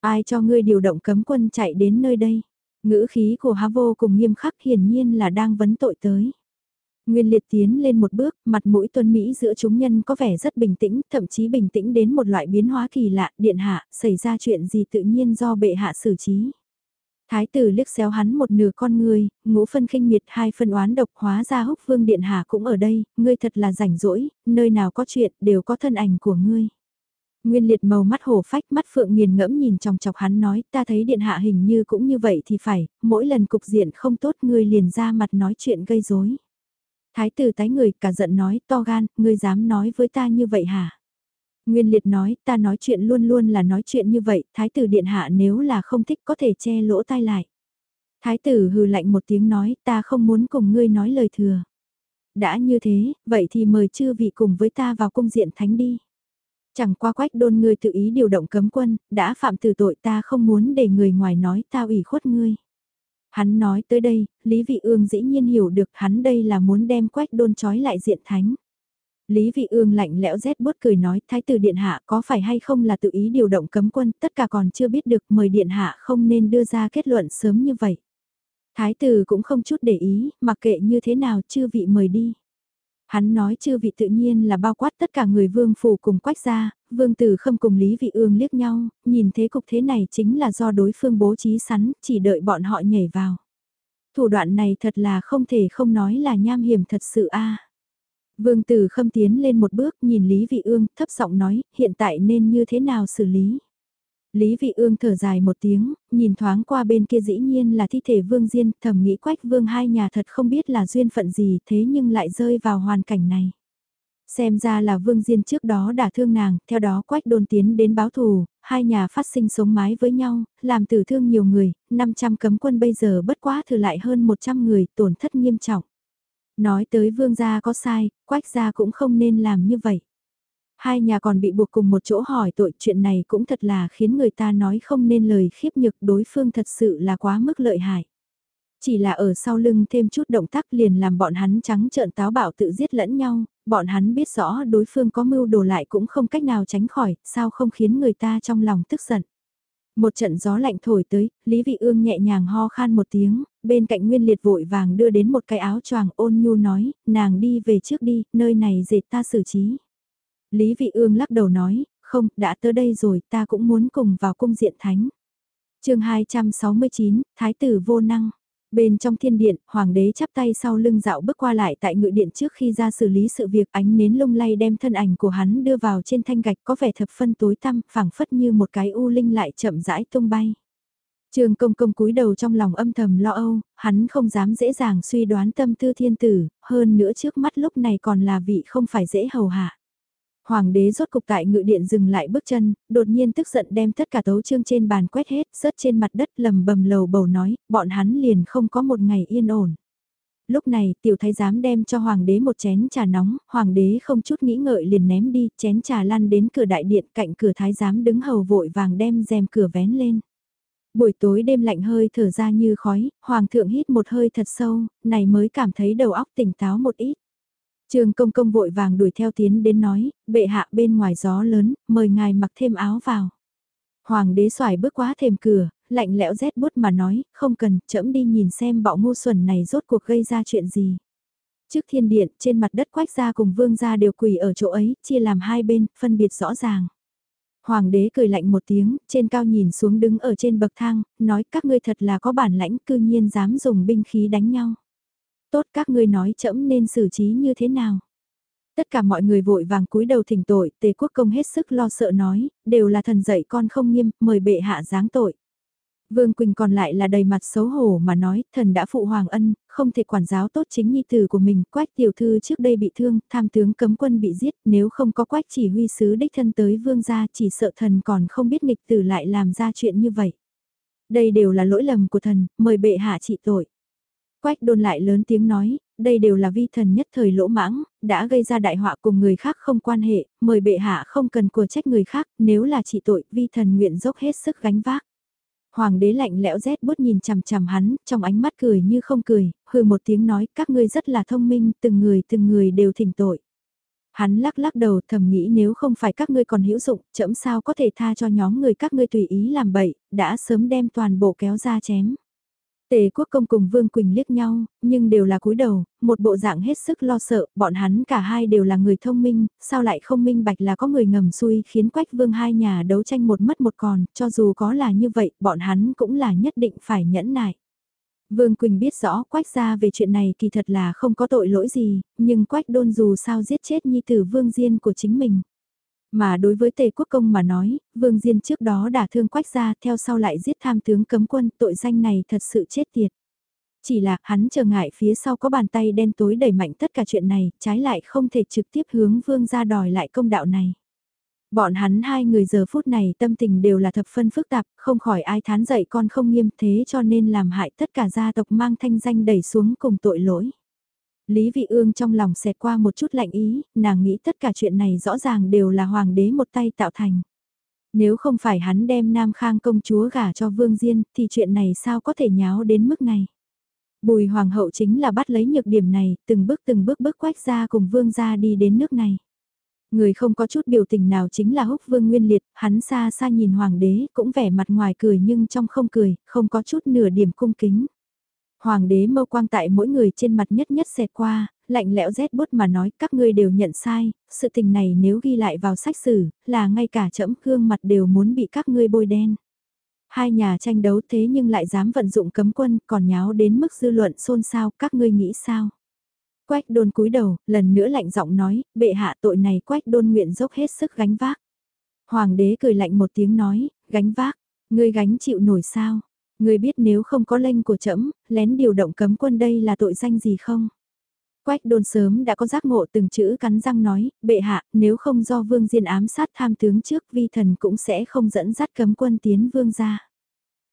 Ai cho ngươi điều động cấm quân chạy đến nơi đây? Ngữ khí của Há vô cùng nghiêm khắc hiển nhiên là đang vấn tội tới. Nguyên liệt tiến lên một bước, mặt mũi tuân Mỹ giữa chúng nhân có vẻ rất bình tĩnh, thậm chí bình tĩnh đến một loại biến hóa kỳ lạ, điện hạ, xảy ra chuyện gì tự nhiên do bệ hạ xử trí. Thái tử liếc xéo hắn một nửa con người, ngũ phân khinh miệt hai phân oán độc hóa ra húc vương điện hạ cũng ở đây, ngươi thật là rảnh rỗi, nơi nào có chuyện đều có thân ảnh của ngươi. Nguyên liệt màu mắt hổ phách mắt phượng nghiền ngẫm nhìn trong chọc hắn nói ta thấy điện hạ hình như cũng như vậy thì phải, mỗi lần cục diện không tốt ngươi liền ra mặt nói chuyện gây rối. Thái tử tái người cả giận nói to gan, ngươi dám nói với ta như vậy hả? Nguyên liệt nói, ta nói chuyện luôn luôn là nói chuyện như vậy, thái tử điện hạ nếu là không thích có thể che lỗ tai lại. Thái tử hừ lạnh một tiếng nói, ta không muốn cùng ngươi nói lời thừa. Đã như thế, vậy thì mời chư vị cùng với ta vào cung diện thánh đi. Chẳng qua quách đôn ngươi tự ý điều động cấm quân, đã phạm từ tội ta không muốn để người ngoài nói ta ủy khuất ngươi. Hắn nói tới đây, Lý Vị Ương dĩ nhiên hiểu được hắn đây là muốn đem quách đôn trói lại diện thánh. Lý Vị Ương lạnh lẽo rét bút cười nói, Thái tử Điện Hạ có phải hay không là tự ý điều động cấm quân, tất cả còn chưa biết được, mời Điện Hạ không nên đưa ra kết luận sớm như vậy. Thái tử cũng không chút để ý, mặc kệ như thế nào chư vị mời đi. Hắn nói chư vị tự nhiên là bao quát tất cả người vương phủ cùng quách gia, vương tử không cùng Lý Vị Ương liếc nhau, nhìn thế cục thế này chính là do đối phương bố trí sẵn, chỉ đợi bọn họ nhảy vào. Thủ đoạn này thật là không thể không nói là nham hiểm thật sự a. Vương Tử Khâm tiến lên một bước nhìn Lý Vị Ương thấp giọng nói, hiện tại nên như thế nào xử lý. Lý Vị Ương thở dài một tiếng, nhìn thoáng qua bên kia dĩ nhiên là thi thể Vương Diên, thầm nghĩ quách Vương hai nhà thật không biết là duyên phận gì thế nhưng lại rơi vào hoàn cảnh này. Xem ra là Vương Diên trước đó đã thương nàng, theo đó quách đôn tiến đến báo thù, hai nhà phát sinh sống mái với nhau, làm tử thương nhiều người, 500 cấm quân bây giờ bất quá thừa lại hơn 100 người, tổn thất nghiêm trọng. Nói tới vương gia có sai, quách gia cũng không nên làm như vậy. Hai nhà còn bị buộc cùng một chỗ hỏi tội chuyện này cũng thật là khiến người ta nói không nên lời khiếp nhược đối phương thật sự là quá mức lợi hại. Chỉ là ở sau lưng thêm chút động tác liền làm bọn hắn trắng trợn táo bạo tự giết lẫn nhau, Bọn hắn biết rõ đối phương có mưu đồ lại cũng không cách nào tránh khỏi, sao không khiến người ta trong lòng tức giận. Một trận gió lạnh thổi tới, Lý Vị Ương nhẹ nhàng ho khan một tiếng, bên cạnh Nguyên Liệt vội vàng đưa đến một cái áo choàng ôn nhu nói, nàng đi về trước đi, nơi này dệt ta xử trí. Lý Vị Ương lắc đầu nói, không, đã tới đây rồi, ta cũng muốn cùng vào cung diện thánh. chương 269, Thái tử vô năng. Bên trong thiên điện, hoàng đế chắp tay sau lưng dạo bước qua lại tại ngự điện trước khi ra xử lý sự việc ánh nến lung lay đem thân ảnh của hắn đưa vào trên thanh gạch có vẻ thập phân tối tăm, phảng phất như một cái u linh lại chậm rãi tung bay. Trường công công cúi đầu trong lòng âm thầm lo âu, hắn không dám dễ dàng suy đoán tâm tư thiên tử, hơn nữa trước mắt lúc này còn là vị không phải dễ hầu hạ. Hoàng đế rốt cục tại ngự điện dừng lại bước chân, đột nhiên tức giận đem tất cả tấu chương trên bàn quét hết, rớt trên mặt đất lầm bầm lầu bầu nói, bọn hắn liền không có một ngày yên ổn. Lúc này, tiểu thái giám đem cho hoàng đế một chén trà nóng, hoàng đế không chút nghĩ ngợi liền ném đi, chén trà lăn đến cửa đại điện cạnh cửa thái giám đứng hầu vội vàng đem rèm cửa vén lên. Buổi tối đêm lạnh hơi thở ra như khói, hoàng thượng hít một hơi thật sâu, này mới cảm thấy đầu óc tỉnh táo một ít. Trường công công vội vàng đuổi theo tiến đến nói, bệ hạ bên ngoài gió lớn, mời ngài mặc thêm áo vào. Hoàng đế xoài bước quá thềm cửa, lạnh lẽo rét bút mà nói, không cần, chậm đi nhìn xem bọ ngu xuẩn này rốt cuộc gây ra chuyện gì. Trước thiên điện, trên mặt đất quách gia cùng vương gia đều quỳ ở chỗ ấy, chia làm hai bên, phân biệt rõ ràng. Hoàng đế cười lạnh một tiếng, trên cao nhìn xuống đứng ở trên bậc thang, nói các ngươi thật là có bản lãnh cư nhiên dám dùng binh khí đánh nhau tốt các ngươi nói chậm nên xử trí như thế nào. Tất cả mọi người vội vàng cúi đầu thỉnh tội, tề quốc công hết sức lo sợ nói, đều là thần dạy con không nghiêm, mời bệ hạ giáng tội. Vương Quỳnh còn lại là đầy mặt xấu hổ mà nói, thần đã phụ hoàng ân, không thể quản giáo tốt chính nhi tử của mình, quách tiểu thư trước đây bị thương, tham tướng cấm quân bị giết, nếu không có quách chỉ huy sứ đích thân tới vương gia chỉ sợ thần còn không biết nghịch tử lại làm ra chuyện như vậy. Đây đều là lỗi lầm của thần, mời bệ hạ trị tội. Quách đôn lại lớn tiếng nói, đây đều là vi thần nhất thời lỗ mãng, đã gây ra đại họa cùng người khác không quan hệ, mời bệ hạ không cần của trách người khác, nếu là trị tội, vi thần nguyện dốc hết sức gánh vác. Hoàng đế lạnh lẽo rét bút nhìn chằm chằm hắn, trong ánh mắt cười như không cười, hừ một tiếng nói, các ngươi rất là thông minh, từng người từng người đều thỉnh tội. Hắn lắc lắc đầu thầm nghĩ nếu không phải các ngươi còn hữu dụng, chậm sao có thể tha cho nhóm người các ngươi tùy ý làm bậy, đã sớm đem toàn bộ kéo ra chém. Tề quốc công cùng Vương Quỳnh liếc nhau, nhưng đều là cúi đầu, một bộ dạng hết sức lo sợ, bọn hắn cả hai đều là người thông minh, sao lại không minh bạch là có người ngầm xui khiến Quách Vương hai nhà đấu tranh một mất một còn, cho dù có là như vậy, bọn hắn cũng là nhất định phải nhẫn nại. Vương Quỳnh biết rõ Quách gia về chuyện này kỳ thật là không có tội lỗi gì, nhưng Quách đôn dù sao giết chết nhi tử Vương Diên của chính mình. Mà đối với Tề Quốc Công mà nói, Vương Diên trước đó đã thương quách ra theo sau lại giết tham tướng cấm quân tội danh này thật sự chết tiệt. Chỉ là hắn chờ ngại phía sau có bàn tay đen tối đẩy mạnh tất cả chuyện này, trái lại không thể trực tiếp hướng Vương ra đòi lại công đạo này. Bọn hắn hai người giờ phút này tâm tình đều là thập phân phức tạp, không khỏi ai thán dậy con không nghiêm thế cho nên làm hại tất cả gia tộc mang thanh danh đẩy xuống cùng tội lỗi. Lý Vị Ương trong lòng xẹt qua một chút lạnh ý, nàng nghĩ tất cả chuyện này rõ ràng đều là hoàng đế một tay tạo thành. Nếu không phải hắn đem Nam Khang công chúa gả cho Vương Diên, thì chuyện này sao có thể nháo đến mức này. Bùi hoàng hậu chính là bắt lấy nhược điểm này, từng bước từng bước bước quách ra cùng vương gia đi đến nước này. Người không có chút biểu tình nào chính là húc vương nguyên liệt, hắn xa xa nhìn hoàng đế cũng vẻ mặt ngoài cười nhưng trong không cười, không có chút nửa điểm cung kính. Hoàng đế mâu quang tại mỗi người trên mặt nhất nhất xẹt qua, lạnh lẽo rét bút mà nói các ngươi đều nhận sai, sự tình này nếu ghi lại vào sách sử, là ngay cả chẫm gương mặt đều muốn bị các ngươi bôi đen. Hai nhà tranh đấu thế nhưng lại dám vận dụng cấm quân còn nháo đến mức dư luận xôn xao các ngươi nghĩ sao? Quách đôn cúi đầu, lần nữa lạnh giọng nói, bệ hạ tội này quách đôn nguyện dốc hết sức gánh vác. Hoàng đế cười lạnh một tiếng nói, gánh vác, ngươi gánh chịu nổi sao? Người biết nếu không có lệnh của trẫm lén điều động cấm quân đây là tội danh gì không? Quách đôn sớm đã có giác ngộ từng chữ cắn răng nói, bệ hạ, nếu không do vương diên ám sát tham tướng trước vi thần cũng sẽ không dẫn dắt cấm quân tiến vương gia.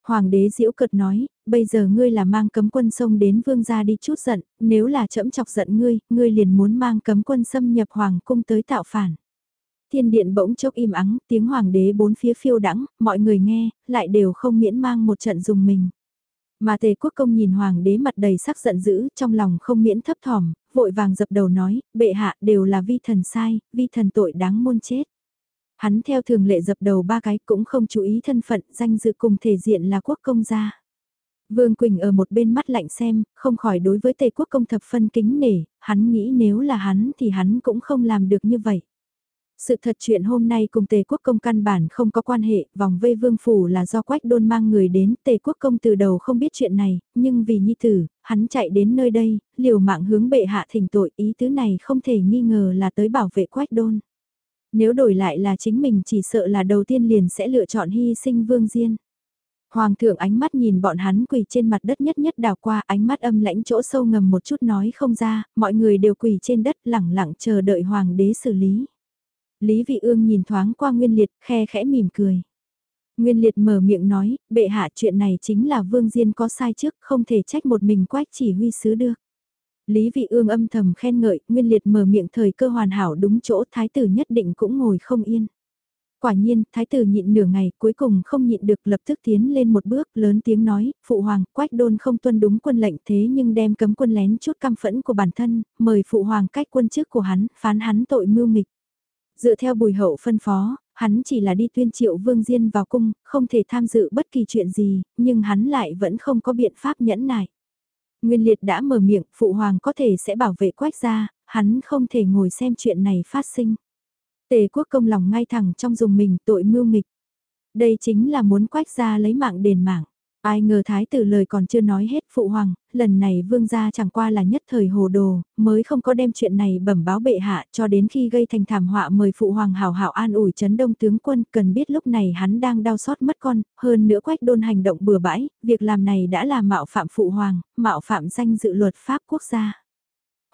Hoàng đế diễu cợt nói, bây giờ ngươi là mang cấm quân sông đến vương gia đi chút giận, nếu là trẫm chọc giận ngươi, ngươi liền muốn mang cấm quân xâm nhập hoàng cung tới tạo phản. Thiên điện bỗng chốc im ắng, tiếng hoàng đế bốn phía phiêu đắng, mọi người nghe, lại đều không miễn mang một trận dùng mình. Mà tề quốc công nhìn hoàng đế mặt đầy sắc giận dữ, trong lòng không miễn thấp thỏm, vội vàng dập đầu nói, bệ hạ đều là vi thần sai, vi thần tội đáng muôn chết. Hắn theo thường lệ dập đầu ba cái cũng không chú ý thân phận, danh dự cùng thể diện là quốc công gia. Vương Quỳnh ở một bên mắt lạnh xem, không khỏi đối với tề quốc công thập phân kính nể, hắn nghĩ nếu là hắn thì hắn cũng không làm được như vậy. Sự thật chuyện hôm nay cùng Tề Quốc Công căn bản không có quan hệ, vòng vây vương phủ là do Quách Đôn mang người đến, Tề Quốc Công từ đầu không biết chuyện này, nhưng vì nhi tử, hắn chạy đến nơi đây, liều mạng hướng bệ hạ thỉnh tội, ý tứ này không thể nghi ngờ là tới bảo vệ Quách Đôn. Nếu đổi lại là chính mình chỉ sợ là đầu tiên liền sẽ lựa chọn hy sinh vương diên. Hoàng thượng ánh mắt nhìn bọn hắn quỳ trên mặt đất nhất nhất đào qua ánh mắt âm lãnh chỗ sâu ngầm một chút nói không ra, mọi người đều quỳ trên đất lẳng lặng chờ đợi hoàng đế xử lý. Lý Vị Ương nhìn thoáng qua Nguyên Liệt, khe khẽ mỉm cười. Nguyên Liệt mở miệng nói, bệ hạ chuyện này chính là Vương Diên có sai trước, không thể trách một mình quách chỉ huy sứ được. Lý Vị Ương âm thầm khen ngợi, Nguyên Liệt mở miệng thời cơ hoàn hảo đúng chỗ thái tử nhất định cũng ngồi không yên. Quả nhiên, thái tử nhịn nửa ngày, cuối cùng không nhịn được lập tức tiến lên một bước, lớn tiếng nói, phụ hoàng, quách đôn không tuân đúng quân lệnh thế nhưng đem cấm quân lén chút căm phẫn của bản thân, mời phụ hoàng cách quân chức của hắn, phán hắn tội mưu nghịch. Dựa theo bùi hậu phân phó, hắn chỉ là đi tuyên triệu vương diên vào cung, không thể tham dự bất kỳ chuyện gì, nhưng hắn lại vẫn không có biện pháp nhẫn nại. Nguyên liệt đã mở miệng, phụ hoàng có thể sẽ bảo vệ quách gia, hắn không thể ngồi xem chuyện này phát sinh. Tề quốc công lòng ngay thẳng trong dùng mình tội mưu nghịch. Đây chính là muốn quách gia lấy mạng đền mạng. Ai ngờ thái tử lời còn chưa nói hết phụ hoàng, lần này vương gia chẳng qua là nhất thời hồ đồ, mới không có đem chuyện này bẩm báo bệ hạ cho đến khi gây thành thảm họa mời phụ hoàng hảo hảo an ủi chấn đông tướng quân cần biết lúc này hắn đang đau xót mất con, hơn nữa quách đôn hành động bừa bãi, việc làm này đã là mạo phạm phụ hoàng, mạo phạm danh dự luật pháp quốc gia.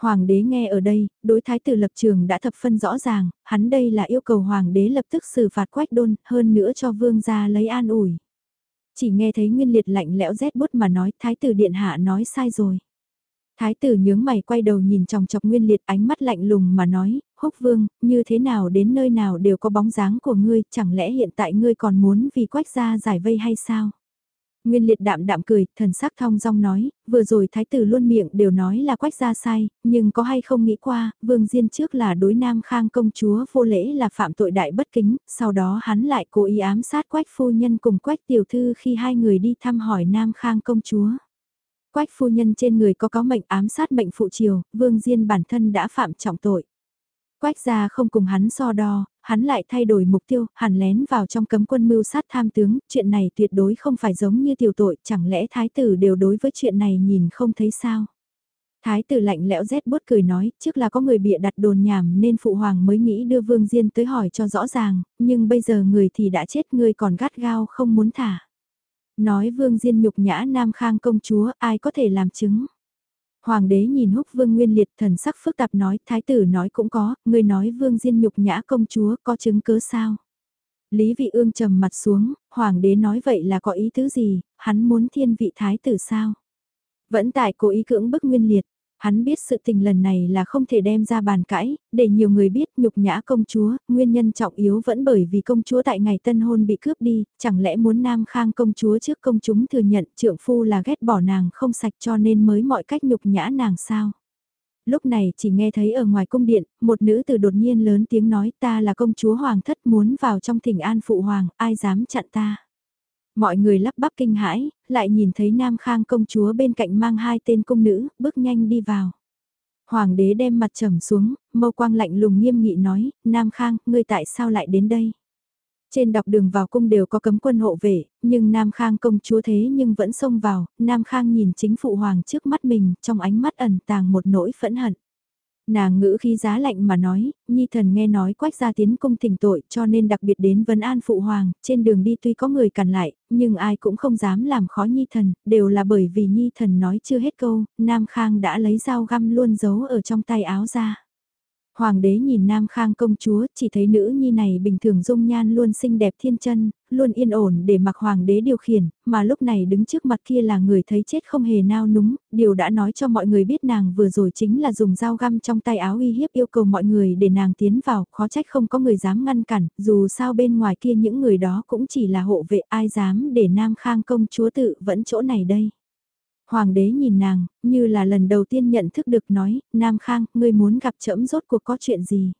Hoàng đế nghe ở đây, đối thái tử lập trường đã thập phân rõ ràng, hắn đây là yêu cầu hoàng đế lập tức xử phạt quách đôn, hơn nữa cho vương gia lấy an ủi. Chỉ nghe thấy nguyên liệt lạnh lẽo rét bút mà nói thái tử điện hạ nói sai rồi. Thái tử nhướng mày quay đầu nhìn chòng chọc nguyên liệt ánh mắt lạnh lùng mà nói, húc vương, như thế nào đến nơi nào đều có bóng dáng của ngươi, chẳng lẽ hiện tại ngươi còn muốn vì quách gia giải vây hay sao? Nguyên liệt đạm đạm cười, thần sắc thong dong nói, vừa rồi thái tử luôn miệng đều nói là quách gia sai, nhưng có hay không nghĩ qua, vương diên trước là đối nam khang công chúa vô lễ là phạm tội đại bất kính, sau đó hắn lại cố ý ám sát quách phu nhân cùng quách tiểu thư khi hai người đi thăm hỏi nam khang công chúa. Quách phu nhân trên người có có mệnh ám sát mệnh phụ triều, vương diên bản thân đã phạm trọng tội. Quách gia không cùng hắn so đo, hắn lại thay đổi mục tiêu, hẳn lén vào trong cấm quân mưu sát tham tướng, chuyện này tuyệt đối không phải giống như tiểu tội, chẳng lẽ thái tử đều đối với chuyện này nhìn không thấy sao? Thái tử lạnh lẽo rét bớt cười nói, trước là có người bịa đặt đồn nhảm nên phụ hoàng mới nghĩ đưa vương diên tới hỏi cho rõ ràng, nhưng bây giờ người thì đã chết người còn gắt gao không muốn thả. Nói vương diên nhục nhã nam khang công chúa, ai có thể làm chứng? Hoàng đế nhìn húc vương nguyên liệt thần sắc phức tạp nói, thái tử nói cũng có, người nói vương diên nhục nhã công chúa có chứng cứ sao? Lý vị ương trầm mặt xuống, hoàng đế nói vậy là có ý tứ gì, hắn muốn thiên vị thái tử sao? Vẫn tại cố ý cưỡng bức nguyên liệt, Hắn biết sự tình lần này là không thể đem ra bàn cãi, để nhiều người biết nhục nhã công chúa, nguyên nhân trọng yếu vẫn bởi vì công chúa tại ngày tân hôn bị cướp đi, chẳng lẽ muốn nam khang công chúa trước công chúng thừa nhận trượng phu là ghét bỏ nàng không sạch cho nên mới mọi cách nhục nhã nàng sao. Lúc này chỉ nghe thấy ở ngoài cung điện, một nữ tử đột nhiên lớn tiếng nói ta là công chúa hoàng thất muốn vào trong thỉnh an phụ hoàng, ai dám chặn ta. Mọi người lắp bắp kinh hãi, lại nhìn thấy Nam Khang công chúa bên cạnh mang hai tên cung nữ, bước nhanh đi vào. Hoàng đế đem mặt trầm xuống, mâu quang lạnh lùng nghiêm nghị nói, Nam Khang, ngươi tại sao lại đến đây? Trên dọc đường vào cung đều có cấm quân hộ vệ, nhưng Nam Khang công chúa thế nhưng vẫn xông vào, Nam Khang nhìn chính phụ hoàng trước mắt mình, trong ánh mắt ẩn tàng một nỗi phẫn hận. Nàng ngữ khi giá lạnh mà nói, Nhi thần nghe nói quách gia tiến cung thỉnh tội cho nên đặc biệt đến vấn an phụ hoàng, trên đường đi tuy có người cản lại, nhưng ai cũng không dám làm khó Nhi thần, đều là bởi vì Nhi thần nói chưa hết câu, Nam Khang đã lấy dao găm luôn giấu ở trong tay áo ra. Hoàng đế nhìn Nam Khang công chúa, chỉ thấy nữ nhi này bình thường dung nhan luôn xinh đẹp thiên chân, luôn yên ổn để mặc hoàng đế điều khiển, mà lúc này đứng trước mặt kia là người thấy chết không hề nao núng, điều đã nói cho mọi người biết nàng vừa rồi chính là dùng dao găm trong tay áo uy hiếp yêu cầu mọi người để nàng tiến vào, khó trách không có người dám ngăn cản, dù sao bên ngoài kia những người đó cũng chỉ là hộ vệ ai dám để Nam Khang công chúa tự vẫn chỗ này đây. Hoàng đế nhìn nàng, như là lần đầu tiên nhận thức được nói, Nam Khang, ngươi muốn gặp trẫm rốt cuộc có chuyện gì?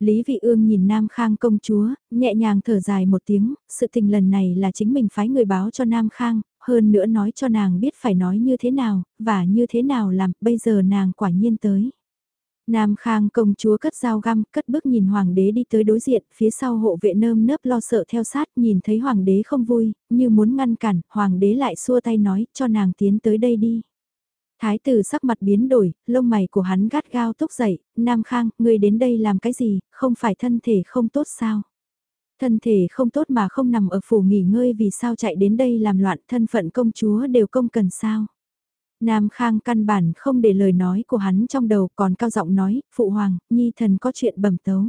Lý Vị Ương nhìn Nam Khang công chúa, nhẹ nhàng thở dài một tiếng, sự tình lần này là chính mình phái người báo cho Nam Khang, hơn nữa nói cho nàng biết phải nói như thế nào, và như thế nào làm, bây giờ nàng quả nhiên tới. Nam Khang công chúa cất dao găm, cất bước nhìn hoàng đế đi tới đối diện, phía sau hộ vệ nơm nớp lo sợ theo sát, nhìn thấy hoàng đế không vui, như muốn ngăn cản, hoàng đế lại xua tay nói, cho nàng tiến tới đây đi. Thái tử sắc mặt biến đổi, lông mày của hắn gắt gao tốc dậy, Nam Khang, ngươi đến đây làm cái gì, không phải thân thể không tốt sao? Thân thể không tốt mà không nằm ở phủ nghỉ ngơi vì sao chạy đến đây làm loạn thân phận công chúa đều công cần sao? Nam Khang căn bản không để lời nói của hắn trong đầu còn cao giọng nói, Phụ Hoàng, Nhi thần có chuyện bẩm tấu.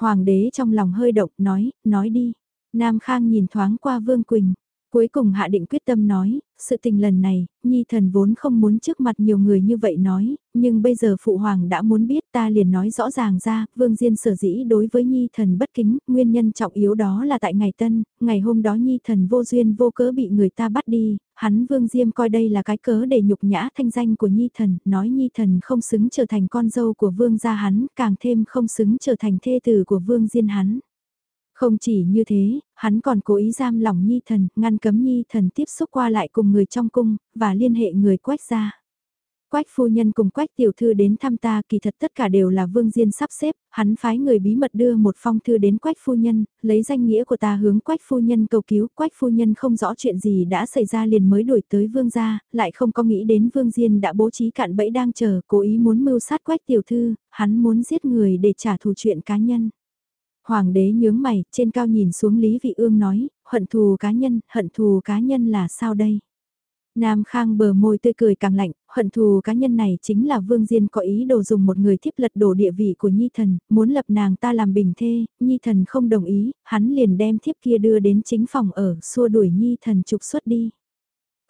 Hoàng đế trong lòng hơi động, nói, nói đi. Nam Khang nhìn thoáng qua Vương Quỳnh, cuối cùng hạ định quyết tâm nói, sự tình lần này, Nhi thần vốn không muốn trước mặt nhiều người như vậy nói, nhưng bây giờ Phụ Hoàng đã muốn biết ta liền nói rõ ràng ra, Vương Diên sở dĩ đối với Nhi thần bất kính, nguyên nhân trọng yếu đó là tại ngày tân, ngày hôm đó Nhi thần vô duyên vô cớ bị người ta bắt đi, hắn Vương Diêm coi đây là cái cớ để nhục nhã thanh danh của Nhi thần, nói Nhi thần không xứng trở thành con dâu của Vương gia hắn, càng thêm không xứng trở thành thê tử của Vương Diên hắn. Không chỉ như thế, hắn còn cố ý giam lỏng Nhi thần, ngăn cấm Nhi thần tiếp xúc qua lại cùng người trong cung, và liên hệ người quách gia. Quách phu nhân cùng quách tiểu thư đến thăm ta kỳ thật tất cả đều là vương diên sắp xếp, hắn phái người bí mật đưa một phong thư đến quách phu nhân, lấy danh nghĩa của ta hướng quách phu nhân cầu cứu, quách phu nhân không rõ chuyện gì đã xảy ra liền mới đuổi tới vương gia, lại không có nghĩ đến vương diên đã bố trí cạn bẫy đang chờ, cố ý muốn mưu sát quách tiểu thư, hắn muốn giết người để trả thù chuyện cá nhân. Hoàng đế nhướng mày, trên cao nhìn xuống Lý Vị Ương nói, hận thù cá nhân, hận thù cá nhân là sao đây? Nam Khang bờ môi tươi cười càng lạnh, hận thù cá nhân này chính là Vương Diên có ý đồ dùng một người thiếp lật đổ địa vị của Nhi Thần, muốn lập nàng ta làm bình thê, Nhi Thần không đồng ý, hắn liền đem thiếp kia đưa đến chính phòng ở, xua đuổi Nhi Thần trục xuất đi.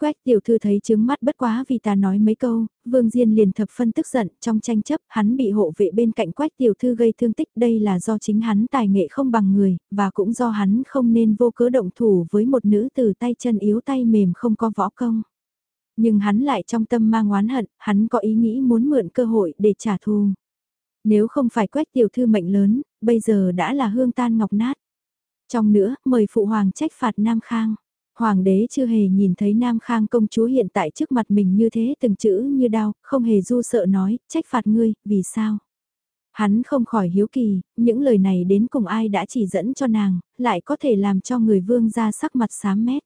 Quách tiểu thư thấy chứng mắt bất quá vì ta nói mấy câu, Vương Diên liền thập phân tức giận, trong tranh chấp, hắn bị hộ vệ bên cạnh quách tiểu thư gây thương tích, đây là do chính hắn tài nghệ không bằng người, và cũng do hắn không nên vô cớ động thủ với một nữ từ tay chân yếu tay mềm không có võ công. Nhưng hắn lại trong tâm mang oán hận, hắn có ý nghĩ muốn mượn cơ hội để trả thù. Nếu không phải quách tiểu thư mệnh lớn, bây giờ đã là hương tan ngọc nát. Trong nữa, mời phụ hoàng trách phạt Nam Khang. Hoàng đế chưa hề nhìn thấy Nam Khang công chúa hiện tại trước mặt mình như thế từng chữ như đau, không hề du sợ nói, trách phạt ngươi, vì sao? Hắn không khỏi hiếu kỳ, những lời này đến cùng ai đã chỉ dẫn cho nàng, lại có thể làm cho người vương ra sắc mặt xám mét.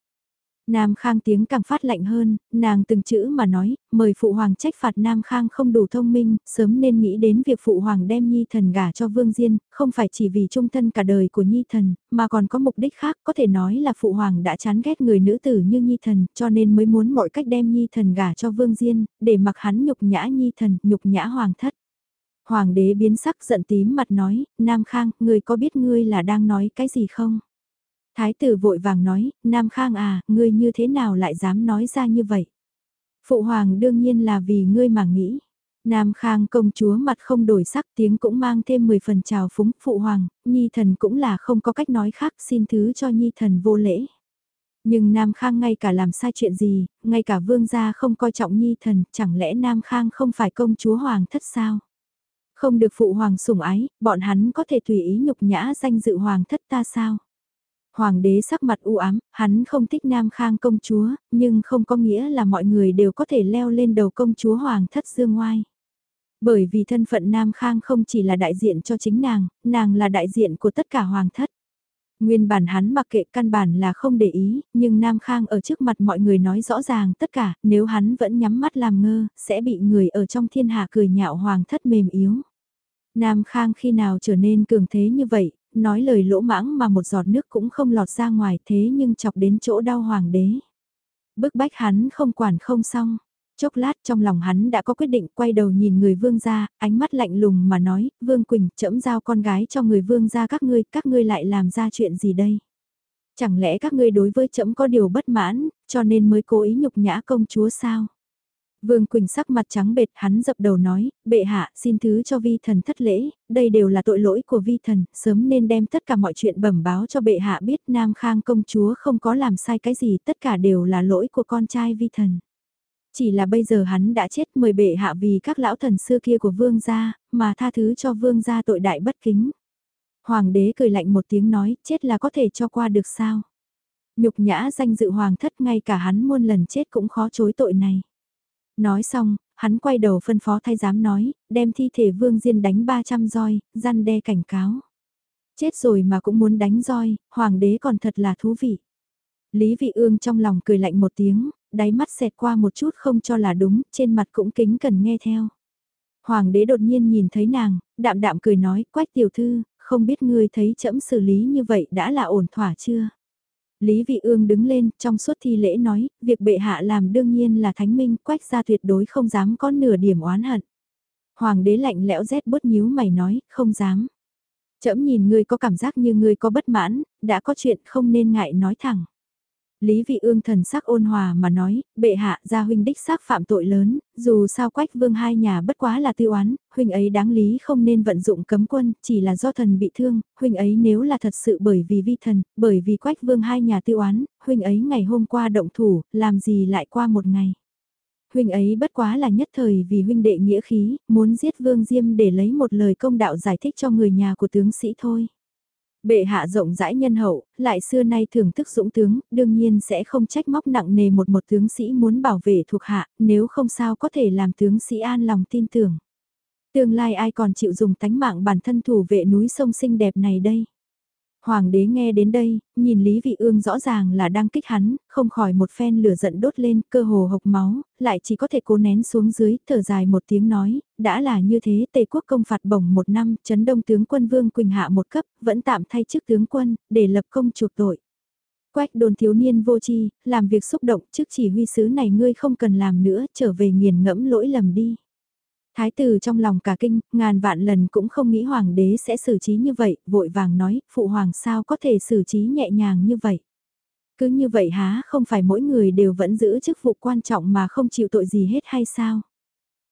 Nam Khang tiếng càng phát lạnh hơn, nàng từng chữ mà nói, mời Phụ Hoàng trách phạt Nam Khang không đủ thông minh, sớm nên nghĩ đến việc Phụ Hoàng đem Nhi Thần gả cho Vương Diên, không phải chỉ vì trung thân cả đời của Nhi Thần, mà còn có mục đích khác, có thể nói là Phụ Hoàng đã chán ghét người nữ tử như Nhi Thần, cho nên mới muốn mọi cách đem Nhi Thần gả cho Vương Diên, để mặc hắn nhục nhã Nhi Thần, nhục nhã Hoàng thất. Hoàng đế biến sắc giận tím mặt nói, Nam Khang, người có biết ngươi là đang nói cái gì không? Thái tử vội vàng nói, Nam Khang à, ngươi như thế nào lại dám nói ra như vậy? Phụ hoàng đương nhiên là vì ngươi mà nghĩ. Nam Khang công chúa mặt không đổi sắc tiếng cũng mang thêm 10 phần chào phúng phụ hoàng, nhi thần cũng là không có cách nói khác xin thứ cho nhi thần vô lễ. Nhưng Nam Khang ngay cả làm sai chuyện gì, ngay cả vương gia không coi trọng nhi thần, chẳng lẽ Nam Khang không phải công chúa hoàng thất sao? Không được phụ hoàng sủng ái, bọn hắn có thể tùy ý nhục nhã danh dự hoàng thất ta sao? Hoàng đế sắc mặt u ám, hắn không thích Nam Khang công chúa, nhưng không có nghĩa là mọi người đều có thể leo lên đầu công chúa Hoàng thất dương ngoai. Bởi vì thân phận Nam Khang không chỉ là đại diện cho chính nàng, nàng là đại diện của tất cả Hoàng thất. Nguyên bản hắn mặc kệ căn bản là không để ý, nhưng Nam Khang ở trước mặt mọi người nói rõ ràng tất cả, nếu hắn vẫn nhắm mắt làm ngơ, sẽ bị người ở trong thiên hạ cười nhạo Hoàng thất mềm yếu. Nam Khang khi nào trở nên cường thế như vậy, nói lời lỗ mãng mà một giọt nước cũng không lọt ra ngoài thế nhưng chọc đến chỗ đau hoàng đế. Bức bách hắn không quản không xong. Chốc lát trong lòng hắn đã có quyết định quay đầu nhìn người vương gia, ánh mắt lạnh lùng mà nói, vương Quỳnh chẫm giao con gái cho người vương gia các ngươi, các ngươi lại làm ra chuyện gì đây? Chẳng lẽ các ngươi đối với chẫm có điều bất mãn, cho nên mới cố ý nhục nhã công chúa sao? Vương Quỳnh sắc mặt trắng bệt hắn dập đầu nói, bệ hạ xin thứ cho vi thần thất lễ, đây đều là tội lỗi của vi thần, sớm nên đem tất cả mọi chuyện bẩm báo cho bệ hạ biết Nam Khang công chúa không có làm sai cái gì tất cả đều là lỗi của con trai vi thần. Chỉ là bây giờ hắn đã chết mời bệ hạ vì các lão thần xưa kia của vương gia, mà tha thứ cho vương gia tội đại bất kính. Hoàng đế cười lạnh một tiếng nói, chết là có thể cho qua được sao? Nhục nhã danh dự hoàng thất ngay cả hắn muôn lần chết cũng khó chối tội này. Nói xong, hắn quay đầu phân phó thay giám nói, đem thi thể vương diên đánh 300 roi, răn đe cảnh cáo. Chết rồi mà cũng muốn đánh roi, hoàng đế còn thật là thú vị. Lý vị ương trong lòng cười lạnh một tiếng, đáy mắt xẹt qua một chút không cho là đúng, trên mặt cũng kính cần nghe theo. Hoàng đế đột nhiên nhìn thấy nàng, đạm đạm cười nói, quách tiểu thư, không biết ngươi thấy chậm xử lý như vậy đã là ổn thỏa chưa? Lý Vị Ương đứng lên, trong suốt thi lễ nói, việc bệ hạ làm đương nhiên là thánh minh, quách gia tuyệt đối không dám có nửa điểm oán hận. Hoàng đế lạnh lẽo rét bút nhíu mày nói, không dám. Chậm nhìn ngươi có cảm giác như ngươi có bất mãn, đã có chuyện không nên ngại nói thẳng. Lý Vị Ương thần sắc ôn hòa mà nói, bệ hạ gia huynh đích xác phạm tội lớn, dù sao quách vương hai nhà bất quá là tiêu oán, huynh ấy đáng lý không nên vận dụng cấm quân, chỉ là do thần bị thương, huynh ấy nếu là thật sự bởi vì vi thần, bởi vì quách vương hai nhà tiêu oán, huynh ấy ngày hôm qua động thủ, làm gì lại qua một ngày. Huynh ấy bất quá là nhất thời vì huynh đệ nghĩa khí, muốn giết vương diêm để lấy một lời công đạo giải thích cho người nhà của tướng sĩ thôi. Bệ hạ rộng rãi nhân hậu, lại xưa nay thưởng thức dũng tướng, đương nhiên sẽ không trách móc nặng nề một một tướng sĩ muốn bảo vệ thuộc hạ, nếu không sao có thể làm tướng sĩ an lòng tin tưởng. Tương lai ai còn chịu dùng tánh mạng bản thân thủ vệ núi sông xinh đẹp này đây. Hoàng đế nghe đến đây, nhìn Lý Vị Ương rõ ràng là đang kích hắn, không khỏi một phen lửa giận đốt lên, cơ hồ hộc máu, lại chỉ có thể cố nén xuống dưới, thở dài một tiếng nói, đã là như thế, Tề quốc công phạt bổng một năm, chấn đông tướng quân Vương Quỳnh hạ một cấp, vẫn tạm thay chức tướng quân, để lập công chuộc tội. Quách đồn thiếu niên vô chi, làm việc xúc động, trước chỉ huy sứ này ngươi không cần làm nữa, trở về nghiền ngẫm lỗi lầm đi. Thái tử trong lòng cả kinh, ngàn vạn lần cũng không nghĩ hoàng đế sẽ xử trí như vậy, vội vàng nói, phụ hoàng sao có thể xử trí nhẹ nhàng như vậy. Cứ như vậy há, không phải mỗi người đều vẫn giữ chức vụ quan trọng mà không chịu tội gì hết hay sao?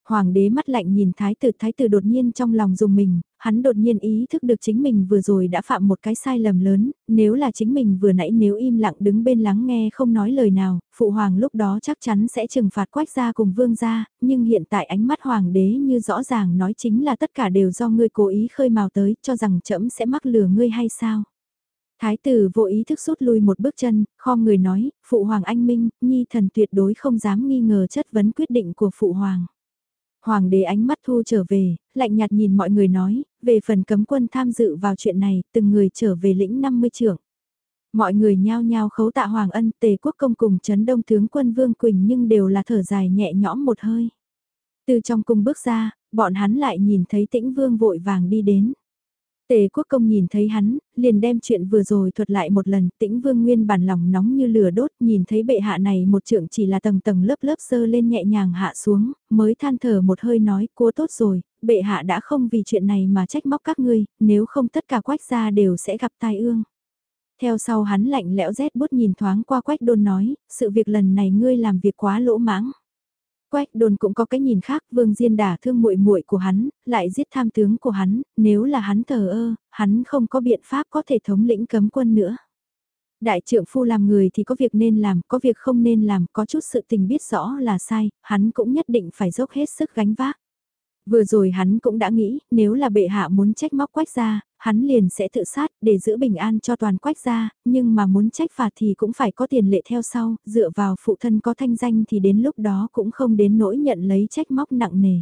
Hoàng đế mắt lạnh nhìn thái tử, thái tử đột nhiên trong lòng dùng mình, hắn đột nhiên ý thức được chính mình vừa rồi đã phạm một cái sai lầm lớn, nếu là chính mình vừa nãy nếu im lặng đứng bên lắng nghe không nói lời nào, phụ hoàng lúc đó chắc chắn sẽ trừng phạt quách gia cùng vương gia, nhưng hiện tại ánh mắt hoàng đế như rõ ràng nói chính là tất cả đều do ngươi cố ý khơi mào tới, cho rằng trẫm sẽ mắc lừa ngươi hay sao. Thái tử vô ý thức rút lui một bước chân, kho người nói, phụ hoàng anh minh, nhi thần tuyệt đối không dám nghi ngờ chất vấn quyết định của phụ hoàng. Hoàng đế ánh mắt thu trở về, lạnh nhạt nhìn mọi người nói, về phần cấm quân tham dự vào chuyện này, từng người trở về lĩnh 50 trưởng. Mọi người nhao nhao khấu tạ Hoàng ân tề quốc công cùng chấn đông tướng quân Vương Quỳnh nhưng đều là thở dài nhẹ nhõm một hơi. Từ trong cung bước ra, bọn hắn lại nhìn thấy tĩnh vương vội vàng đi đến. Tề quốc công nhìn thấy hắn, liền đem chuyện vừa rồi thuật lại một lần, tĩnh vương nguyên bản lòng nóng như lửa đốt, nhìn thấy bệ hạ này một trượng chỉ là tầng tầng lớp lớp sơ lên nhẹ nhàng hạ xuống, mới than thở một hơi nói, cua tốt rồi, bệ hạ đã không vì chuyện này mà trách móc các ngươi, nếu không tất cả quách gia đều sẽ gặp tai ương. Theo sau hắn lạnh lẽo rét bút nhìn thoáng qua quách đôn nói, sự việc lần này ngươi làm việc quá lỗ mãng. Quách đồn cũng có cái nhìn khác, Vương Diên đả thương muội muội của hắn, lại giết tham tướng của hắn, nếu là hắn thờ ơ, hắn không có biện pháp có thể thống lĩnh cấm quân nữa. Đại trưởng phu làm người thì có việc nên làm, có việc không nên làm, có chút sự tình biết rõ là sai, hắn cũng nhất định phải dốc hết sức gánh vác. Vừa rồi hắn cũng đã nghĩ, nếu là bệ hạ muốn trách móc quách ra, hắn liền sẽ tự sát để giữ bình an cho toàn quách gia nhưng mà muốn trách phạt thì cũng phải có tiền lệ theo sau, dựa vào phụ thân có thanh danh thì đến lúc đó cũng không đến nỗi nhận lấy trách móc nặng nề.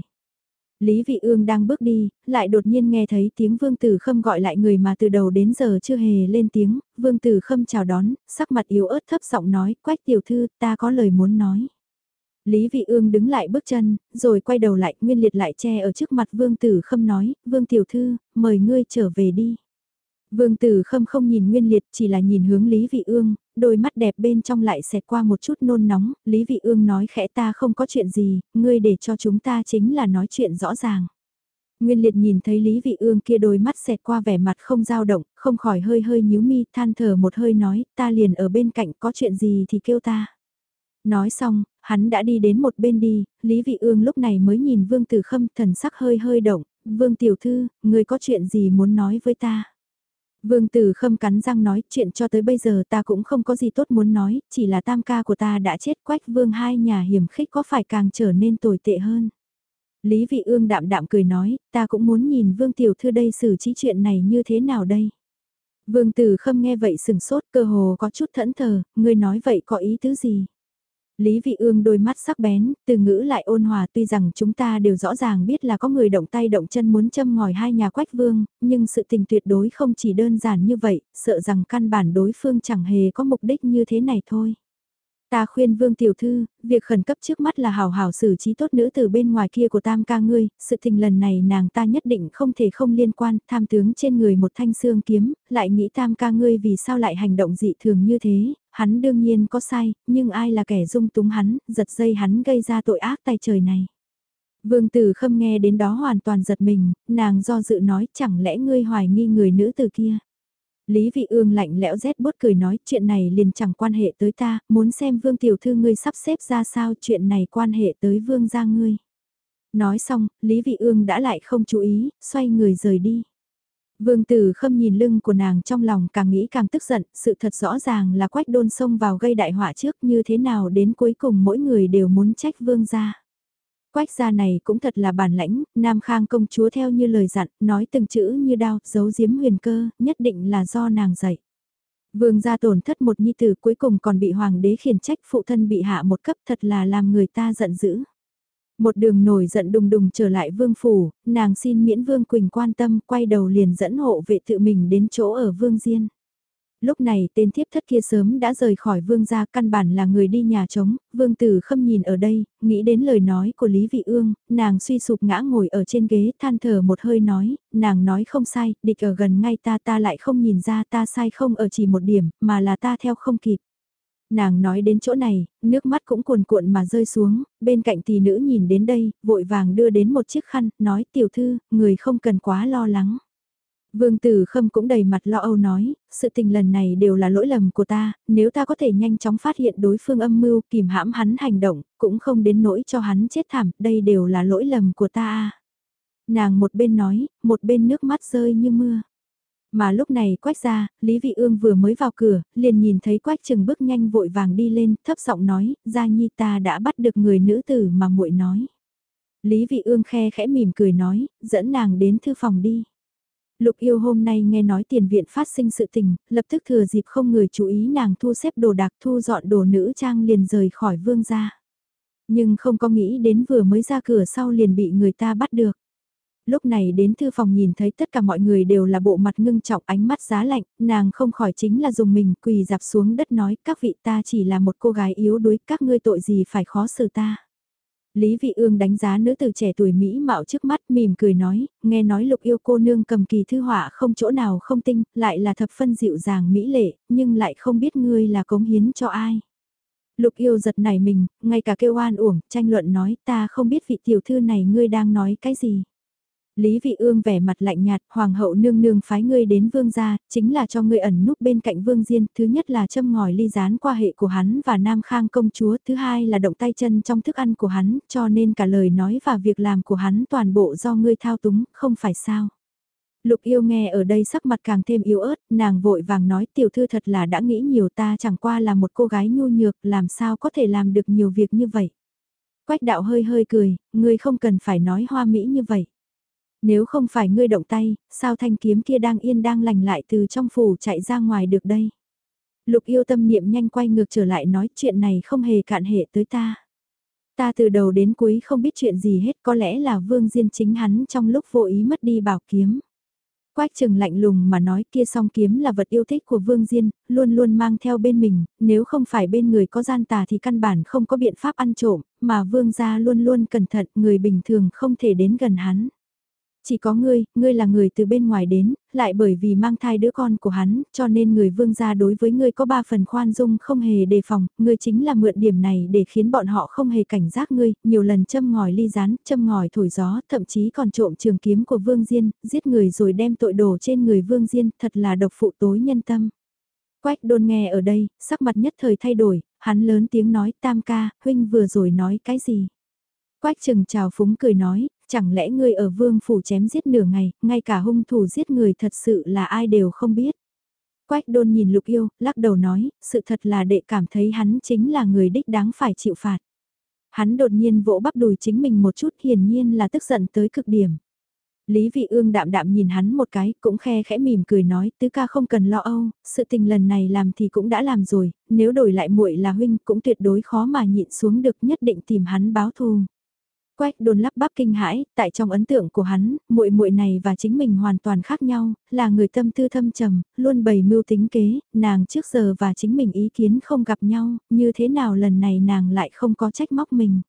Lý Vị Ương đang bước đi, lại đột nhiên nghe thấy tiếng Vương Tử Khâm gọi lại người mà từ đầu đến giờ chưa hề lên tiếng, Vương Tử Khâm chào đón, sắc mặt yếu ớt thấp giọng nói, quách tiểu thư, ta có lời muốn nói. Lý Vị Ương đứng lại bước chân, rồi quay đầu lại, Nguyên Liệt lại che ở trước mặt Vương Tử Khâm nói, Vương Tiểu Thư, mời ngươi trở về đi. Vương Tử Khâm không nhìn Nguyên Liệt chỉ là nhìn hướng Lý Vị Ương, đôi mắt đẹp bên trong lại xẹt qua một chút nôn nóng, Lý Vị Ương nói khẽ ta không có chuyện gì, ngươi để cho chúng ta chính là nói chuyện rõ ràng. Nguyên Liệt nhìn thấy Lý Vị Ương kia đôi mắt xẹt qua vẻ mặt không dao động, không khỏi hơi hơi nhíu mi, than thở một hơi nói, ta liền ở bên cạnh có chuyện gì thì kêu ta. Nói xong, hắn đã đi đến một bên đi, Lý Vị Ương lúc này mới nhìn Vương Tử Khâm thần sắc hơi hơi động, Vương Tiểu Thư, người có chuyện gì muốn nói với ta? Vương Tử Khâm cắn răng nói chuyện cho tới bây giờ ta cũng không có gì tốt muốn nói, chỉ là tam ca của ta đã chết quách vương hai nhà hiểm khích có phải càng trở nên tồi tệ hơn. Lý Vị Ương đạm đạm cười nói, ta cũng muốn nhìn Vương Tiểu Thư đây xử trí chuyện này như thế nào đây. Vương Tử Khâm nghe vậy sừng sốt cơ hồ có chút thẫn thờ, ngươi nói vậy có ý tứ gì? Lý Vị Ương đôi mắt sắc bén, từ ngữ lại ôn hòa tuy rằng chúng ta đều rõ ràng biết là có người động tay động chân muốn châm ngòi hai nhà quách vương, nhưng sự tình tuyệt đối không chỉ đơn giản như vậy, sợ rằng căn bản đối phương chẳng hề có mục đích như thế này thôi. Ta khuyên Vương Tiểu Thư, việc khẩn cấp trước mắt là hào hào xử trí tốt nữ từ bên ngoài kia của tam ca ngươi, sự tình lần này nàng ta nhất định không thể không liên quan, tham tướng trên người một thanh xương kiếm, lại nghĩ tam ca ngươi vì sao lại hành động dị thường như thế, hắn đương nhiên có sai, nhưng ai là kẻ dung túng hắn, giật dây hắn gây ra tội ác tay trời này. Vương Tử Khâm nghe đến đó hoàn toàn giật mình, nàng do dự nói chẳng lẽ ngươi hoài nghi người nữ từ kia. Lý Vị Ương lạnh lẽo rét bút cười nói chuyện này liền chẳng quan hệ tới ta, muốn xem Vương Tiểu Thư ngươi sắp xếp ra sao chuyện này quan hệ tới Vương gia ngươi. Nói xong, Lý Vị Ương đã lại không chú ý, xoay người rời đi. Vương Tử Khâm nhìn lưng của nàng trong lòng càng nghĩ càng tức giận, sự thật rõ ràng là quách đôn xông vào gây đại họa trước như thế nào đến cuối cùng mỗi người đều muốn trách Vương gia. Quách gia này cũng thật là bản lãnh, Nam Khang công chúa theo như lời dặn, nói từng chữ như đao, giấu giếm huyền cơ, nhất định là do nàng dạy. Vương gia tổn thất một nhi tử cuối cùng còn bị hoàng đế khiển trách phụ thân bị hạ một cấp thật là làm người ta giận dữ. Một đường nổi giận đùng đùng trở lại vương phủ, nàng xin miễn vương Quỳnh quan tâm quay đầu liền dẫn hộ vệ tự mình đến chỗ ở vương diên. Lúc này tên thiếp thất kia sớm đã rời khỏi vương gia căn bản là người đi nhà trống, vương tử khâm nhìn ở đây, nghĩ đến lời nói của Lý Vị Ương, nàng suy sụp ngã ngồi ở trên ghế than thở một hơi nói, nàng nói không sai, địch ở gần ngay ta ta lại không nhìn ra ta sai không ở chỉ một điểm, mà là ta theo không kịp. Nàng nói đến chỗ này, nước mắt cũng cuồn cuộn mà rơi xuống, bên cạnh tỷ nữ nhìn đến đây, vội vàng đưa đến một chiếc khăn, nói tiểu thư, người không cần quá lo lắng. Vương Tử Khâm cũng đầy mặt lo âu nói, sự tình lần này đều là lỗi lầm của ta, nếu ta có thể nhanh chóng phát hiện đối phương âm mưu, kìm hãm hắn hành động, cũng không đến nỗi cho hắn chết thảm, đây đều là lỗi lầm của ta. Nàng một bên nói, một bên nước mắt rơi như mưa. Mà lúc này quách ra, Lý Vị Ương vừa mới vào cửa, liền nhìn thấy quách trừng bước nhanh vội vàng đi lên, thấp giọng nói, gia nhi ta đã bắt được người nữ tử mà muội nói. Lý Vị Ương khe khẽ mỉm cười nói, dẫn nàng đến thư phòng đi. Lục yêu hôm nay nghe nói tiền viện phát sinh sự tình, lập tức thừa dịp không người chú ý nàng thu xếp đồ đạc thu dọn đồ nữ trang liền rời khỏi vương gia. Nhưng không có nghĩ đến vừa mới ra cửa sau liền bị người ta bắt được. Lúc này đến thư phòng nhìn thấy tất cả mọi người đều là bộ mặt ngưng trọng ánh mắt giá lạnh, nàng không khỏi chính là dùng mình quỳ dạp xuống đất nói các vị ta chỉ là một cô gái yếu đuối các ngươi tội gì phải khó xử ta. Lý Vị Ương đánh giá nữ tử trẻ tuổi Mỹ mạo trước mắt mỉm cười nói, nghe nói lục yêu cô nương cầm kỳ thư họa không chỗ nào không tinh, lại là thập phân dịu dàng mỹ lệ, nhưng lại không biết ngươi là cống hiến cho ai. Lục yêu giật nảy mình, ngay cả kêu oan uổng, tranh luận nói ta không biết vị tiểu thư này ngươi đang nói cái gì. Lý Vị Ương vẻ mặt lạnh nhạt, hoàng hậu nương nương phái ngươi đến vương gia, chính là cho ngươi ẩn núp bên cạnh vương diên, thứ nhất là châm ngòi ly gián qua hệ của hắn và Nam Khang công chúa, thứ hai là động tay chân trong thức ăn của hắn, cho nên cả lời nói và việc làm của hắn toàn bộ do ngươi thao túng, không phải sao. Lục yêu nghe ở đây sắc mặt càng thêm yếu ớt, nàng vội vàng nói tiểu thư thật là đã nghĩ nhiều ta chẳng qua là một cô gái nhu nhược, làm sao có thể làm được nhiều việc như vậy. Quách đạo hơi hơi cười, ngươi không cần phải nói hoa mỹ như vậy. Nếu không phải ngươi động tay, sao thanh kiếm kia đang yên đang lành lại từ trong phủ chạy ra ngoài được đây? Lục yêu tâm niệm nhanh quay ngược trở lại nói chuyện này không hề cạn hệ tới ta. Ta từ đầu đến cuối không biết chuyện gì hết có lẽ là vương diên chính hắn trong lúc vô ý mất đi bảo kiếm. Quách trừng lạnh lùng mà nói kia song kiếm là vật yêu thích của Vương Diên, luôn luôn mang theo bên mình, nếu không phải bên người có gian tà thì căn bản không có biện pháp ăn trộm, mà Vương gia luôn luôn cẩn thận, người bình thường không thể đến gần hắn. Chỉ có ngươi, ngươi là người từ bên ngoài đến, lại bởi vì mang thai đứa con của hắn, cho nên người vương gia đối với ngươi có ba phần khoan dung không hề đề phòng, ngươi chính là mượn điểm này để khiến bọn họ không hề cảnh giác ngươi, nhiều lần châm ngòi ly rán, châm ngòi thổi gió, thậm chí còn trộm trường kiếm của vương diên, giết người rồi đem tội đồ trên người vương diên, thật là độc phụ tối nhân tâm. Quách đôn nghe ở đây, sắc mặt nhất thời thay đổi, hắn lớn tiếng nói tam ca, huynh vừa rồi nói cái gì? Quách trừng chào phúng cười nói, chẳng lẽ ngươi ở vương phủ chém giết nửa ngày, ngay cả hung thủ giết người thật sự là ai đều không biết. Quách đôn nhìn lục yêu, lắc đầu nói, sự thật là đệ cảm thấy hắn chính là người đích đáng phải chịu phạt. Hắn đột nhiên vỗ bắp đùi chính mình một chút hiển nhiên là tức giận tới cực điểm. Lý Vị Ương đạm đạm nhìn hắn một cái, cũng khe khẽ mỉm cười nói, tứ ca không cần lo âu, sự tình lần này làm thì cũng đã làm rồi, nếu đổi lại muội là huynh cũng tuyệt đối khó mà nhịn xuống được nhất định tìm hắn báo thù. Quách đồn lắp bắp kinh hãi, tại trong ấn tượng của hắn, muội muội này và chính mình hoàn toàn khác nhau, là người tâm tư thâm trầm, luôn bày mưu tính kế, nàng trước giờ và chính mình ý kiến không gặp nhau, như thế nào lần này nàng lại không có trách móc mình.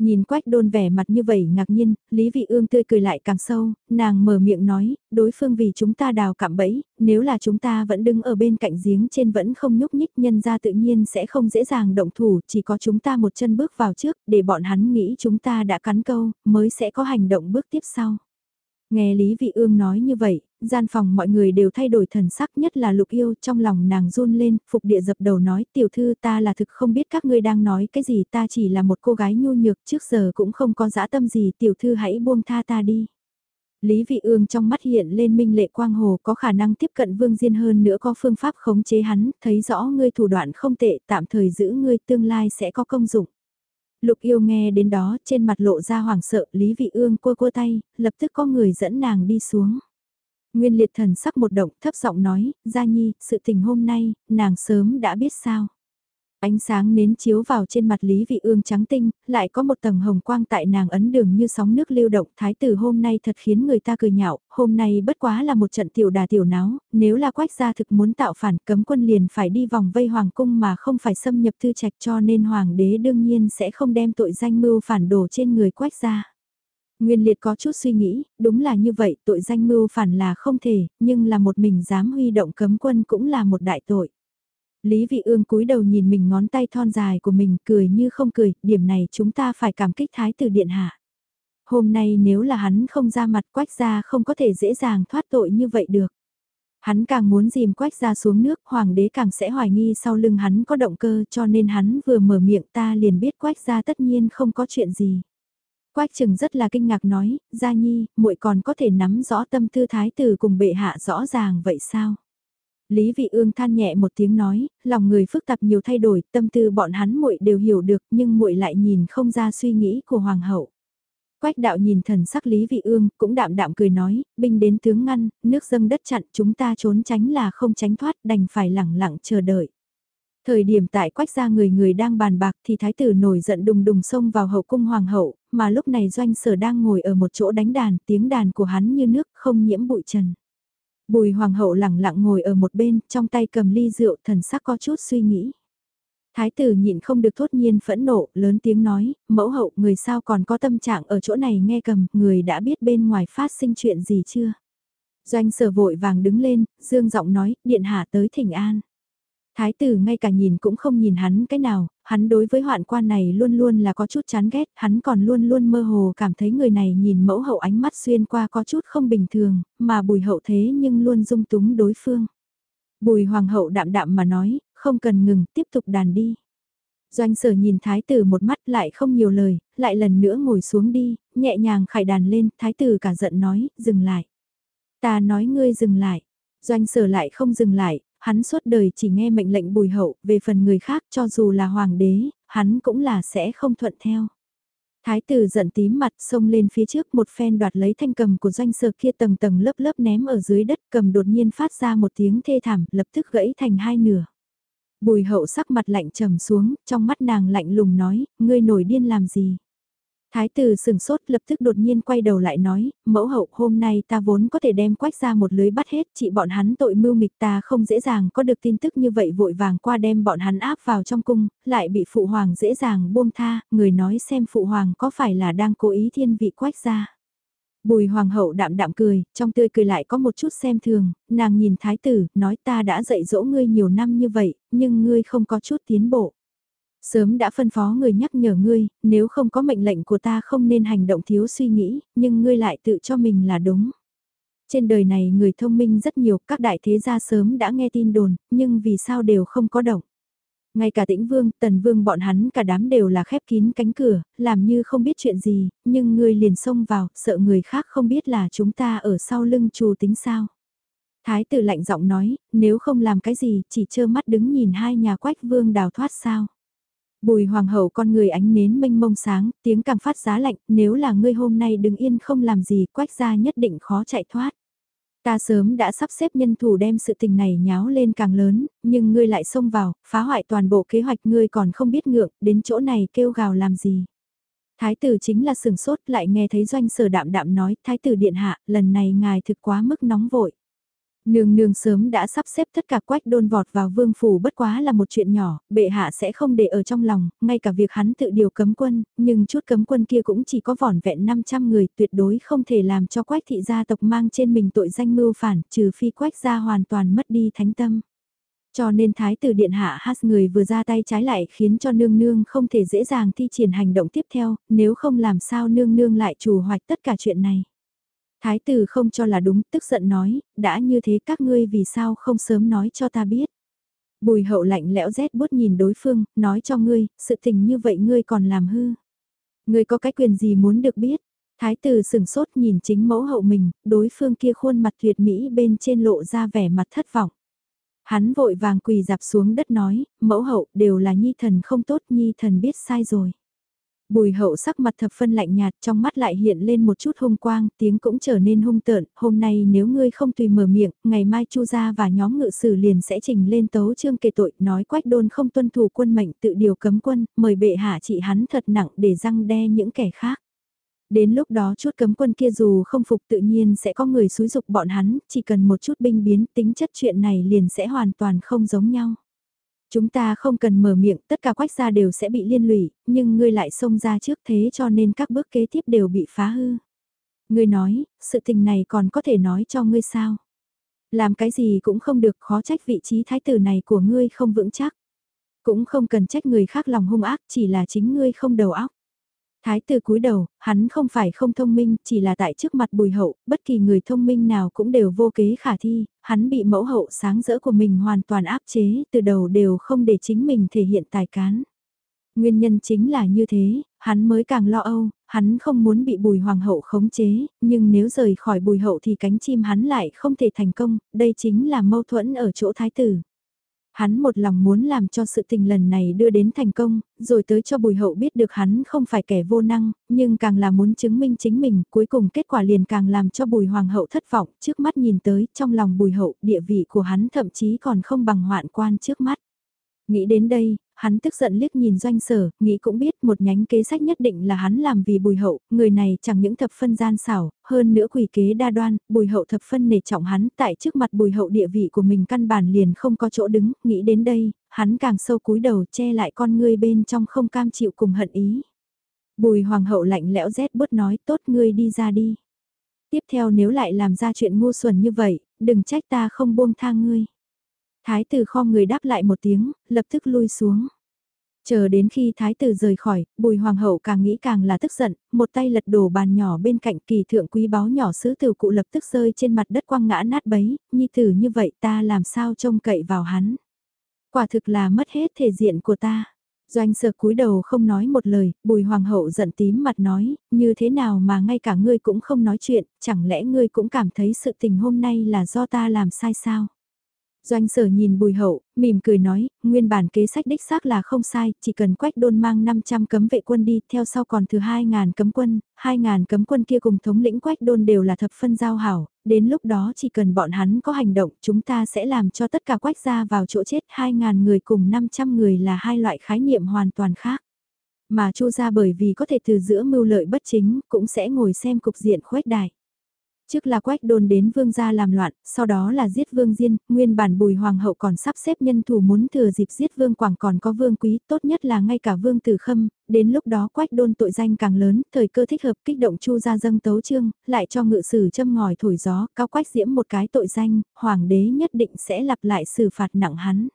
Nhìn quách đôn vẻ mặt như vậy ngạc nhiên, Lý Vị Ương tươi cười lại càng sâu, nàng mở miệng nói, đối phương vì chúng ta đào cạm bẫy, nếu là chúng ta vẫn đứng ở bên cạnh giếng trên vẫn không nhúc nhích nhân ra tự nhiên sẽ không dễ dàng động thủ, chỉ có chúng ta một chân bước vào trước, để bọn hắn nghĩ chúng ta đã cắn câu, mới sẽ có hành động bước tiếp sau. Nghe Lý Vị Ương nói như vậy, gian phòng mọi người đều thay đổi thần sắc nhất là lục yêu trong lòng nàng run lên, phục địa dập đầu nói tiểu thư ta là thực không biết các ngươi đang nói cái gì ta chỉ là một cô gái nhu nhược trước giờ cũng không có dã tâm gì tiểu thư hãy buông tha ta đi. Lý Vị Ương trong mắt hiện lên minh lệ quang hồ có khả năng tiếp cận Vương Diên hơn nữa có phương pháp khống chế hắn, thấy rõ ngươi thủ đoạn không tệ tạm thời giữ ngươi tương lai sẽ có công dụng. Lục yêu nghe đến đó trên mặt lộ ra hoảng sợ Lý Vị Ương cua cua tay, lập tức có người dẫn nàng đi xuống. Nguyên liệt thần sắc một động thấp giọng nói, Gia Nhi, sự tình hôm nay, nàng sớm đã biết sao. Ánh sáng nến chiếu vào trên mặt Lý Vị Ương trắng tinh, lại có một tầng hồng quang tại nàng ấn đường như sóng nước lưu động. Thái tử hôm nay thật khiến người ta cười nhạo, hôm nay bất quá là một trận tiểu đà tiểu náo, nếu là quách gia thực muốn tạo phản cấm quân liền phải đi vòng vây hoàng cung mà không phải xâm nhập thư trạch cho nên hoàng đế đương nhiên sẽ không đem tội danh mưu phản đồ trên người quách gia. Nguyên liệt có chút suy nghĩ, đúng là như vậy, tội danh mưu phản là không thể, nhưng là một mình dám huy động cấm quân cũng là một đại tội. Lý Vị Ương cúi đầu nhìn mình ngón tay thon dài của mình cười như không cười, điểm này chúng ta phải cảm kích thái tử điện hạ. Hôm nay nếu là hắn không ra mặt quách gia không có thể dễ dàng thoát tội như vậy được. Hắn càng muốn dìm quách gia xuống nước, hoàng đế càng sẽ hoài nghi sau lưng hắn có động cơ cho nên hắn vừa mở miệng ta liền biết quách gia tất nhiên không có chuyện gì. Quách trừng rất là kinh ngạc nói, Gia Nhi, muội còn có thể nắm rõ tâm tư thái tử cùng bệ hạ rõ ràng vậy sao? Lý Vị Ương than nhẹ một tiếng nói, lòng người phức tạp nhiều thay đổi, tâm tư bọn hắn muội đều hiểu được, nhưng muội lại nhìn không ra suy nghĩ của hoàng hậu. Quách đạo nhìn thần sắc Lý Vị Ương, cũng đạm đạm cười nói, binh đến tướng ngăn, nước dâng đất chặn, chúng ta trốn tránh là không tránh thoát, đành phải lẳng lặng chờ đợi. Thời điểm tại quách gia người người đang bàn bạc thì thái tử nổi giận đùng đùng xông vào hậu cung hoàng hậu, mà lúc này doanh sở đang ngồi ở một chỗ đánh đàn, tiếng đàn của hắn như nước không nhiễm bụi trần. Bùi hoàng hậu lẳng lặng ngồi ở một bên, trong tay cầm ly rượu thần sắc có chút suy nghĩ. Thái tử nhịn không được thốt nhiên phẫn nộ, lớn tiếng nói, mẫu hậu người sao còn có tâm trạng ở chỗ này nghe cầm, người đã biết bên ngoài phát sinh chuyện gì chưa? Doanh sở vội vàng đứng lên, dương giọng nói, điện hạ tới thỉnh an. Thái tử ngay cả nhìn cũng không nhìn hắn cái nào, hắn đối với hoạn quan này luôn luôn là có chút chán ghét, hắn còn luôn luôn mơ hồ cảm thấy người này nhìn mẫu hậu ánh mắt xuyên qua có chút không bình thường, mà bùi hậu thế nhưng luôn dung túng đối phương. Bùi hoàng hậu đạm đạm mà nói, không cần ngừng, tiếp tục đàn đi. Doanh sở nhìn thái tử một mắt lại không nhiều lời, lại lần nữa ngồi xuống đi, nhẹ nhàng khải đàn lên, thái tử cả giận nói, dừng lại. Ta nói ngươi dừng lại. Doanh sở lại không dừng lại, hắn suốt đời chỉ nghe mệnh lệnh bùi hậu, về phần người khác cho dù là hoàng đế, hắn cũng là sẽ không thuận theo. Thái tử giận tím mặt xông lên phía trước một phen đoạt lấy thanh cầm của doanh sở kia tầng tầng lớp lớp ném ở dưới đất cầm đột nhiên phát ra một tiếng thê thảm lập tức gãy thành hai nửa. Bùi hậu sắc mặt lạnh trầm xuống, trong mắt nàng lạnh lùng nói, ngươi nổi điên làm gì? Thái tử sừng sốt lập tức đột nhiên quay đầu lại nói, mẫu hậu hôm nay ta vốn có thể đem quách ra một lưới bắt hết chị bọn hắn tội mưu mịch ta không dễ dàng có được tin tức như vậy vội vàng qua đem bọn hắn áp vào trong cung, lại bị phụ hoàng dễ dàng buông tha, người nói xem phụ hoàng có phải là đang cố ý thiên vị quách ra. Bùi hoàng hậu đạm đạm cười, trong tươi cười lại có một chút xem thường, nàng nhìn thái tử, nói ta đã dạy dỗ ngươi nhiều năm như vậy, nhưng ngươi không có chút tiến bộ. Sớm đã phân phó người nhắc nhở ngươi, nếu không có mệnh lệnh của ta không nên hành động thiếu suy nghĩ, nhưng ngươi lại tự cho mình là đúng. Trên đời này người thông minh rất nhiều, các đại thế gia sớm đã nghe tin đồn, nhưng vì sao đều không có động. Ngay cả tĩnh vương, tần vương bọn hắn cả đám đều là khép kín cánh cửa, làm như không biết chuyện gì, nhưng ngươi liền xông vào, sợ người khác không biết là chúng ta ở sau lưng trù tính sao. Thái tử lạnh giọng nói, nếu không làm cái gì, chỉ trơ mắt đứng nhìn hai nhà quách vương đào thoát sao. Bùi hoàng hậu con người ánh nến mênh mông sáng, tiếng càng phát giá lạnh, nếu là ngươi hôm nay đứng yên không làm gì, quách ra nhất định khó chạy thoát. Ta sớm đã sắp xếp nhân thủ đem sự tình này nháo lên càng lớn, nhưng ngươi lại xông vào, phá hoại toàn bộ kế hoạch ngươi còn không biết ngượng, đến chỗ này kêu gào làm gì. Thái tử chính là sừng sốt lại nghe thấy doanh sở đạm đạm nói, thái tử điện hạ, lần này ngài thực quá mức nóng vội. Nương nương sớm đã sắp xếp tất cả quách đôn vọt vào vương phủ bất quá là một chuyện nhỏ, bệ hạ sẽ không để ở trong lòng, ngay cả việc hắn tự điều cấm quân, nhưng chút cấm quân kia cũng chỉ có vỏn vẹn 500 người tuyệt đối không thể làm cho quách thị gia tộc mang trên mình tội danh mưu phản, trừ phi quách gia hoàn toàn mất đi thánh tâm. Cho nên thái tử điện hạ hát người vừa ra tay trái lại khiến cho nương nương không thể dễ dàng thi triển hành động tiếp theo, nếu không làm sao nương nương lại chủ hoạch tất cả chuyện này. Thái tử không cho là đúng, tức giận nói, đã như thế các ngươi vì sao không sớm nói cho ta biết. Bùi hậu lạnh lẽo rét bút nhìn đối phương, nói cho ngươi, sự tình như vậy ngươi còn làm hư. Ngươi có cái quyền gì muốn được biết. Thái tử sừng sốt nhìn chính mẫu hậu mình, đối phương kia khuôn mặt tuyệt mỹ bên trên lộ ra vẻ mặt thất vọng. Hắn vội vàng quỳ dạp xuống đất nói, mẫu hậu đều là nhi thần không tốt nhi thần biết sai rồi. Bùi hậu sắc mặt thập phân lạnh nhạt trong mắt lại hiện lên một chút hung quang, tiếng cũng trở nên hung tợn, hôm nay nếu ngươi không tùy mở miệng, ngày mai chu gia và nhóm ngự sử liền sẽ trình lên tấu trương kề tội, nói quách đôn không tuân thủ quân mệnh tự điều cấm quân, mời bệ hạ trị hắn thật nặng để răng đe những kẻ khác. Đến lúc đó chút cấm quân kia dù không phục tự nhiên sẽ có người xúi dục bọn hắn, chỉ cần một chút binh biến tính chất chuyện này liền sẽ hoàn toàn không giống nhau. Chúng ta không cần mở miệng, tất cả quách gia đều sẽ bị liên lụy, nhưng ngươi lại xông ra trước thế cho nên các bước kế tiếp đều bị phá hư. Ngươi nói, sự tình này còn có thể nói cho ngươi sao? Làm cái gì cũng không được khó trách vị trí thái tử này của ngươi không vững chắc. Cũng không cần trách người khác lòng hung ác chỉ là chính ngươi không đầu óc. Thái tử cúi đầu, hắn không phải không thông minh, chỉ là tại trước mặt bùi hậu, bất kỳ người thông minh nào cũng đều vô kế khả thi, hắn bị mẫu hậu sáng rỡ của mình hoàn toàn áp chế, từ đầu đều không để chính mình thể hiện tài cán. Nguyên nhân chính là như thế, hắn mới càng lo âu, hắn không muốn bị bùi hoàng hậu khống chế, nhưng nếu rời khỏi bùi hậu thì cánh chim hắn lại không thể thành công, đây chính là mâu thuẫn ở chỗ thái tử. Hắn một lòng muốn làm cho sự tình lần này đưa đến thành công, rồi tới cho bùi hậu biết được hắn không phải kẻ vô năng, nhưng càng là muốn chứng minh chính mình, cuối cùng kết quả liền càng làm cho bùi hoàng hậu thất vọng, trước mắt nhìn tới, trong lòng bùi hậu, địa vị của hắn thậm chí còn không bằng hoạn quan trước mắt. Nghĩ đến đây, hắn tức giận liếc nhìn doanh sở, nghĩ cũng biết một nhánh kế sách nhất định là hắn làm vì bùi hậu, người này chẳng những thập phân gian xảo, hơn nữa quỷ kế đa đoan, bùi hậu thập phân nể trọng hắn tại trước mặt bùi hậu địa vị của mình căn bản liền không có chỗ đứng, nghĩ đến đây, hắn càng sâu cúi đầu che lại con ngươi bên trong không cam chịu cùng hận ý. Bùi hoàng hậu lạnh lẽo rét bớt nói tốt ngươi đi ra đi. Tiếp theo nếu lại làm ra chuyện ngu xuẩn như vậy, đừng trách ta không buông tha ngươi. Thái tử kho người đáp lại một tiếng, lập tức lui xuống. Chờ đến khi thái tử rời khỏi, bùi hoàng hậu càng nghĩ càng là tức giận, một tay lật đổ bàn nhỏ bên cạnh kỳ thượng quý báu nhỏ sứ tử cụ lập tức rơi trên mặt đất quăng ngã nát bấy, nhi tử như vậy ta làm sao trông cậy vào hắn. Quả thực là mất hết thể diện của ta. Doanh sợ cúi đầu không nói một lời, bùi hoàng hậu giận tím mặt nói, như thế nào mà ngay cả ngươi cũng không nói chuyện, chẳng lẽ ngươi cũng cảm thấy sự tình hôm nay là do ta làm sai sao? Doanh sở nhìn bùi hậu, mỉm cười nói, nguyên bản kế sách đích xác là không sai, chỉ cần quách đôn mang 500 cấm vệ quân đi, theo sau còn thừa 2.000 cấm quân, 2.000 cấm quân kia cùng thống lĩnh quách đôn đều là thập phân giao hảo, đến lúc đó chỉ cần bọn hắn có hành động, chúng ta sẽ làm cho tất cả quách ra vào chỗ chết 2.000 người cùng 500 người là hai loại khái niệm hoàn toàn khác. Mà chu ra bởi vì có thể từ giữa mưu lợi bất chính, cũng sẽ ngồi xem cục diện khuếch đại. Trước là quách đồn đến vương gia làm loạn, sau đó là giết vương diên, nguyên bản bùi hoàng hậu còn sắp xếp nhân thủ muốn thừa dịp giết vương quảng còn có vương quý, tốt nhất là ngay cả vương tử khâm, đến lúc đó quách đôn tội danh càng lớn, thời cơ thích hợp kích động chu ra dâng tấu trương, lại cho ngự sử châm ngòi thổi gió, cao quách diễm một cái tội danh, hoàng đế nhất định sẽ lặp lại xử phạt nặng hắn.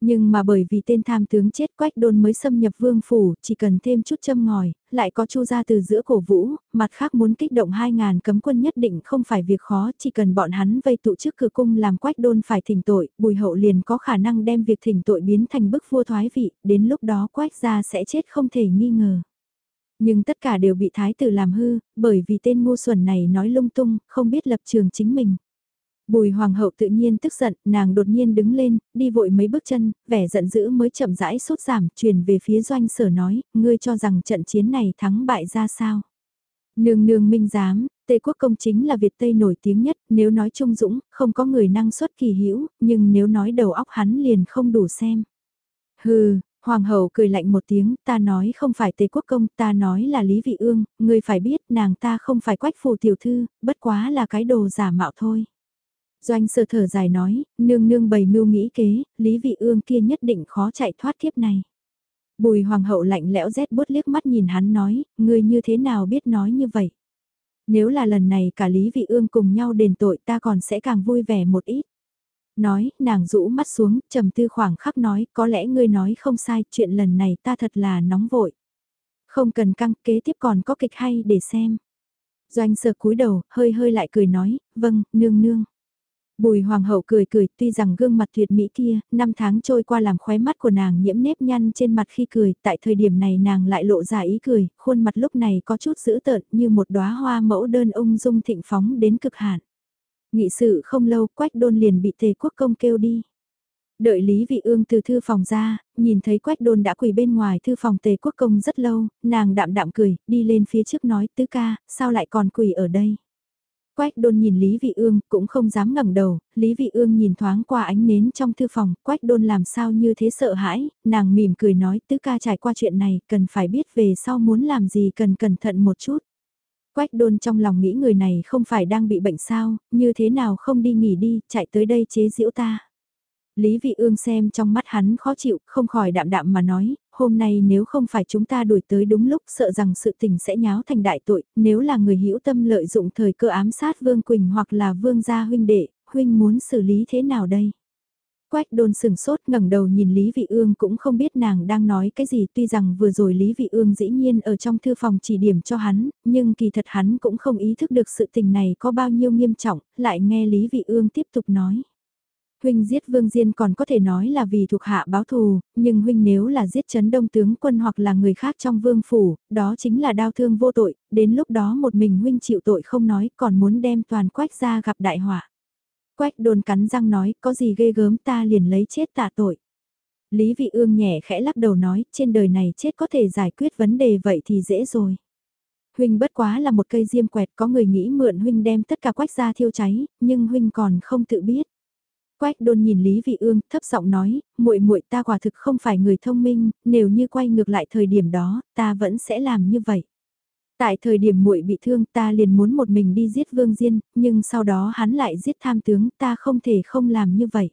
Nhưng mà bởi vì tên tham tướng chết quách đôn mới xâm nhập vương phủ, chỉ cần thêm chút châm ngòi, lại có chu ra từ giữa cổ vũ, mặt khác muốn kích động 2.000 cấm quân nhất định không phải việc khó, chỉ cần bọn hắn vây tụ trước cửa cung làm quách đôn phải thỉnh tội, bùi hậu liền có khả năng đem việc thỉnh tội biến thành bức vua thoái vị, đến lúc đó quách gia sẽ chết không thể nghi ngờ. Nhưng tất cả đều bị thái tử làm hư, bởi vì tên ngu xuẩn này nói lung tung, không biết lập trường chính mình. Bùi hoàng hậu tự nhiên tức giận, nàng đột nhiên đứng lên, đi vội mấy bước chân, vẻ giận dữ mới chậm rãi sốt giảm, truyền về phía doanh sở nói, ngươi cho rằng trận chiến này thắng bại ra sao. Nương nương minh giám, Tây quốc công chính là Việt Tây nổi tiếng nhất, nếu nói trung dũng, không có người năng suất kỳ hữu nhưng nếu nói đầu óc hắn liền không đủ xem. Hừ, Hoàng hậu cười lạnh một tiếng, ta nói không phải Tây Quốc Công, ta nói là Lý Vị Ương, ngươi phải biết nàng ta không phải quách phù tiểu thư, bất quá là cái đồ giả mạo thôi. Doanh sơ thở dài nói, nương nương bày mưu nghĩ kế, Lý Vị Ương kia nhất định khó chạy thoát kiếp này. Bùi hoàng hậu lạnh lẽo rét bút liếc mắt nhìn hắn nói, ngươi như thế nào biết nói như vậy. Nếu là lần này cả Lý Vị Ương cùng nhau đền tội ta còn sẽ càng vui vẻ một ít. Nói, nàng rũ mắt xuống, trầm tư khoảng khắc nói, có lẽ ngươi nói không sai, chuyện lần này ta thật là nóng vội. Không cần căng, kế tiếp còn có kịch hay để xem. Doanh sơ cúi đầu, hơi hơi lại cười nói, vâng, nương nương. Bùi hoàng hậu cười cười, tuy rằng gương mặt tuyệt mỹ kia, năm tháng trôi qua làm khóe mắt của nàng nhiễm nếp nhăn trên mặt khi cười, tại thời điểm này nàng lại lộ ra ý cười, khuôn mặt lúc này có chút dữ tợn như một đóa hoa mẫu đơn ung dung thịnh phóng đến cực hạn. Nghị sự không lâu, quách đôn liền bị tề quốc công kêu đi. Đợi Lý Vị Ương từ thư phòng ra, nhìn thấy Quách Đôn đã quỳ bên ngoài thư phòng Tề Quốc Công rất lâu, nàng đạm đạm cười, đi lên phía trước nói tứ ca, sao lại còn quỳ ở đây. Quách đôn nhìn Lý Vị Ương, cũng không dám ngẩng đầu, Lý Vị Ương nhìn thoáng qua ánh nến trong thư phòng, Quách đôn làm sao như thế sợ hãi, nàng mỉm cười nói tứ ca trải qua chuyện này, cần phải biết về sau muốn làm gì cần cẩn thận một chút. Quách đôn trong lòng nghĩ người này không phải đang bị bệnh sao, như thế nào không đi nghỉ đi, chạy tới đây chế giễu ta. Lý Vị Ương xem trong mắt hắn khó chịu, không khỏi đạm đạm mà nói, hôm nay nếu không phải chúng ta đuổi tới đúng lúc sợ rằng sự tình sẽ nháo thành đại tội, nếu là người hữu tâm lợi dụng thời cơ ám sát Vương Quỳnh hoặc là Vương gia huynh đệ, huynh muốn xử lý thế nào đây? Quách đôn sừng sốt ngẩng đầu nhìn Lý Vị Ương cũng không biết nàng đang nói cái gì tuy rằng vừa rồi Lý Vị Ương dĩ nhiên ở trong thư phòng chỉ điểm cho hắn, nhưng kỳ thật hắn cũng không ý thức được sự tình này có bao nhiêu nghiêm trọng, lại nghe Lý Vị Ương tiếp tục nói. Huynh giết Vương Diên còn có thể nói là vì thuộc hạ báo thù, nhưng Huynh nếu là giết chấn đông tướng quân hoặc là người khác trong vương phủ, đó chính là đau thương vô tội, đến lúc đó một mình Huynh chịu tội không nói còn muốn đem toàn quách ra gặp đại họa. Quách đồn cắn răng nói, có gì ghê gớm ta liền lấy chết tạ tội. Lý Vị Ương nhẹ khẽ lắc đầu nói, trên đời này chết có thể giải quyết vấn đề vậy thì dễ rồi. Huynh bất quá là một cây diêm quẹt có người nghĩ mượn Huynh đem tất cả quách ra thiêu cháy, nhưng Huynh còn không tự biết. Quách đôn nhìn Lý Vị Ương, thấp giọng nói, muội muội ta quả thực không phải người thông minh, nếu như quay ngược lại thời điểm đó, ta vẫn sẽ làm như vậy. Tại thời điểm muội bị thương ta liền muốn một mình đi giết Vương Diên, nhưng sau đó hắn lại giết tham tướng, ta không thể không làm như vậy.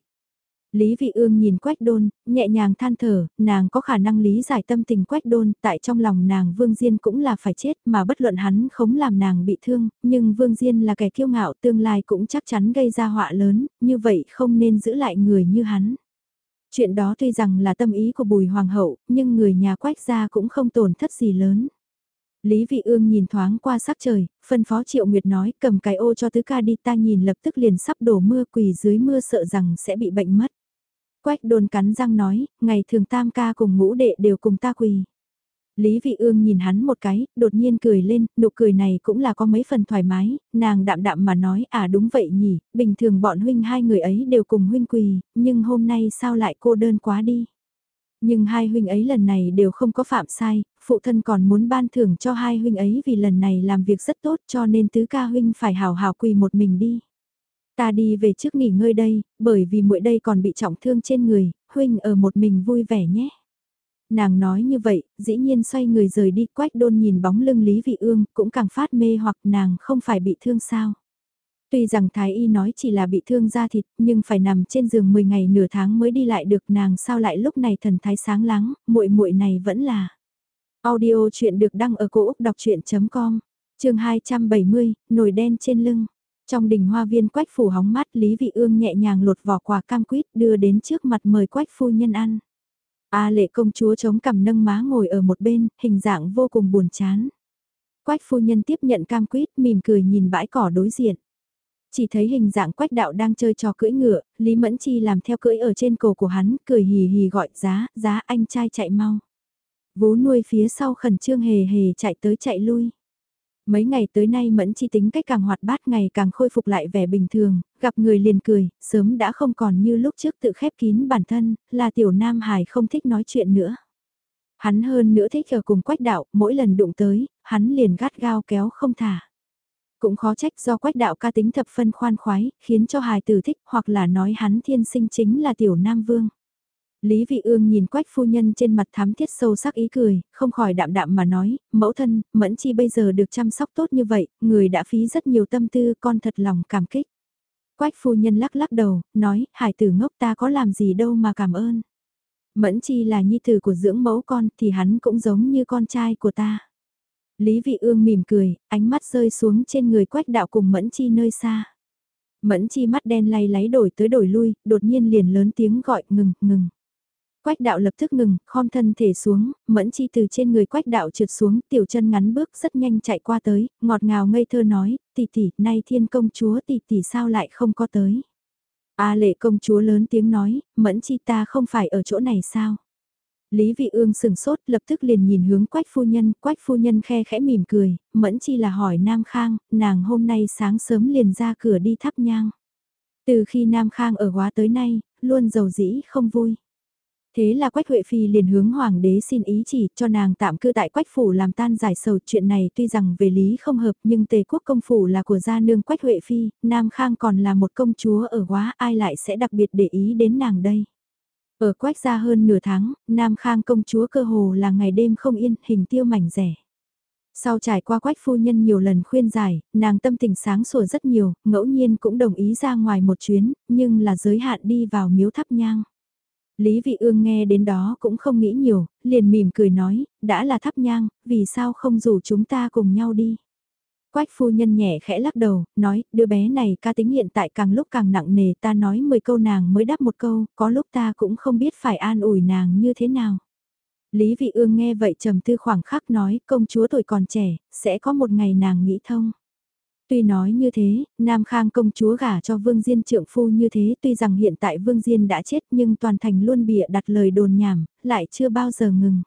Lý Vị Ương nhìn Quách Đôn, nhẹ nhàng than thở, nàng có khả năng lý giải tâm tình Quách Đôn, tại trong lòng nàng Vương Diên cũng là phải chết mà bất luận hắn không làm nàng bị thương, nhưng Vương Diên là kẻ kiêu ngạo tương lai cũng chắc chắn gây ra họa lớn, như vậy không nên giữ lại người như hắn. Chuyện đó tuy rằng là tâm ý của Bùi Hoàng hậu, nhưng người nhà Quách gia cũng không tổn thất gì lớn. Lý Vị Ương nhìn thoáng qua sắc trời, phân phó Triệu Nguyệt nói cầm cái ô cho tứ ca đi ta nhìn lập tức liền sắp đổ mưa quỳ dưới mưa sợ rằng sẽ bị bệnh mất. Quách đôn cắn răng nói, ngày thường tam ca cùng ngũ đệ đều cùng ta quỳ. Lý Vị Ương nhìn hắn một cái, đột nhiên cười lên, nụ cười này cũng là có mấy phần thoải mái, nàng đạm đạm mà nói, à đúng vậy nhỉ, bình thường bọn huynh hai người ấy đều cùng huynh quỳ, nhưng hôm nay sao lại cô đơn quá đi. Nhưng hai huynh ấy lần này đều không có phạm sai, phụ thân còn muốn ban thưởng cho hai huynh ấy vì lần này làm việc rất tốt cho nên tứ ca huynh phải hào hào quỳ một mình đi. Ta đi về trước nghỉ ngơi đây, bởi vì muội đây còn bị trọng thương trên người, huynh ở một mình vui vẻ nhé. Nàng nói như vậy, dĩ nhiên xoay người rời đi quách đôn nhìn bóng lưng Lý Vị Ương cũng càng phát mê hoặc nàng không phải bị thương sao. Tuy rằng Thái Y nói chỉ là bị thương da thịt, nhưng phải nằm trên giường 10 ngày nửa tháng mới đi lại được nàng sao lại lúc này thần thái sáng láng, muội muội này vẫn là. Audio chuyện được đăng ở cổ Úc đọc chuyện.com, trường 270, nồi đen trên lưng. Trong đình hoa viên quách phủ hóng mát Lý Vị Ương nhẹ nhàng lột vỏ quả cam quýt đưa đến trước mặt mời quách phu nhân ăn. A lệ công chúa chống cằm nâng má ngồi ở một bên, hình dạng vô cùng buồn chán. Quách phu nhân tiếp nhận cam quýt mỉm cười nhìn bãi cỏ đối diện. Chỉ thấy hình dạng quách đạo đang chơi trò cưỡi ngựa, Lý Mẫn Chi làm theo cưỡi ở trên cổ của hắn, cười hì hì gọi giá, giá anh trai chạy mau. Vú nuôi phía sau khẩn trương hề hề chạy tới chạy lui. Mấy ngày tới nay Mẫn Chi tính cách càng hoạt bát ngày càng khôi phục lại vẻ bình thường, gặp người liền cười, sớm đã không còn như lúc trước tự khép kín bản thân, là tiểu nam hài không thích nói chuyện nữa. Hắn hơn nữa thích ở cùng quách đạo, mỗi lần đụng tới, hắn liền gắt gao kéo không thả. Cũng khó trách do quách đạo ca tính thập phân khoan khoái, khiến cho hài tử thích hoặc là nói hắn thiên sinh chính là tiểu nam vương. Lý Vị Ương nhìn quách phu nhân trên mặt thám thiết sâu sắc ý cười, không khỏi đạm đạm mà nói, mẫu thân, mẫn chi bây giờ được chăm sóc tốt như vậy, người đã phí rất nhiều tâm tư, con thật lòng cảm kích. Quách phu nhân lắc lắc đầu, nói, hải tử ngốc ta có làm gì đâu mà cảm ơn. Mẫn chi là nhi tử của dưỡng mẫu con thì hắn cũng giống như con trai của ta. Lý Vị Ương mỉm cười, ánh mắt rơi xuống trên người quách đạo cùng Mẫn chi nơi xa. Mẫn chi mắt đen lay láy đổi tới đổi lui, đột nhiên liền lớn tiếng gọi ngừng, ngừng. Quách đạo lập tức ngừng, khom thân thể xuống, mẫn chi từ trên người quách đạo trượt xuống, tiểu chân ngắn bước rất nhanh chạy qua tới, ngọt ngào ngây thơ nói, tỷ tỷ, nay thiên công chúa tỷ tỷ sao lại không có tới. A lệ công chúa lớn tiếng nói, mẫn chi ta không phải ở chỗ này sao? Lý vị ương sừng sốt lập tức liền nhìn hướng quách phu nhân, quách phu nhân khe khẽ mỉm cười, mẫn chi là hỏi Nam Khang, nàng hôm nay sáng sớm liền ra cửa đi thắp nhang. Từ khi Nam Khang ở quá tới nay, luôn giàu dĩ không vui. Thế là Quách Huệ Phi liền hướng Hoàng đế xin ý chỉ cho nàng tạm cư tại Quách Phủ làm tan giải sầu chuyện này tuy rằng về lý không hợp nhưng tề quốc công phủ là của gia nương Quách Huệ Phi, Nam Khang còn là một công chúa ở quá ai lại sẽ đặc biệt để ý đến nàng đây. Ở Quách gia hơn nửa tháng, Nam Khang công chúa cơ hồ là ngày đêm không yên, hình tiêu mảnh rẻ. Sau trải qua quách phu nhân nhiều lần khuyên giải, nàng tâm tình sáng sủa rất nhiều, ngẫu nhiên cũng đồng ý ra ngoài một chuyến, nhưng là giới hạn đi vào miếu thắp nhang. Lý Vị Ương nghe đến đó cũng không nghĩ nhiều, liền mỉm cười nói, đã là thắp nhang, vì sao không rủ chúng ta cùng nhau đi. Quách phu nhân nhẹ khẽ lắc đầu, nói, đứa bé này ca tính hiện tại càng lúc càng nặng nề ta nói 10 câu nàng mới đáp một câu, có lúc ta cũng không biết phải an ủi nàng như thế nào. Lý Vị Ương nghe vậy trầm tư khoảng khắc nói, công chúa tuổi còn trẻ, sẽ có một ngày nàng nghĩ thông. Tuy nói như thế, Nam Khang công chúa gả cho Vương Diên trượng phu như thế tuy rằng hiện tại Vương Diên đã chết nhưng toàn thành luôn bịa đặt lời đồn nhảm, lại chưa bao giờ ngừng.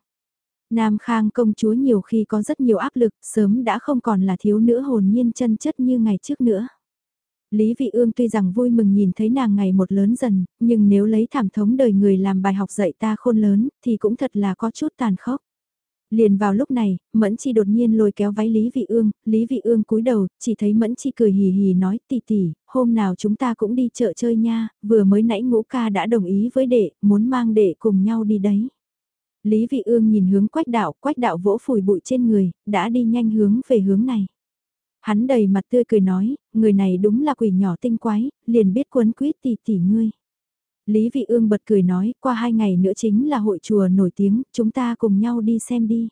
Nam Khang công chúa nhiều khi có rất nhiều áp lực, sớm đã không còn là thiếu nữ hồn nhiên chân chất như ngày trước nữa. Lý Vị Ương tuy rằng vui mừng nhìn thấy nàng ngày một lớn dần, nhưng nếu lấy thảm thống đời người làm bài học dạy ta khôn lớn, thì cũng thật là có chút tàn khốc. Liền vào lúc này, Mẫn Chi đột nhiên lôi kéo váy Lý Vị Ương, Lý Vị Ương cúi đầu, chỉ thấy Mẫn Chi cười hì hì nói tỷ tỷ, hôm nào chúng ta cũng đi chợ chơi nha, vừa mới nãy ngũ ca đã đồng ý với đệ, muốn mang đệ cùng nhau đi đấy. Lý Vị Ương nhìn hướng quách đạo, quách đạo vỗ phủi bụi trên người, đã đi nhanh hướng về hướng này. Hắn đầy mặt tươi cười nói, người này đúng là quỷ nhỏ tinh quái, liền biết quấn quýt tỷ tỷ ngươi. Lý Vị Ương bật cười nói, qua hai ngày nữa chính là hội chùa nổi tiếng, chúng ta cùng nhau đi xem đi.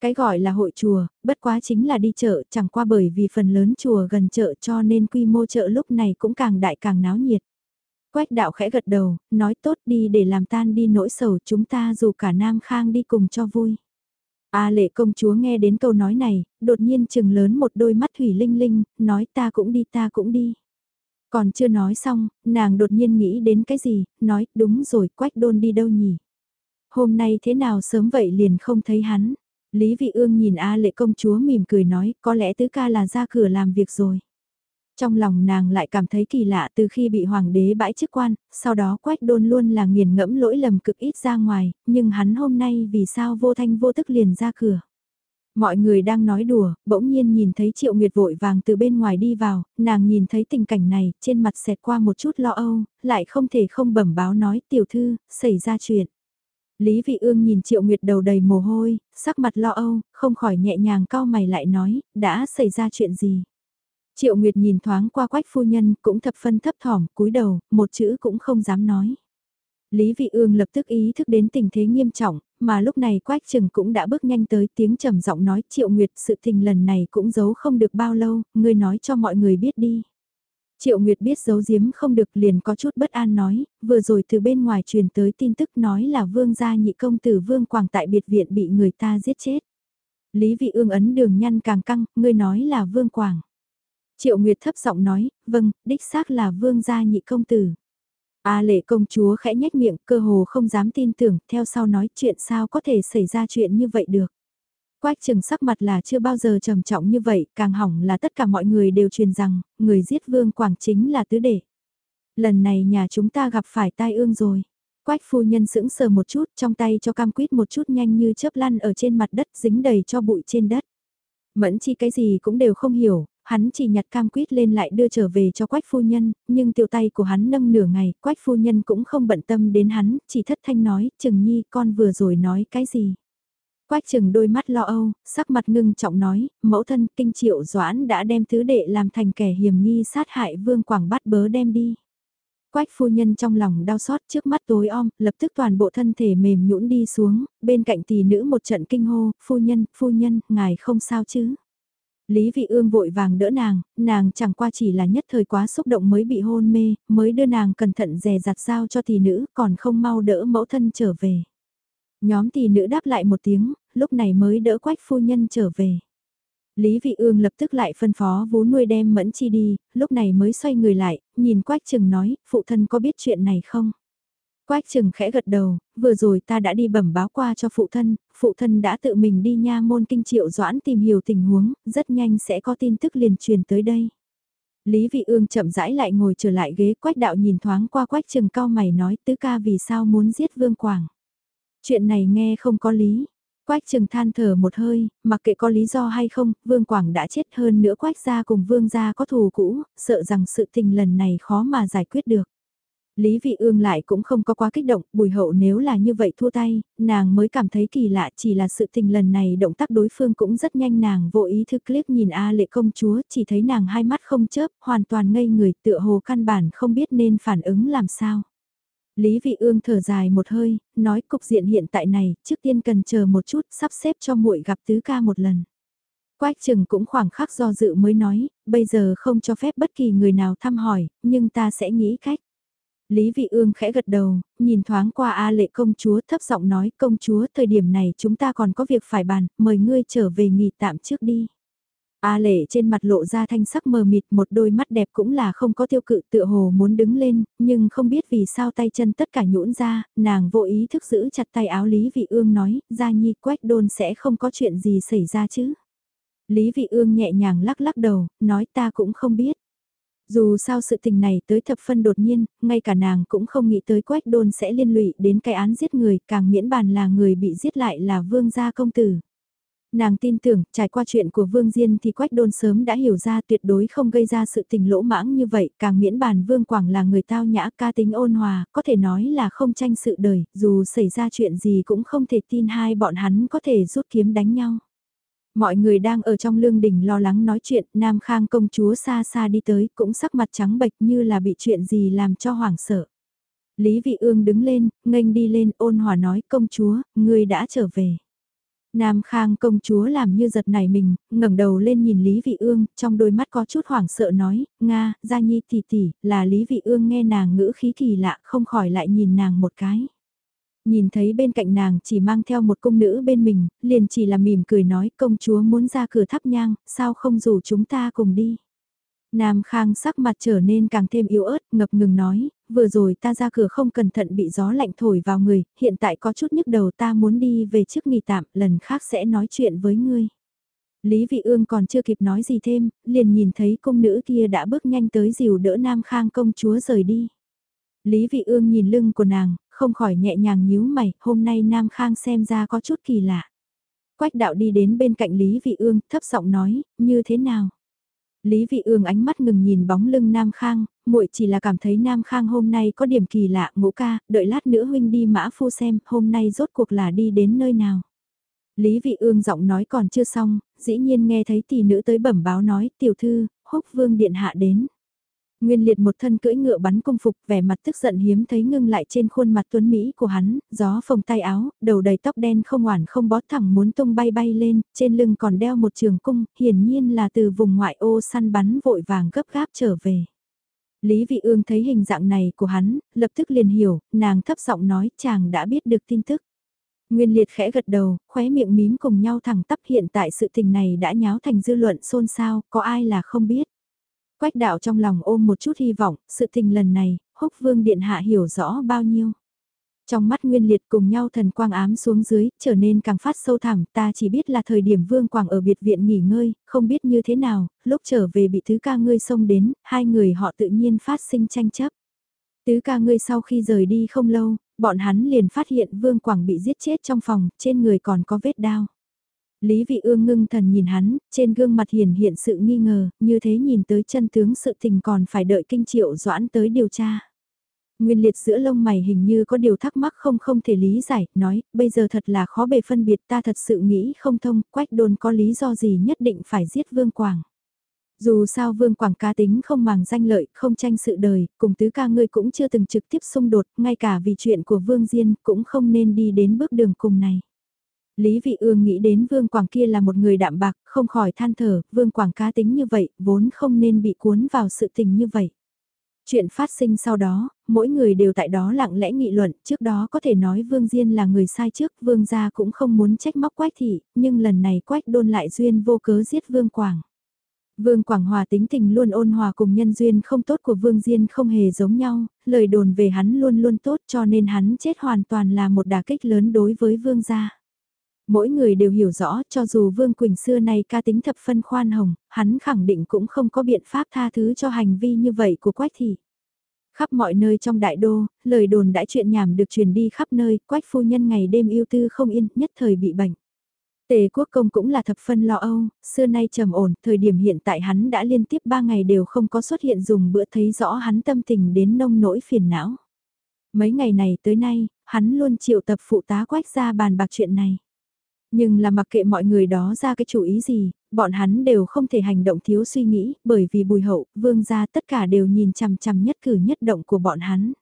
Cái gọi là hội chùa, bất quá chính là đi chợ, chẳng qua bởi vì phần lớn chùa gần chợ cho nên quy mô chợ lúc này cũng càng đại càng náo nhiệt. Quách đạo khẽ gật đầu, nói tốt đi để làm tan đi nỗi sầu chúng ta dù cả Nam Khang đi cùng cho vui. A lệ công chúa nghe đến câu nói này, đột nhiên chừng lớn một đôi mắt thủy linh linh, nói ta cũng đi ta cũng đi. Còn chưa nói xong, nàng đột nhiên nghĩ đến cái gì, nói đúng rồi quách đôn đi đâu nhỉ. Hôm nay thế nào sớm vậy liền không thấy hắn. Lý vị ương nhìn A lệ công chúa mỉm cười nói có lẽ tứ ca là ra cửa làm việc rồi. Trong lòng nàng lại cảm thấy kỳ lạ từ khi bị hoàng đế bãi chức quan, sau đó quách đôn luôn là nghiền ngẫm lỗi lầm cực ít ra ngoài, nhưng hắn hôm nay vì sao vô thanh vô tức liền ra cửa. Mọi người đang nói đùa, bỗng nhiên nhìn thấy Triệu Nguyệt vội vàng từ bên ngoài đi vào, nàng nhìn thấy tình cảnh này, trên mặt xẹt qua một chút lo âu, lại không thể không bẩm báo nói tiểu thư, xảy ra chuyện. Lý Vị Ương nhìn Triệu Nguyệt đầu đầy mồ hôi, sắc mặt lo âu, không khỏi nhẹ nhàng cau mày lại nói, đã xảy ra chuyện gì. Triệu Nguyệt nhìn thoáng qua quách phu nhân cũng thập phân thấp thỏm, cúi đầu, một chữ cũng không dám nói. Lý Vị Ương lập tức ý thức đến tình thế nghiêm trọng, mà lúc này Quách Trừng cũng đã bước nhanh tới tiếng trầm giọng nói Triệu Nguyệt sự tình lần này cũng giấu không được bao lâu, ngươi nói cho mọi người biết đi. Triệu Nguyệt biết giấu giếm không được liền có chút bất an nói, vừa rồi từ bên ngoài truyền tới tin tức nói là vương gia nhị công tử vương quảng tại biệt viện bị người ta giết chết. Lý vị ương ấn đường nhăn càng căng, ngươi nói là vương quảng. Triệu Nguyệt thấp giọng nói, vâng, đích xác là vương gia nhị công tử. A lệ công chúa khẽ nhếch miệng, cơ hồ không dám tin tưởng, theo sau nói chuyện sao có thể xảy ra chuyện như vậy được. Quách trừng sắc mặt là chưa bao giờ trầm trọng như vậy, càng hỏng là tất cả mọi người đều truyền rằng, người giết vương quảng chính là tứ đệ. Lần này nhà chúng ta gặp phải tai ương rồi. Quách phu nhân sững sờ một chút, trong tay cho cam quýt một chút nhanh như chớp lăn ở trên mặt đất dính đầy cho bụi trên đất. Mẫn chi cái gì cũng đều không hiểu, hắn chỉ nhặt cam quýt lên lại đưa trở về cho quách phu nhân, nhưng tiểu tay của hắn nâng nửa ngày, quách phu nhân cũng không bận tâm đến hắn, chỉ thất thanh nói, chừng nhi con vừa rồi nói cái gì. Quách chừng đôi mắt lo âu, sắc mặt ngưng trọng nói, mẫu thân kinh triệu doãn đã đem thứ đệ làm thành kẻ hiểm nghi sát hại vương quảng bắt bớ đem đi. Quách phu nhân trong lòng đau xót trước mắt tối om, lập tức toàn bộ thân thể mềm nhũn đi xuống, bên cạnh tỷ nữ một trận kinh hô, phu nhân, phu nhân, ngài không sao chứ. Lý Vị Ương vội vàng đỡ nàng, nàng chẳng qua chỉ là nhất thời quá xúc động mới bị hôn mê, mới đưa nàng cẩn thận dè dặt giao cho tỷ nữ, còn không mau đỡ mẫu thân trở về. Nhóm tỷ nữ đáp lại một tiếng, lúc này mới đỡ quách phu nhân trở về. Lý Vị Ương lập tức lại phân phó vú nuôi đem mẫn chi đi, lúc này mới xoay người lại, nhìn quách trừng nói, phụ thân có biết chuyện này không? Quách trừng khẽ gật đầu, vừa rồi ta đã đi bẩm báo qua cho phụ thân, phụ thân đã tự mình đi nha môn kinh triệu doãn tìm hiểu tình huống, rất nhanh sẽ có tin tức liền truyền tới đây. Lý Vị Ương chậm rãi lại ngồi trở lại ghế quách đạo nhìn thoáng qua quách trừng cao mày nói tứ ca vì sao muốn giết vương quảng. Chuyện này nghe không có lý. Quách trừng than thở một hơi, mặc kệ có lý do hay không, Vương Quảng đã chết hơn nữa Quách gia cùng Vương gia có thù cũ, sợ rằng sự tình lần này khó mà giải quyết được. Lý Vị Ương lại cũng không có quá kích động, bùi hậu nếu là như vậy thua tay, nàng mới cảm thấy kỳ lạ chỉ là sự tình lần này động tác đối phương cũng rất nhanh nàng vô ý thức liếc nhìn A lệ công chúa, chỉ thấy nàng hai mắt không chớp, hoàn toàn ngây người tựa hồ căn bản không biết nên phản ứng làm sao. Lý Vị Ương thở dài một hơi, nói cục diện hiện tại này, trước tiên cần chờ một chút, sắp xếp cho muội gặp tứ ca một lần. Quách Trừng cũng khoảng khắc do dự mới nói, bây giờ không cho phép bất kỳ người nào thăm hỏi, nhưng ta sẽ nghĩ cách. Lý Vị Ương khẽ gật đầu, nhìn thoáng qua A lệ công chúa thấp giọng nói công chúa thời điểm này chúng ta còn có việc phải bàn, mời ngươi trở về nghỉ tạm trước đi. A lệ trên mặt lộ ra thanh sắc mờ mịt một đôi mắt đẹp cũng là không có tiêu cự tựa hồ muốn đứng lên, nhưng không biết vì sao tay chân tất cả nhũn ra, nàng vô ý thức giữ chặt tay áo Lý Vị Ương nói, gia nhi quách đôn sẽ không có chuyện gì xảy ra chứ. Lý Vị Ương nhẹ nhàng lắc lắc đầu, nói ta cũng không biết. Dù sao sự tình này tới thập phân đột nhiên, ngay cả nàng cũng không nghĩ tới quách đôn sẽ liên lụy đến cái án giết người, càng miễn bàn là người bị giết lại là vương gia công tử. Nàng tin tưởng, trải qua chuyện của Vương Diên thì Quách Đôn sớm đã hiểu ra tuyệt đối không gây ra sự tình lỗ mãng như vậy, càng miễn bàn Vương Quảng là người tao nhã ca tính ôn hòa, có thể nói là không tranh sự đời, dù xảy ra chuyện gì cũng không thể tin hai bọn hắn có thể rút kiếm đánh nhau. Mọi người đang ở trong lương đình lo lắng nói chuyện, Nam Khang công chúa xa xa đi tới, cũng sắc mặt trắng bệch như là bị chuyện gì làm cho hoảng sợ. Lý Vị Ương đứng lên, nghênh đi lên, ôn hòa nói, công chúa, ngươi đã trở về. Nam Khang công chúa làm như giật nảy mình, ngẩng đầu lên nhìn Lý Vị Ương, trong đôi mắt có chút hoảng sợ nói, Nga, Gia Nhi tỷ tỷ, là Lý Vị Ương nghe nàng ngữ khí kỳ lạ, không khỏi lại nhìn nàng một cái. Nhìn thấy bên cạnh nàng chỉ mang theo một cung nữ bên mình, liền chỉ là mỉm cười nói công chúa muốn ra cửa thắp nhang, sao không rủ chúng ta cùng đi. Nam Khang sắc mặt trở nên càng thêm yếu ớt, ngập ngừng nói, vừa rồi ta ra cửa không cẩn thận bị gió lạnh thổi vào người, hiện tại có chút nhức đầu ta muốn đi về trước nghỉ tạm, lần khác sẽ nói chuyện với ngươi. Lý Vị Ương còn chưa kịp nói gì thêm, liền nhìn thấy công nữ kia đã bước nhanh tới dìu đỡ Nam Khang công chúa rời đi. Lý Vị Ương nhìn lưng của nàng, không khỏi nhẹ nhàng nhíu mày, hôm nay Nam Khang xem ra có chút kỳ lạ. Quách đạo đi đến bên cạnh Lý Vị Ương, thấp giọng nói, như thế nào? Lý Vị Ương ánh mắt ngừng nhìn bóng lưng Nam Khang, muội chỉ là cảm thấy Nam Khang hôm nay có điểm kỳ lạ, ngũ ca, đợi lát nữa huynh đi mã phu xem, hôm nay rốt cuộc là đi đến nơi nào. Lý Vị Ương giọng nói còn chưa xong, dĩ nhiên nghe thấy tỷ nữ tới bẩm báo nói, tiểu thư, húc vương điện hạ đến. Nguyên liệt một thân cưỡi ngựa bắn công phục vẻ mặt tức giận hiếm thấy ngưng lại trên khuôn mặt tuấn Mỹ của hắn, gió phồng tay áo, đầu đầy tóc đen không ngoản không bó thẳng muốn tung bay bay lên, trên lưng còn đeo một trường cung, hiển nhiên là từ vùng ngoại ô săn bắn vội vàng gấp gáp trở về. Lý Vị Ương thấy hình dạng này của hắn, lập tức liền hiểu, nàng thấp giọng nói chàng đã biết được tin tức. Nguyên liệt khẽ gật đầu, khóe miệng mím cùng nhau thẳng tắp hiện tại sự tình này đã nháo thành dư luận xôn xao, có ai là không biết. Quách đạo trong lòng ôm một chút hy vọng, sự tình lần này, húc vương điện hạ hiểu rõ bao nhiêu. Trong mắt nguyên liệt cùng nhau thần quang ám xuống dưới, trở nên càng phát sâu thẳm, ta chỉ biết là thời điểm vương quảng ở biệt viện nghỉ ngơi, không biết như thế nào, lúc trở về bị thứ ca ngươi xông đến, hai người họ tự nhiên phát sinh tranh chấp. Tứ ca ngươi sau khi rời đi không lâu, bọn hắn liền phát hiện Vương Quảng bị giết chết trong phòng, trên người còn có vết đao. Lý Vị Ương ngưng thần nhìn hắn, trên gương mặt hiển hiện sự nghi ngờ, như thế nhìn tới chân tướng sự tình còn phải đợi kinh triệu doãn tới điều tra. Nguyên liệt giữa lông mày hình như có điều thắc mắc không không thể lý giải, nói, bây giờ thật là khó bề phân biệt ta thật sự nghĩ không thông, quách đồn có lý do gì nhất định phải giết Vương Quảng. Dù sao Vương Quảng ca tính không màng danh lợi, không tranh sự đời, cùng tứ ca ngươi cũng chưa từng trực tiếp xung đột, ngay cả vì chuyện của Vương Diên cũng không nên đi đến bước đường cùng này. Lý Vị Ương nghĩ đến Vương Quảng kia là một người đạm bạc, không khỏi than thở, Vương Quảng cá tính như vậy, vốn không nên bị cuốn vào sự tình như vậy. Chuyện phát sinh sau đó, mỗi người đều tại đó lặng lẽ nghị luận, trước đó có thể nói Vương Diên là người sai trước, Vương gia cũng không muốn trách móc Quách Thị, nhưng lần này Quách đôn lại duyên vô cớ giết Vương Quảng. Vương Quảng Hòa tính tình luôn ôn hòa cùng nhân duyên không tốt của Vương Diên không hề giống nhau, lời đồn về hắn luôn luôn tốt cho nên hắn chết hoàn toàn là một đả kích lớn đối với Vương gia. Mỗi người đều hiểu rõ cho dù Vương Quỳnh xưa nay ca tính thập phân khoan hồng, hắn khẳng định cũng không có biện pháp tha thứ cho hành vi như vậy của Quách Thị. Khắp mọi nơi trong đại đô, lời đồn đã chuyện nhảm được truyền đi khắp nơi, Quách phu nhân ngày đêm yêu tư không yên, nhất thời bị bệnh. Tề quốc công cũng là thập phân lo âu, xưa nay trầm ổn, thời điểm hiện tại hắn đã liên tiếp 3 ngày đều không có xuất hiện dùng bữa thấy rõ hắn tâm tình đến nông nỗi phiền não. Mấy ngày này tới nay, hắn luôn triệu tập phụ tá quách ra bàn bạc chuyện này. Nhưng là mặc kệ mọi người đó ra cái chủ ý gì, bọn hắn đều không thể hành động thiếu suy nghĩ, bởi vì bùi hậu, vương gia tất cả đều nhìn chằm chằm nhất cử nhất động của bọn hắn.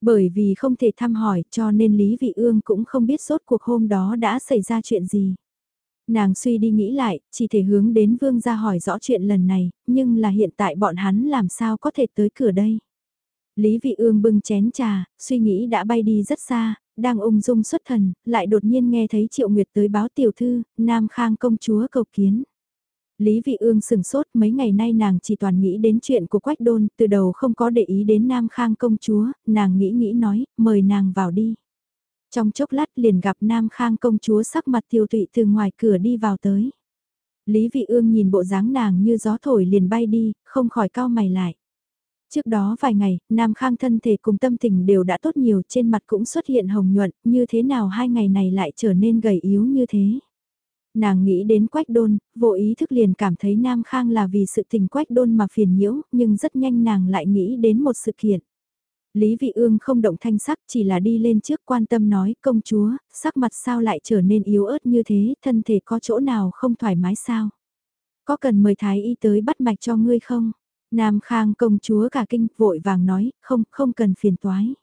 Bởi vì không thể thăm hỏi cho nên Lý Vị Ương cũng không biết suốt cuộc hôm đó đã xảy ra chuyện gì. Nàng suy đi nghĩ lại, chỉ thể hướng đến vương gia hỏi rõ chuyện lần này, nhưng là hiện tại bọn hắn làm sao có thể tới cửa đây. Lý Vị Ương bưng chén trà, suy nghĩ đã bay đi rất xa, đang ung dung xuất thần, lại đột nhiên nghe thấy Triệu Nguyệt tới báo tiểu thư, Nam Khang công chúa cầu kiến. Lý Vị Ương sừng sốt mấy ngày nay nàng chỉ toàn nghĩ đến chuyện của Quách Đôn, từ đầu không có để ý đến Nam Khang công chúa, nàng nghĩ nghĩ nói, mời nàng vào đi. Trong chốc lát liền gặp Nam Khang công chúa sắc mặt tiêu tụy từ ngoài cửa đi vào tới. Lý Vị Ương nhìn bộ dáng nàng như gió thổi liền bay đi, không khỏi cao mày lại. Trước đó vài ngày, Nam Khang thân thể cùng tâm tình đều đã tốt nhiều, trên mặt cũng xuất hiện hồng nhuận, như thế nào hai ngày này lại trở nên gầy yếu như thế. Nàng nghĩ đến quách đôn, vô ý thức liền cảm thấy Nam Khang là vì sự tình quách đôn mà phiền nhiễu, nhưng rất nhanh nàng lại nghĩ đến một sự kiện. Lý Vị Ương không động thanh sắc chỉ là đi lên trước quan tâm nói công chúa, sắc mặt sao lại trở nên yếu ớt như thế, thân thể có chỗ nào không thoải mái sao? Có cần mời Thái Y tới bắt mạch cho ngươi không? Nam Khang công chúa cả kinh vội vàng nói, không, không cần phiền toái.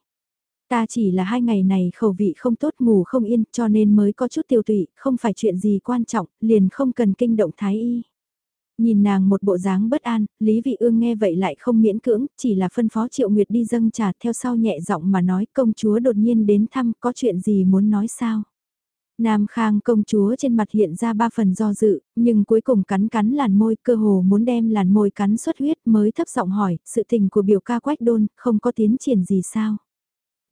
Ta chỉ là hai ngày này khẩu vị không tốt ngủ không yên cho nên mới có chút tiêu tụy, không phải chuyện gì quan trọng, liền không cần kinh động Thái Y. Nhìn nàng một bộ dáng bất an, Lý Vị Ương nghe vậy lại không miễn cưỡng, chỉ là phân phó Triệu Nguyệt đi dâng trà theo sau nhẹ giọng mà nói công chúa đột nhiên đến thăm có chuyện gì muốn nói sao. Nam Khang công chúa trên mặt hiện ra ba phần do dự, nhưng cuối cùng cắn cắn làn môi cơ hồ muốn đem làn môi cắn xuất huyết mới thấp giọng hỏi, sự tình của biểu ca quách đôn, không có tiến triển gì sao?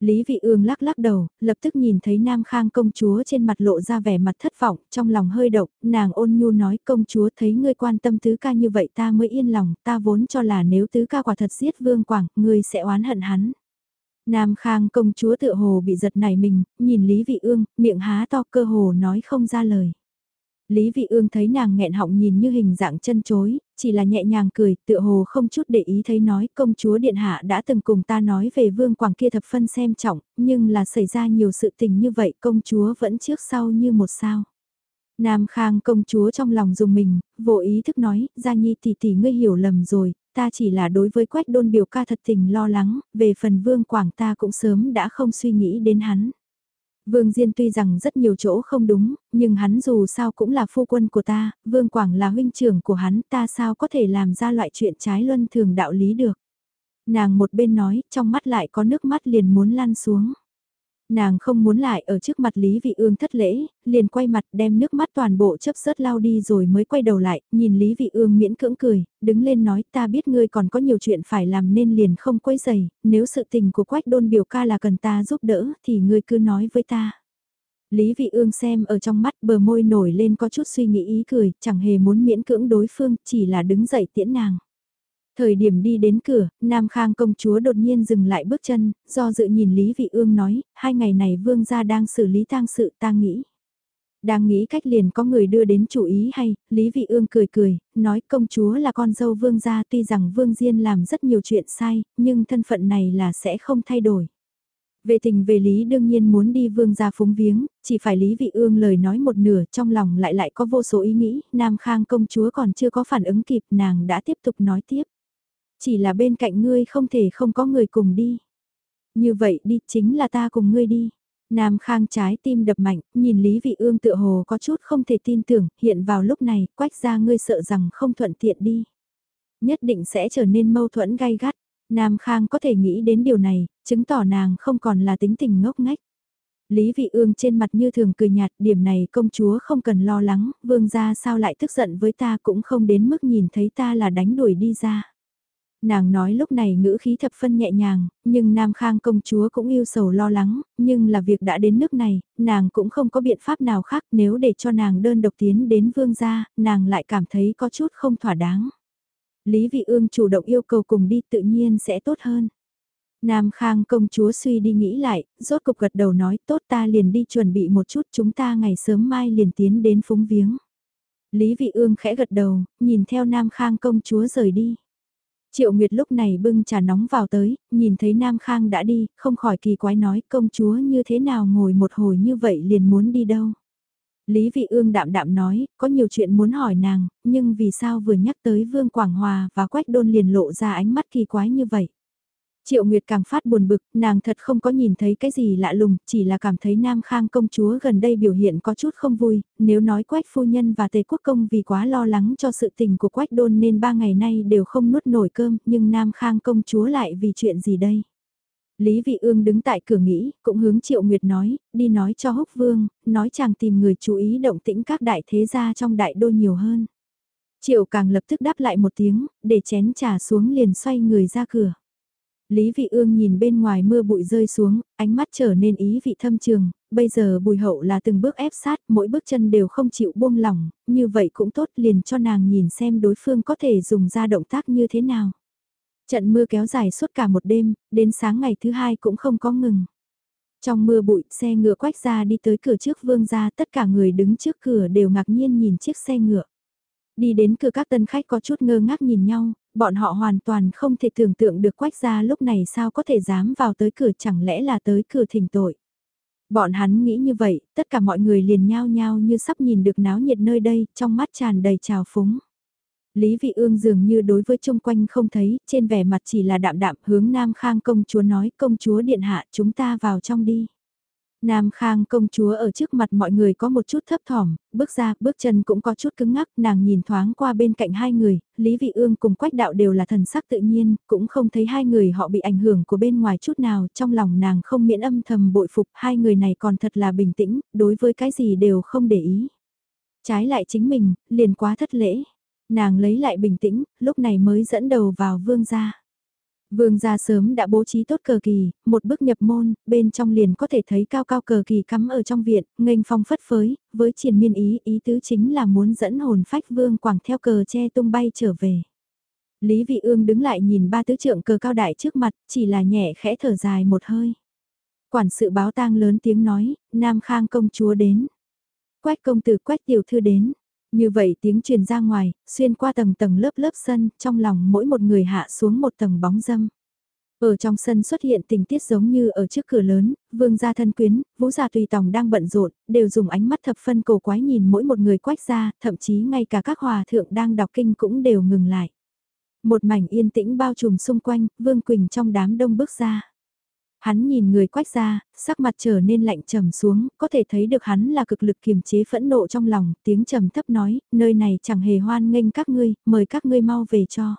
Lý Vị Ương lắc lắc đầu, lập tức nhìn thấy Nam Khang công chúa trên mặt lộ ra vẻ mặt thất vọng, trong lòng hơi động, nàng ôn nhu nói công chúa thấy ngươi quan tâm tứ ca như vậy ta mới yên lòng, ta vốn cho là nếu tứ ca quả thật giết vương quảng, ngươi sẽ oán hận hắn. Nam Khang công chúa tựa hồ bị giật nảy mình, nhìn Lý Vị Ương, miệng há to cơ hồ nói không ra lời. Lý Vị Ương thấy nàng nghẹn họng nhìn như hình dạng chân chối, chỉ là nhẹ nhàng cười, tựa hồ không chút để ý thấy nói công chúa Điện Hạ đã từng cùng ta nói về vương quảng kia thập phân xem trọng, nhưng là xảy ra nhiều sự tình như vậy công chúa vẫn trước sau như một sao. Nam Khang công chúa trong lòng dùng mình, vô ý thức nói, Gia Nhi tỷ tỷ ngươi hiểu lầm rồi, ta chỉ là đối với quách đôn biểu ca thật tình lo lắng, về phần vương quảng ta cũng sớm đã không suy nghĩ đến hắn. Vương Diên tuy rằng rất nhiều chỗ không đúng, nhưng hắn dù sao cũng là phu quân của ta, Vương Quảng là huynh trưởng của hắn ta sao có thể làm ra loại chuyện trái luân thường đạo lý được. Nàng một bên nói, trong mắt lại có nước mắt liền muốn lăn xuống. Nàng không muốn lại ở trước mặt Lý Vị Ương thất lễ, liền quay mặt đem nước mắt toàn bộ chấp rớt lao đi rồi mới quay đầu lại, nhìn Lý Vị Ương miễn cưỡng cười, đứng lên nói ta biết ngươi còn có nhiều chuyện phải làm nên liền không quấy giày, nếu sự tình của quách đôn biểu ca là cần ta giúp đỡ thì ngươi cứ nói với ta. Lý Vị Ương xem ở trong mắt bờ môi nổi lên có chút suy nghĩ ý cười, chẳng hề muốn miễn cưỡng đối phương, chỉ là đứng dậy tiễn nàng. Thời điểm đi đến cửa, Nam Khang công chúa đột nhiên dừng lại bước chân, do dự nhìn Lý Vị Ương nói, hai ngày này vương gia đang xử lý tang sự ta nghĩ. Đang nghĩ cách liền có người đưa đến chủ ý hay, Lý Vị Ương cười cười, nói công chúa là con dâu vương gia tuy rằng vương diên làm rất nhiều chuyện sai, nhưng thân phận này là sẽ không thay đổi. Về tình về lý đương nhiên muốn đi vương gia phúng viếng, chỉ phải Lý Vị Ương lời nói một nửa trong lòng lại lại có vô số ý nghĩ, Nam Khang công chúa còn chưa có phản ứng kịp nàng đã tiếp tục nói tiếp. Chỉ là bên cạnh ngươi không thể không có người cùng đi. Như vậy đi chính là ta cùng ngươi đi. Nam Khang trái tim đập mạnh, nhìn Lý Vị Ương tựa hồ có chút không thể tin tưởng, hiện vào lúc này, quách ra ngươi sợ rằng không thuận tiện đi. Nhất định sẽ trở nên mâu thuẫn gay gắt. Nam Khang có thể nghĩ đến điều này, chứng tỏ nàng không còn là tính tình ngốc ngách. Lý Vị Ương trên mặt như thường cười nhạt, điểm này công chúa không cần lo lắng, vương gia sao lại tức giận với ta cũng không đến mức nhìn thấy ta là đánh đuổi đi ra. Nàng nói lúc này ngữ khí thập phân nhẹ nhàng, nhưng Nam Khang công chúa cũng yêu sầu lo lắng, nhưng là việc đã đến nước này, nàng cũng không có biện pháp nào khác nếu để cho nàng đơn độc tiến đến vương gia, nàng lại cảm thấy có chút không thỏa đáng. Lý Vị Ương chủ động yêu cầu cùng đi tự nhiên sẽ tốt hơn. Nam Khang công chúa suy đi nghĩ lại, rốt cục gật đầu nói tốt ta liền đi chuẩn bị một chút chúng ta ngày sớm mai liền tiến đến phúng viếng. Lý Vị Ương khẽ gật đầu, nhìn theo Nam Khang công chúa rời đi. Triệu Nguyệt lúc này bưng trà nóng vào tới, nhìn thấy Nam Khang đã đi, không khỏi kỳ quái nói công chúa như thế nào ngồi một hồi như vậy liền muốn đi đâu. Lý Vị Ương đạm đạm nói, có nhiều chuyện muốn hỏi nàng, nhưng vì sao vừa nhắc tới Vương Quảng Hòa và Quách Đôn liền lộ ra ánh mắt kỳ quái như vậy. Triệu Nguyệt càng phát buồn bực, nàng thật không có nhìn thấy cái gì lạ lùng, chỉ là cảm thấy Nam Khang công chúa gần đây biểu hiện có chút không vui, nếu nói Quách phu nhân và Tề Quốc công vì quá lo lắng cho sự tình của Quách đôn nên ba ngày nay đều không nuốt nổi cơm, nhưng Nam Khang công chúa lại vì chuyện gì đây? Lý Vị Ương đứng tại cửa nghĩ, cũng hướng Triệu Nguyệt nói, đi nói cho Húc Vương, nói chàng tìm người chú ý động tĩnh các đại thế gia trong đại đô nhiều hơn. Triệu càng lập tức đáp lại một tiếng, để chén trà xuống liền xoay người ra cửa. Lý Vị Ương nhìn bên ngoài mưa bụi rơi xuống, ánh mắt trở nên ý vị thâm trường, bây giờ bùi hậu là từng bước ép sát, mỗi bước chân đều không chịu buông lỏng, như vậy cũng tốt liền cho nàng nhìn xem đối phương có thể dùng ra động tác như thế nào. Trận mưa kéo dài suốt cả một đêm, đến sáng ngày thứ hai cũng không có ngừng. Trong mưa bụi, xe ngựa quách ra đi tới cửa trước vương gia, tất cả người đứng trước cửa đều ngạc nhiên nhìn chiếc xe ngựa. Đi đến cửa các tân khách có chút ngơ ngác nhìn nhau, bọn họ hoàn toàn không thể tưởng tượng được quách gia lúc này sao có thể dám vào tới cửa chẳng lẽ là tới cửa thỉnh tội. Bọn hắn nghĩ như vậy, tất cả mọi người liền nhao nhao như sắp nhìn được náo nhiệt nơi đây, trong mắt tràn đầy trào phúng. Lý Vị Ương dường như đối với chung quanh không thấy, trên vẻ mặt chỉ là đạm đạm hướng Nam Khang công chúa nói công chúa điện hạ chúng ta vào trong đi. Nam Khang công chúa ở trước mặt mọi người có một chút thấp thỏm, bước ra, bước chân cũng có chút cứng ngắc, nàng nhìn thoáng qua bên cạnh hai người, Lý Vị Ương cùng Quách Đạo đều là thần sắc tự nhiên, cũng không thấy hai người họ bị ảnh hưởng của bên ngoài chút nào, trong lòng nàng không miễn âm thầm bội phục, hai người này còn thật là bình tĩnh, đối với cái gì đều không để ý. Trái lại chính mình, liền quá thất lễ. Nàng lấy lại bình tĩnh, lúc này mới dẫn đầu vào vương gia. Vương gia sớm đã bố trí tốt cờ kỳ, một bước nhập môn, bên trong liền có thể thấy cao cao cờ kỳ cắm ở trong viện, nghênh phong phất phới, với triển miên ý, ý tứ chính là muốn dẫn hồn phách vương quảng theo cờ che tung bay trở về. Lý Vị Ương đứng lại nhìn ba tứ trượng cờ cao đại trước mặt, chỉ là nhẹ khẽ thở dài một hơi. Quản sự báo tang lớn tiếng nói, Nam Khang công chúa đến. Quách công tử quách tiểu thư đến. Như vậy tiếng truyền ra ngoài, xuyên qua tầng tầng lớp lớp sân, trong lòng mỗi một người hạ xuống một tầng bóng dâm. Ở trong sân xuất hiện tình tiết giống như ở trước cửa lớn, vương gia thân quyến, vũ gia tùy tòng đang bận rộn, đều dùng ánh mắt thập phân cổ quái nhìn mỗi một người quách ra, thậm chí ngay cả các hòa thượng đang đọc kinh cũng đều ngừng lại. Một mảnh yên tĩnh bao trùm xung quanh, vương quỳnh trong đám đông bước ra. Hắn nhìn người quách ra, sắc mặt trở nên lạnh trầm xuống, có thể thấy được hắn là cực lực kiềm chế phẫn nộ trong lòng, tiếng trầm thấp nói, nơi này chẳng hề hoan nghênh các ngươi, mời các ngươi mau về cho.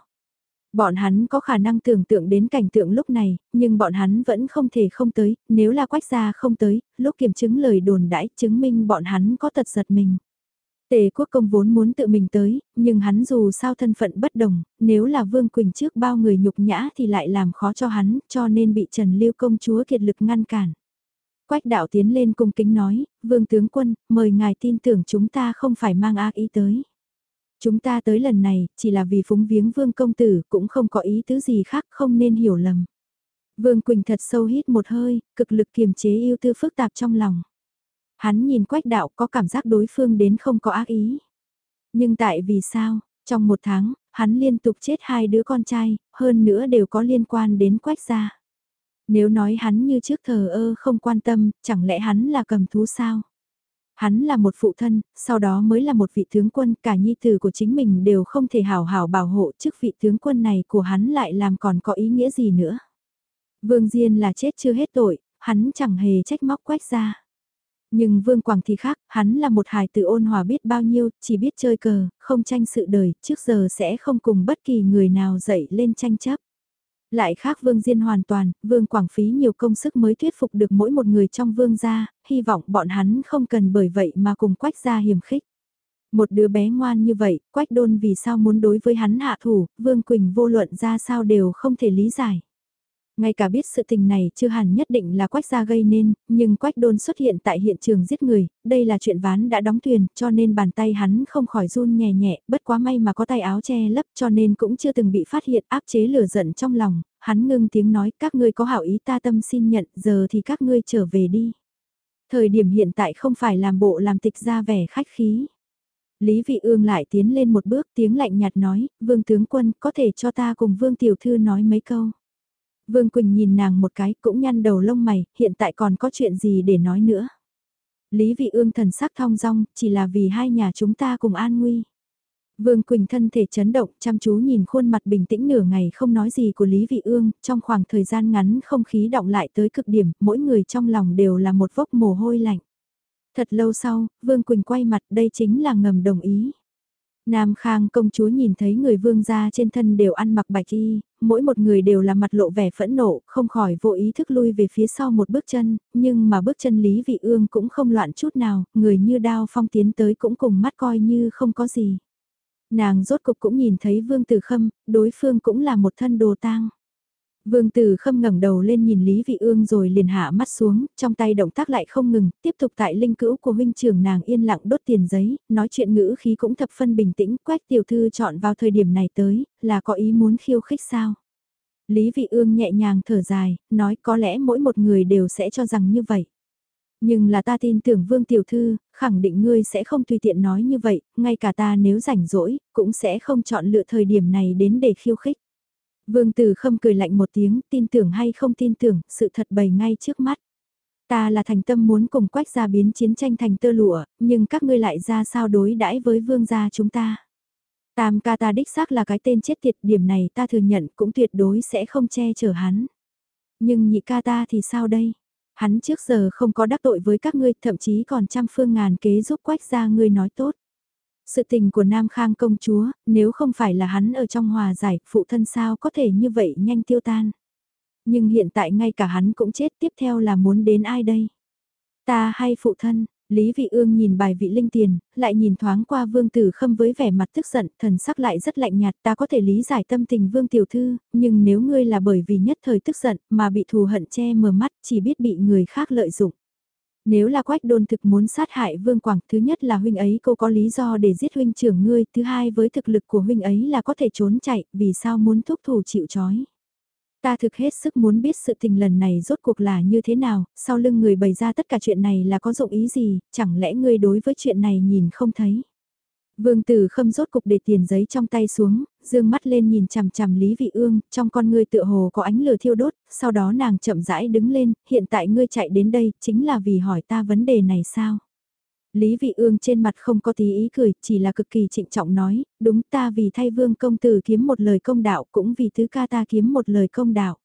Bọn hắn có khả năng tưởng tượng đến cảnh tượng lúc này, nhưng bọn hắn vẫn không thể không tới, nếu là quách gia không tới, lúc kiểm chứng lời đồn đãi chứng minh bọn hắn có tật giật mình. Tề quốc công vốn muốn tự mình tới, nhưng hắn dù sao thân phận bất đồng, nếu là Vương Quỳnh trước bao người nhục nhã thì lại làm khó cho hắn, cho nên bị Trần Lưu công chúa kiệt lực ngăn cản. Quách đạo tiến lên cung kính nói, Vương tướng quân, mời ngài tin tưởng chúng ta không phải mang ác ý tới. Chúng ta tới lần này, chỉ là vì phúng viếng Vương công tử, cũng không có ý tứ gì khác, không nên hiểu lầm. Vương Quỳnh thật sâu hít một hơi, cực lực kiềm chế yêu tư phức tạp trong lòng. Hắn nhìn quách đạo có cảm giác đối phương đến không có ác ý. Nhưng tại vì sao, trong một tháng, hắn liên tục chết hai đứa con trai, hơn nữa đều có liên quan đến quách gia. Nếu nói hắn như trước thờ ơ không quan tâm, chẳng lẽ hắn là cầm thú sao? Hắn là một phụ thân, sau đó mới là một vị tướng quân, cả nhi tử của chính mình đều không thể hảo hảo bảo hộ chức vị tướng quân này của hắn lại làm còn có ý nghĩa gì nữa. Vương Diên là chết chưa hết tội, hắn chẳng hề trách móc quách ra. Nhưng Vương Quảng thì khác, hắn là một hài tử ôn hòa biết bao nhiêu, chỉ biết chơi cờ, không tranh sự đời, trước giờ sẽ không cùng bất kỳ người nào dậy lên tranh chấp. Lại khác Vương Diên hoàn toàn, Vương Quảng phí nhiều công sức mới thuyết phục được mỗi một người trong Vương gia, hy vọng bọn hắn không cần bởi vậy mà cùng quách gia hiểm khích. Một đứa bé ngoan như vậy, quách đôn vì sao muốn đối với hắn hạ thủ, Vương Quỳnh vô luận ra sao đều không thể lý giải. Ngay cả biết sự tình này chưa hẳn nhất định là quách gia gây nên, nhưng quách đôn xuất hiện tại hiện trường giết người, đây là chuyện ván đã đóng thuyền, cho nên bàn tay hắn không khỏi run nhẹ nhẹ, bất quá may mà có tay áo che lấp cho nên cũng chưa từng bị phát hiện áp chế lửa giận trong lòng, hắn ngưng tiếng nói các ngươi có hảo ý ta tâm xin nhận, giờ thì các ngươi trở về đi. Thời điểm hiện tại không phải làm bộ làm tịch ra vẻ khách khí. Lý Vị Ương lại tiến lên một bước tiếng lạnh nhạt nói, Vương Tướng Quân có thể cho ta cùng Vương Tiểu Thư nói mấy câu. Vương Quỳnh nhìn nàng một cái cũng nhăn đầu lông mày, hiện tại còn có chuyện gì để nói nữa. Lý Vị Ương thần sắc thong dong, chỉ là vì hai nhà chúng ta cùng an nguy. Vương Quỳnh thân thể chấn động, chăm chú nhìn khuôn mặt bình tĩnh nửa ngày không nói gì của Lý Vị Ương, trong khoảng thời gian ngắn không khí động lại tới cực điểm, mỗi người trong lòng đều là một vốc mồ hôi lạnh. Thật lâu sau, Vương Quỳnh quay mặt đây chính là ngầm đồng ý. Nam Khang công chúa nhìn thấy người vương gia trên thân đều ăn mặc bạch y, mỗi một người đều là mặt lộ vẻ phẫn nộ, không khỏi vô ý thức lui về phía sau một bước chân, nhưng mà bước chân Lý Vị Ương cũng không loạn chút nào, người như đao phong tiến tới cũng cùng mắt coi như không có gì. Nàng rốt cục cũng nhìn thấy Vương Tử Khâm, đối phương cũng là một thân đồ tang. Vương Tử Khâm ngẩng đầu lên nhìn Lý Vị Ương rồi liền hạ mắt xuống, trong tay động tác lại không ngừng, tiếp tục tại linh cữu của huynh trưởng nàng yên lặng đốt tiền giấy, nói chuyện ngữ khí cũng thập phân bình tĩnh, quách tiểu thư chọn vào thời điểm này tới, là có ý muốn khiêu khích sao? Lý Vị Ương nhẹ nhàng thở dài, nói có lẽ mỗi một người đều sẽ cho rằng như vậy. Nhưng là ta tin tưởng Vương Tiểu Thư, khẳng định ngươi sẽ không tùy tiện nói như vậy, ngay cả ta nếu rảnh rỗi, cũng sẽ không chọn lựa thời điểm này đến để khiêu khích. Vương Tử Khâm cười lạnh một tiếng, tin tưởng hay không tin tưởng, sự thật bày ngay trước mắt. Ta là thành tâm muốn cùng quách gia biến chiến tranh thành tơ lụa, nhưng các ngươi lại ra sao đối đãi với vương gia chúng ta. Tam ca ta đích xác là cái tên chết tiệt, điểm này ta thừa nhận cũng tuyệt đối sẽ không che chở hắn. Nhưng nhị ca ta thì sao đây? Hắn trước giờ không có đắc tội với các ngươi, thậm chí còn trăm phương ngàn kế giúp quách gia ngươi nói tốt. Sự tình của Nam Khang công chúa, nếu không phải là hắn ở trong hòa giải, phụ thân sao có thể như vậy nhanh tiêu tan. Nhưng hiện tại ngay cả hắn cũng chết tiếp theo là muốn đến ai đây? Ta hay phụ thân, Lý Vị Ương nhìn bài vị linh tiền, lại nhìn thoáng qua Vương Tử Khâm với vẻ mặt tức giận, thần sắc lại rất lạnh nhạt, ta có thể lý giải tâm tình Vương Tiểu Thư, nhưng nếu ngươi là bởi vì nhất thời tức giận mà bị thù hận che mờ mắt chỉ biết bị người khác lợi dụng. Nếu là quách đôn thực muốn sát hại Vương Quảng, thứ nhất là huynh ấy cô có lý do để giết huynh trưởng ngươi, thứ hai với thực lực của huynh ấy là có thể trốn chạy, vì sao muốn thúc thủ chịu chói. Ta thực hết sức muốn biết sự tình lần này rốt cuộc là như thế nào, sau lưng người bày ra tất cả chuyện này là có dụng ý gì, chẳng lẽ ngươi đối với chuyện này nhìn không thấy. Vương Tử Khâm rốt cục để tiền giấy trong tay xuống, dương mắt lên nhìn chằm chằm Lý Vị Ương, trong con ngươi tựa hồ có ánh lửa thiêu đốt, sau đó nàng chậm rãi đứng lên, hiện tại ngươi chạy đến đây, chính là vì hỏi ta vấn đề này sao? Lý Vị Ương trên mặt không có tí ý cười, chỉ là cực kỳ trịnh trọng nói, đúng ta vì thay Vương công tử kiếm một lời công đạo, cũng vì thứ ca ta kiếm một lời công đạo.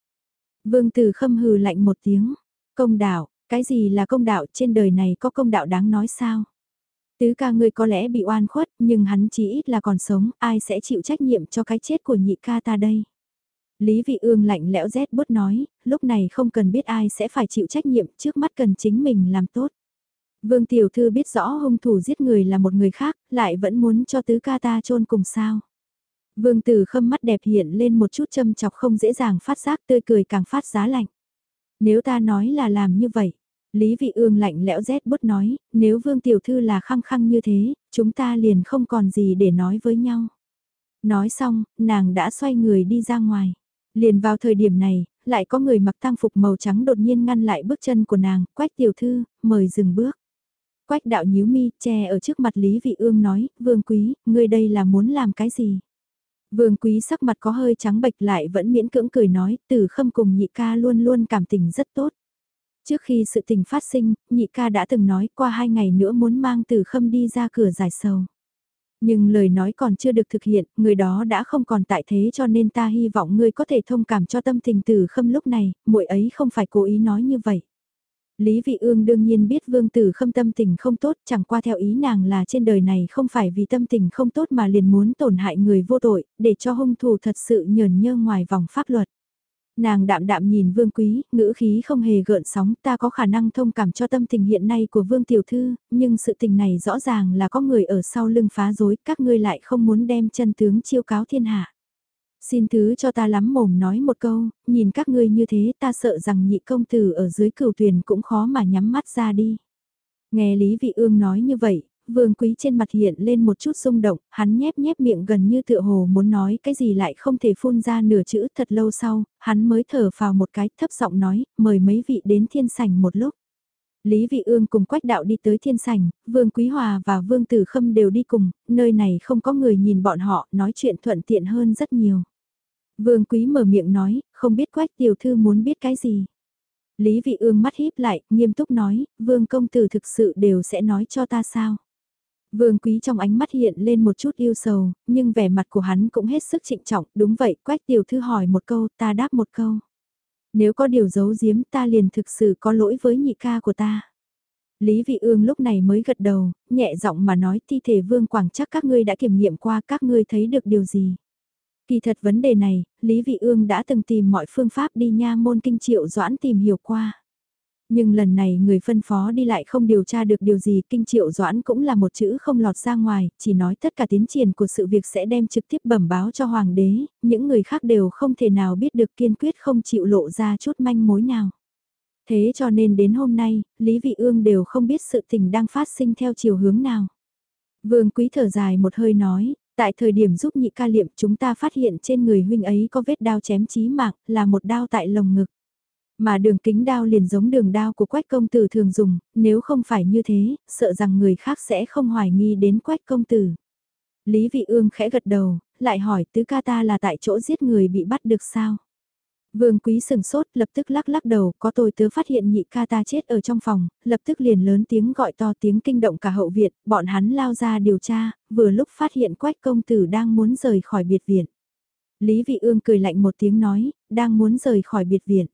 Vương Tử Khâm hừ lạnh một tiếng, công đạo, cái gì là công đạo trên đời này có công đạo đáng nói sao? Tứ ca ngươi có lẽ bị oan khuất, nhưng hắn chỉ ít là còn sống, ai sẽ chịu trách nhiệm cho cái chết của nhị ca ta đây? Lý Vị Ương lạnh lẽo rét bút nói, lúc này không cần biết ai sẽ phải chịu trách nhiệm, trước mắt cần chính mình làm tốt. Vương Tiểu Thư biết rõ hung thủ giết người là một người khác, lại vẫn muốn cho tứ ca ta chôn cùng sao. Vương Tử khâm mắt đẹp hiện lên một chút châm chọc không dễ dàng phát giác tươi cười càng phát giá lạnh. Nếu ta nói là làm như vậy, Lý Vị Ương lạnh lẽo rét bút nói, nếu Vương Tiểu Thư là khăng khăng như thế, chúng ta liền không còn gì để nói với nhau. Nói xong, nàng đã xoay người đi ra ngoài. Liền vào thời điểm này, lại có người mặc tang phục màu trắng đột nhiên ngăn lại bước chân của nàng, quách tiểu thư, mời dừng bước. Quách đạo nhíu mi, che ở trước mặt Lý Vị Ương nói, vương quý, ngươi đây là muốn làm cái gì? Vương quý sắc mặt có hơi trắng bệch lại vẫn miễn cưỡng cười nói, từ khâm cùng nhị ca luôn luôn cảm tình rất tốt. Trước khi sự tình phát sinh, nhị ca đã từng nói qua hai ngày nữa muốn mang tử khâm đi ra cửa giải sầu. Nhưng lời nói còn chưa được thực hiện, người đó đã không còn tại thế cho nên ta hy vọng ngươi có thể thông cảm cho tâm tình tử khâm lúc này, muội ấy không phải cố ý nói như vậy. Lý Vị Ương đương nhiên biết Vương Tử Khâm tâm tình không tốt, chẳng qua theo ý nàng là trên đời này không phải vì tâm tình không tốt mà liền muốn tổn hại người vô tội, để cho hung thủ thật sự nhờn nhơ ngoài vòng pháp luật. Nàng đạm đạm nhìn Vương Quý, ngữ khí không hề gợn sóng, ta có khả năng thông cảm cho tâm tình hiện nay của Vương Tiểu Thư, nhưng sự tình này rõ ràng là có người ở sau lưng phá rối, các ngươi lại không muốn đem chân tướng chiêu cáo thiên hạ. Xin thứ cho ta lắm mồm nói một câu, nhìn các ngươi như thế ta sợ rằng nhị công tử ở dưới cửu tuyền cũng khó mà nhắm mắt ra đi. Nghe Lý Vị Ương nói như vậy, vương quý trên mặt hiện lên một chút rung động, hắn nhép nhép miệng gần như tựa hồ muốn nói cái gì lại không thể phun ra nửa chữ thật lâu sau, hắn mới thở vào một cái thấp giọng nói, mời mấy vị đến thiên sảnh một lúc. Lý Vị Ương cùng Quách Đạo đi tới thiên sảnh, Vương Quý Hòa và Vương Tử Khâm đều đi cùng, nơi này không có người nhìn bọn họ, nói chuyện thuận tiện hơn rất nhiều. Vương Quý mở miệng nói, không biết Quách Tiểu Thư muốn biết cái gì. Lý Vị Ương mắt híp lại, nghiêm túc nói, Vương Công Tử thực sự đều sẽ nói cho ta sao. Vương Quý trong ánh mắt hiện lên một chút yêu sầu, nhưng vẻ mặt của hắn cũng hết sức trịnh trọng, đúng vậy, Quách Tiểu Thư hỏi một câu, ta đáp một câu. Nếu có điều giấu giếm ta liền thực sự có lỗi với nhị ca của ta. Lý Vị Ương lúc này mới gật đầu, nhẹ giọng mà nói thi thể Vương Quảng chắc các ngươi đã kiểm nghiệm qua các ngươi thấy được điều gì. Kỳ thật vấn đề này, Lý Vị Ương đã từng tìm mọi phương pháp đi nha môn kinh triệu doãn tìm hiểu qua. Nhưng lần này người phân phó đi lại không điều tra được điều gì, kinh triệu doãn cũng là một chữ không lọt ra ngoài, chỉ nói tất cả tiến triển của sự việc sẽ đem trực tiếp bẩm báo cho hoàng đế, những người khác đều không thể nào biết được kiên quyết không chịu lộ ra chút manh mối nào. Thế cho nên đến hôm nay, Lý Vị Ương đều không biết sự tình đang phát sinh theo chiều hướng nào. Vương Quý thở dài một hơi nói, tại thời điểm giúp nhị ca liệm chúng ta phát hiện trên người huynh ấy có vết đao chém chí mạng, là một đao tại lồng ngực. Mà đường kính đao liền giống đường đao của quách công tử thường dùng, nếu không phải như thế, sợ rằng người khác sẽ không hoài nghi đến quách công tử. Lý vị ương khẽ gật đầu, lại hỏi tứ ca ta là tại chỗ giết người bị bắt được sao? Vương quý sừng sốt lập tức lắc lắc đầu, có tôi tớ phát hiện nhị ca ta chết ở trong phòng, lập tức liền lớn tiếng gọi to tiếng kinh động cả hậu viện, bọn hắn lao ra điều tra, vừa lúc phát hiện quách công tử đang muốn rời khỏi biệt viện. Lý vị ương cười lạnh một tiếng nói, đang muốn rời khỏi biệt viện.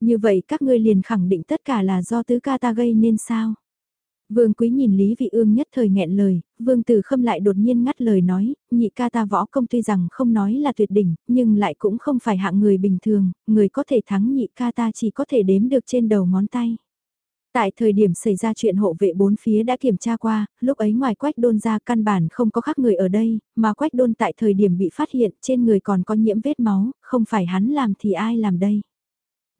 Như vậy các ngươi liền khẳng định tất cả là do tứ ca ta gây nên sao? Vương Quý nhìn Lý Vị Ương nhất thời nghẹn lời, Vương Tử Khâm lại đột nhiên ngắt lời nói, nhị ca ta võ công tuy rằng không nói là tuyệt đỉnh, nhưng lại cũng không phải hạng người bình thường, người có thể thắng nhị ca ta chỉ có thể đếm được trên đầu ngón tay. Tại thời điểm xảy ra chuyện hộ vệ bốn phía đã kiểm tra qua, lúc ấy ngoài quách đôn ra căn bản không có khác người ở đây, mà quách đôn tại thời điểm bị phát hiện trên người còn có nhiễm vết máu, không phải hắn làm thì ai làm đây.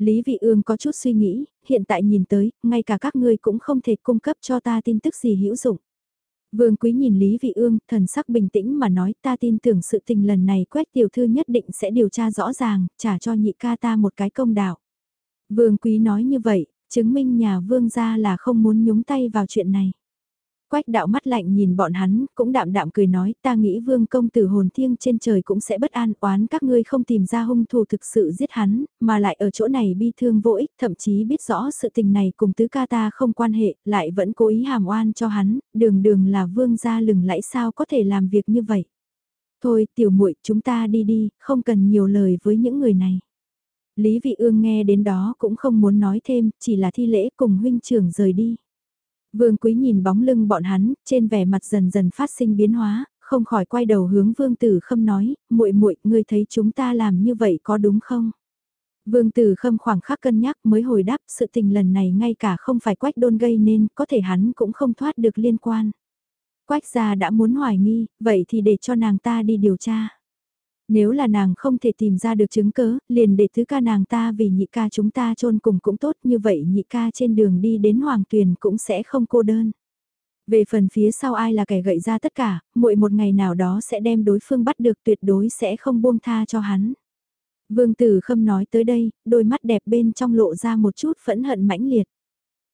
Lý Vị Ương có chút suy nghĩ, hiện tại nhìn tới, ngay cả các ngươi cũng không thể cung cấp cho ta tin tức gì hữu dụng. Vương Quý nhìn Lý Vị Ương, thần sắc bình tĩnh mà nói ta tin tưởng sự tình lần này quét tiểu thư nhất định sẽ điều tra rõ ràng, trả cho nhị ca ta một cái công đạo. Vương Quý nói như vậy, chứng minh nhà Vương gia là không muốn nhúng tay vào chuyện này. Quách đạo mắt lạnh nhìn bọn hắn, cũng đạm đạm cười nói, ta nghĩ vương công tử hồn thiêng trên trời cũng sẽ bất an oán các ngươi không tìm ra hung thủ thực sự giết hắn, mà lại ở chỗ này bi thương vô ích, thậm chí biết rõ sự tình này cùng tứ ca ta không quan hệ, lại vẫn cố ý hàm oan cho hắn, đường đường là vương gia lừng lẫy sao có thể làm việc như vậy. Thôi tiểu muội chúng ta đi đi, không cần nhiều lời với những người này. Lý vị ương nghe đến đó cũng không muốn nói thêm, chỉ là thi lễ cùng huynh trưởng rời đi. Vương Quý nhìn bóng lưng bọn hắn, trên vẻ mặt dần dần phát sinh biến hóa, không khỏi quay đầu hướng Vương Tử Khâm nói, muội muội, ngươi thấy chúng ta làm như vậy có đúng không? Vương Tử Khâm khoảng khắc cân nhắc mới hồi đáp sự tình lần này ngay cả không phải quách đôn gây nên, có thể hắn cũng không thoát được liên quan. Quách gia đã muốn hoài nghi, vậy thì để cho nàng ta đi điều tra. Nếu là nàng không thể tìm ra được chứng cớ, liền để thứ ca nàng ta vì nhị ca chúng ta chôn cùng cũng tốt như vậy nhị ca trên đường đi đến hoàng tuyền cũng sẽ không cô đơn. Về phần phía sau ai là kẻ gậy ra tất cả, muội một ngày nào đó sẽ đem đối phương bắt được tuyệt đối sẽ không buông tha cho hắn. Vương Tử Khâm nói tới đây, đôi mắt đẹp bên trong lộ ra một chút phẫn hận mãnh liệt.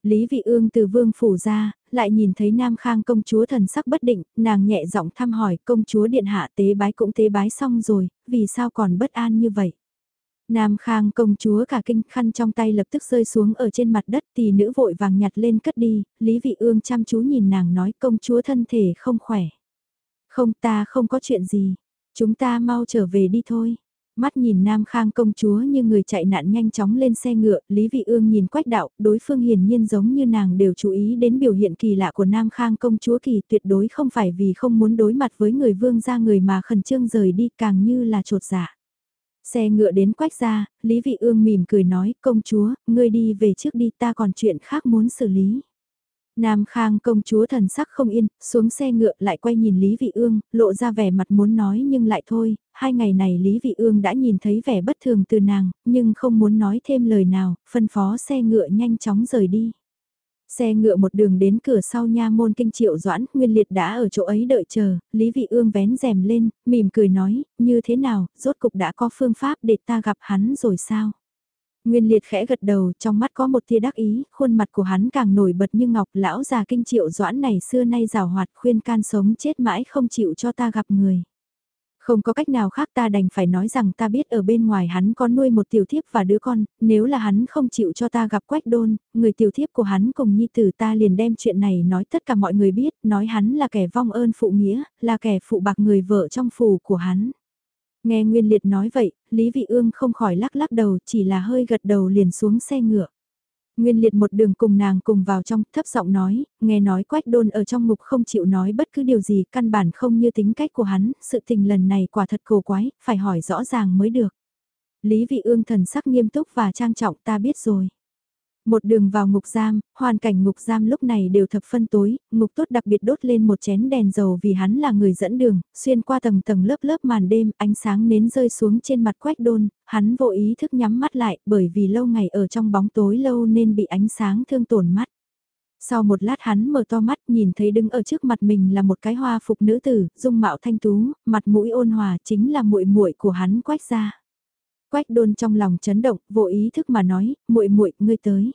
Lý Vị Ương từ vương phủ ra, lại nhìn thấy Nam Khang công chúa thần sắc bất định, nàng nhẹ giọng thăm hỏi công chúa điện hạ tế bái cũng tế bái xong rồi, vì sao còn bất an như vậy? Nam Khang công chúa cả kinh khăn trong tay lập tức rơi xuống ở trên mặt đất thì nữ vội vàng nhặt lên cất đi, Lý Vị Ương chăm chú nhìn nàng nói công chúa thân thể không khỏe. Không ta không có chuyện gì, chúng ta mau trở về đi thôi. Mắt nhìn Nam Khang công chúa như người chạy nạn nhanh chóng lên xe ngựa, Lý Vị Ương nhìn quách đạo, đối phương hiển nhiên giống như nàng đều chú ý đến biểu hiện kỳ lạ của Nam Khang công chúa kỳ tuyệt đối không phải vì không muốn đối mặt với người vương gia người mà khẩn trương rời đi càng như là trột dạ. Xe ngựa đến quách ra, Lý Vị Ương mỉm cười nói, công chúa, ngươi đi về trước đi ta còn chuyện khác muốn xử lý. Nam Khang công chúa thần sắc không yên, xuống xe ngựa lại quay nhìn Lý Vị Ương, lộ ra vẻ mặt muốn nói nhưng lại thôi, hai ngày này Lý Vị Ương đã nhìn thấy vẻ bất thường từ nàng, nhưng không muốn nói thêm lời nào, phân phó xe ngựa nhanh chóng rời đi. Xe ngựa một đường đến cửa sau nha môn kinh triệu doãn, Nguyên Liệt đã ở chỗ ấy đợi chờ, Lý Vị Ương vén rèm lên, mỉm cười nói, như thế nào, rốt cục đã có phương pháp để ta gặp hắn rồi sao? Nguyên Liệt khẽ gật đầu, trong mắt có một tia đắc ý, khuôn mặt của hắn càng nổi bật như ngọc, lão già kinh triệu doãn này xưa nay rào hoạt khuyên can sống chết mãi không chịu cho ta gặp người. Không có cách nào khác ta đành phải nói rằng ta biết ở bên ngoài hắn có nuôi một tiểu thiếp và đứa con, nếu là hắn không chịu cho ta gặp quách đôn, người tiểu thiếp của hắn cùng nhi tử ta liền đem chuyện này nói tất cả mọi người biết, nói hắn là kẻ vong ơn phụ nghĩa, là kẻ phụ bạc người vợ trong phủ của hắn. Nghe Nguyên Liệt nói vậy, Lý Vị Ương không khỏi lắc lắc đầu chỉ là hơi gật đầu liền xuống xe ngựa. Nguyên liệt một đường cùng nàng cùng vào trong, thấp giọng nói, nghe nói quách đôn ở trong ngục không chịu nói bất cứ điều gì, căn bản không như tính cách của hắn, sự tình lần này quả thật cổ quái, phải hỏi rõ ràng mới được. Lý vị ương thần sắc nghiêm túc và trang trọng ta biết rồi. Một đường vào ngục giam, hoàn cảnh ngục giam lúc này đều thập phân tối, ngục tốt đặc biệt đốt lên một chén đèn dầu vì hắn là người dẫn đường, xuyên qua tầng tầng lớp lớp màn đêm, ánh sáng nến rơi xuống trên mặt quách đôn, hắn vô ý thức nhắm mắt lại bởi vì lâu ngày ở trong bóng tối lâu nên bị ánh sáng thương tổn mắt. Sau một lát hắn mở to mắt nhìn thấy đứng ở trước mặt mình là một cái hoa phục nữ tử, dung mạo thanh tú, mặt mũi ôn hòa chính là muội muội của hắn quách ra. Quách đôn trong lòng chấn động, vô ý thức mà nói, muội muội ngươi tới.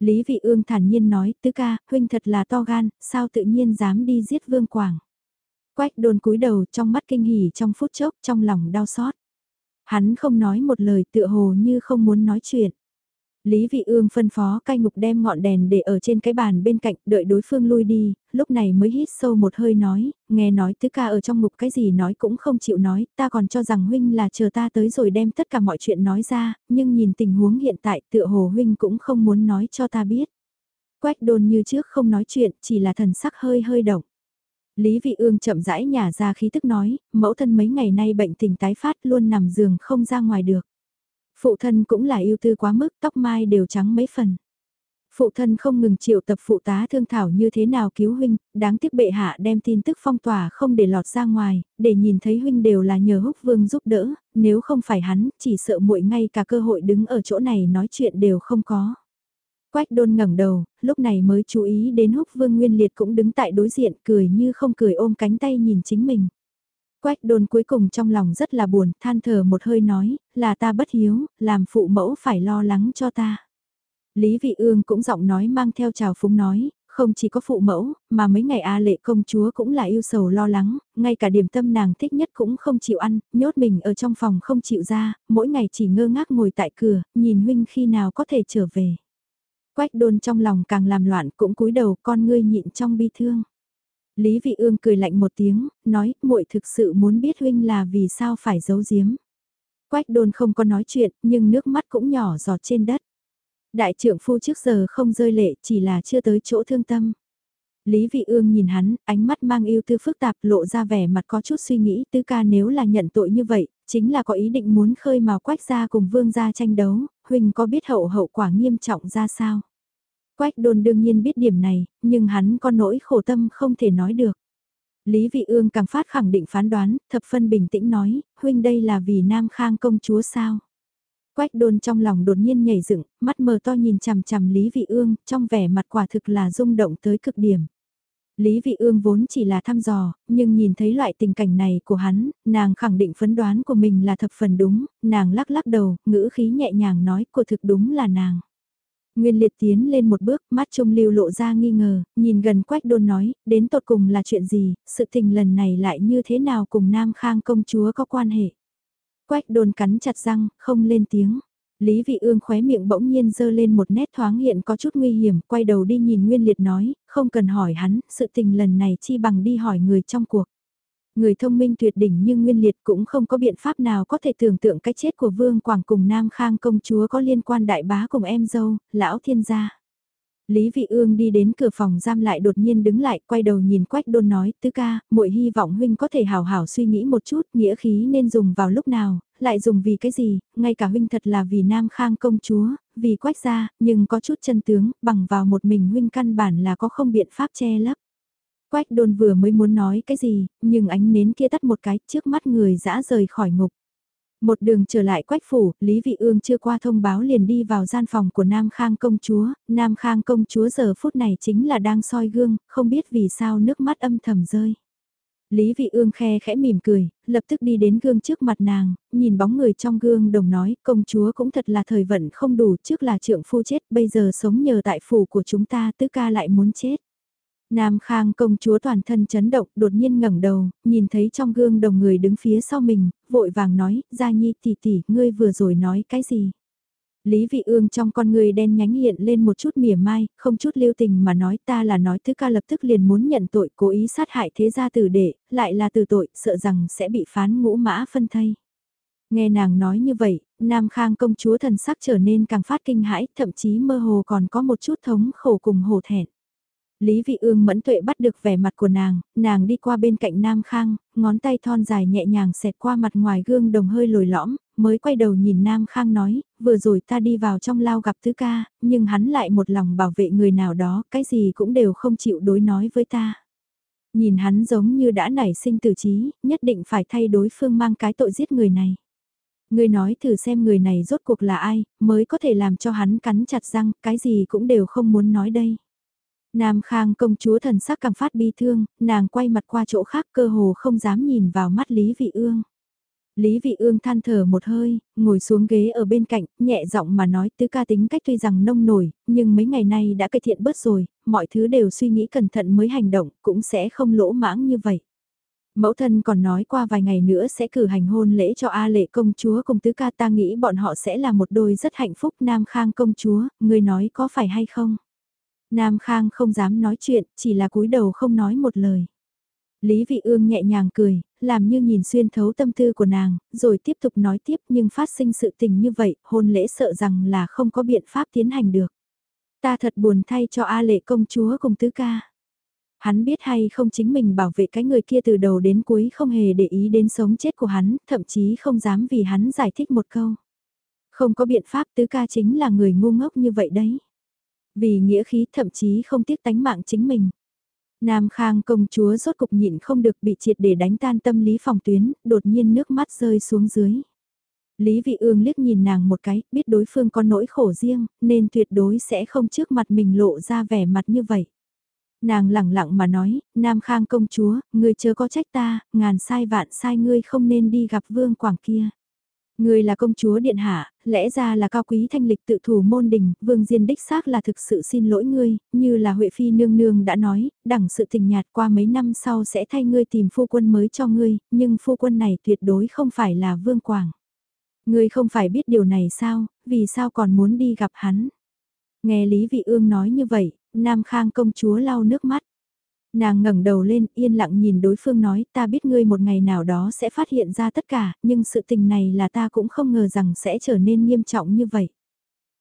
Lý Vị Ương thản nhiên nói, tứ ca, huynh thật là to gan, sao tự nhiên dám đi giết Vương Quảng. Quách đôn cúi đầu trong mắt kinh hỉ trong phút chốc, trong lòng đau xót. Hắn không nói một lời tựa hồ như không muốn nói chuyện. Lý Vị Ương phân phó cai ngục đem ngọn đèn để ở trên cái bàn bên cạnh đợi đối phương lui đi, lúc này mới hít sâu một hơi nói, nghe nói tứ ca ở trong ngục cái gì nói cũng không chịu nói, ta còn cho rằng huynh là chờ ta tới rồi đem tất cả mọi chuyện nói ra, nhưng nhìn tình huống hiện tại tựa hồ huynh cũng không muốn nói cho ta biết. Quách đồn như trước không nói chuyện, chỉ là thần sắc hơi hơi động. Lý Vị Ương chậm rãi nhả ra khí tức nói, mẫu thân mấy ngày nay bệnh tình tái phát luôn nằm giường không ra ngoài được. Phụ thân cũng là yêu tư quá mức, tóc mai đều trắng mấy phần. Phụ thân không ngừng triệu tập phụ tá thương thảo như thế nào cứu huynh, đáng tiếc bệ hạ đem tin tức phong tỏa không để lọt ra ngoài, để nhìn thấy huynh đều là nhờ húc vương giúp đỡ, nếu không phải hắn, chỉ sợ muội ngay cả cơ hội đứng ở chỗ này nói chuyện đều không có. Quách đôn ngẩng đầu, lúc này mới chú ý đến húc vương nguyên liệt cũng đứng tại đối diện cười như không cười ôm cánh tay nhìn chính mình. Quách đôn cuối cùng trong lòng rất là buồn, than thở một hơi nói, là ta bất hiếu, làm phụ mẫu phải lo lắng cho ta. Lý Vị Ương cũng giọng nói mang theo trào phúng nói, không chỉ có phụ mẫu, mà mấy ngày A lệ công chúa cũng là yêu sầu lo lắng, ngay cả điểm tâm nàng thích nhất cũng không chịu ăn, nhốt mình ở trong phòng không chịu ra, mỗi ngày chỉ ngơ ngác ngồi tại cửa, nhìn huynh khi nào có thể trở về. Quách đôn trong lòng càng làm loạn cũng cúi đầu con ngươi nhịn trong bi thương. Lý Vị Ương cười lạnh một tiếng, nói, muội thực sự muốn biết huynh là vì sao phải giấu giếm. Quách đôn không có nói chuyện, nhưng nước mắt cũng nhỏ giọt trên đất. Đại trưởng phu trước giờ không rơi lệ, chỉ là chưa tới chỗ thương tâm. Lý Vị Ương nhìn hắn, ánh mắt mang yêu tư phức tạp lộ ra vẻ mặt có chút suy nghĩ tứ ca nếu là nhận tội như vậy, chính là có ý định muốn khơi mào quách gia cùng vương gia tranh đấu, Huynh có biết hậu hậu quả nghiêm trọng ra sao? Quách đôn đương nhiên biết điểm này, nhưng hắn có nỗi khổ tâm không thể nói được. Lý Vị Ương càng phát khẳng định phán đoán, thập phân bình tĩnh nói, huynh đây là vì Nam Khang công chúa sao? Quách đôn trong lòng đột nhiên nhảy dựng, mắt mờ to nhìn chằm chằm Lý Vị Ương, trong vẻ mặt quả thực là rung động tới cực điểm. Lý Vị Ương vốn chỉ là thăm dò, nhưng nhìn thấy loại tình cảnh này của hắn, nàng khẳng định phấn đoán của mình là thập phần đúng, nàng lắc lắc đầu, ngữ khí nhẹ nhàng nói của thực đúng là nàng. Nguyên liệt tiến lên một bước, mắt trung lưu lộ ra nghi ngờ, nhìn gần quách đôn nói, đến tột cùng là chuyện gì, sự tình lần này lại như thế nào cùng Nam Khang công chúa có quan hệ. Quách đôn cắn chặt răng, không lên tiếng. Lý Vị Ương khóe miệng bỗng nhiên dơ lên một nét thoáng hiện có chút nguy hiểm, quay đầu đi nhìn Nguyên Liệt nói, không cần hỏi hắn, sự tình lần này chi bằng đi hỏi người trong cuộc. Người thông minh tuyệt đỉnh như Nguyên Liệt cũng không có biện pháp nào có thể tưởng tượng cái chết của Vương Quảng cùng Nam Khang công chúa có liên quan đại bá cùng em dâu, lão thiên gia. Lý Vị Ương đi đến cửa phòng giam lại đột nhiên đứng lại, quay đầu nhìn Quách Đôn nói, tứ ca, muội hy vọng huynh có thể hào hảo suy nghĩ một chút, nghĩa khí nên dùng vào lúc nào, lại dùng vì cái gì, ngay cả huynh thật là vì Nam Khang công chúa, vì Quách gia, nhưng có chút chân tướng, bằng vào một mình huynh căn bản là có không biện pháp che lấp. Quách Đôn vừa mới muốn nói cái gì, nhưng ánh nến kia tắt một cái, trước mắt người dã rời khỏi ngục. Một đường trở lại quách phủ, Lý Vị Ương chưa qua thông báo liền đi vào gian phòng của Nam Khang công chúa, Nam Khang công chúa giờ phút này chính là đang soi gương, không biết vì sao nước mắt âm thầm rơi. Lý Vị Ương khe khẽ mỉm cười, lập tức đi đến gương trước mặt nàng, nhìn bóng người trong gương đồng nói, công chúa cũng thật là thời vận không đủ, trước là trượng phu chết, bây giờ sống nhờ tại phủ của chúng ta, tứ ca lại muốn chết. Nam Khang công chúa toàn thân chấn động, đột nhiên ngẩng đầu, nhìn thấy trong gương đồng người đứng phía sau mình, vội vàng nói, Gia Nhi tỷ tỷ, ngươi vừa rồi nói cái gì? Lý Vị Ương trong con người đen nhánh hiện lên một chút mỉa mai, không chút lưu tình mà nói ta là nói thứ ca lập tức liền muốn nhận tội cố ý sát hại thế gia tử đệ, lại là tử tội, sợ rằng sẽ bị phán ngũ mã phân thây. Nghe nàng nói như vậy, Nam Khang công chúa thần sắc trở nên càng phát kinh hãi, thậm chí mơ hồ còn có một chút thống khổ cùng hổ thẹn. Lý Vị Ương mẫn tuệ bắt được vẻ mặt của nàng, nàng đi qua bên cạnh Nam Khang, ngón tay thon dài nhẹ nhàng xẹt qua mặt ngoài gương đồng hơi lồi lõm, mới quay đầu nhìn Nam Khang nói, vừa rồi ta đi vào trong lao gặp tứ ca, nhưng hắn lại một lòng bảo vệ người nào đó, cái gì cũng đều không chịu đối nói với ta. Nhìn hắn giống như đã nảy sinh tử trí, nhất định phải thay đối phương mang cái tội giết người này. Người nói thử xem người này rốt cuộc là ai, mới có thể làm cho hắn cắn chặt răng, cái gì cũng đều không muốn nói đây. Nam Khang công chúa thần sắc càng phát bi thương, nàng quay mặt qua chỗ khác cơ hồ không dám nhìn vào mắt Lý Vị Ương. Lý Vị Ương than thở một hơi, ngồi xuống ghế ở bên cạnh, nhẹ giọng mà nói tứ ca tính cách tuy rằng nông nổi, nhưng mấy ngày nay đã cải thiện bớt rồi, mọi thứ đều suy nghĩ cẩn thận mới hành động, cũng sẽ không lỗ mãng như vậy. Mẫu thân còn nói qua vài ngày nữa sẽ cử hành hôn lễ cho A lệ công chúa cùng tứ ca ta nghĩ bọn họ sẽ là một đôi rất hạnh phúc Nam Khang công chúa, người nói có phải hay không? Nam Khang không dám nói chuyện, chỉ là cúi đầu không nói một lời. Lý Vị Ương nhẹ nhàng cười, làm như nhìn xuyên thấu tâm tư của nàng, rồi tiếp tục nói tiếp nhưng phát sinh sự tình như vậy, hôn lễ sợ rằng là không có biện pháp tiến hành được. Ta thật buồn thay cho A lệ công chúa cùng tứ ca. Hắn biết hay không chính mình bảo vệ cái người kia từ đầu đến cuối không hề để ý đến sống chết của hắn, thậm chí không dám vì hắn giải thích một câu. Không có biện pháp tứ ca chính là người ngu ngốc như vậy đấy. Vì nghĩa khí thậm chí không tiếc tánh mạng chính mình. Nam Khang công chúa rốt cục nhịn không được bị triệt để đánh tan tâm lý phòng tuyến, đột nhiên nước mắt rơi xuống dưới. Lý Vị Ương liếc nhìn nàng một cái, biết đối phương có nỗi khổ riêng, nên tuyệt đối sẽ không trước mặt mình lộ ra vẻ mặt như vậy. Nàng lẳng lặng mà nói, Nam Khang công chúa, ngươi chớ có trách ta, ngàn sai vạn sai ngươi không nên đi gặp vương quảng kia. Người là công chúa điện hạ, lẽ ra là cao quý thanh lịch tự thủ môn đình, vương diên đích xác là thực sự xin lỗi ngươi, như là Huệ Phi nương nương đã nói, đẳng sự tình nhạt qua mấy năm sau sẽ thay ngươi tìm phu quân mới cho ngươi, nhưng phu quân này tuyệt đối không phải là vương quảng. Ngươi không phải biết điều này sao, vì sao còn muốn đi gặp hắn. Nghe Lý Vị Ương nói như vậy, Nam Khang công chúa lau nước mắt. Nàng ngẩng đầu lên, yên lặng nhìn đối phương nói, ta biết ngươi một ngày nào đó sẽ phát hiện ra tất cả, nhưng sự tình này là ta cũng không ngờ rằng sẽ trở nên nghiêm trọng như vậy.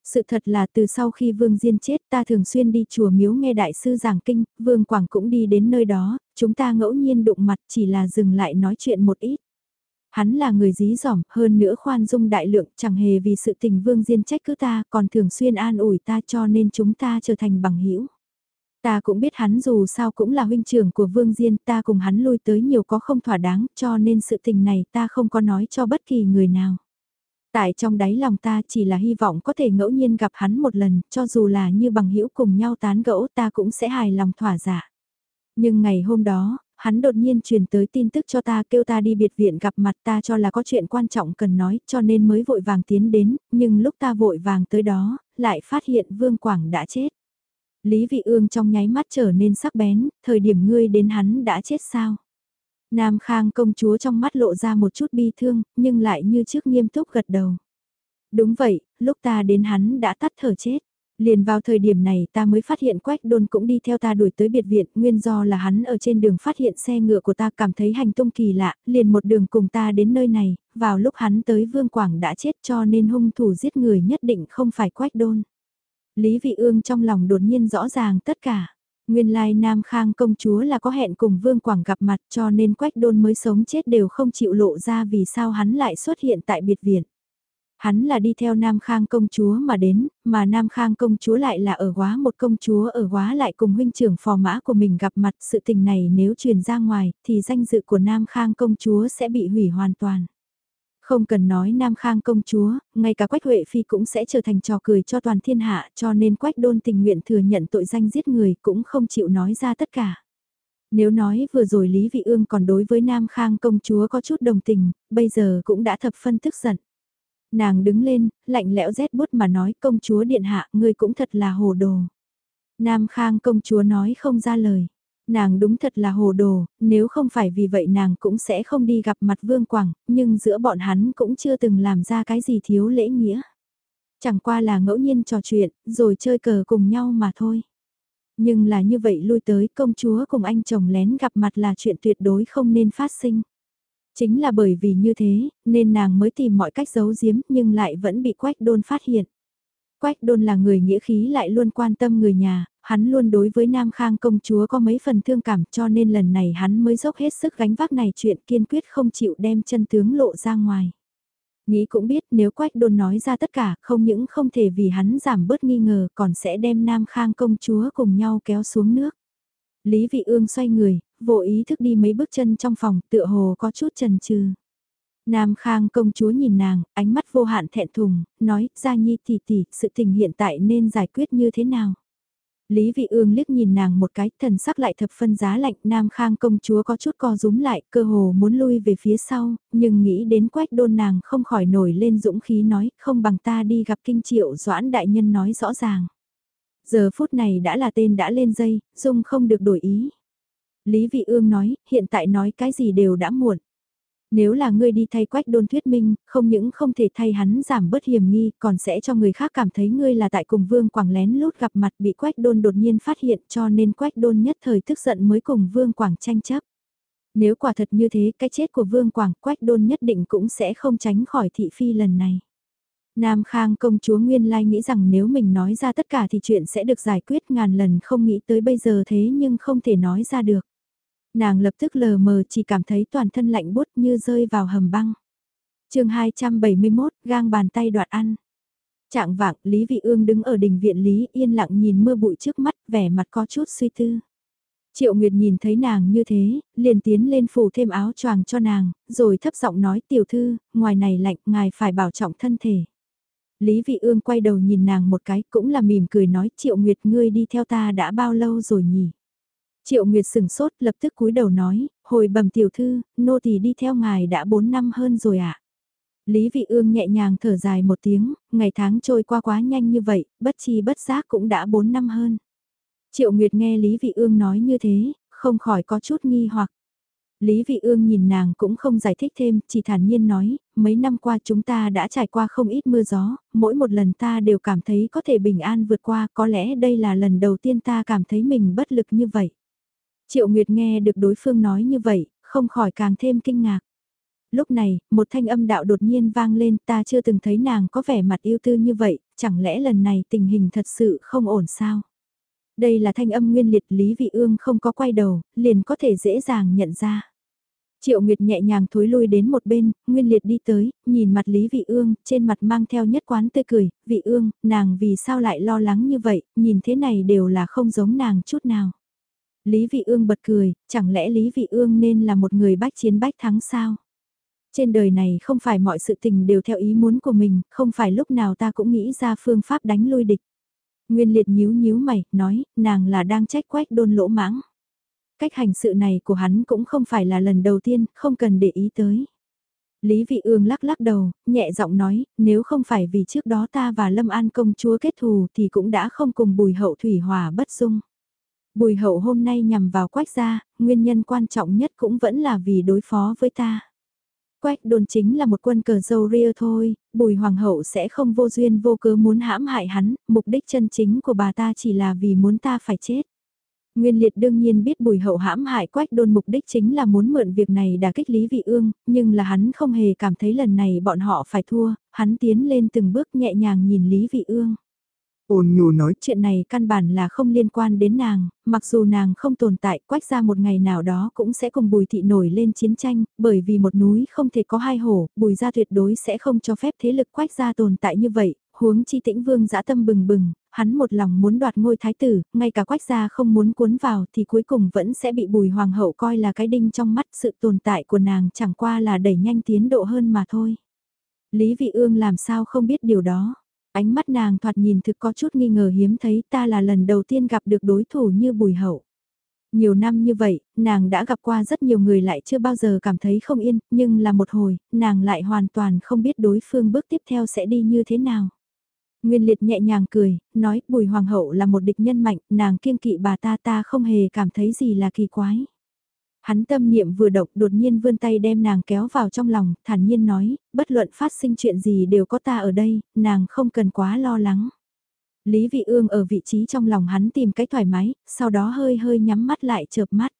Sự thật là từ sau khi Vương Diên chết ta thường xuyên đi chùa miếu nghe đại sư giảng kinh, Vương Quảng cũng đi đến nơi đó, chúng ta ngẫu nhiên đụng mặt chỉ là dừng lại nói chuyện một ít. Hắn là người dí dỏm, hơn nữa khoan dung đại lượng, chẳng hề vì sự tình Vương Diên trách cứ ta, còn thường xuyên an ủi ta cho nên chúng ta trở thành bằng hữu Ta cũng biết hắn dù sao cũng là huynh trưởng của Vương Diên, ta cùng hắn lui tới nhiều có không thỏa đáng, cho nên sự tình này ta không có nói cho bất kỳ người nào. Tại trong đáy lòng ta chỉ là hy vọng có thể ngẫu nhiên gặp hắn một lần, cho dù là như bằng hữu cùng nhau tán gẫu ta cũng sẽ hài lòng thỏa giả. Nhưng ngày hôm đó, hắn đột nhiên truyền tới tin tức cho ta kêu ta đi biệt viện gặp mặt ta cho là có chuyện quan trọng cần nói cho nên mới vội vàng tiến đến, nhưng lúc ta vội vàng tới đó, lại phát hiện Vương Quảng đã chết. Lý Vị Ương trong nháy mắt trở nên sắc bén, thời điểm ngươi đến hắn đã chết sao? Nam Khang công chúa trong mắt lộ ra một chút bi thương, nhưng lại như trước nghiêm túc gật đầu. Đúng vậy, lúc ta đến hắn đã tắt thở chết. Liền vào thời điểm này ta mới phát hiện Quách Đôn cũng đi theo ta đuổi tới biệt viện, nguyên do là hắn ở trên đường phát hiện xe ngựa của ta cảm thấy hành tung kỳ lạ, liền một đường cùng ta đến nơi này, vào lúc hắn tới Vương Quảng đã chết cho nên hung thủ giết người nhất định không phải Quách Đôn. Lý Vị Ương trong lòng đột nhiên rõ ràng tất cả. Nguyên lai Nam Khang công chúa là có hẹn cùng Vương Quảng gặp mặt cho nên Quách Đôn mới sống chết đều không chịu lộ ra vì sao hắn lại xuất hiện tại biệt viện. Hắn là đi theo Nam Khang công chúa mà đến, mà Nam Khang công chúa lại là ở quá một công chúa ở quá lại cùng huynh trưởng phò mã của mình gặp mặt sự tình này nếu truyền ra ngoài thì danh dự của Nam Khang công chúa sẽ bị hủy hoàn toàn. Không cần nói Nam Khang công chúa, ngay cả Quách Huệ Phi cũng sẽ trở thành trò cười cho toàn thiên hạ cho nên Quách Đôn tình nguyện thừa nhận tội danh giết người cũng không chịu nói ra tất cả. Nếu nói vừa rồi Lý Vị Ương còn đối với Nam Khang công chúa có chút đồng tình, bây giờ cũng đã thập phân tức giận. Nàng đứng lên, lạnh lẽo rét bút mà nói công chúa điện hạ, ngươi cũng thật là hồ đồ. Nam Khang công chúa nói không ra lời. Nàng đúng thật là hồ đồ, nếu không phải vì vậy nàng cũng sẽ không đi gặp mặt Vương Quảng, nhưng giữa bọn hắn cũng chưa từng làm ra cái gì thiếu lễ nghĩa. Chẳng qua là ngẫu nhiên trò chuyện, rồi chơi cờ cùng nhau mà thôi. Nhưng là như vậy lui tới công chúa cùng anh chồng lén gặp mặt là chuyện tuyệt đối không nên phát sinh. Chính là bởi vì như thế, nên nàng mới tìm mọi cách giấu giếm nhưng lại vẫn bị Quách Đôn phát hiện. Quách Đôn là người nghĩa khí lại luôn quan tâm người nhà, hắn luôn đối với Nam Khang công chúa có mấy phần thương cảm cho nên lần này hắn mới dốc hết sức gánh vác này chuyện kiên quyết không chịu đem chân tướng lộ ra ngoài. Nghĩ cũng biết nếu Quách Đôn nói ra tất cả không những không thể vì hắn giảm bớt nghi ngờ còn sẽ đem Nam Khang công chúa cùng nhau kéo xuống nước. Lý Vị Ương xoay người, vô ý thức đi mấy bước chân trong phòng tựa hồ có chút chần chừ. Nam Khang công chúa nhìn nàng, ánh mắt vô hạn thẹn thùng, nói, Gia Nhi tỷ tỷ, sự tình hiện tại nên giải quyết như thế nào? Lý Vị Ương liếc nhìn nàng một cái, thần sắc lại thập phân giá lạnh, Nam Khang công chúa có chút co rúm lại, cơ hồ muốn lui về phía sau, nhưng nghĩ đến quách đôn nàng không khỏi nổi lên dũng khí nói, không bằng ta đi gặp kinh triệu doãn đại nhân nói rõ ràng. Giờ phút này đã là tên đã lên dây, dung không được đổi ý. Lý Vị Ương nói, hiện tại nói cái gì đều đã muộn. Nếu là ngươi đi thay quách đôn thuyết minh, không những không thể thay hắn giảm bớt hiểm nghi, còn sẽ cho người khác cảm thấy ngươi là tại cùng vương quảng lén lút gặp mặt bị quách đôn đột nhiên phát hiện cho nên quách đôn nhất thời tức giận mới cùng vương quảng tranh chấp. Nếu quả thật như thế, cái chết của vương quảng quách đôn nhất định cũng sẽ không tránh khỏi thị phi lần này. Nam Khang công chúa Nguyên Lai nghĩ rằng nếu mình nói ra tất cả thì chuyện sẽ được giải quyết ngàn lần không nghĩ tới bây giờ thế nhưng không thể nói ra được. Nàng lập tức lờ mờ chỉ cảm thấy toàn thân lạnh bút như rơi vào hầm băng. chương 271, gang bàn tay đoạt ăn. Trạng vạng, Lý Vị Ương đứng ở đỉnh viện Lý yên lặng nhìn mưa bụi trước mắt, vẻ mặt có chút suy tư. Triệu Nguyệt nhìn thấy nàng như thế, liền tiến lên phủ thêm áo choàng cho nàng, rồi thấp giọng nói tiểu thư, ngoài này lạnh, ngài phải bảo trọng thân thể. Lý Vị Ương quay đầu nhìn nàng một cái cũng là mỉm cười nói Triệu Nguyệt ngươi đi theo ta đã bao lâu rồi nhỉ? Triệu Nguyệt sửng sốt lập tức cúi đầu nói, hồi bẩm tiểu thư, nô tỳ đi theo ngài đã 4 năm hơn rồi ạ. À? Lý Vị Ương nhẹ nhàng thở dài một tiếng, ngày tháng trôi qua quá nhanh như vậy, bất chi bất giác cũng đã 4 năm hơn. Triệu Nguyệt nghe Lý Vị Ương nói như thế, không khỏi có chút nghi hoặc. Lý Vị Ương nhìn nàng cũng không giải thích thêm, chỉ thản nhiên nói, mấy năm qua chúng ta đã trải qua không ít mưa gió, mỗi một lần ta đều cảm thấy có thể bình an vượt qua, có lẽ đây là lần đầu tiên ta cảm thấy mình bất lực như vậy. Triệu Nguyệt nghe được đối phương nói như vậy, không khỏi càng thêm kinh ngạc. Lúc này, một thanh âm đạo đột nhiên vang lên ta chưa từng thấy nàng có vẻ mặt yêu tư như vậy, chẳng lẽ lần này tình hình thật sự không ổn sao? Đây là thanh âm nguyên liệt Lý Vị Ương không có quay đầu, liền có thể dễ dàng nhận ra. Triệu Nguyệt nhẹ nhàng thối lui đến một bên, Nguyên Liệt đi tới, nhìn mặt Lý Vị Ương, trên mặt mang theo nhất quán tươi cười, Vị Ương, nàng vì sao lại lo lắng như vậy, nhìn thế này đều là không giống nàng chút nào. Lý Vị Ương bật cười, chẳng lẽ Lý Vị Ương nên là một người bách chiến bách thắng sao? Trên đời này không phải mọi sự tình đều theo ý muốn của mình, không phải lúc nào ta cũng nghĩ ra phương pháp đánh lui địch. Nguyên liệt nhíu nhíu mày, nói, nàng là đang trách quách đôn lỗ mãng. Cách hành sự này của hắn cũng không phải là lần đầu tiên, không cần để ý tới. Lý Vị Ương lắc lắc đầu, nhẹ giọng nói, nếu không phải vì trước đó ta và Lâm An công chúa kết thù thì cũng đã không cùng bùi hậu thủy hòa bất dung. Bùi hậu hôm nay nhằm vào quách gia, nguyên nhân quan trọng nhất cũng vẫn là vì đối phó với ta. Quách đồn chính là một quân cờ dâu ria thôi, bùi hoàng hậu sẽ không vô duyên vô cớ muốn hãm hại hắn, mục đích chân chính của bà ta chỉ là vì muốn ta phải chết. Nguyên liệt đương nhiên biết bùi hậu hãm hại quách đôn mục đích chính là muốn mượn việc này đả kích Lý Vị Ương, nhưng là hắn không hề cảm thấy lần này bọn họ phải thua, hắn tiến lên từng bước nhẹ nhàng nhìn Lý Vị Ương. Ôn nhu nói chuyện này căn bản là không liên quan đến nàng, mặc dù nàng không tồn tại quách ra một ngày nào đó cũng sẽ cùng bùi thị nổi lên chiến tranh, bởi vì một núi không thể có hai hổ, bùi ra tuyệt đối sẽ không cho phép thế lực quách ra tồn tại như vậy, huống chi tĩnh vương dã tâm bừng bừng, hắn một lòng muốn đoạt ngôi thái tử, ngay cả quách gia không muốn cuốn vào thì cuối cùng vẫn sẽ bị bùi hoàng hậu coi là cái đinh trong mắt sự tồn tại của nàng chẳng qua là đẩy nhanh tiến độ hơn mà thôi. Lý Vị Ương làm sao không biết điều đó. Ánh mắt nàng thoạt nhìn thực có chút nghi ngờ hiếm thấy ta là lần đầu tiên gặp được đối thủ như bùi hậu. Nhiều năm như vậy, nàng đã gặp qua rất nhiều người lại chưa bao giờ cảm thấy không yên, nhưng là một hồi, nàng lại hoàn toàn không biết đối phương bước tiếp theo sẽ đi như thế nào. Nguyên liệt nhẹ nhàng cười, nói bùi hoàng hậu là một địch nhân mạnh, nàng kiêng kỵ bà ta ta không hề cảm thấy gì là kỳ quái. Hắn tâm niệm vừa động đột nhiên vươn tay đem nàng kéo vào trong lòng, thản nhiên nói, bất luận phát sinh chuyện gì đều có ta ở đây, nàng không cần quá lo lắng. Lý Vị Ương ở vị trí trong lòng hắn tìm cái thoải mái, sau đó hơi hơi nhắm mắt lại chợp mắt.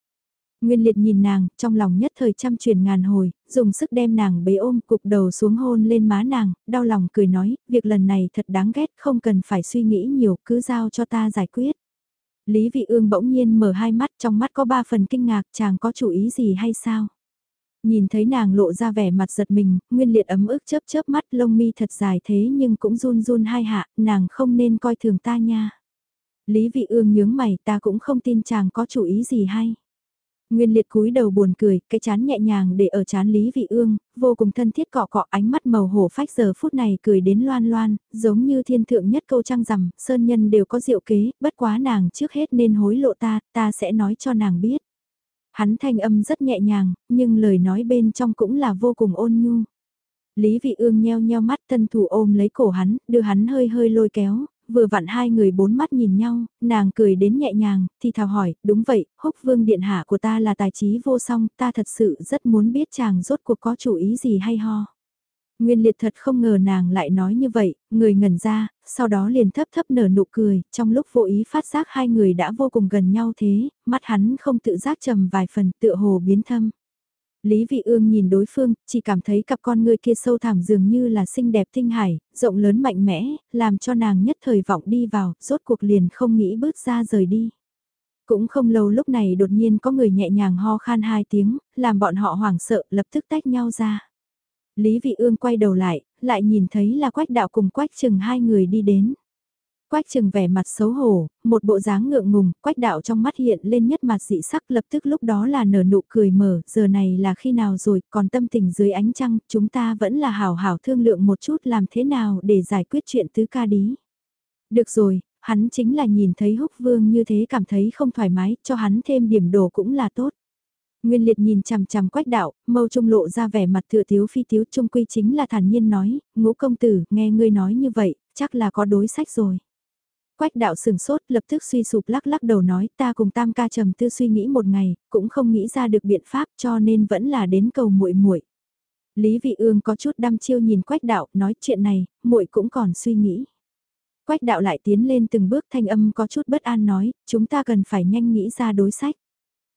Nguyên liệt nhìn nàng, trong lòng nhất thời trăm truyền ngàn hồi, dùng sức đem nàng bế ôm cục đầu xuống hôn lên má nàng, đau lòng cười nói, việc lần này thật đáng ghét, không cần phải suy nghĩ nhiều, cứ giao cho ta giải quyết. Lý Vị Ương bỗng nhiên mở hai mắt, trong mắt có ba phần kinh ngạc, chàng có chủ ý gì hay sao? Nhìn thấy nàng lộ ra vẻ mặt giật mình, nguyên liệt ấm ức chớp chớp mắt lông mi thật dài thế nhưng cũng run run hai hạ, nàng không nên coi thường ta nha. Lý Vị Ương nhướng mày ta cũng không tin chàng có chủ ý gì hay. Nguyên liệt cúi đầu buồn cười, cái chán nhẹ nhàng để ở chán Lý Vị Ương, vô cùng thân thiết cọ cọ ánh mắt màu hổ phách giờ phút này cười đến loan loan, giống như thiên thượng nhất câu trăng rằm, sơn nhân đều có diệu kế, bất quá nàng trước hết nên hối lộ ta, ta sẽ nói cho nàng biết. Hắn thanh âm rất nhẹ nhàng, nhưng lời nói bên trong cũng là vô cùng ôn nhu. Lý Vị Ương nheo nheo mắt thân thủ ôm lấy cổ hắn, đưa hắn hơi hơi lôi kéo, vừa vặn hai người bốn mắt nhìn nhau, nàng cười đến nhẹ nhàng, thì thào hỏi, đúng vậy, húc vương điện hạ của ta là tài trí vô song, ta thật sự rất muốn biết chàng rốt cuộc có chủ ý gì hay ho. Nguyên liệt thật không ngờ nàng lại nói như vậy, người ngẩn ra, sau đó liền thấp thấp nở nụ cười, trong lúc vô ý phát giác hai người đã vô cùng gần nhau thế, mắt hắn không tự giác trầm vài phần tựa hồ biến thâm. Lý Vị Ương nhìn đối phương, chỉ cảm thấy cặp con người kia sâu thẳm dường như là xinh đẹp tinh hải, rộng lớn mạnh mẽ, làm cho nàng nhất thời vọng đi vào, rốt cuộc liền không nghĩ bước ra rời đi. Cũng không lâu lúc này đột nhiên có người nhẹ nhàng ho khan hai tiếng, làm bọn họ hoảng sợ lập tức tách nhau ra. Lý Vị Ương quay đầu lại, lại nhìn thấy là Quách Đạo cùng Quách Trừng hai người đi đến. Quách trừng vẻ mặt xấu hổ, một bộ dáng ngượng ngùng, quách đạo trong mắt hiện lên nhất mặt dị sắc lập tức lúc đó là nở nụ cười mở, giờ này là khi nào rồi, còn tâm tình dưới ánh trăng, chúng ta vẫn là hảo hảo thương lượng một chút làm thế nào để giải quyết chuyện tứ ca đí. Được rồi, hắn chính là nhìn thấy húc vương như thế cảm thấy không thoải mái, cho hắn thêm điểm đồ cũng là tốt. Nguyên liệt nhìn chằm chằm quách đạo, mâu trung lộ ra vẻ mặt thừa thiếu phi thiếu trung quy chính là thản nhiên nói, ngũ công tử, nghe ngươi nói như vậy, chắc là có đối sách rồi. Quách đạo sừng sốt lập tức suy sụp lắc lắc đầu nói ta cùng tam ca trầm tư suy nghĩ một ngày, cũng không nghĩ ra được biện pháp cho nên vẫn là đến cầu muội muội. Lý vị ương có chút đăm chiêu nhìn quách đạo nói chuyện này, muội cũng còn suy nghĩ. Quách đạo lại tiến lên từng bước thanh âm có chút bất an nói, chúng ta cần phải nhanh nghĩ ra đối sách.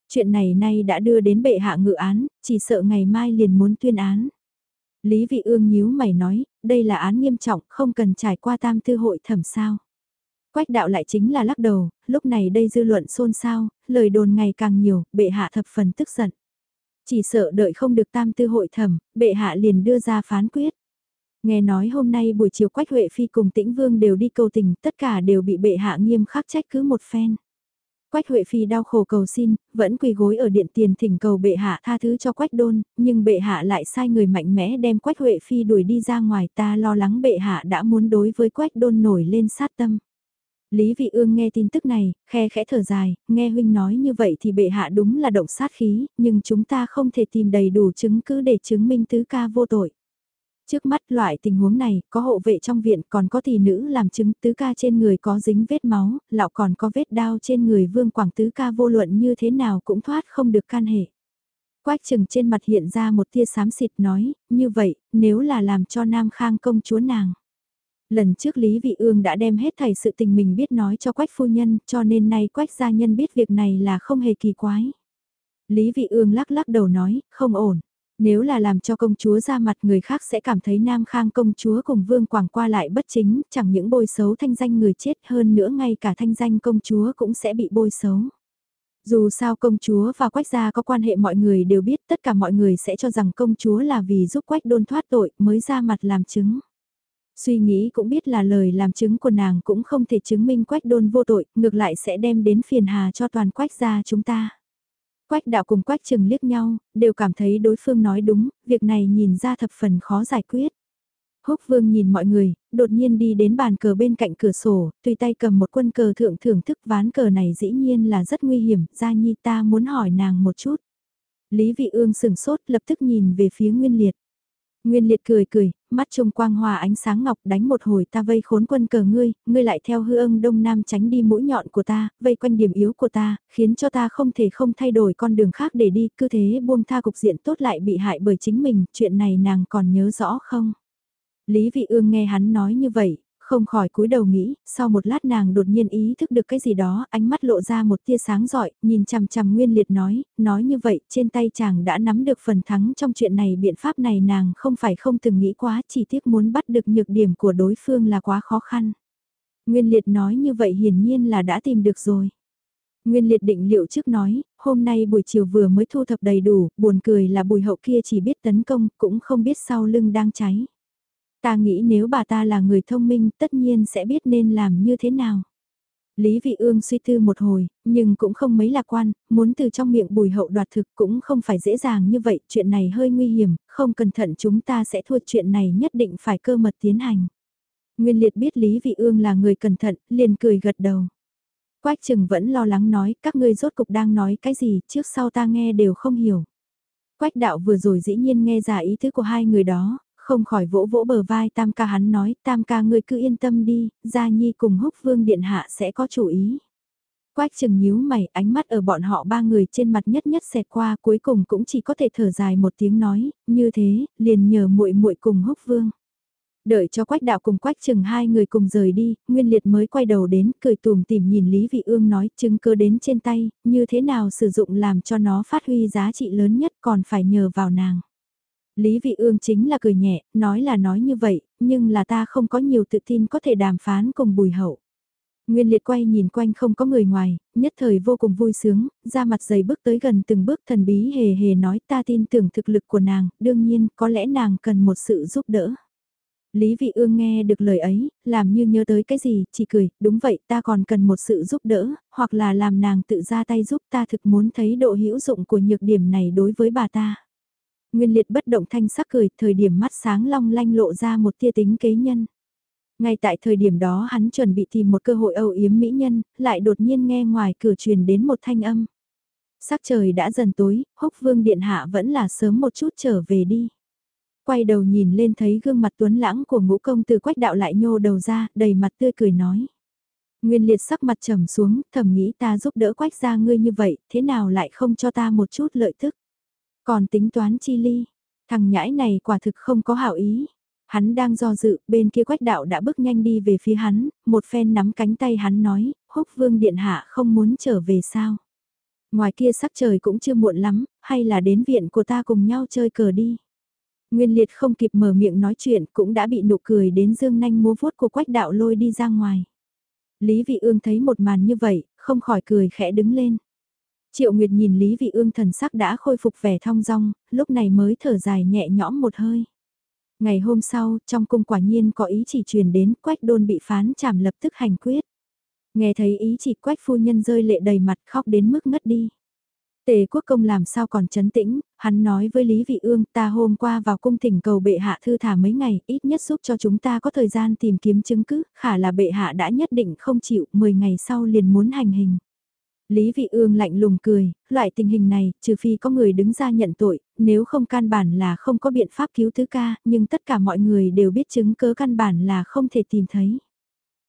Chuyện này nay đã đưa đến bệ hạ ngự án, chỉ sợ ngày mai liền muốn tuyên án. Lý Vị Ương nhíu mày nói, đây là án nghiêm trọng, không cần trải qua tam tư hội thẩm sao. Quách đạo lại chính là lắc đầu, lúc này đây dư luận xôn xao, lời đồn ngày càng nhiều, bệ hạ thập phần tức giận. Chỉ sợ đợi không được tam tư hội thẩm, bệ hạ liền đưa ra phán quyết. Nghe nói hôm nay buổi chiều Quách Huệ Phi cùng Tĩnh Vương đều đi cầu tình, tất cả đều bị bệ hạ nghiêm khắc trách cứ một phen. Quách Huệ Phi đau khổ cầu xin, vẫn quỳ gối ở điện tiền thỉnh cầu bệ hạ tha thứ cho Quách Đôn, nhưng bệ hạ lại sai người mạnh mẽ đem Quách Huệ Phi đuổi đi ra ngoài ta lo lắng bệ hạ đã muốn đối với Quách Đôn nổi lên sát tâm. Lý Vị Ương nghe tin tức này, khe khẽ thở dài, nghe huynh nói như vậy thì bệ hạ đúng là động sát khí, nhưng chúng ta không thể tìm đầy đủ chứng cứ để chứng minh tứ ca vô tội. Trước mắt loại tình huống này, có hộ vệ trong viện còn có tỷ nữ làm chứng tứ ca trên người có dính vết máu, lão còn có vết đao trên người vương quảng tứ ca vô luận như thế nào cũng thoát không được can hệ. Quách trừng trên mặt hiện ra một tia sám xịt nói, như vậy, nếu là làm cho Nam Khang công chúa nàng. Lần trước Lý Vị Ương đã đem hết thảy sự tình mình biết nói cho Quách phu nhân, cho nên nay Quách gia nhân biết việc này là không hề kỳ quái. Lý Vị Ương lắc lắc đầu nói, không ổn. Nếu là làm cho công chúa ra mặt người khác sẽ cảm thấy Nam Khang công chúa cùng Vương Quảng qua lại bất chính, chẳng những bôi xấu thanh danh người chết hơn nữa ngay cả thanh danh công chúa cũng sẽ bị bôi xấu. Dù sao công chúa và quách gia có quan hệ mọi người đều biết tất cả mọi người sẽ cho rằng công chúa là vì giúp quách đôn thoát tội mới ra mặt làm chứng. Suy nghĩ cũng biết là lời làm chứng của nàng cũng không thể chứng minh quách đôn vô tội, ngược lại sẽ đem đến phiền hà cho toàn quách gia chúng ta. Quách đạo cùng quách trừng liếc nhau, đều cảm thấy đối phương nói đúng, việc này nhìn ra thập phần khó giải quyết. Húc vương nhìn mọi người, đột nhiên đi đến bàn cờ bên cạnh cửa sổ, tùy tay cầm một quân cờ thượng thưởng thức ván cờ này dĩ nhiên là rất nguy hiểm, gia nhi ta muốn hỏi nàng một chút. Lý vị ương sừng sốt lập tức nhìn về phía nguyên liệt. Nguyên liệt cười cười, mắt trông quang hòa ánh sáng ngọc đánh một hồi ta vây khốn quân cờ ngươi, ngươi lại theo hư ưng đông nam tránh đi mũi nhọn của ta, vây quanh điểm yếu của ta, khiến cho ta không thể không thay đổi con đường khác để đi, cứ thế buông tha cục diện tốt lại bị hại bởi chính mình, chuyện này nàng còn nhớ rõ không? Lý vị ương nghe hắn nói như vậy, không khỏi cúi đầu nghĩ, sau một lát nàng đột nhiên ý thức được cái gì đó, ánh mắt lộ ra một tia sáng giỏi, nhìn chằm chằm Nguyên Liệt nói, nói như vậy, trên tay chàng đã nắm được phần thắng trong chuyện này, biện pháp này nàng không phải không từng nghĩ quá, chỉ tiếc muốn bắt được nhược điểm của đối phương là quá khó khăn. Nguyên Liệt nói như vậy hiển nhiên là đã tìm được rồi. Nguyên Liệt định liệu trước nói, hôm nay buổi chiều vừa mới thu thập đầy đủ, buồn cười là bùi hậu kia chỉ biết tấn công, cũng không biết sau lưng đang cháy. Ta nghĩ nếu bà ta là người thông minh tất nhiên sẽ biết nên làm như thế nào. Lý Vị Ương suy tư một hồi, nhưng cũng không mấy lạc quan, muốn từ trong miệng bùi hậu đoạt thực cũng không phải dễ dàng như vậy, chuyện này hơi nguy hiểm, không cẩn thận chúng ta sẽ thua chuyện này nhất định phải cơ mật tiến hành. Nguyên liệt biết Lý Vị Ương là người cẩn thận, liền cười gật đầu. Quách trừng vẫn lo lắng nói, các ngươi rốt cục đang nói cái gì, trước sau ta nghe đều không hiểu. Quách đạo vừa rồi dĩ nhiên nghe ra ý tứ của hai người đó, không khỏi vỗ vỗ bờ vai tam ca hắn nói, tam ca ngươi cứ yên tâm đi, gia nhi cùng húc vương điện hạ sẽ có chủ ý. Quách chừng nhíu mày, ánh mắt ở bọn họ ba người trên mặt nhất nhất xẹt qua, cuối cùng cũng chỉ có thể thở dài một tiếng nói, như thế, liền nhờ muội muội cùng húc vương. Đợi cho quách đạo cùng quách chừng hai người cùng rời đi, Nguyên Liệt mới quay đầu đến, cười tùm tìm nhìn Lý Vị Ương nói chứng cơ đến trên tay, như thế nào sử dụng làm cho nó phát huy giá trị lớn nhất còn phải nhờ vào nàng. Lý Vị Ương chính là cười nhẹ, nói là nói như vậy, nhưng là ta không có nhiều tự tin có thể đàm phán cùng bùi hậu. Nguyên liệt quay nhìn quanh không có người ngoài, nhất thời vô cùng vui sướng, ra mặt dày bước tới gần từng bước thần bí hề hề nói ta tin tưởng thực lực của nàng, đương nhiên có lẽ nàng cần một sự giúp đỡ. Lý Vị Ương nghe được lời ấy, làm như nhớ tới cái gì, chỉ cười, đúng vậy ta còn cần một sự giúp đỡ, hoặc là làm nàng tự ra tay giúp ta thực muốn thấy độ hữu dụng của nhược điểm này đối với bà ta. Nguyên liệt bất động thanh sắc cười, thời điểm mắt sáng long lanh lộ ra một tia tính kế nhân. Ngay tại thời điểm đó hắn chuẩn bị tìm một cơ hội âu yếm mỹ nhân, lại đột nhiên nghe ngoài cửa truyền đến một thanh âm. Sắc trời đã dần tối, húc vương điện hạ vẫn là sớm một chút trở về đi. Quay đầu nhìn lên thấy gương mặt tuấn lãng của ngũ công từ quách đạo lại nhô đầu ra, đầy mặt tươi cười nói. Nguyên liệt sắc mặt trầm xuống, thầm nghĩ ta giúp đỡ quách ra ngươi như vậy, thế nào lại không cho ta một chút lợi tức. Còn tính toán chi ly, thằng nhãi này quả thực không có hảo ý. Hắn đang do dự, bên kia quách đạo đã bước nhanh đi về phía hắn, một phen nắm cánh tay hắn nói, húc vương điện hạ không muốn trở về sao. Ngoài kia sắc trời cũng chưa muộn lắm, hay là đến viện của ta cùng nhau chơi cờ đi. Nguyên liệt không kịp mở miệng nói chuyện cũng đã bị nụ cười đến dương nanh múa vuốt của quách đạo lôi đi ra ngoài. Lý Vị Ương thấy một màn như vậy, không khỏi cười khẽ đứng lên. Triệu Nguyệt nhìn Lý Vị Ương thần sắc đã khôi phục vẻ thong dong, lúc này mới thở dài nhẹ nhõm một hơi. Ngày hôm sau, trong cung quả nhiên có ý chỉ truyền đến quách đôn bị phán trảm lập tức hành quyết. Nghe thấy ý chỉ quách phu nhân rơi lệ đầy mặt khóc đến mức ngất đi. Tề quốc công làm sao còn chấn tĩnh, hắn nói với Lý Vị Ương ta hôm qua vào cung thỉnh cầu bệ hạ thư thả mấy ngày, ít nhất giúp cho chúng ta có thời gian tìm kiếm chứng cứ, khả là bệ hạ đã nhất định không chịu, 10 ngày sau liền muốn hành hình. Lý Vị Ương lạnh lùng cười, loại tình hình này, trừ phi có người đứng ra nhận tội, nếu không căn bản là không có biện pháp cứu thứ ca, nhưng tất cả mọi người đều biết chứng cớ căn bản là không thể tìm thấy.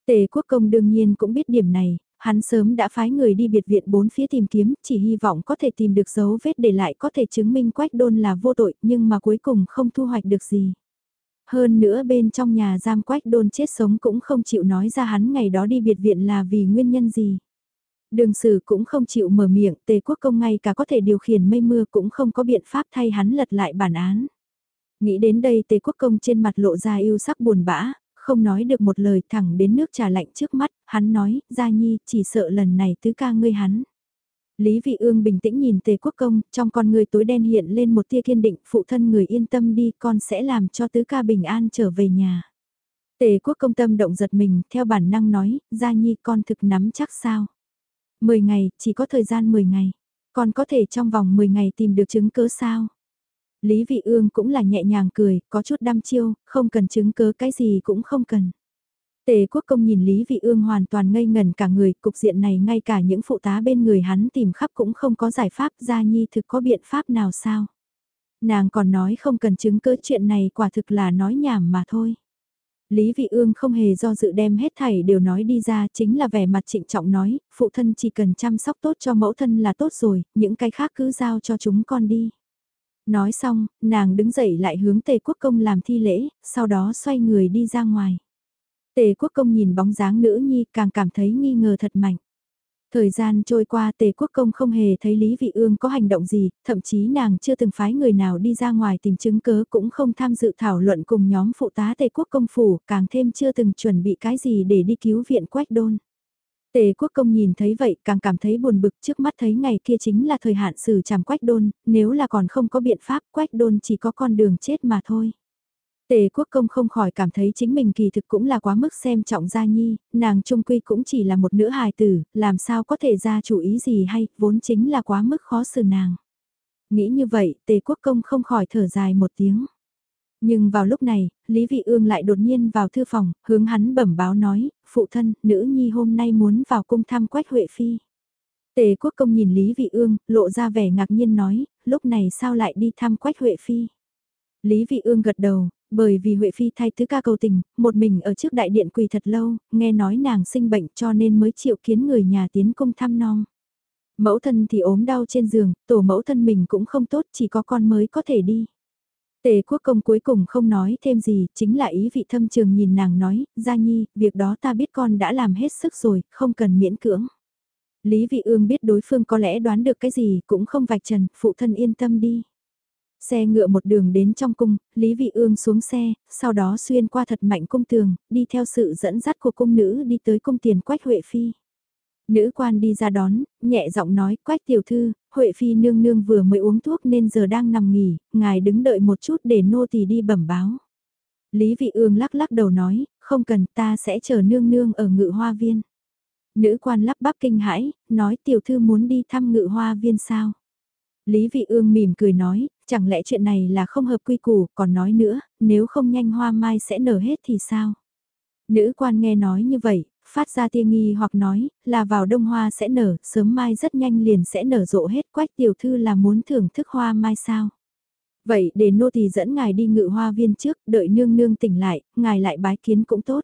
Tề quốc công đương nhiên cũng biết điểm này, hắn sớm đã phái người đi biệt viện bốn phía tìm kiếm, chỉ hy vọng có thể tìm được dấu vết để lại có thể chứng minh quách đôn là vô tội, nhưng mà cuối cùng không thu hoạch được gì. Hơn nữa bên trong nhà giam quách đôn chết sống cũng không chịu nói ra hắn ngày đó đi biệt viện là vì nguyên nhân gì. Đường sử cũng không chịu mở miệng, tề quốc công ngay cả có thể điều khiển mây mưa cũng không có biện pháp thay hắn lật lại bản án. Nghĩ đến đây tề quốc công trên mặt lộ ra yêu sắc buồn bã, không nói được một lời thẳng đến nước trà lạnh trước mắt, hắn nói, Gia Nhi, chỉ sợ lần này tứ ca ngươi hắn. Lý Vị Ương bình tĩnh nhìn Tề Quốc Công, trong con người tối đen hiện lên một tia kiên định, phụ thân người yên tâm đi, con sẽ làm cho tứ ca bình an trở về nhà. Tề Quốc Công tâm động giật mình, theo bản năng nói, Gia Nhi con thực nắm chắc sao. 10 ngày, chỉ có thời gian 10 ngày. còn có thể trong vòng 10 ngày tìm được chứng cứ sao? Lý Vị Ương cũng là nhẹ nhàng cười, có chút đăm chiêu, không cần chứng cứ cái gì cũng không cần. Tề quốc công nhìn Lý Vị Ương hoàn toàn ngây ngẩn cả người, cục diện này ngay cả những phụ tá bên người hắn tìm khắp cũng không có giải pháp gia nhi thực có biện pháp nào sao. Nàng còn nói không cần chứng cứ chuyện này quả thực là nói nhảm mà thôi. Lý Vị Ương không hề do dự đem hết thảy đều nói đi ra chính là vẻ mặt trịnh trọng nói, phụ thân chỉ cần chăm sóc tốt cho mẫu thân là tốt rồi, những cái khác cứ giao cho chúng con đi. Nói xong, nàng đứng dậy lại hướng Tề Quốc Công làm thi lễ, sau đó xoay người đi ra ngoài. Tề Quốc Công nhìn bóng dáng nữ nhi càng cảm thấy nghi ngờ thật mạnh. Thời gian trôi qua Tề Quốc Công không hề thấy Lý Vị Ương có hành động gì, thậm chí nàng chưa từng phái người nào đi ra ngoài tìm chứng cớ cũng không tham dự thảo luận cùng nhóm phụ tá Tề Quốc Công phủ, càng thêm chưa từng chuẩn bị cái gì để đi cứu viện Quách Đôn. Tề quốc công nhìn thấy vậy càng cảm thấy buồn bực trước mắt thấy ngày kia chính là thời hạn xử trảm quách đôn, nếu là còn không có biện pháp quách đôn chỉ có con đường chết mà thôi. Tề quốc công không khỏi cảm thấy chính mình kỳ thực cũng là quá mức xem trọng gia nhi, nàng trung quy cũng chỉ là một nữ hài tử, làm sao có thể ra chủ ý gì hay, vốn chính là quá mức khó xử nàng. Nghĩ như vậy, tề quốc công không khỏi thở dài một tiếng. Nhưng vào lúc này, Lý Vị Ương lại đột nhiên vào thư phòng, hướng hắn bẩm báo nói, phụ thân, nữ nhi hôm nay muốn vào cung thăm Quách Huệ Phi. Tề quốc công nhìn Lý Vị Ương, lộ ra vẻ ngạc nhiên nói, lúc này sao lại đi thăm Quách Huệ Phi. Lý Vị Ương gật đầu, bởi vì Huệ Phi thay thứ ca cầu tình, một mình ở trước đại điện quỳ thật lâu, nghe nói nàng sinh bệnh cho nên mới chịu kiến người nhà tiến cung thăm non. Mẫu thân thì ốm đau trên giường, tổ mẫu thân mình cũng không tốt, chỉ có con mới có thể đi. Tề quốc công cuối cùng không nói thêm gì, chính là ý vị thâm trường nhìn nàng nói, Gia Nhi, việc đó ta biết con đã làm hết sức rồi, không cần miễn cưỡng. Lý vị ương biết đối phương có lẽ đoán được cái gì, cũng không vạch trần, phụ thân yên tâm đi. Xe ngựa một đường đến trong cung, Lý Vị Ương xuống xe, sau đó xuyên qua thật mạnh cung tường, đi theo sự dẫn dắt của cung nữ đi tới cung tiền Quách Huệ Phi. Nữ quan đi ra đón, nhẹ giọng nói, Quách tiểu thư, Huệ Phi nương nương vừa mới uống thuốc nên giờ đang nằm nghỉ, ngài đứng đợi một chút để nô tỳ đi bẩm báo. Lý Vị Ương lắc lắc đầu nói, không cần ta sẽ chờ nương nương ở ngự hoa viên. Nữ quan lắp bắp kinh hãi, nói tiểu thư muốn đi thăm ngự hoa viên sao. Lý Vị Ương mỉm cười nói, chẳng lẽ chuyện này là không hợp quy củ, còn nói nữa, nếu không nhanh hoa mai sẽ nở hết thì sao? Nữ quan nghe nói như vậy, phát ra tia nghi hoặc nói, là vào đông hoa sẽ nở, sớm mai rất nhanh liền sẽ nở rộ hết quách tiểu thư là muốn thưởng thức hoa mai sao. Vậy để nô tỳ dẫn ngài đi ngự hoa viên trước, đợi nương nương tỉnh lại, ngài lại bái kiến cũng tốt.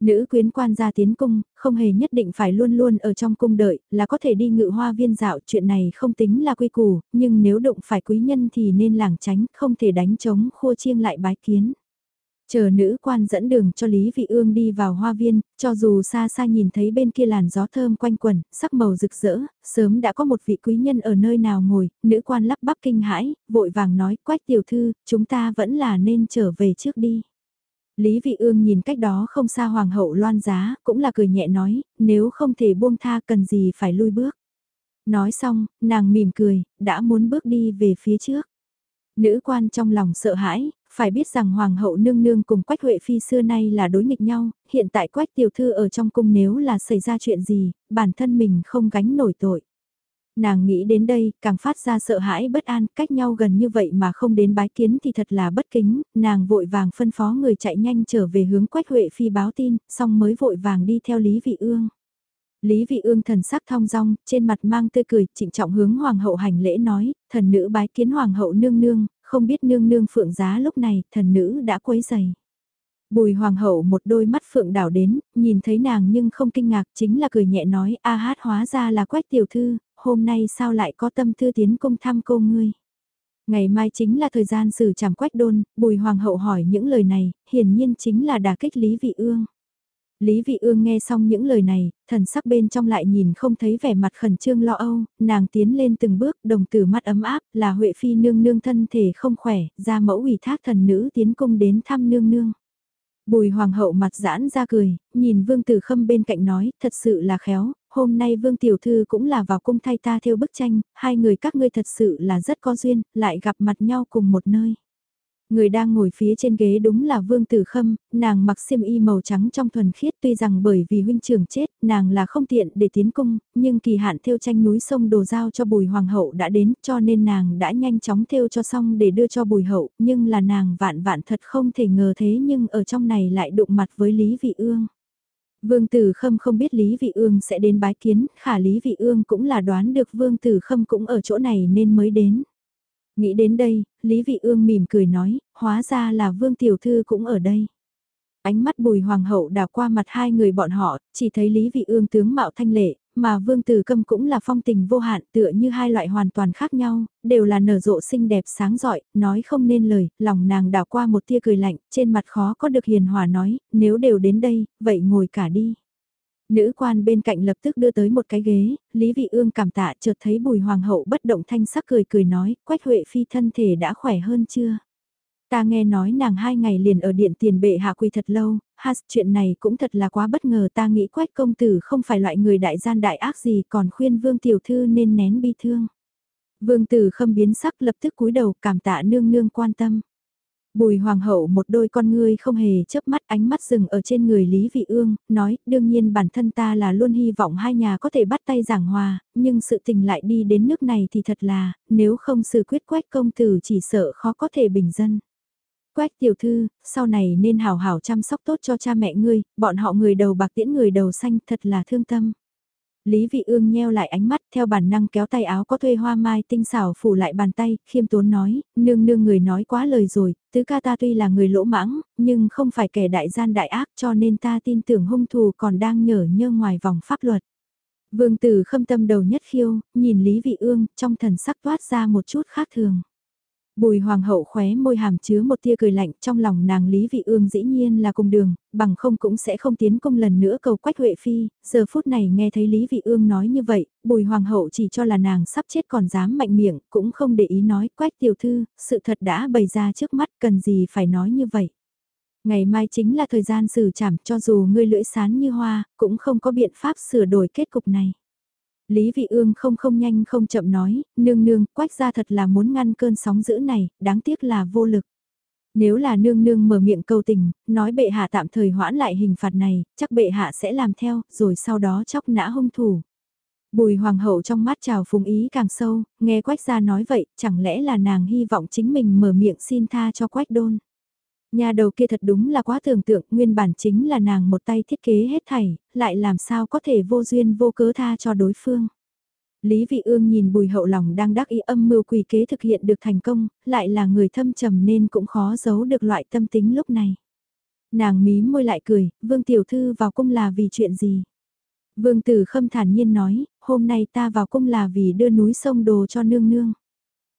Nữ quyến quan gia tiến cung, không hề nhất định phải luôn luôn ở trong cung đợi, là có thể đi ngự hoa viên dạo, chuyện này không tính là quy củ, nhưng nếu đụng phải quý nhân thì nên lảng tránh, không thể đánh trống khua chiêng lại bái kiến. Chờ nữ quan dẫn đường cho Lý Vị Ương đi vào hoa viên, cho dù xa xa nhìn thấy bên kia làn gió thơm quanh quẩn, sắc màu rực rỡ, sớm đã có một vị quý nhân ở nơi nào ngồi, nữ quan lắp bắp kinh hãi, vội vàng nói, quách tiểu thư, chúng ta vẫn là nên trở về trước đi. Lý Vị Ương nhìn cách đó không xa hoàng hậu loan giá, cũng là cười nhẹ nói, nếu không thể buông tha cần gì phải lui bước. Nói xong, nàng mỉm cười, đã muốn bước đi về phía trước. Nữ quan trong lòng sợ hãi, phải biết rằng Hoàng hậu nương nương cùng Quách Huệ Phi xưa nay là đối nghịch nhau, hiện tại Quách tiểu thư ở trong cung nếu là xảy ra chuyện gì, bản thân mình không gánh nổi tội. Nàng nghĩ đến đây, càng phát ra sợ hãi bất an, cách nhau gần như vậy mà không đến bái kiến thì thật là bất kính, nàng vội vàng phân phó người chạy nhanh trở về hướng Quách Huệ Phi báo tin, xong mới vội vàng đi theo Lý Vị Ương. Lý Vị Ương thần sắc thong dong, trên mặt mang tươi cười, trịnh trọng hướng Hoàng hậu hành lễ nói, thần nữ bái kiến Hoàng hậu nương nương, không biết nương nương phượng giá lúc này, thần nữ đã quấy giày. Bùi hoàng hậu một đôi mắt phượng đảo đến, nhìn thấy nàng nhưng không kinh ngạc chính là cười nhẹ nói a hát hóa ra là quách tiểu thư, hôm nay sao lại có tâm thư tiến công thăm cô ngươi. Ngày mai chính là thời gian xử trảm quách đôn, bùi hoàng hậu hỏi những lời này, hiển nhiên chính là đà kích Lý Vị Ương. Lý Vị Ương nghe xong những lời này, thần sắc bên trong lại nhìn không thấy vẻ mặt khẩn trương lo âu, nàng tiến lên từng bước, đồng tử mắt ấm áp, là Huệ Phi nương nương thân thể không khỏe, ra mẫu ủy thác thần nữ tiến cung đến thăm nương nương. Bùi hoàng hậu mặt giãn ra cười, nhìn vương tử khâm bên cạnh nói, thật sự là khéo, hôm nay vương tiểu thư cũng là vào cung thay ta theo bức tranh, hai người các ngươi thật sự là rất có duyên, lại gặp mặt nhau cùng một nơi. Người đang ngồi phía trên ghế đúng là Vương Tử Khâm, nàng mặc xiêm y màu trắng trong thuần khiết tuy rằng bởi vì huynh trưởng chết, nàng là không tiện để tiến cung, nhưng kỳ hạn theo tranh núi sông đồ giao cho bùi hoàng hậu đã đến cho nên nàng đã nhanh chóng theo cho xong để đưa cho bùi hậu, nhưng là nàng vạn vạn thật không thể ngờ thế nhưng ở trong này lại đụng mặt với Lý Vị Ương. Vương Tử Khâm không biết Lý Vị Ương sẽ đến bái kiến, khả Lý Vị Ương cũng là đoán được Vương Tử Khâm cũng ở chỗ này nên mới đến. Nghĩ đến đây, Lý Vị Ương mỉm cười nói, hóa ra là Vương Tiểu Thư cũng ở đây. Ánh mắt bùi hoàng hậu đảo qua mặt hai người bọn họ, chỉ thấy Lý Vị Ương tướng mạo thanh lệ, mà Vương Tử Câm cũng là phong tình vô hạn tựa như hai loại hoàn toàn khác nhau, đều là nở rộ xinh đẹp sáng rọi, nói không nên lời, lòng nàng đảo qua một tia cười lạnh, trên mặt khó có được hiền hòa nói, nếu đều đến đây, vậy ngồi cả đi. Nữ quan bên cạnh lập tức đưa tới một cái ghế, Lý Vị Ương cảm tạ chợt thấy bùi hoàng hậu bất động thanh sắc cười cười nói, Quách Huệ Phi thân thể đã khỏe hơn chưa? Ta nghe nói nàng hai ngày liền ở điện tiền bệ hạ quỳ thật lâu, has chuyện này cũng thật là quá bất ngờ ta nghĩ Quách công tử không phải loại người đại gian đại ác gì còn khuyên vương tiểu thư nên nén bi thương. Vương tử khâm biến sắc lập tức cúi đầu cảm tạ nương nương quan tâm. Bùi hoàng hậu một đôi con ngươi không hề chớp mắt ánh mắt dừng ở trên người Lý Vị Ương, nói, đương nhiên bản thân ta là luôn hy vọng hai nhà có thể bắt tay giảng hòa, nhưng sự tình lại đi đến nước này thì thật là, nếu không xử quyết quách công tử chỉ sợ khó có thể bình dân. Quách tiểu thư, sau này nên hảo hảo chăm sóc tốt cho cha mẹ ngươi, bọn họ người đầu bạc tiễn người đầu xanh thật là thương tâm. Lý Vị Ương nheo lại ánh mắt theo bản năng kéo tay áo có thuê hoa mai tinh xảo phủ lại bàn tay, khiêm tốn nói, nương nương người nói quá lời rồi, tứ ca ta tuy là người lỗ mãng, nhưng không phải kẻ đại gian đại ác cho nên ta tin tưởng hung thủ còn đang nhở nhơ ngoài vòng pháp luật. Vương tử khâm tâm đầu nhất khiêu, nhìn Lý Vị Ương, trong thần sắc toát ra một chút khác thường. Bùi hoàng hậu khóe môi hàm chứa một tia cười lạnh trong lòng nàng Lý Vị Ương dĩ nhiên là cùng đường, bằng không cũng sẽ không tiến công lần nữa cầu quách Huệ Phi, giờ phút này nghe thấy Lý Vị Ương nói như vậy, bùi hoàng hậu chỉ cho là nàng sắp chết còn dám mạnh miệng, cũng không để ý nói quách tiểu thư, sự thật đã bày ra trước mắt cần gì phải nói như vậy. Ngày mai chính là thời gian xử trảm cho dù ngươi lưỡi sán như hoa, cũng không có biện pháp sửa đổi kết cục này. Lý Vị Ương không không nhanh không chậm nói, nương nương, quách gia thật là muốn ngăn cơn sóng dữ này, đáng tiếc là vô lực. Nếu là nương nương mở miệng cầu tình, nói bệ hạ tạm thời hoãn lại hình phạt này, chắc bệ hạ sẽ làm theo, rồi sau đó chóc nã hung thủ. Bùi hoàng hậu trong mắt trào phùng ý càng sâu, nghe quách gia nói vậy, chẳng lẽ là nàng hy vọng chính mình mở miệng xin tha cho quách đôn. Nhà đầu kia thật đúng là quá tưởng tượng, nguyên bản chính là nàng một tay thiết kế hết thảy, lại làm sao có thể vô duyên vô cớ tha cho đối phương. Lý Vị Ương nhìn bùi hậu lòng đang đắc ý âm mưu quỷ kế thực hiện được thành công, lại là người thâm trầm nên cũng khó giấu được loại tâm tính lúc này. Nàng mí môi lại cười, Vương Tiểu Thư vào cung là vì chuyện gì? Vương Tử Khâm thản nhiên nói, hôm nay ta vào cung là vì đưa núi sông đồ cho nương nương.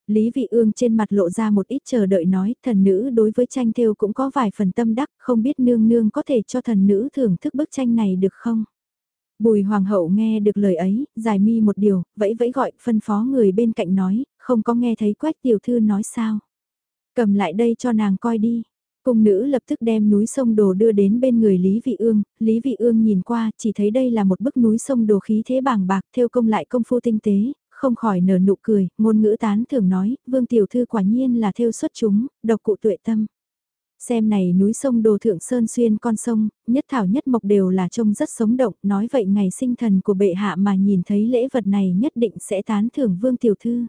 Lý Vị Ương trên mặt lộ ra một ít chờ đợi nói, thần nữ đối với tranh thêu cũng có vài phần tâm đắc, không biết nương nương có thể cho thần nữ thưởng thức bức tranh này được không? Bùi hoàng hậu nghe được lời ấy, giải mi một điều, vẫy vẫy gọi, phân phó người bên cạnh nói, không có nghe thấy quách tiểu thư nói sao. Cầm lại đây cho nàng coi đi. Cung nữ lập tức đem núi sông đồ đưa đến bên người Lý Vị Ương, Lý Vị Ương nhìn qua chỉ thấy đây là một bức núi sông đồ khí thế bảng bạc theo công lại công phu tinh tế, không khỏi nở nụ cười, ngôn ngữ tán thường nói, vương tiểu thư quả nhiên là theo xuất chúng, độc cụ tuệ tâm. Xem này núi sông đồ thượng sơn xuyên con sông, nhất thảo nhất mộc đều là trông rất sống động, nói vậy ngày sinh thần của bệ hạ mà nhìn thấy lễ vật này nhất định sẽ tán thưởng vương tiểu thư.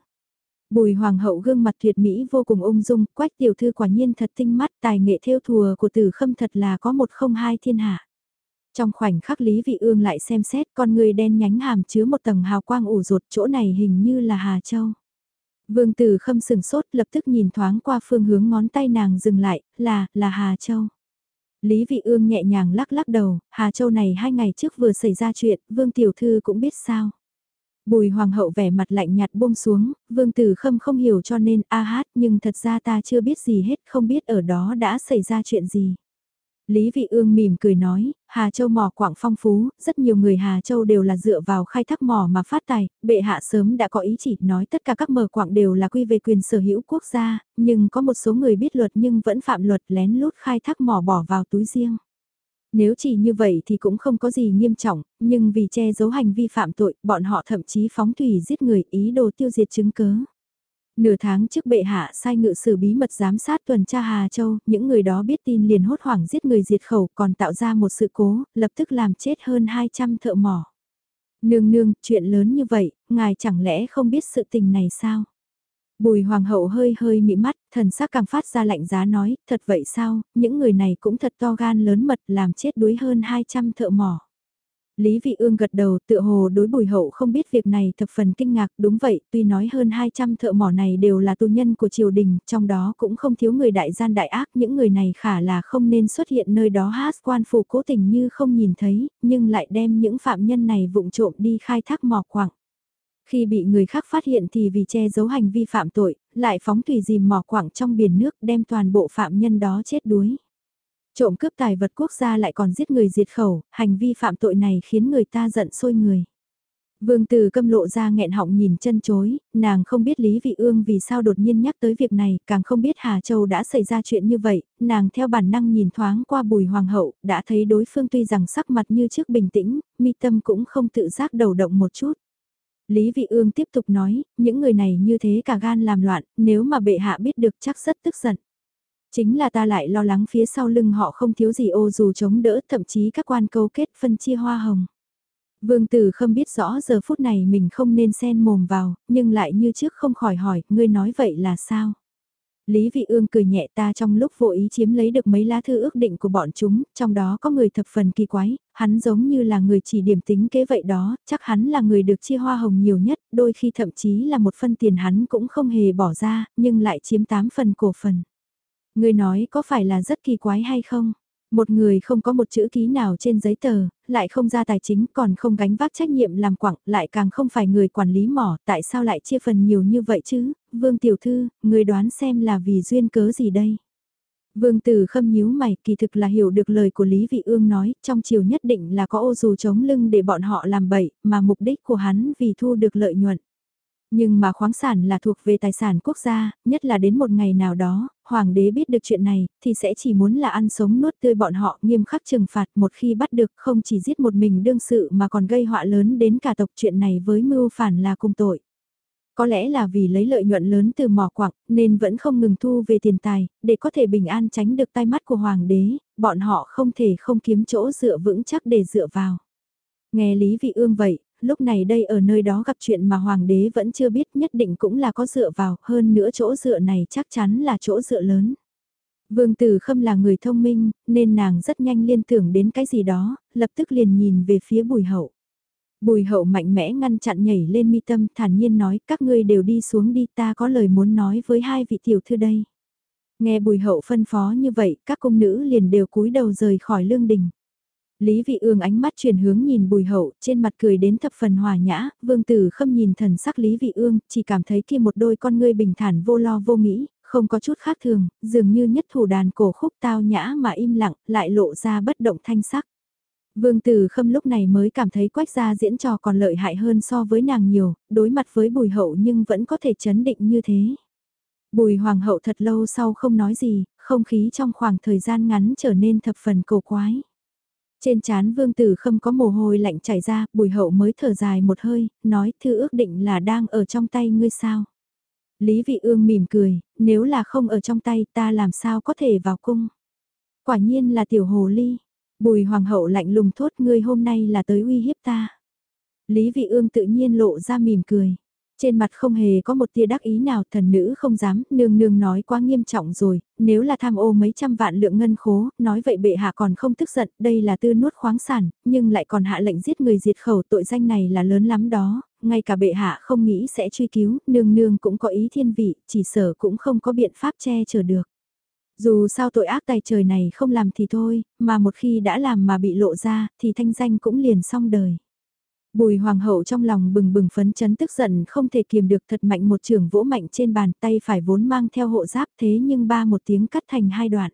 Bùi hoàng hậu gương mặt tuyệt mỹ vô cùng ung dung, quách tiểu thư quả nhiên thật tinh mắt, tài nghệ theo thùa của tử khâm thật là có một không hai thiên hạ. Trong khoảnh khắc Lý Vị Ương lại xem xét con người đen nhánh hàm chứa một tầng hào quang ủ rột chỗ này hình như là Hà Châu. Vương Tử Khâm sừng sốt lập tức nhìn thoáng qua phương hướng ngón tay nàng dừng lại, là, là Hà Châu. Lý Vị Ương nhẹ nhàng lắc lắc đầu, Hà Châu này hai ngày trước vừa xảy ra chuyện, Vương Tiểu Thư cũng biết sao. Bùi Hoàng hậu vẻ mặt lạnh nhạt buông xuống, Vương Tử Khâm không hiểu cho nên a hát nhưng thật ra ta chưa biết gì hết không biết ở đó đã xảy ra chuyện gì. Lý Vị Ương mỉm cười nói, Hà Châu mỏ quảng phong phú, rất nhiều người Hà Châu đều là dựa vào khai thác mỏ mà phát tài, bệ hạ sớm đã có ý chỉ nói tất cả các mỏ quảng đều là quy về quyền sở hữu quốc gia, nhưng có một số người biết luật nhưng vẫn phạm luật lén lút khai thác mỏ bỏ vào túi riêng. Nếu chỉ như vậy thì cũng không có gì nghiêm trọng, nhưng vì che giấu hành vi phạm tội, bọn họ thậm chí phóng thủy giết người ý đồ tiêu diệt chứng cứ Nửa tháng trước bệ hạ sai ngự sử bí mật giám sát tuần tra Hà Châu, những người đó biết tin liền hốt hoảng giết người diệt khẩu còn tạo ra một sự cố, lập tức làm chết hơn 200 thợ mỏ. Nương nương, chuyện lớn như vậy, ngài chẳng lẽ không biết sự tình này sao? Bùi hoàng hậu hơi hơi mị mắt, thần sắc càng phát ra lạnh giá nói, thật vậy sao, những người này cũng thật to gan lớn mật làm chết đuối hơn 200 thợ mỏ. Lý Vị Ương gật đầu tựa hồ đối bùi hậu không biết việc này thập phần kinh ngạc, đúng vậy, tuy nói hơn 200 thợ mỏ này đều là tù nhân của triều đình, trong đó cũng không thiếu người đại gian đại ác, những người này khả là không nên xuất hiện nơi đó hát quan phủ cố tình như không nhìn thấy, nhưng lại đem những phạm nhân này vụng trộm đi khai thác mỏ quặng. Khi bị người khác phát hiện thì vì che giấu hành vi phạm tội, lại phóng thủy dìm mỏ quặng trong biển nước đem toàn bộ phạm nhân đó chết đuối. Trộm cướp tài vật quốc gia lại còn giết người diệt khẩu, hành vi phạm tội này khiến người ta giận sôi người. Vương Từ câm lộ ra nghẹn họng nhìn chân chối, nàng không biết Lý Vị Ương vì sao đột nhiên nhắc tới việc này, càng không biết Hà Châu đã xảy ra chuyện như vậy, nàng theo bản năng nhìn thoáng qua bùi hoàng hậu, đã thấy đối phương tuy rằng sắc mặt như trước bình tĩnh, mi tâm cũng không tự giác đầu động một chút. Lý Vị Ương tiếp tục nói, những người này như thế cả gan làm loạn, nếu mà bệ hạ biết được chắc rất tức giận. Chính là ta lại lo lắng phía sau lưng họ không thiếu gì ô dù chống đỡ, thậm chí các quan câu kết phân chia hoa hồng. Vương Tử không biết rõ giờ phút này mình không nên xen mồm vào, nhưng lại như trước không khỏi hỏi, ngươi nói vậy là sao? Lý Vị Ương cười nhẹ ta trong lúc vô ý chiếm lấy được mấy lá thư ước định của bọn chúng, trong đó có người thập phần kỳ quái, hắn giống như là người chỉ điểm tính kế vậy đó, chắc hắn là người được chia hoa hồng nhiều nhất, đôi khi thậm chí là một phân tiền hắn cũng không hề bỏ ra, nhưng lại chiếm 8 phần cổ phần. Người nói có phải là rất kỳ quái hay không? Một người không có một chữ ký nào trên giấy tờ, lại không ra tài chính còn không gánh vác trách nhiệm làm quặng, lại càng không phải người quản lý mỏ, tại sao lại chia phần nhiều như vậy chứ? Vương Tiểu Thư, người đoán xem là vì duyên cớ gì đây? Vương Tử khâm nhíu mày kỳ thực là hiểu được lời của Lý Vị Ương nói, trong chiều nhất định là có ô dù chống lưng để bọn họ làm bậy, mà mục đích của hắn vì thu được lợi nhuận. Nhưng mà khoáng sản là thuộc về tài sản quốc gia, nhất là đến một ngày nào đó, hoàng đế biết được chuyện này, thì sẽ chỉ muốn là ăn sống nuốt tươi bọn họ nghiêm khắc trừng phạt một khi bắt được không chỉ giết một mình đương sự mà còn gây họa lớn đến cả tộc chuyện này với mưu phản là cùng tội. Có lẽ là vì lấy lợi nhuận lớn từ mỏ quặng nên vẫn không ngừng thu về tiền tài, để có thể bình an tránh được tai mắt của hoàng đế, bọn họ không thể không kiếm chỗ dựa vững chắc để dựa vào. Nghe Lý Vị Ương vậy, lúc này đây ở nơi đó gặp chuyện mà hoàng đế vẫn chưa biết nhất định cũng là có dựa vào, hơn nữa chỗ dựa này chắc chắn là chỗ dựa lớn. Vương Tử Khâm là người thông minh, nên nàng rất nhanh liên tưởng đến cái gì đó, lập tức liền nhìn về phía bùi hậu. Bùi hậu mạnh mẽ ngăn chặn nhảy lên mi tâm, thản nhiên nói, các ngươi đều đi xuống đi, ta có lời muốn nói với hai vị tiểu thư đây. Nghe bùi hậu phân phó như vậy, các cung nữ liền đều cúi đầu rời khỏi lương đình. Lý Vị Ương ánh mắt chuyển hướng nhìn Bùi Hậu, trên mặt cười đến thập phần hòa nhã, Vương Tử Khâm nhìn thần sắc Lý Vị Ương, chỉ cảm thấy kia một đôi con ngươi bình thản vô lo vô nghĩ, không có chút khác thường, dường như nhất thủ đàn cổ khúc tao nhã mà im lặng, lại lộ ra bất động thanh sắc. Vương Tử Khâm lúc này mới cảm thấy quách gia diễn trò còn lợi hại hơn so với nàng nhiều, đối mặt với Bùi Hậu nhưng vẫn có thể chấn định như thế. Bùi Hoàng hậu thật lâu sau không nói gì, không khí trong khoảng thời gian ngắn trở nên thập phần cổ quái. Trên chán vương tử không có mồ hôi lạnh chảy ra, bùi hậu mới thở dài một hơi, nói thư ước định là đang ở trong tay ngươi sao. Lý vị ương mỉm cười, nếu là không ở trong tay ta làm sao có thể vào cung. Quả nhiên là tiểu hồ ly, bùi hoàng hậu lạnh lùng thốt ngươi hôm nay là tới uy hiếp ta. Lý vị ương tự nhiên lộ ra mỉm cười. Trên mặt không hề có một tia đắc ý nào thần nữ không dám, nương nương nói quá nghiêm trọng rồi, nếu là tham ô mấy trăm vạn lượng ngân khố, nói vậy bệ hạ còn không tức giận, đây là tư nuốt khoáng sản, nhưng lại còn hạ lệnh giết người diệt khẩu tội danh này là lớn lắm đó, ngay cả bệ hạ không nghĩ sẽ truy cứu, nương nương cũng có ý thiên vị, chỉ sở cũng không có biện pháp che chở được. Dù sao tội ác tài trời này không làm thì thôi, mà một khi đã làm mà bị lộ ra, thì thanh danh cũng liền xong đời. Bùi hoàng hậu trong lòng bừng bừng phấn chấn tức giận không thể kiềm được thật mạnh một trường vỗ mạnh trên bàn tay phải vốn mang theo hộ giáp thế nhưng ba một tiếng cắt thành hai đoạn.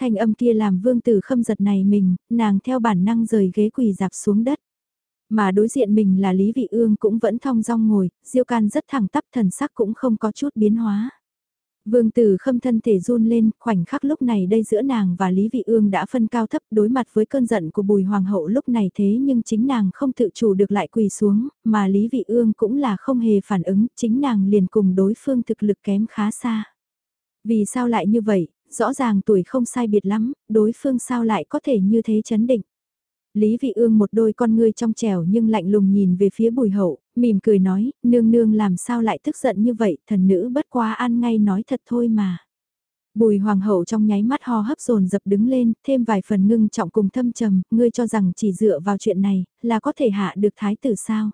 Thành âm kia làm vương tử khâm giật này mình, nàng theo bản năng rời ghế quỳ dạp xuống đất. Mà đối diện mình là Lý Vị Ương cũng vẫn thong dong ngồi, diêu can rất thẳng tắp thần sắc cũng không có chút biến hóa. Vương tử khâm thân thể run lên, khoảnh khắc lúc này đây giữa nàng và Lý Vị Ương đã phân cao thấp đối mặt với cơn giận của bùi hoàng hậu lúc này thế nhưng chính nàng không tự chủ được lại quỳ xuống, mà Lý Vị Ương cũng là không hề phản ứng, chính nàng liền cùng đối phương thực lực kém khá xa. Vì sao lại như vậy, rõ ràng tuổi không sai biệt lắm, đối phương sao lại có thể như thế chấn định. Lý Vị Ương một đôi con ngươi trong trẻo nhưng lạnh lùng nhìn về phía bùi hậu, mỉm cười nói, nương nương làm sao lại tức giận như vậy, thần nữ bất quá ăn ngay nói thật thôi mà. Bùi hoàng hậu trong nháy mắt ho hấp dồn dập đứng lên, thêm vài phần ngưng trọng cùng thâm trầm, ngươi cho rằng chỉ dựa vào chuyện này, là có thể hạ được thái tử sao.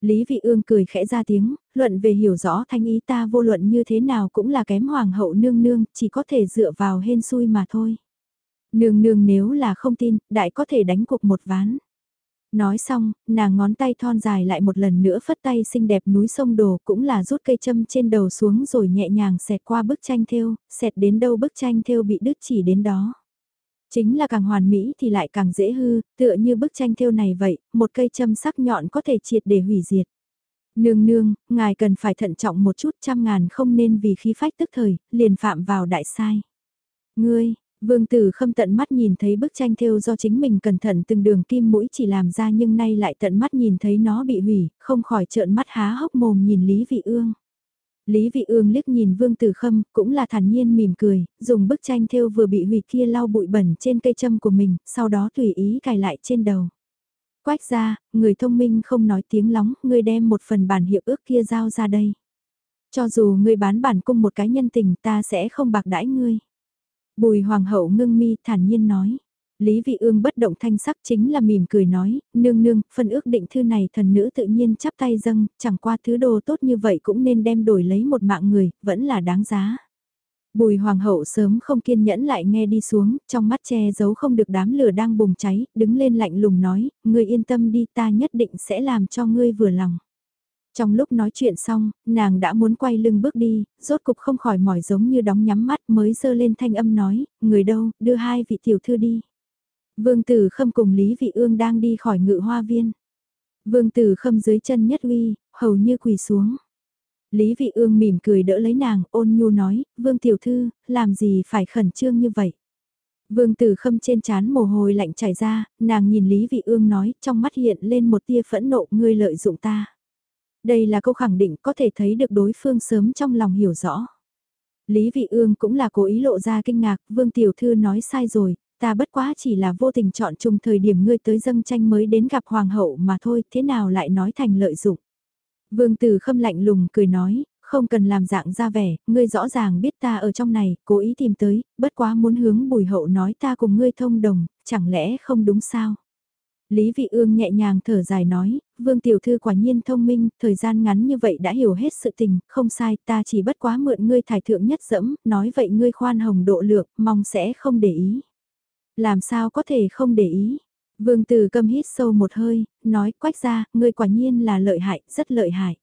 Lý Vị Ương cười khẽ ra tiếng, luận về hiểu rõ thanh ý ta vô luận như thế nào cũng là kém hoàng hậu nương nương, chỉ có thể dựa vào hên xui mà thôi. Nương nương nếu là không tin, đại có thể đánh cuộc một ván. Nói xong, nàng ngón tay thon dài lại một lần nữa phất tay xinh đẹp núi sông đồ cũng là rút cây châm trên đầu xuống rồi nhẹ nhàng xẹt qua bức tranh thêu, xẹt đến đâu bức tranh thêu bị đứt chỉ đến đó. Chính là càng hoàn mỹ thì lại càng dễ hư, tựa như bức tranh thêu này vậy, một cây châm sắc nhọn có thể triệt để hủy diệt. Nương nương, ngài cần phải thận trọng một chút trăm ngàn không nên vì khí phách tức thời, liền phạm vào đại sai. Ngươi, Vương Tử Khâm tận mắt nhìn thấy bức tranh thêu do chính mình cẩn thận từng đường kim mũi chỉ làm ra nhưng nay lại tận mắt nhìn thấy nó bị hủy, không khỏi trợn mắt há hốc mồm nhìn Lý Vị Ương. Lý Vị Ương liếc nhìn Vương Tử Khâm, cũng là thản nhiên mỉm cười, dùng bức tranh thêu vừa bị hủy kia lau bụi bẩn trên cây châm của mình, sau đó tùy ý cài lại trên đầu. Quách ra, người thông minh không nói tiếng lóng, ngươi đem một phần bản hiệp ước kia giao ra đây. Cho dù ngươi bán bản cung một cái nhân tình ta sẽ không bạc đãi ngươi. Bùi hoàng hậu ngưng mi thản nhiên nói. Lý vị ương bất động thanh sắc chính là mỉm cười nói, nương nương, phân ước định thư này thần nữ tự nhiên chắp tay dâng, chẳng qua thứ đồ tốt như vậy cũng nên đem đổi lấy một mạng người, vẫn là đáng giá. Bùi hoàng hậu sớm không kiên nhẫn lại nghe đi xuống, trong mắt che giấu không được đám lửa đang bùng cháy, đứng lên lạnh lùng nói, ngươi yên tâm đi ta nhất định sẽ làm cho ngươi vừa lòng. Trong lúc nói chuyện xong, nàng đã muốn quay lưng bước đi, rốt cục không khỏi mỏi giống như đóng nhắm mắt mới dơ lên thanh âm nói, người đâu, đưa hai vị tiểu thư đi. Vương tử khâm cùng Lý Vị Ương đang đi khỏi ngự hoa viên. Vương tử khâm dưới chân nhất uy, hầu như quỳ xuống. Lý Vị Ương mỉm cười đỡ lấy nàng, ôn nhu nói, Vương tiểu thư, làm gì phải khẩn trương như vậy. Vương tử khâm trên chán mồ hôi lạnh chảy ra, nàng nhìn Lý Vị Ương nói, trong mắt hiện lên một tia phẫn nộ, ngươi lợi dụng ta. Đây là câu khẳng định có thể thấy được đối phương sớm trong lòng hiểu rõ. Lý Vị Ương cũng là cố ý lộ ra kinh ngạc, Vương Tiểu Thư nói sai rồi, ta bất quá chỉ là vô tình chọn chung thời điểm ngươi tới dâng tranh mới đến gặp Hoàng hậu mà thôi, thế nào lại nói thành lợi dụng. Vương Tử Khâm lạnh lùng cười nói, không cần làm dạng ra vẻ, ngươi rõ ràng biết ta ở trong này, cố ý tìm tới, bất quá muốn hướng bùi hậu nói ta cùng ngươi thông đồng, chẳng lẽ không đúng sao? Lý Vị Ương nhẹ nhàng thở dài nói, Vương Tiểu Thư quả nhiên thông minh, thời gian ngắn như vậy đã hiểu hết sự tình, không sai, ta chỉ bất quá mượn ngươi thải thượng nhất dẫm, nói vậy ngươi khoan hồng độ lượng, mong sẽ không để ý. Làm sao có thể không để ý? Vương Tử Câm hít sâu một hơi, nói quách ra, ngươi quả nhiên là lợi hại, rất lợi hại.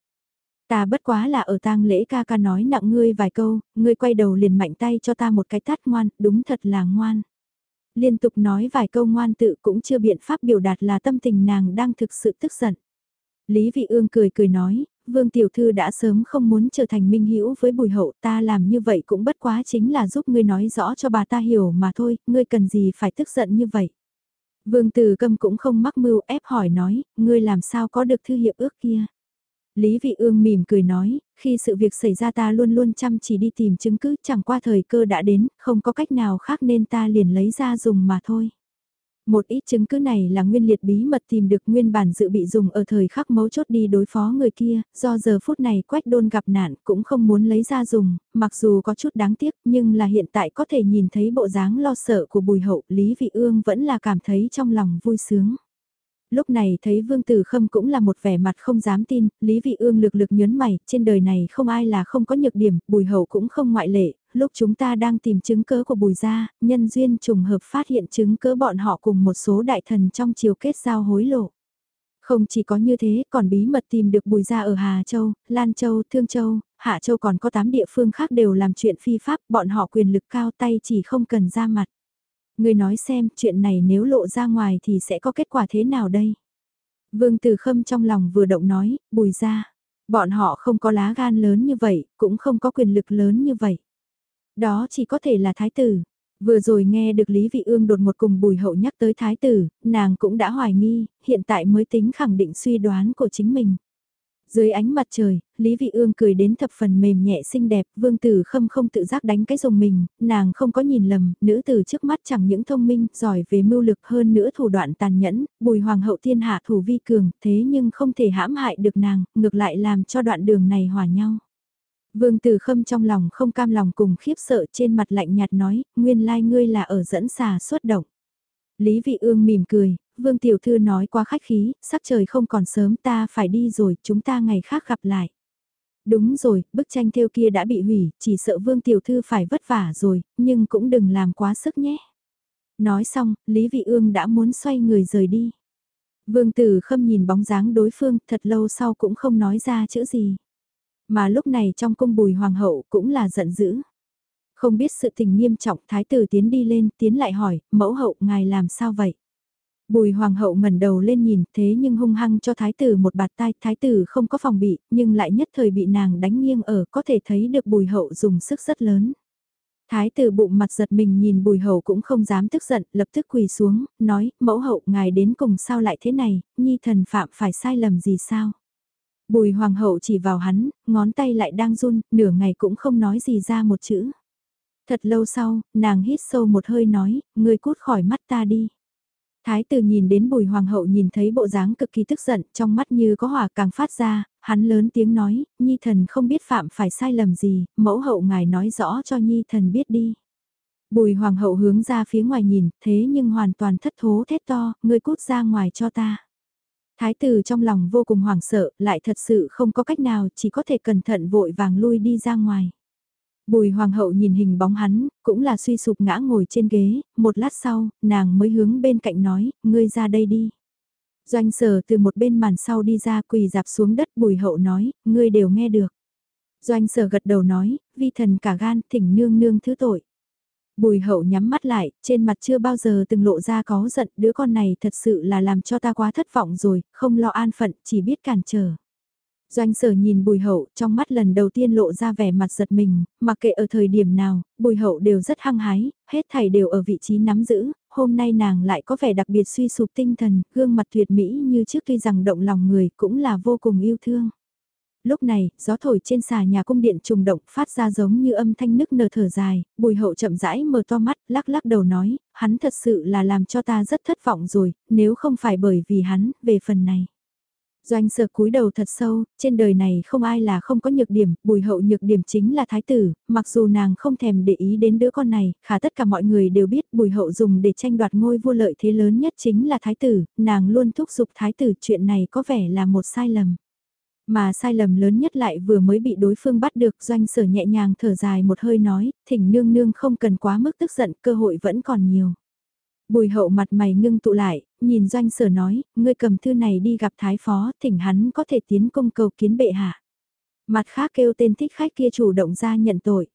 Ta bất quá là ở tang lễ ca ca nói nặng ngươi vài câu, ngươi quay đầu liền mạnh tay cho ta một cái tát ngoan, đúng thật là ngoan. Liên tục nói vài câu ngoan tự cũng chưa biện pháp biểu đạt là tâm tình nàng đang thực sự tức giận. Lý Vị Ương cười cười nói, Vương Tiểu Thư đã sớm không muốn trở thành minh hữu với bùi hậu ta làm như vậy cũng bất quá chính là giúp ngươi nói rõ cho bà ta hiểu mà thôi, ngươi cần gì phải tức giận như vậy. Vương Tử Câm cũng không mắc mưu ép hỏi nói, ngươi làm sao có được thư hiệp ước kia. Lý Vị Ương mỉm cười nói, khi sự việc xảy ra ta luôn luôn chăm chỉ đi tìm chứng cứ chẳng qua thời cơ đã đến, không có cách nào khác nên ta liền lấy ra dùng mà thôi. Một ít chứng cứ này là nguyên liệt bí mật tìm được nguyên bản dự bị dùng ở thời khắc mấu chốt đi đối phó người kia, do giờ phút này quách đôn gặp nạn cũng không muốn lấy ra dùng, mặc dù có chút đáng tiếc nhưng là hiện tại có thể nhìn thấy bộ dáng lo sợ của bùi hậu, Lý Vị Ương vẫn là cảm thấy trong lòng vui sướng. Lúc này thấy Vương Tử Khâm cũng là một vẻ mặt không dám tin, Lý Vị Ương lực lực nhớn mày, trên đời này không ai là không có nhược điểm, bùi hậu cũng không ngoại lệ, lúc chúng ta đang tìm chứng cớ của bùi gia, nhân duyên trùng hợp phát hiện chứng cớ bọn họ cùng một số đại thần trong chiều kết giao hối lộ. Không chỉ có như thế, còn bí mật tìm được bùi gia ở Hà Châu, Lan Châu, Thương Châu, Hạ Châu còn có 8 địa phương khác đều làm chuyện phi pháp, bọn họ quyền lực cao tay chỉ không cần ra mặt. Người nói xem, chuyện này nếu lộ ra ngoài thì sẽ có kết quả thế nào đây? Vương Tử Khâm trong lòng vừa động nói, bùi gia, bọn họ không có lá gan lớn như vậy, cũng không có quyền lực lớn như vậy. Đó chỉ có thể là thái tử. Vừa rồi nghe được Lý Vị Ương đột một cùng bùi hậu nhắc tới thái tử, nàng cũng đã hoài nghi, hiện tại mới tính khẳng định suy đoán của chính mình. Dưới ánh mặt trời, Lý Vị Ương cười đến thập phần mềm nhẹ xinh đẹp, vương tử khâm không tự giác đánh cái rồng mình, nàng không có nhìn lầm, nữ tử trước mắt chẳng những thông minh, giỏi về mưu lực hơn nữa thủ đoạn tàn nhẫn, bùi hoàng hậu thiên hạ thủ vi cường, thế nhưng không thể hãm hại được nàng, ngược lại làm cho đoạn đường này hòa nhau. Vương Tử Khâm trong lòng không cam lòng cùng khiếp sợ trên mặt lạnh nhạt nói, nguyên lai ngươi là ở dẫn xà xuất động. Lý Vị Ương mỉm cười, Vương Tiểu Thư nói quá khách khí, sắc trời không còn sớm ta phải đi rồi, chúng ta ngày khác gặp lại. Đúng rồi, bức tranh theo kia đã bị hủy, chỉ sợ Vương Tiểu Thư phải vất vả rồi, nhưng cũng đừng làm quá sức nhé. Nói xong, Lý Vị Ương đã muốn xoay người rời đi. Vương Tử Khâm nhìn bóng dáng đối phương thật lâu sau cũng không nói ra chữ gì. Mà lúc này trong cung bùi hoàng hậu cũng là giận dữ. Không biết sự tình nghiêm trọng thái tử tiến đi lên tiến lại hỏi, mẫu hậu ngài làm sao vậy? Bùi hoàng hậu ngẩn đầu lên nhìn thế nhưng hung hăng cho thái tử một bạt tai, thái tử không có phòng bị, nhưng lại nhất thời bị nàng đánh nghiêng ở có thể thấy được bùi hậu dùng sức rất lớn. Thái tử bụng mặt giật mình nhìn bùi hậu cũng không dám tức giận, lập tức quỳ xuống, nói, mẫu hậu ngài đến cùng sao lại thế này, nhi thần phạm phải sai lầm gì sao? Bùi hoàng hậu chỉ vào hắn, ngón tay lại đang run, nửa ngày cũng không nói gì ra một chữ. Thật lâu sau, nàng hít sâu một hơi nói, ngươi cút khỏi mắt ta đi. Thái tử nhìn đến bùi hoàng hậu nhìn thấy bộ dáng cực kỳ tức giận, trong mắt như có hỏa càng phát ra, hắn lớn tiếng nói, nhi thần không biết phạm phải sai lầm gì, mẫu hậu ngài nói rõ cho nhi thần biết đi. Bùi hoàng hậu hướng ra phía ngoài nhìn, thế nhưng hoàn toàn thất thố thét to, ngươi cút ra ngoài cho ta. Thái tử trong lòng vô cùng hoảng sợ, lại thật sự không có cách nào, chỉ có thể cẩn thận vội vàng lui đi ra ngoài. Bùi hoàng hậu nhìn hình bóng hắn, cũng là suy sụp ngã ngồi trên ghế, một lát sau, nàng mới hướng bên cạnh nói, ngươi ra đây đi. Doanh sở từ một bên màn sau đi ra quỳ dạp xuống đất bùi hậu nói, ngươi đều nghe được. Doanh sở gật đầu nói, vi thần cả gan thỉnh nương nương thứ tội. Bùi hậu nhắm mắt lại, trên mặt chưa bao giờ từng lộ ra có giận, đứa con này thật sự là làm cho ta quá thất vọng rồi, không lo an phận, chỉ biết cản trở. Doanh sở nhìn bùi hậu, trong mắt lần đầu tiên lộ ra vẻ mặt giật mình, mặc kệ ở thời điểm nào, bùi hậu đều rất hăng hái, hết thảy đều ở vị trí nắm giữ, hôm nay nàng lại có vẻ đặc biệt suy sụp tinh thần, gương mặt tuyệt mỹ như trước tuy rằng động lòng người cũng là vô cùng yêu thương lúc này, gió thổi trên xà nhà cung điện trùng động phát ra giống như âm thanh nức nở thở dài, bùi hậu chậm rãi mở to mắt, lắc lắc đầu nói, hắn thật sự là làm cho ta rất thất vọng rồi, nếu không phải bởi vì hắn, về phần này. Doanh sở cúi đầu thật sâu, trên đời này không ai là không có nhược điểm, bùi hậu nhược điểm chính là thái tử, mặc dù nàng không thèm để ý đến đứa con này, khả tất cả mọi người đều biết bùi hậu dùng để tranh đoạt ngôi vua lợi thế lớn nhất chính là thái tử, nàng luôn thúc giục thái tử chuyện này có vẻ là một sai lầm. Mà sai lầm lớn nhất lại vừa mới bị đối phương bắt được doanh sở nhẹ nhàng thở dài một hơi nói, thỉnh nương nương không cần quá mức tức giận, cơ hội vẫn còn nhiều. Bùi hậu mặt mày ngưng tụ lại, nhìn doanh sở nói, ngươi cầm thư này đi gặp thái phó, thỉnh hắn có thể tiến công cầu kiến bệ hạ. Mặt khác kêu tên thích khách kia chủ động ra nhận tội.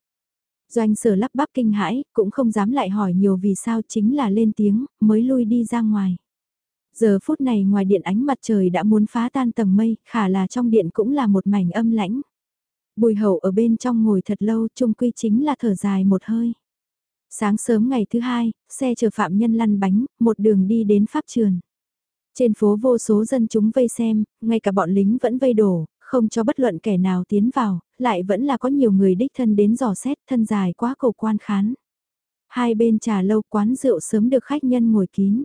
Doanh sở lắp bắp kinh hãi, cũng không dám lại hỏi nhiều vì sao chính là lên tiếng, mới lui đi ra ngoài. Giờ phút này ngoài điện ánh mặt trời đã muốn phá tan tầng mây, khả là trong điện cũng là một mảnh âm lãnh. Bùi hậu ở bên trong ngồi thật lâu, chung quy chính là thở dài một hơi. Sáng sớm ngày thứ hai, xe chở phạm nhân lăn bánh, một đường đi đến pháp trường. Trên phố vô số dân chúng vây xem, ngay cả bọn lính vẫn vây đổ, không cho bất luận kẻ nào tiến vào, lại vẫn là có nhiều người đích thân đến dò xét thân dài quá cầu quan khán. Hai bên trà lâu quán rượu sớm được khách nhân ngồi kín.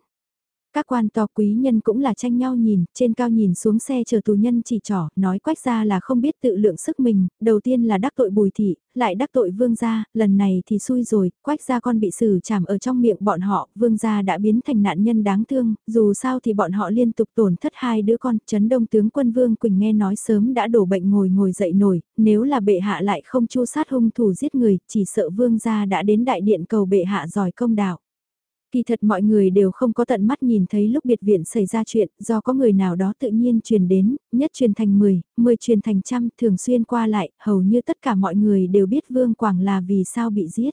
Các quan to quý nhân cũng là tranh nhau nhìn, trên cao nhìn xuống xe chờ tù nhân chỉ trỏ, nói quách ra là không biết tự lượng sức mình, đầu tiên là đắc tội bùi thị, lại đắc tội vương gia, lần này thì xui rồi, quách ra con bị xử chảm ở trong miệng bọn họ, vương gia đã biến thành nạn nhân đáng thương, dù sao thì bọn họ liên tục tổn thất hai đứa con, chấn đông tướng quân vương Quỳnh nghe nói sớm đã đổ bệnh ngồi ngồi dậy nổi, nếu là bệ hạ lại không chu sát hung thủ giết người, chỉ sợ vương gia đã đến đại điện cầu bệ hạ giỏi công đạo. Kỳ thật mọi người đều không có tận mắt nhìn thấy lúc biệt viện xảy ra chuyện, do có người nào đó tự nhiên truyền đến, nhất truyền thành 10, 10 truyền thành trăm, thường xuyên qua lại, hầu như tất cả mọi người đều biết Vương Quảng là vì sao bị giết.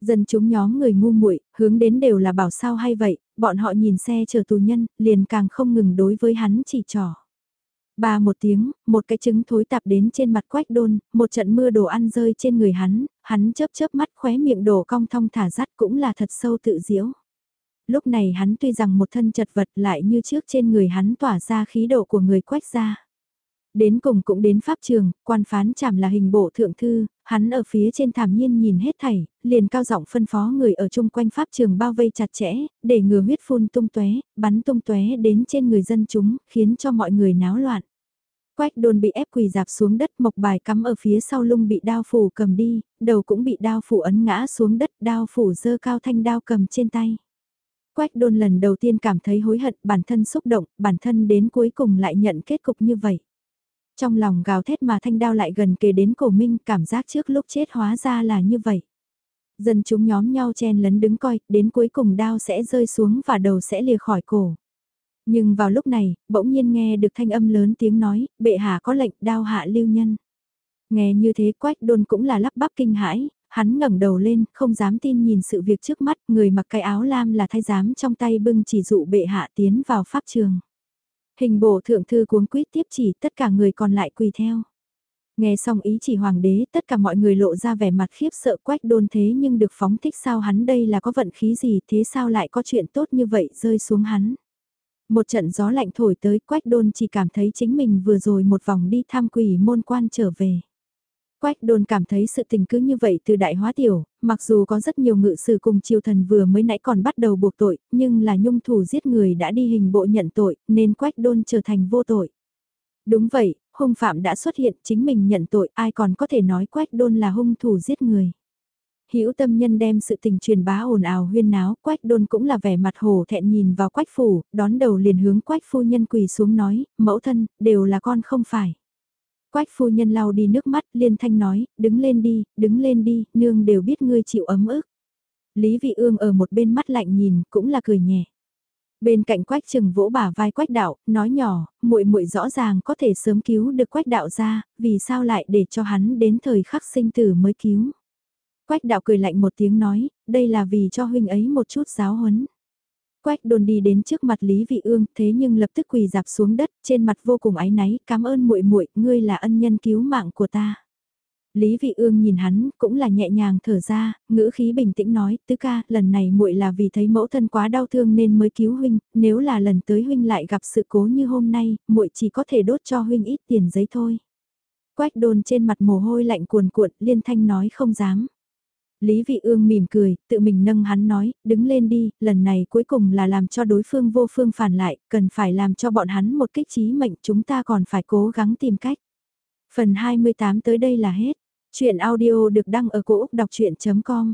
Dân chúng nhóm người ngu muội hướng đến đều là bảo sao hay vậy, bọn họ nhìn xe chờ tù nhân, liền càng không ngừng đối với hắn chỉ trỏ. Ba một tiếng, một cái trứng thối tạp đến trên mặt quách đôn, một trận mưa đồ ăn rơi trên người hắn, hắn chớp chớp mắt khóe miệng đổ cong thong thả rắt cũng là thật sâu tự diễu lúc này hắn tuy rằng một thân chật vật lại như trước trên người hắn tỏa ra khí độ của người quách gia. Đến cùng cũng đến pháp trường, quan phán chảm là hình bộ thượng thư, hắn ở phía trên thảm nhiên nhìn hết thảy, liền cao giọng phân phó người ở chung quanh pháp trường bao vây chặt chẽ, để ngừa huyết phun tung tóe, bắn tung tóe đến trên người dân chúng, khiến cho mọi người náo loạn. Quách đôn bị ép quỳ dạp xuống đất mộc bài cắm ở phía sau lưng bị đao phủ cầm đi, đầu cũng bị đao phủ ấn ngã xuống đất đao phủ dơ cao thanh đao cầm trên tay. Quách đôn lần đầu tiên cảm thấy hối hận bản thân xúc động, bản thân đến cuối cùng lại nhận kết cục như vậy. Trong lòng gào thét mà thanh đao lại gần kề đến cổ minh cảm giác trước lúc chết hóa ra là như vậy. Dân chúng nhóm nhau chen lấn đứng coi, đến cuối cùng đao sẽ rơi xuống và đầu sẽ lìa khỏi cổ. Nhưng vào lúc này, bỗng nhiên nghe được thanh âm lớn tiếng nói, bệ hạ có lệnh đao hạ lưu nhân. Nghe như thế quách đôn cũng là lắp bắp kinh hãi, Hắn ngẩng đầu lên, không dám tin nhìn sự việc trước mắt, người mặc cái áo lam là thái giám trong tay bưng chỉ dụ bệ hạ tiến vào pháp trường. Hình bộ thượng thư cuống quýt tiếp chỉ tất cả người còn lại quỳ theo. Nghe xong ý chỉ hoàng đế, tất cả mọi người lộ ra vẻ mặt khiếp sợ quách đôn thế nhưng được phóng thích sao hắn đây là có vận khí gì thế sao lại có chuyện tốt như vậy rơi xuống hắn. Một trận gió lạnh thổi tới quách đôn chỉ cảm thấy chính mình vừa rồi một vòng đi tham quỷ môn quan trở về. Quách đôn cảm thấy sự tình cứ như vậy từ đại hóa tiểu, mặc dù có rất nhiều ngự sử cùng triều thần vừa mới nãy còn bắt đầu buộc tội, nhưng là nhung thủ giết người đã đi hình bộ nhận tội, nên quách đôn trở thành vô tội. Đúng vậy, hung phạm đã xuất hiện, chính mình nhận tội, ai còn có thể nói quách đôn là hung thủ giết người. Hữu tâm nhân đem sự tình truyền bá ồn ào huyên náo, quách đôn cũng là vẻ mặt hổ thẹn nhìn vào quách phủ, đón đầu liền hướng quách phu nhân quỳ xuống nói, mẫu thân, đều là con không phải. Quách phu nhân lau đi nước mắt, liên thanh nói, đứng lên đi, đứng lên đi, nương đều biết ngươi chịu ấm ức. Lý vị ương ở một bên mắt lạnh nhìn, cũng là cười nhẹ. Bên cạnh quách trừng vỗ bả vai quách đạo, nói nhỏ, muội muội rõ ràng có thể sớm cứu được quách đạo ra, vì sao lại để cho hắn đến thời khắc sinh tử mới cứu. Quách đạo cười lạnh một tiếng nói, đây là vì cho huynh ấy một chút giáo huấn. Quách đồn đi đến trước mặt Lý Vị Ương, thế nhưng lập tức quỳ dạp xuống đất, trên mặt vô cùng áy náy, cảm ơn muội muội, ngươi là ân nhân cứu mạng của ta. Lý Vị Ương nhìn hắn, cũng là nhẹ nhàng thở ra, ngữ khí bình tĩnh nói, tứ ca, lần này muội là vì thấy mẫu thân quá đau thương nên mới cứu huynh, nếu là lần tới huynh lại gặp sự cố như hôm nay, muội chỉ có thể đốt cho huynh ít tiền giấy thôi. Quách đồn trên mặt mồ hôi lạnh cuồn cuộn, liên thanh nói không dám. Lý Vị Ương mỉm cười, tự mình nâng hắn nói, đứng lên đi, lần này cuối cùng là làm cho đối phương vô phương phản lại, cần phải làm cho bọn hắn một kích trí mệnh chúng ta còn phải cố gắng tìm cách. Phần 28 tới đây là hết. Chuyện audio được đăng ở cổ Úc đọc chuyện.com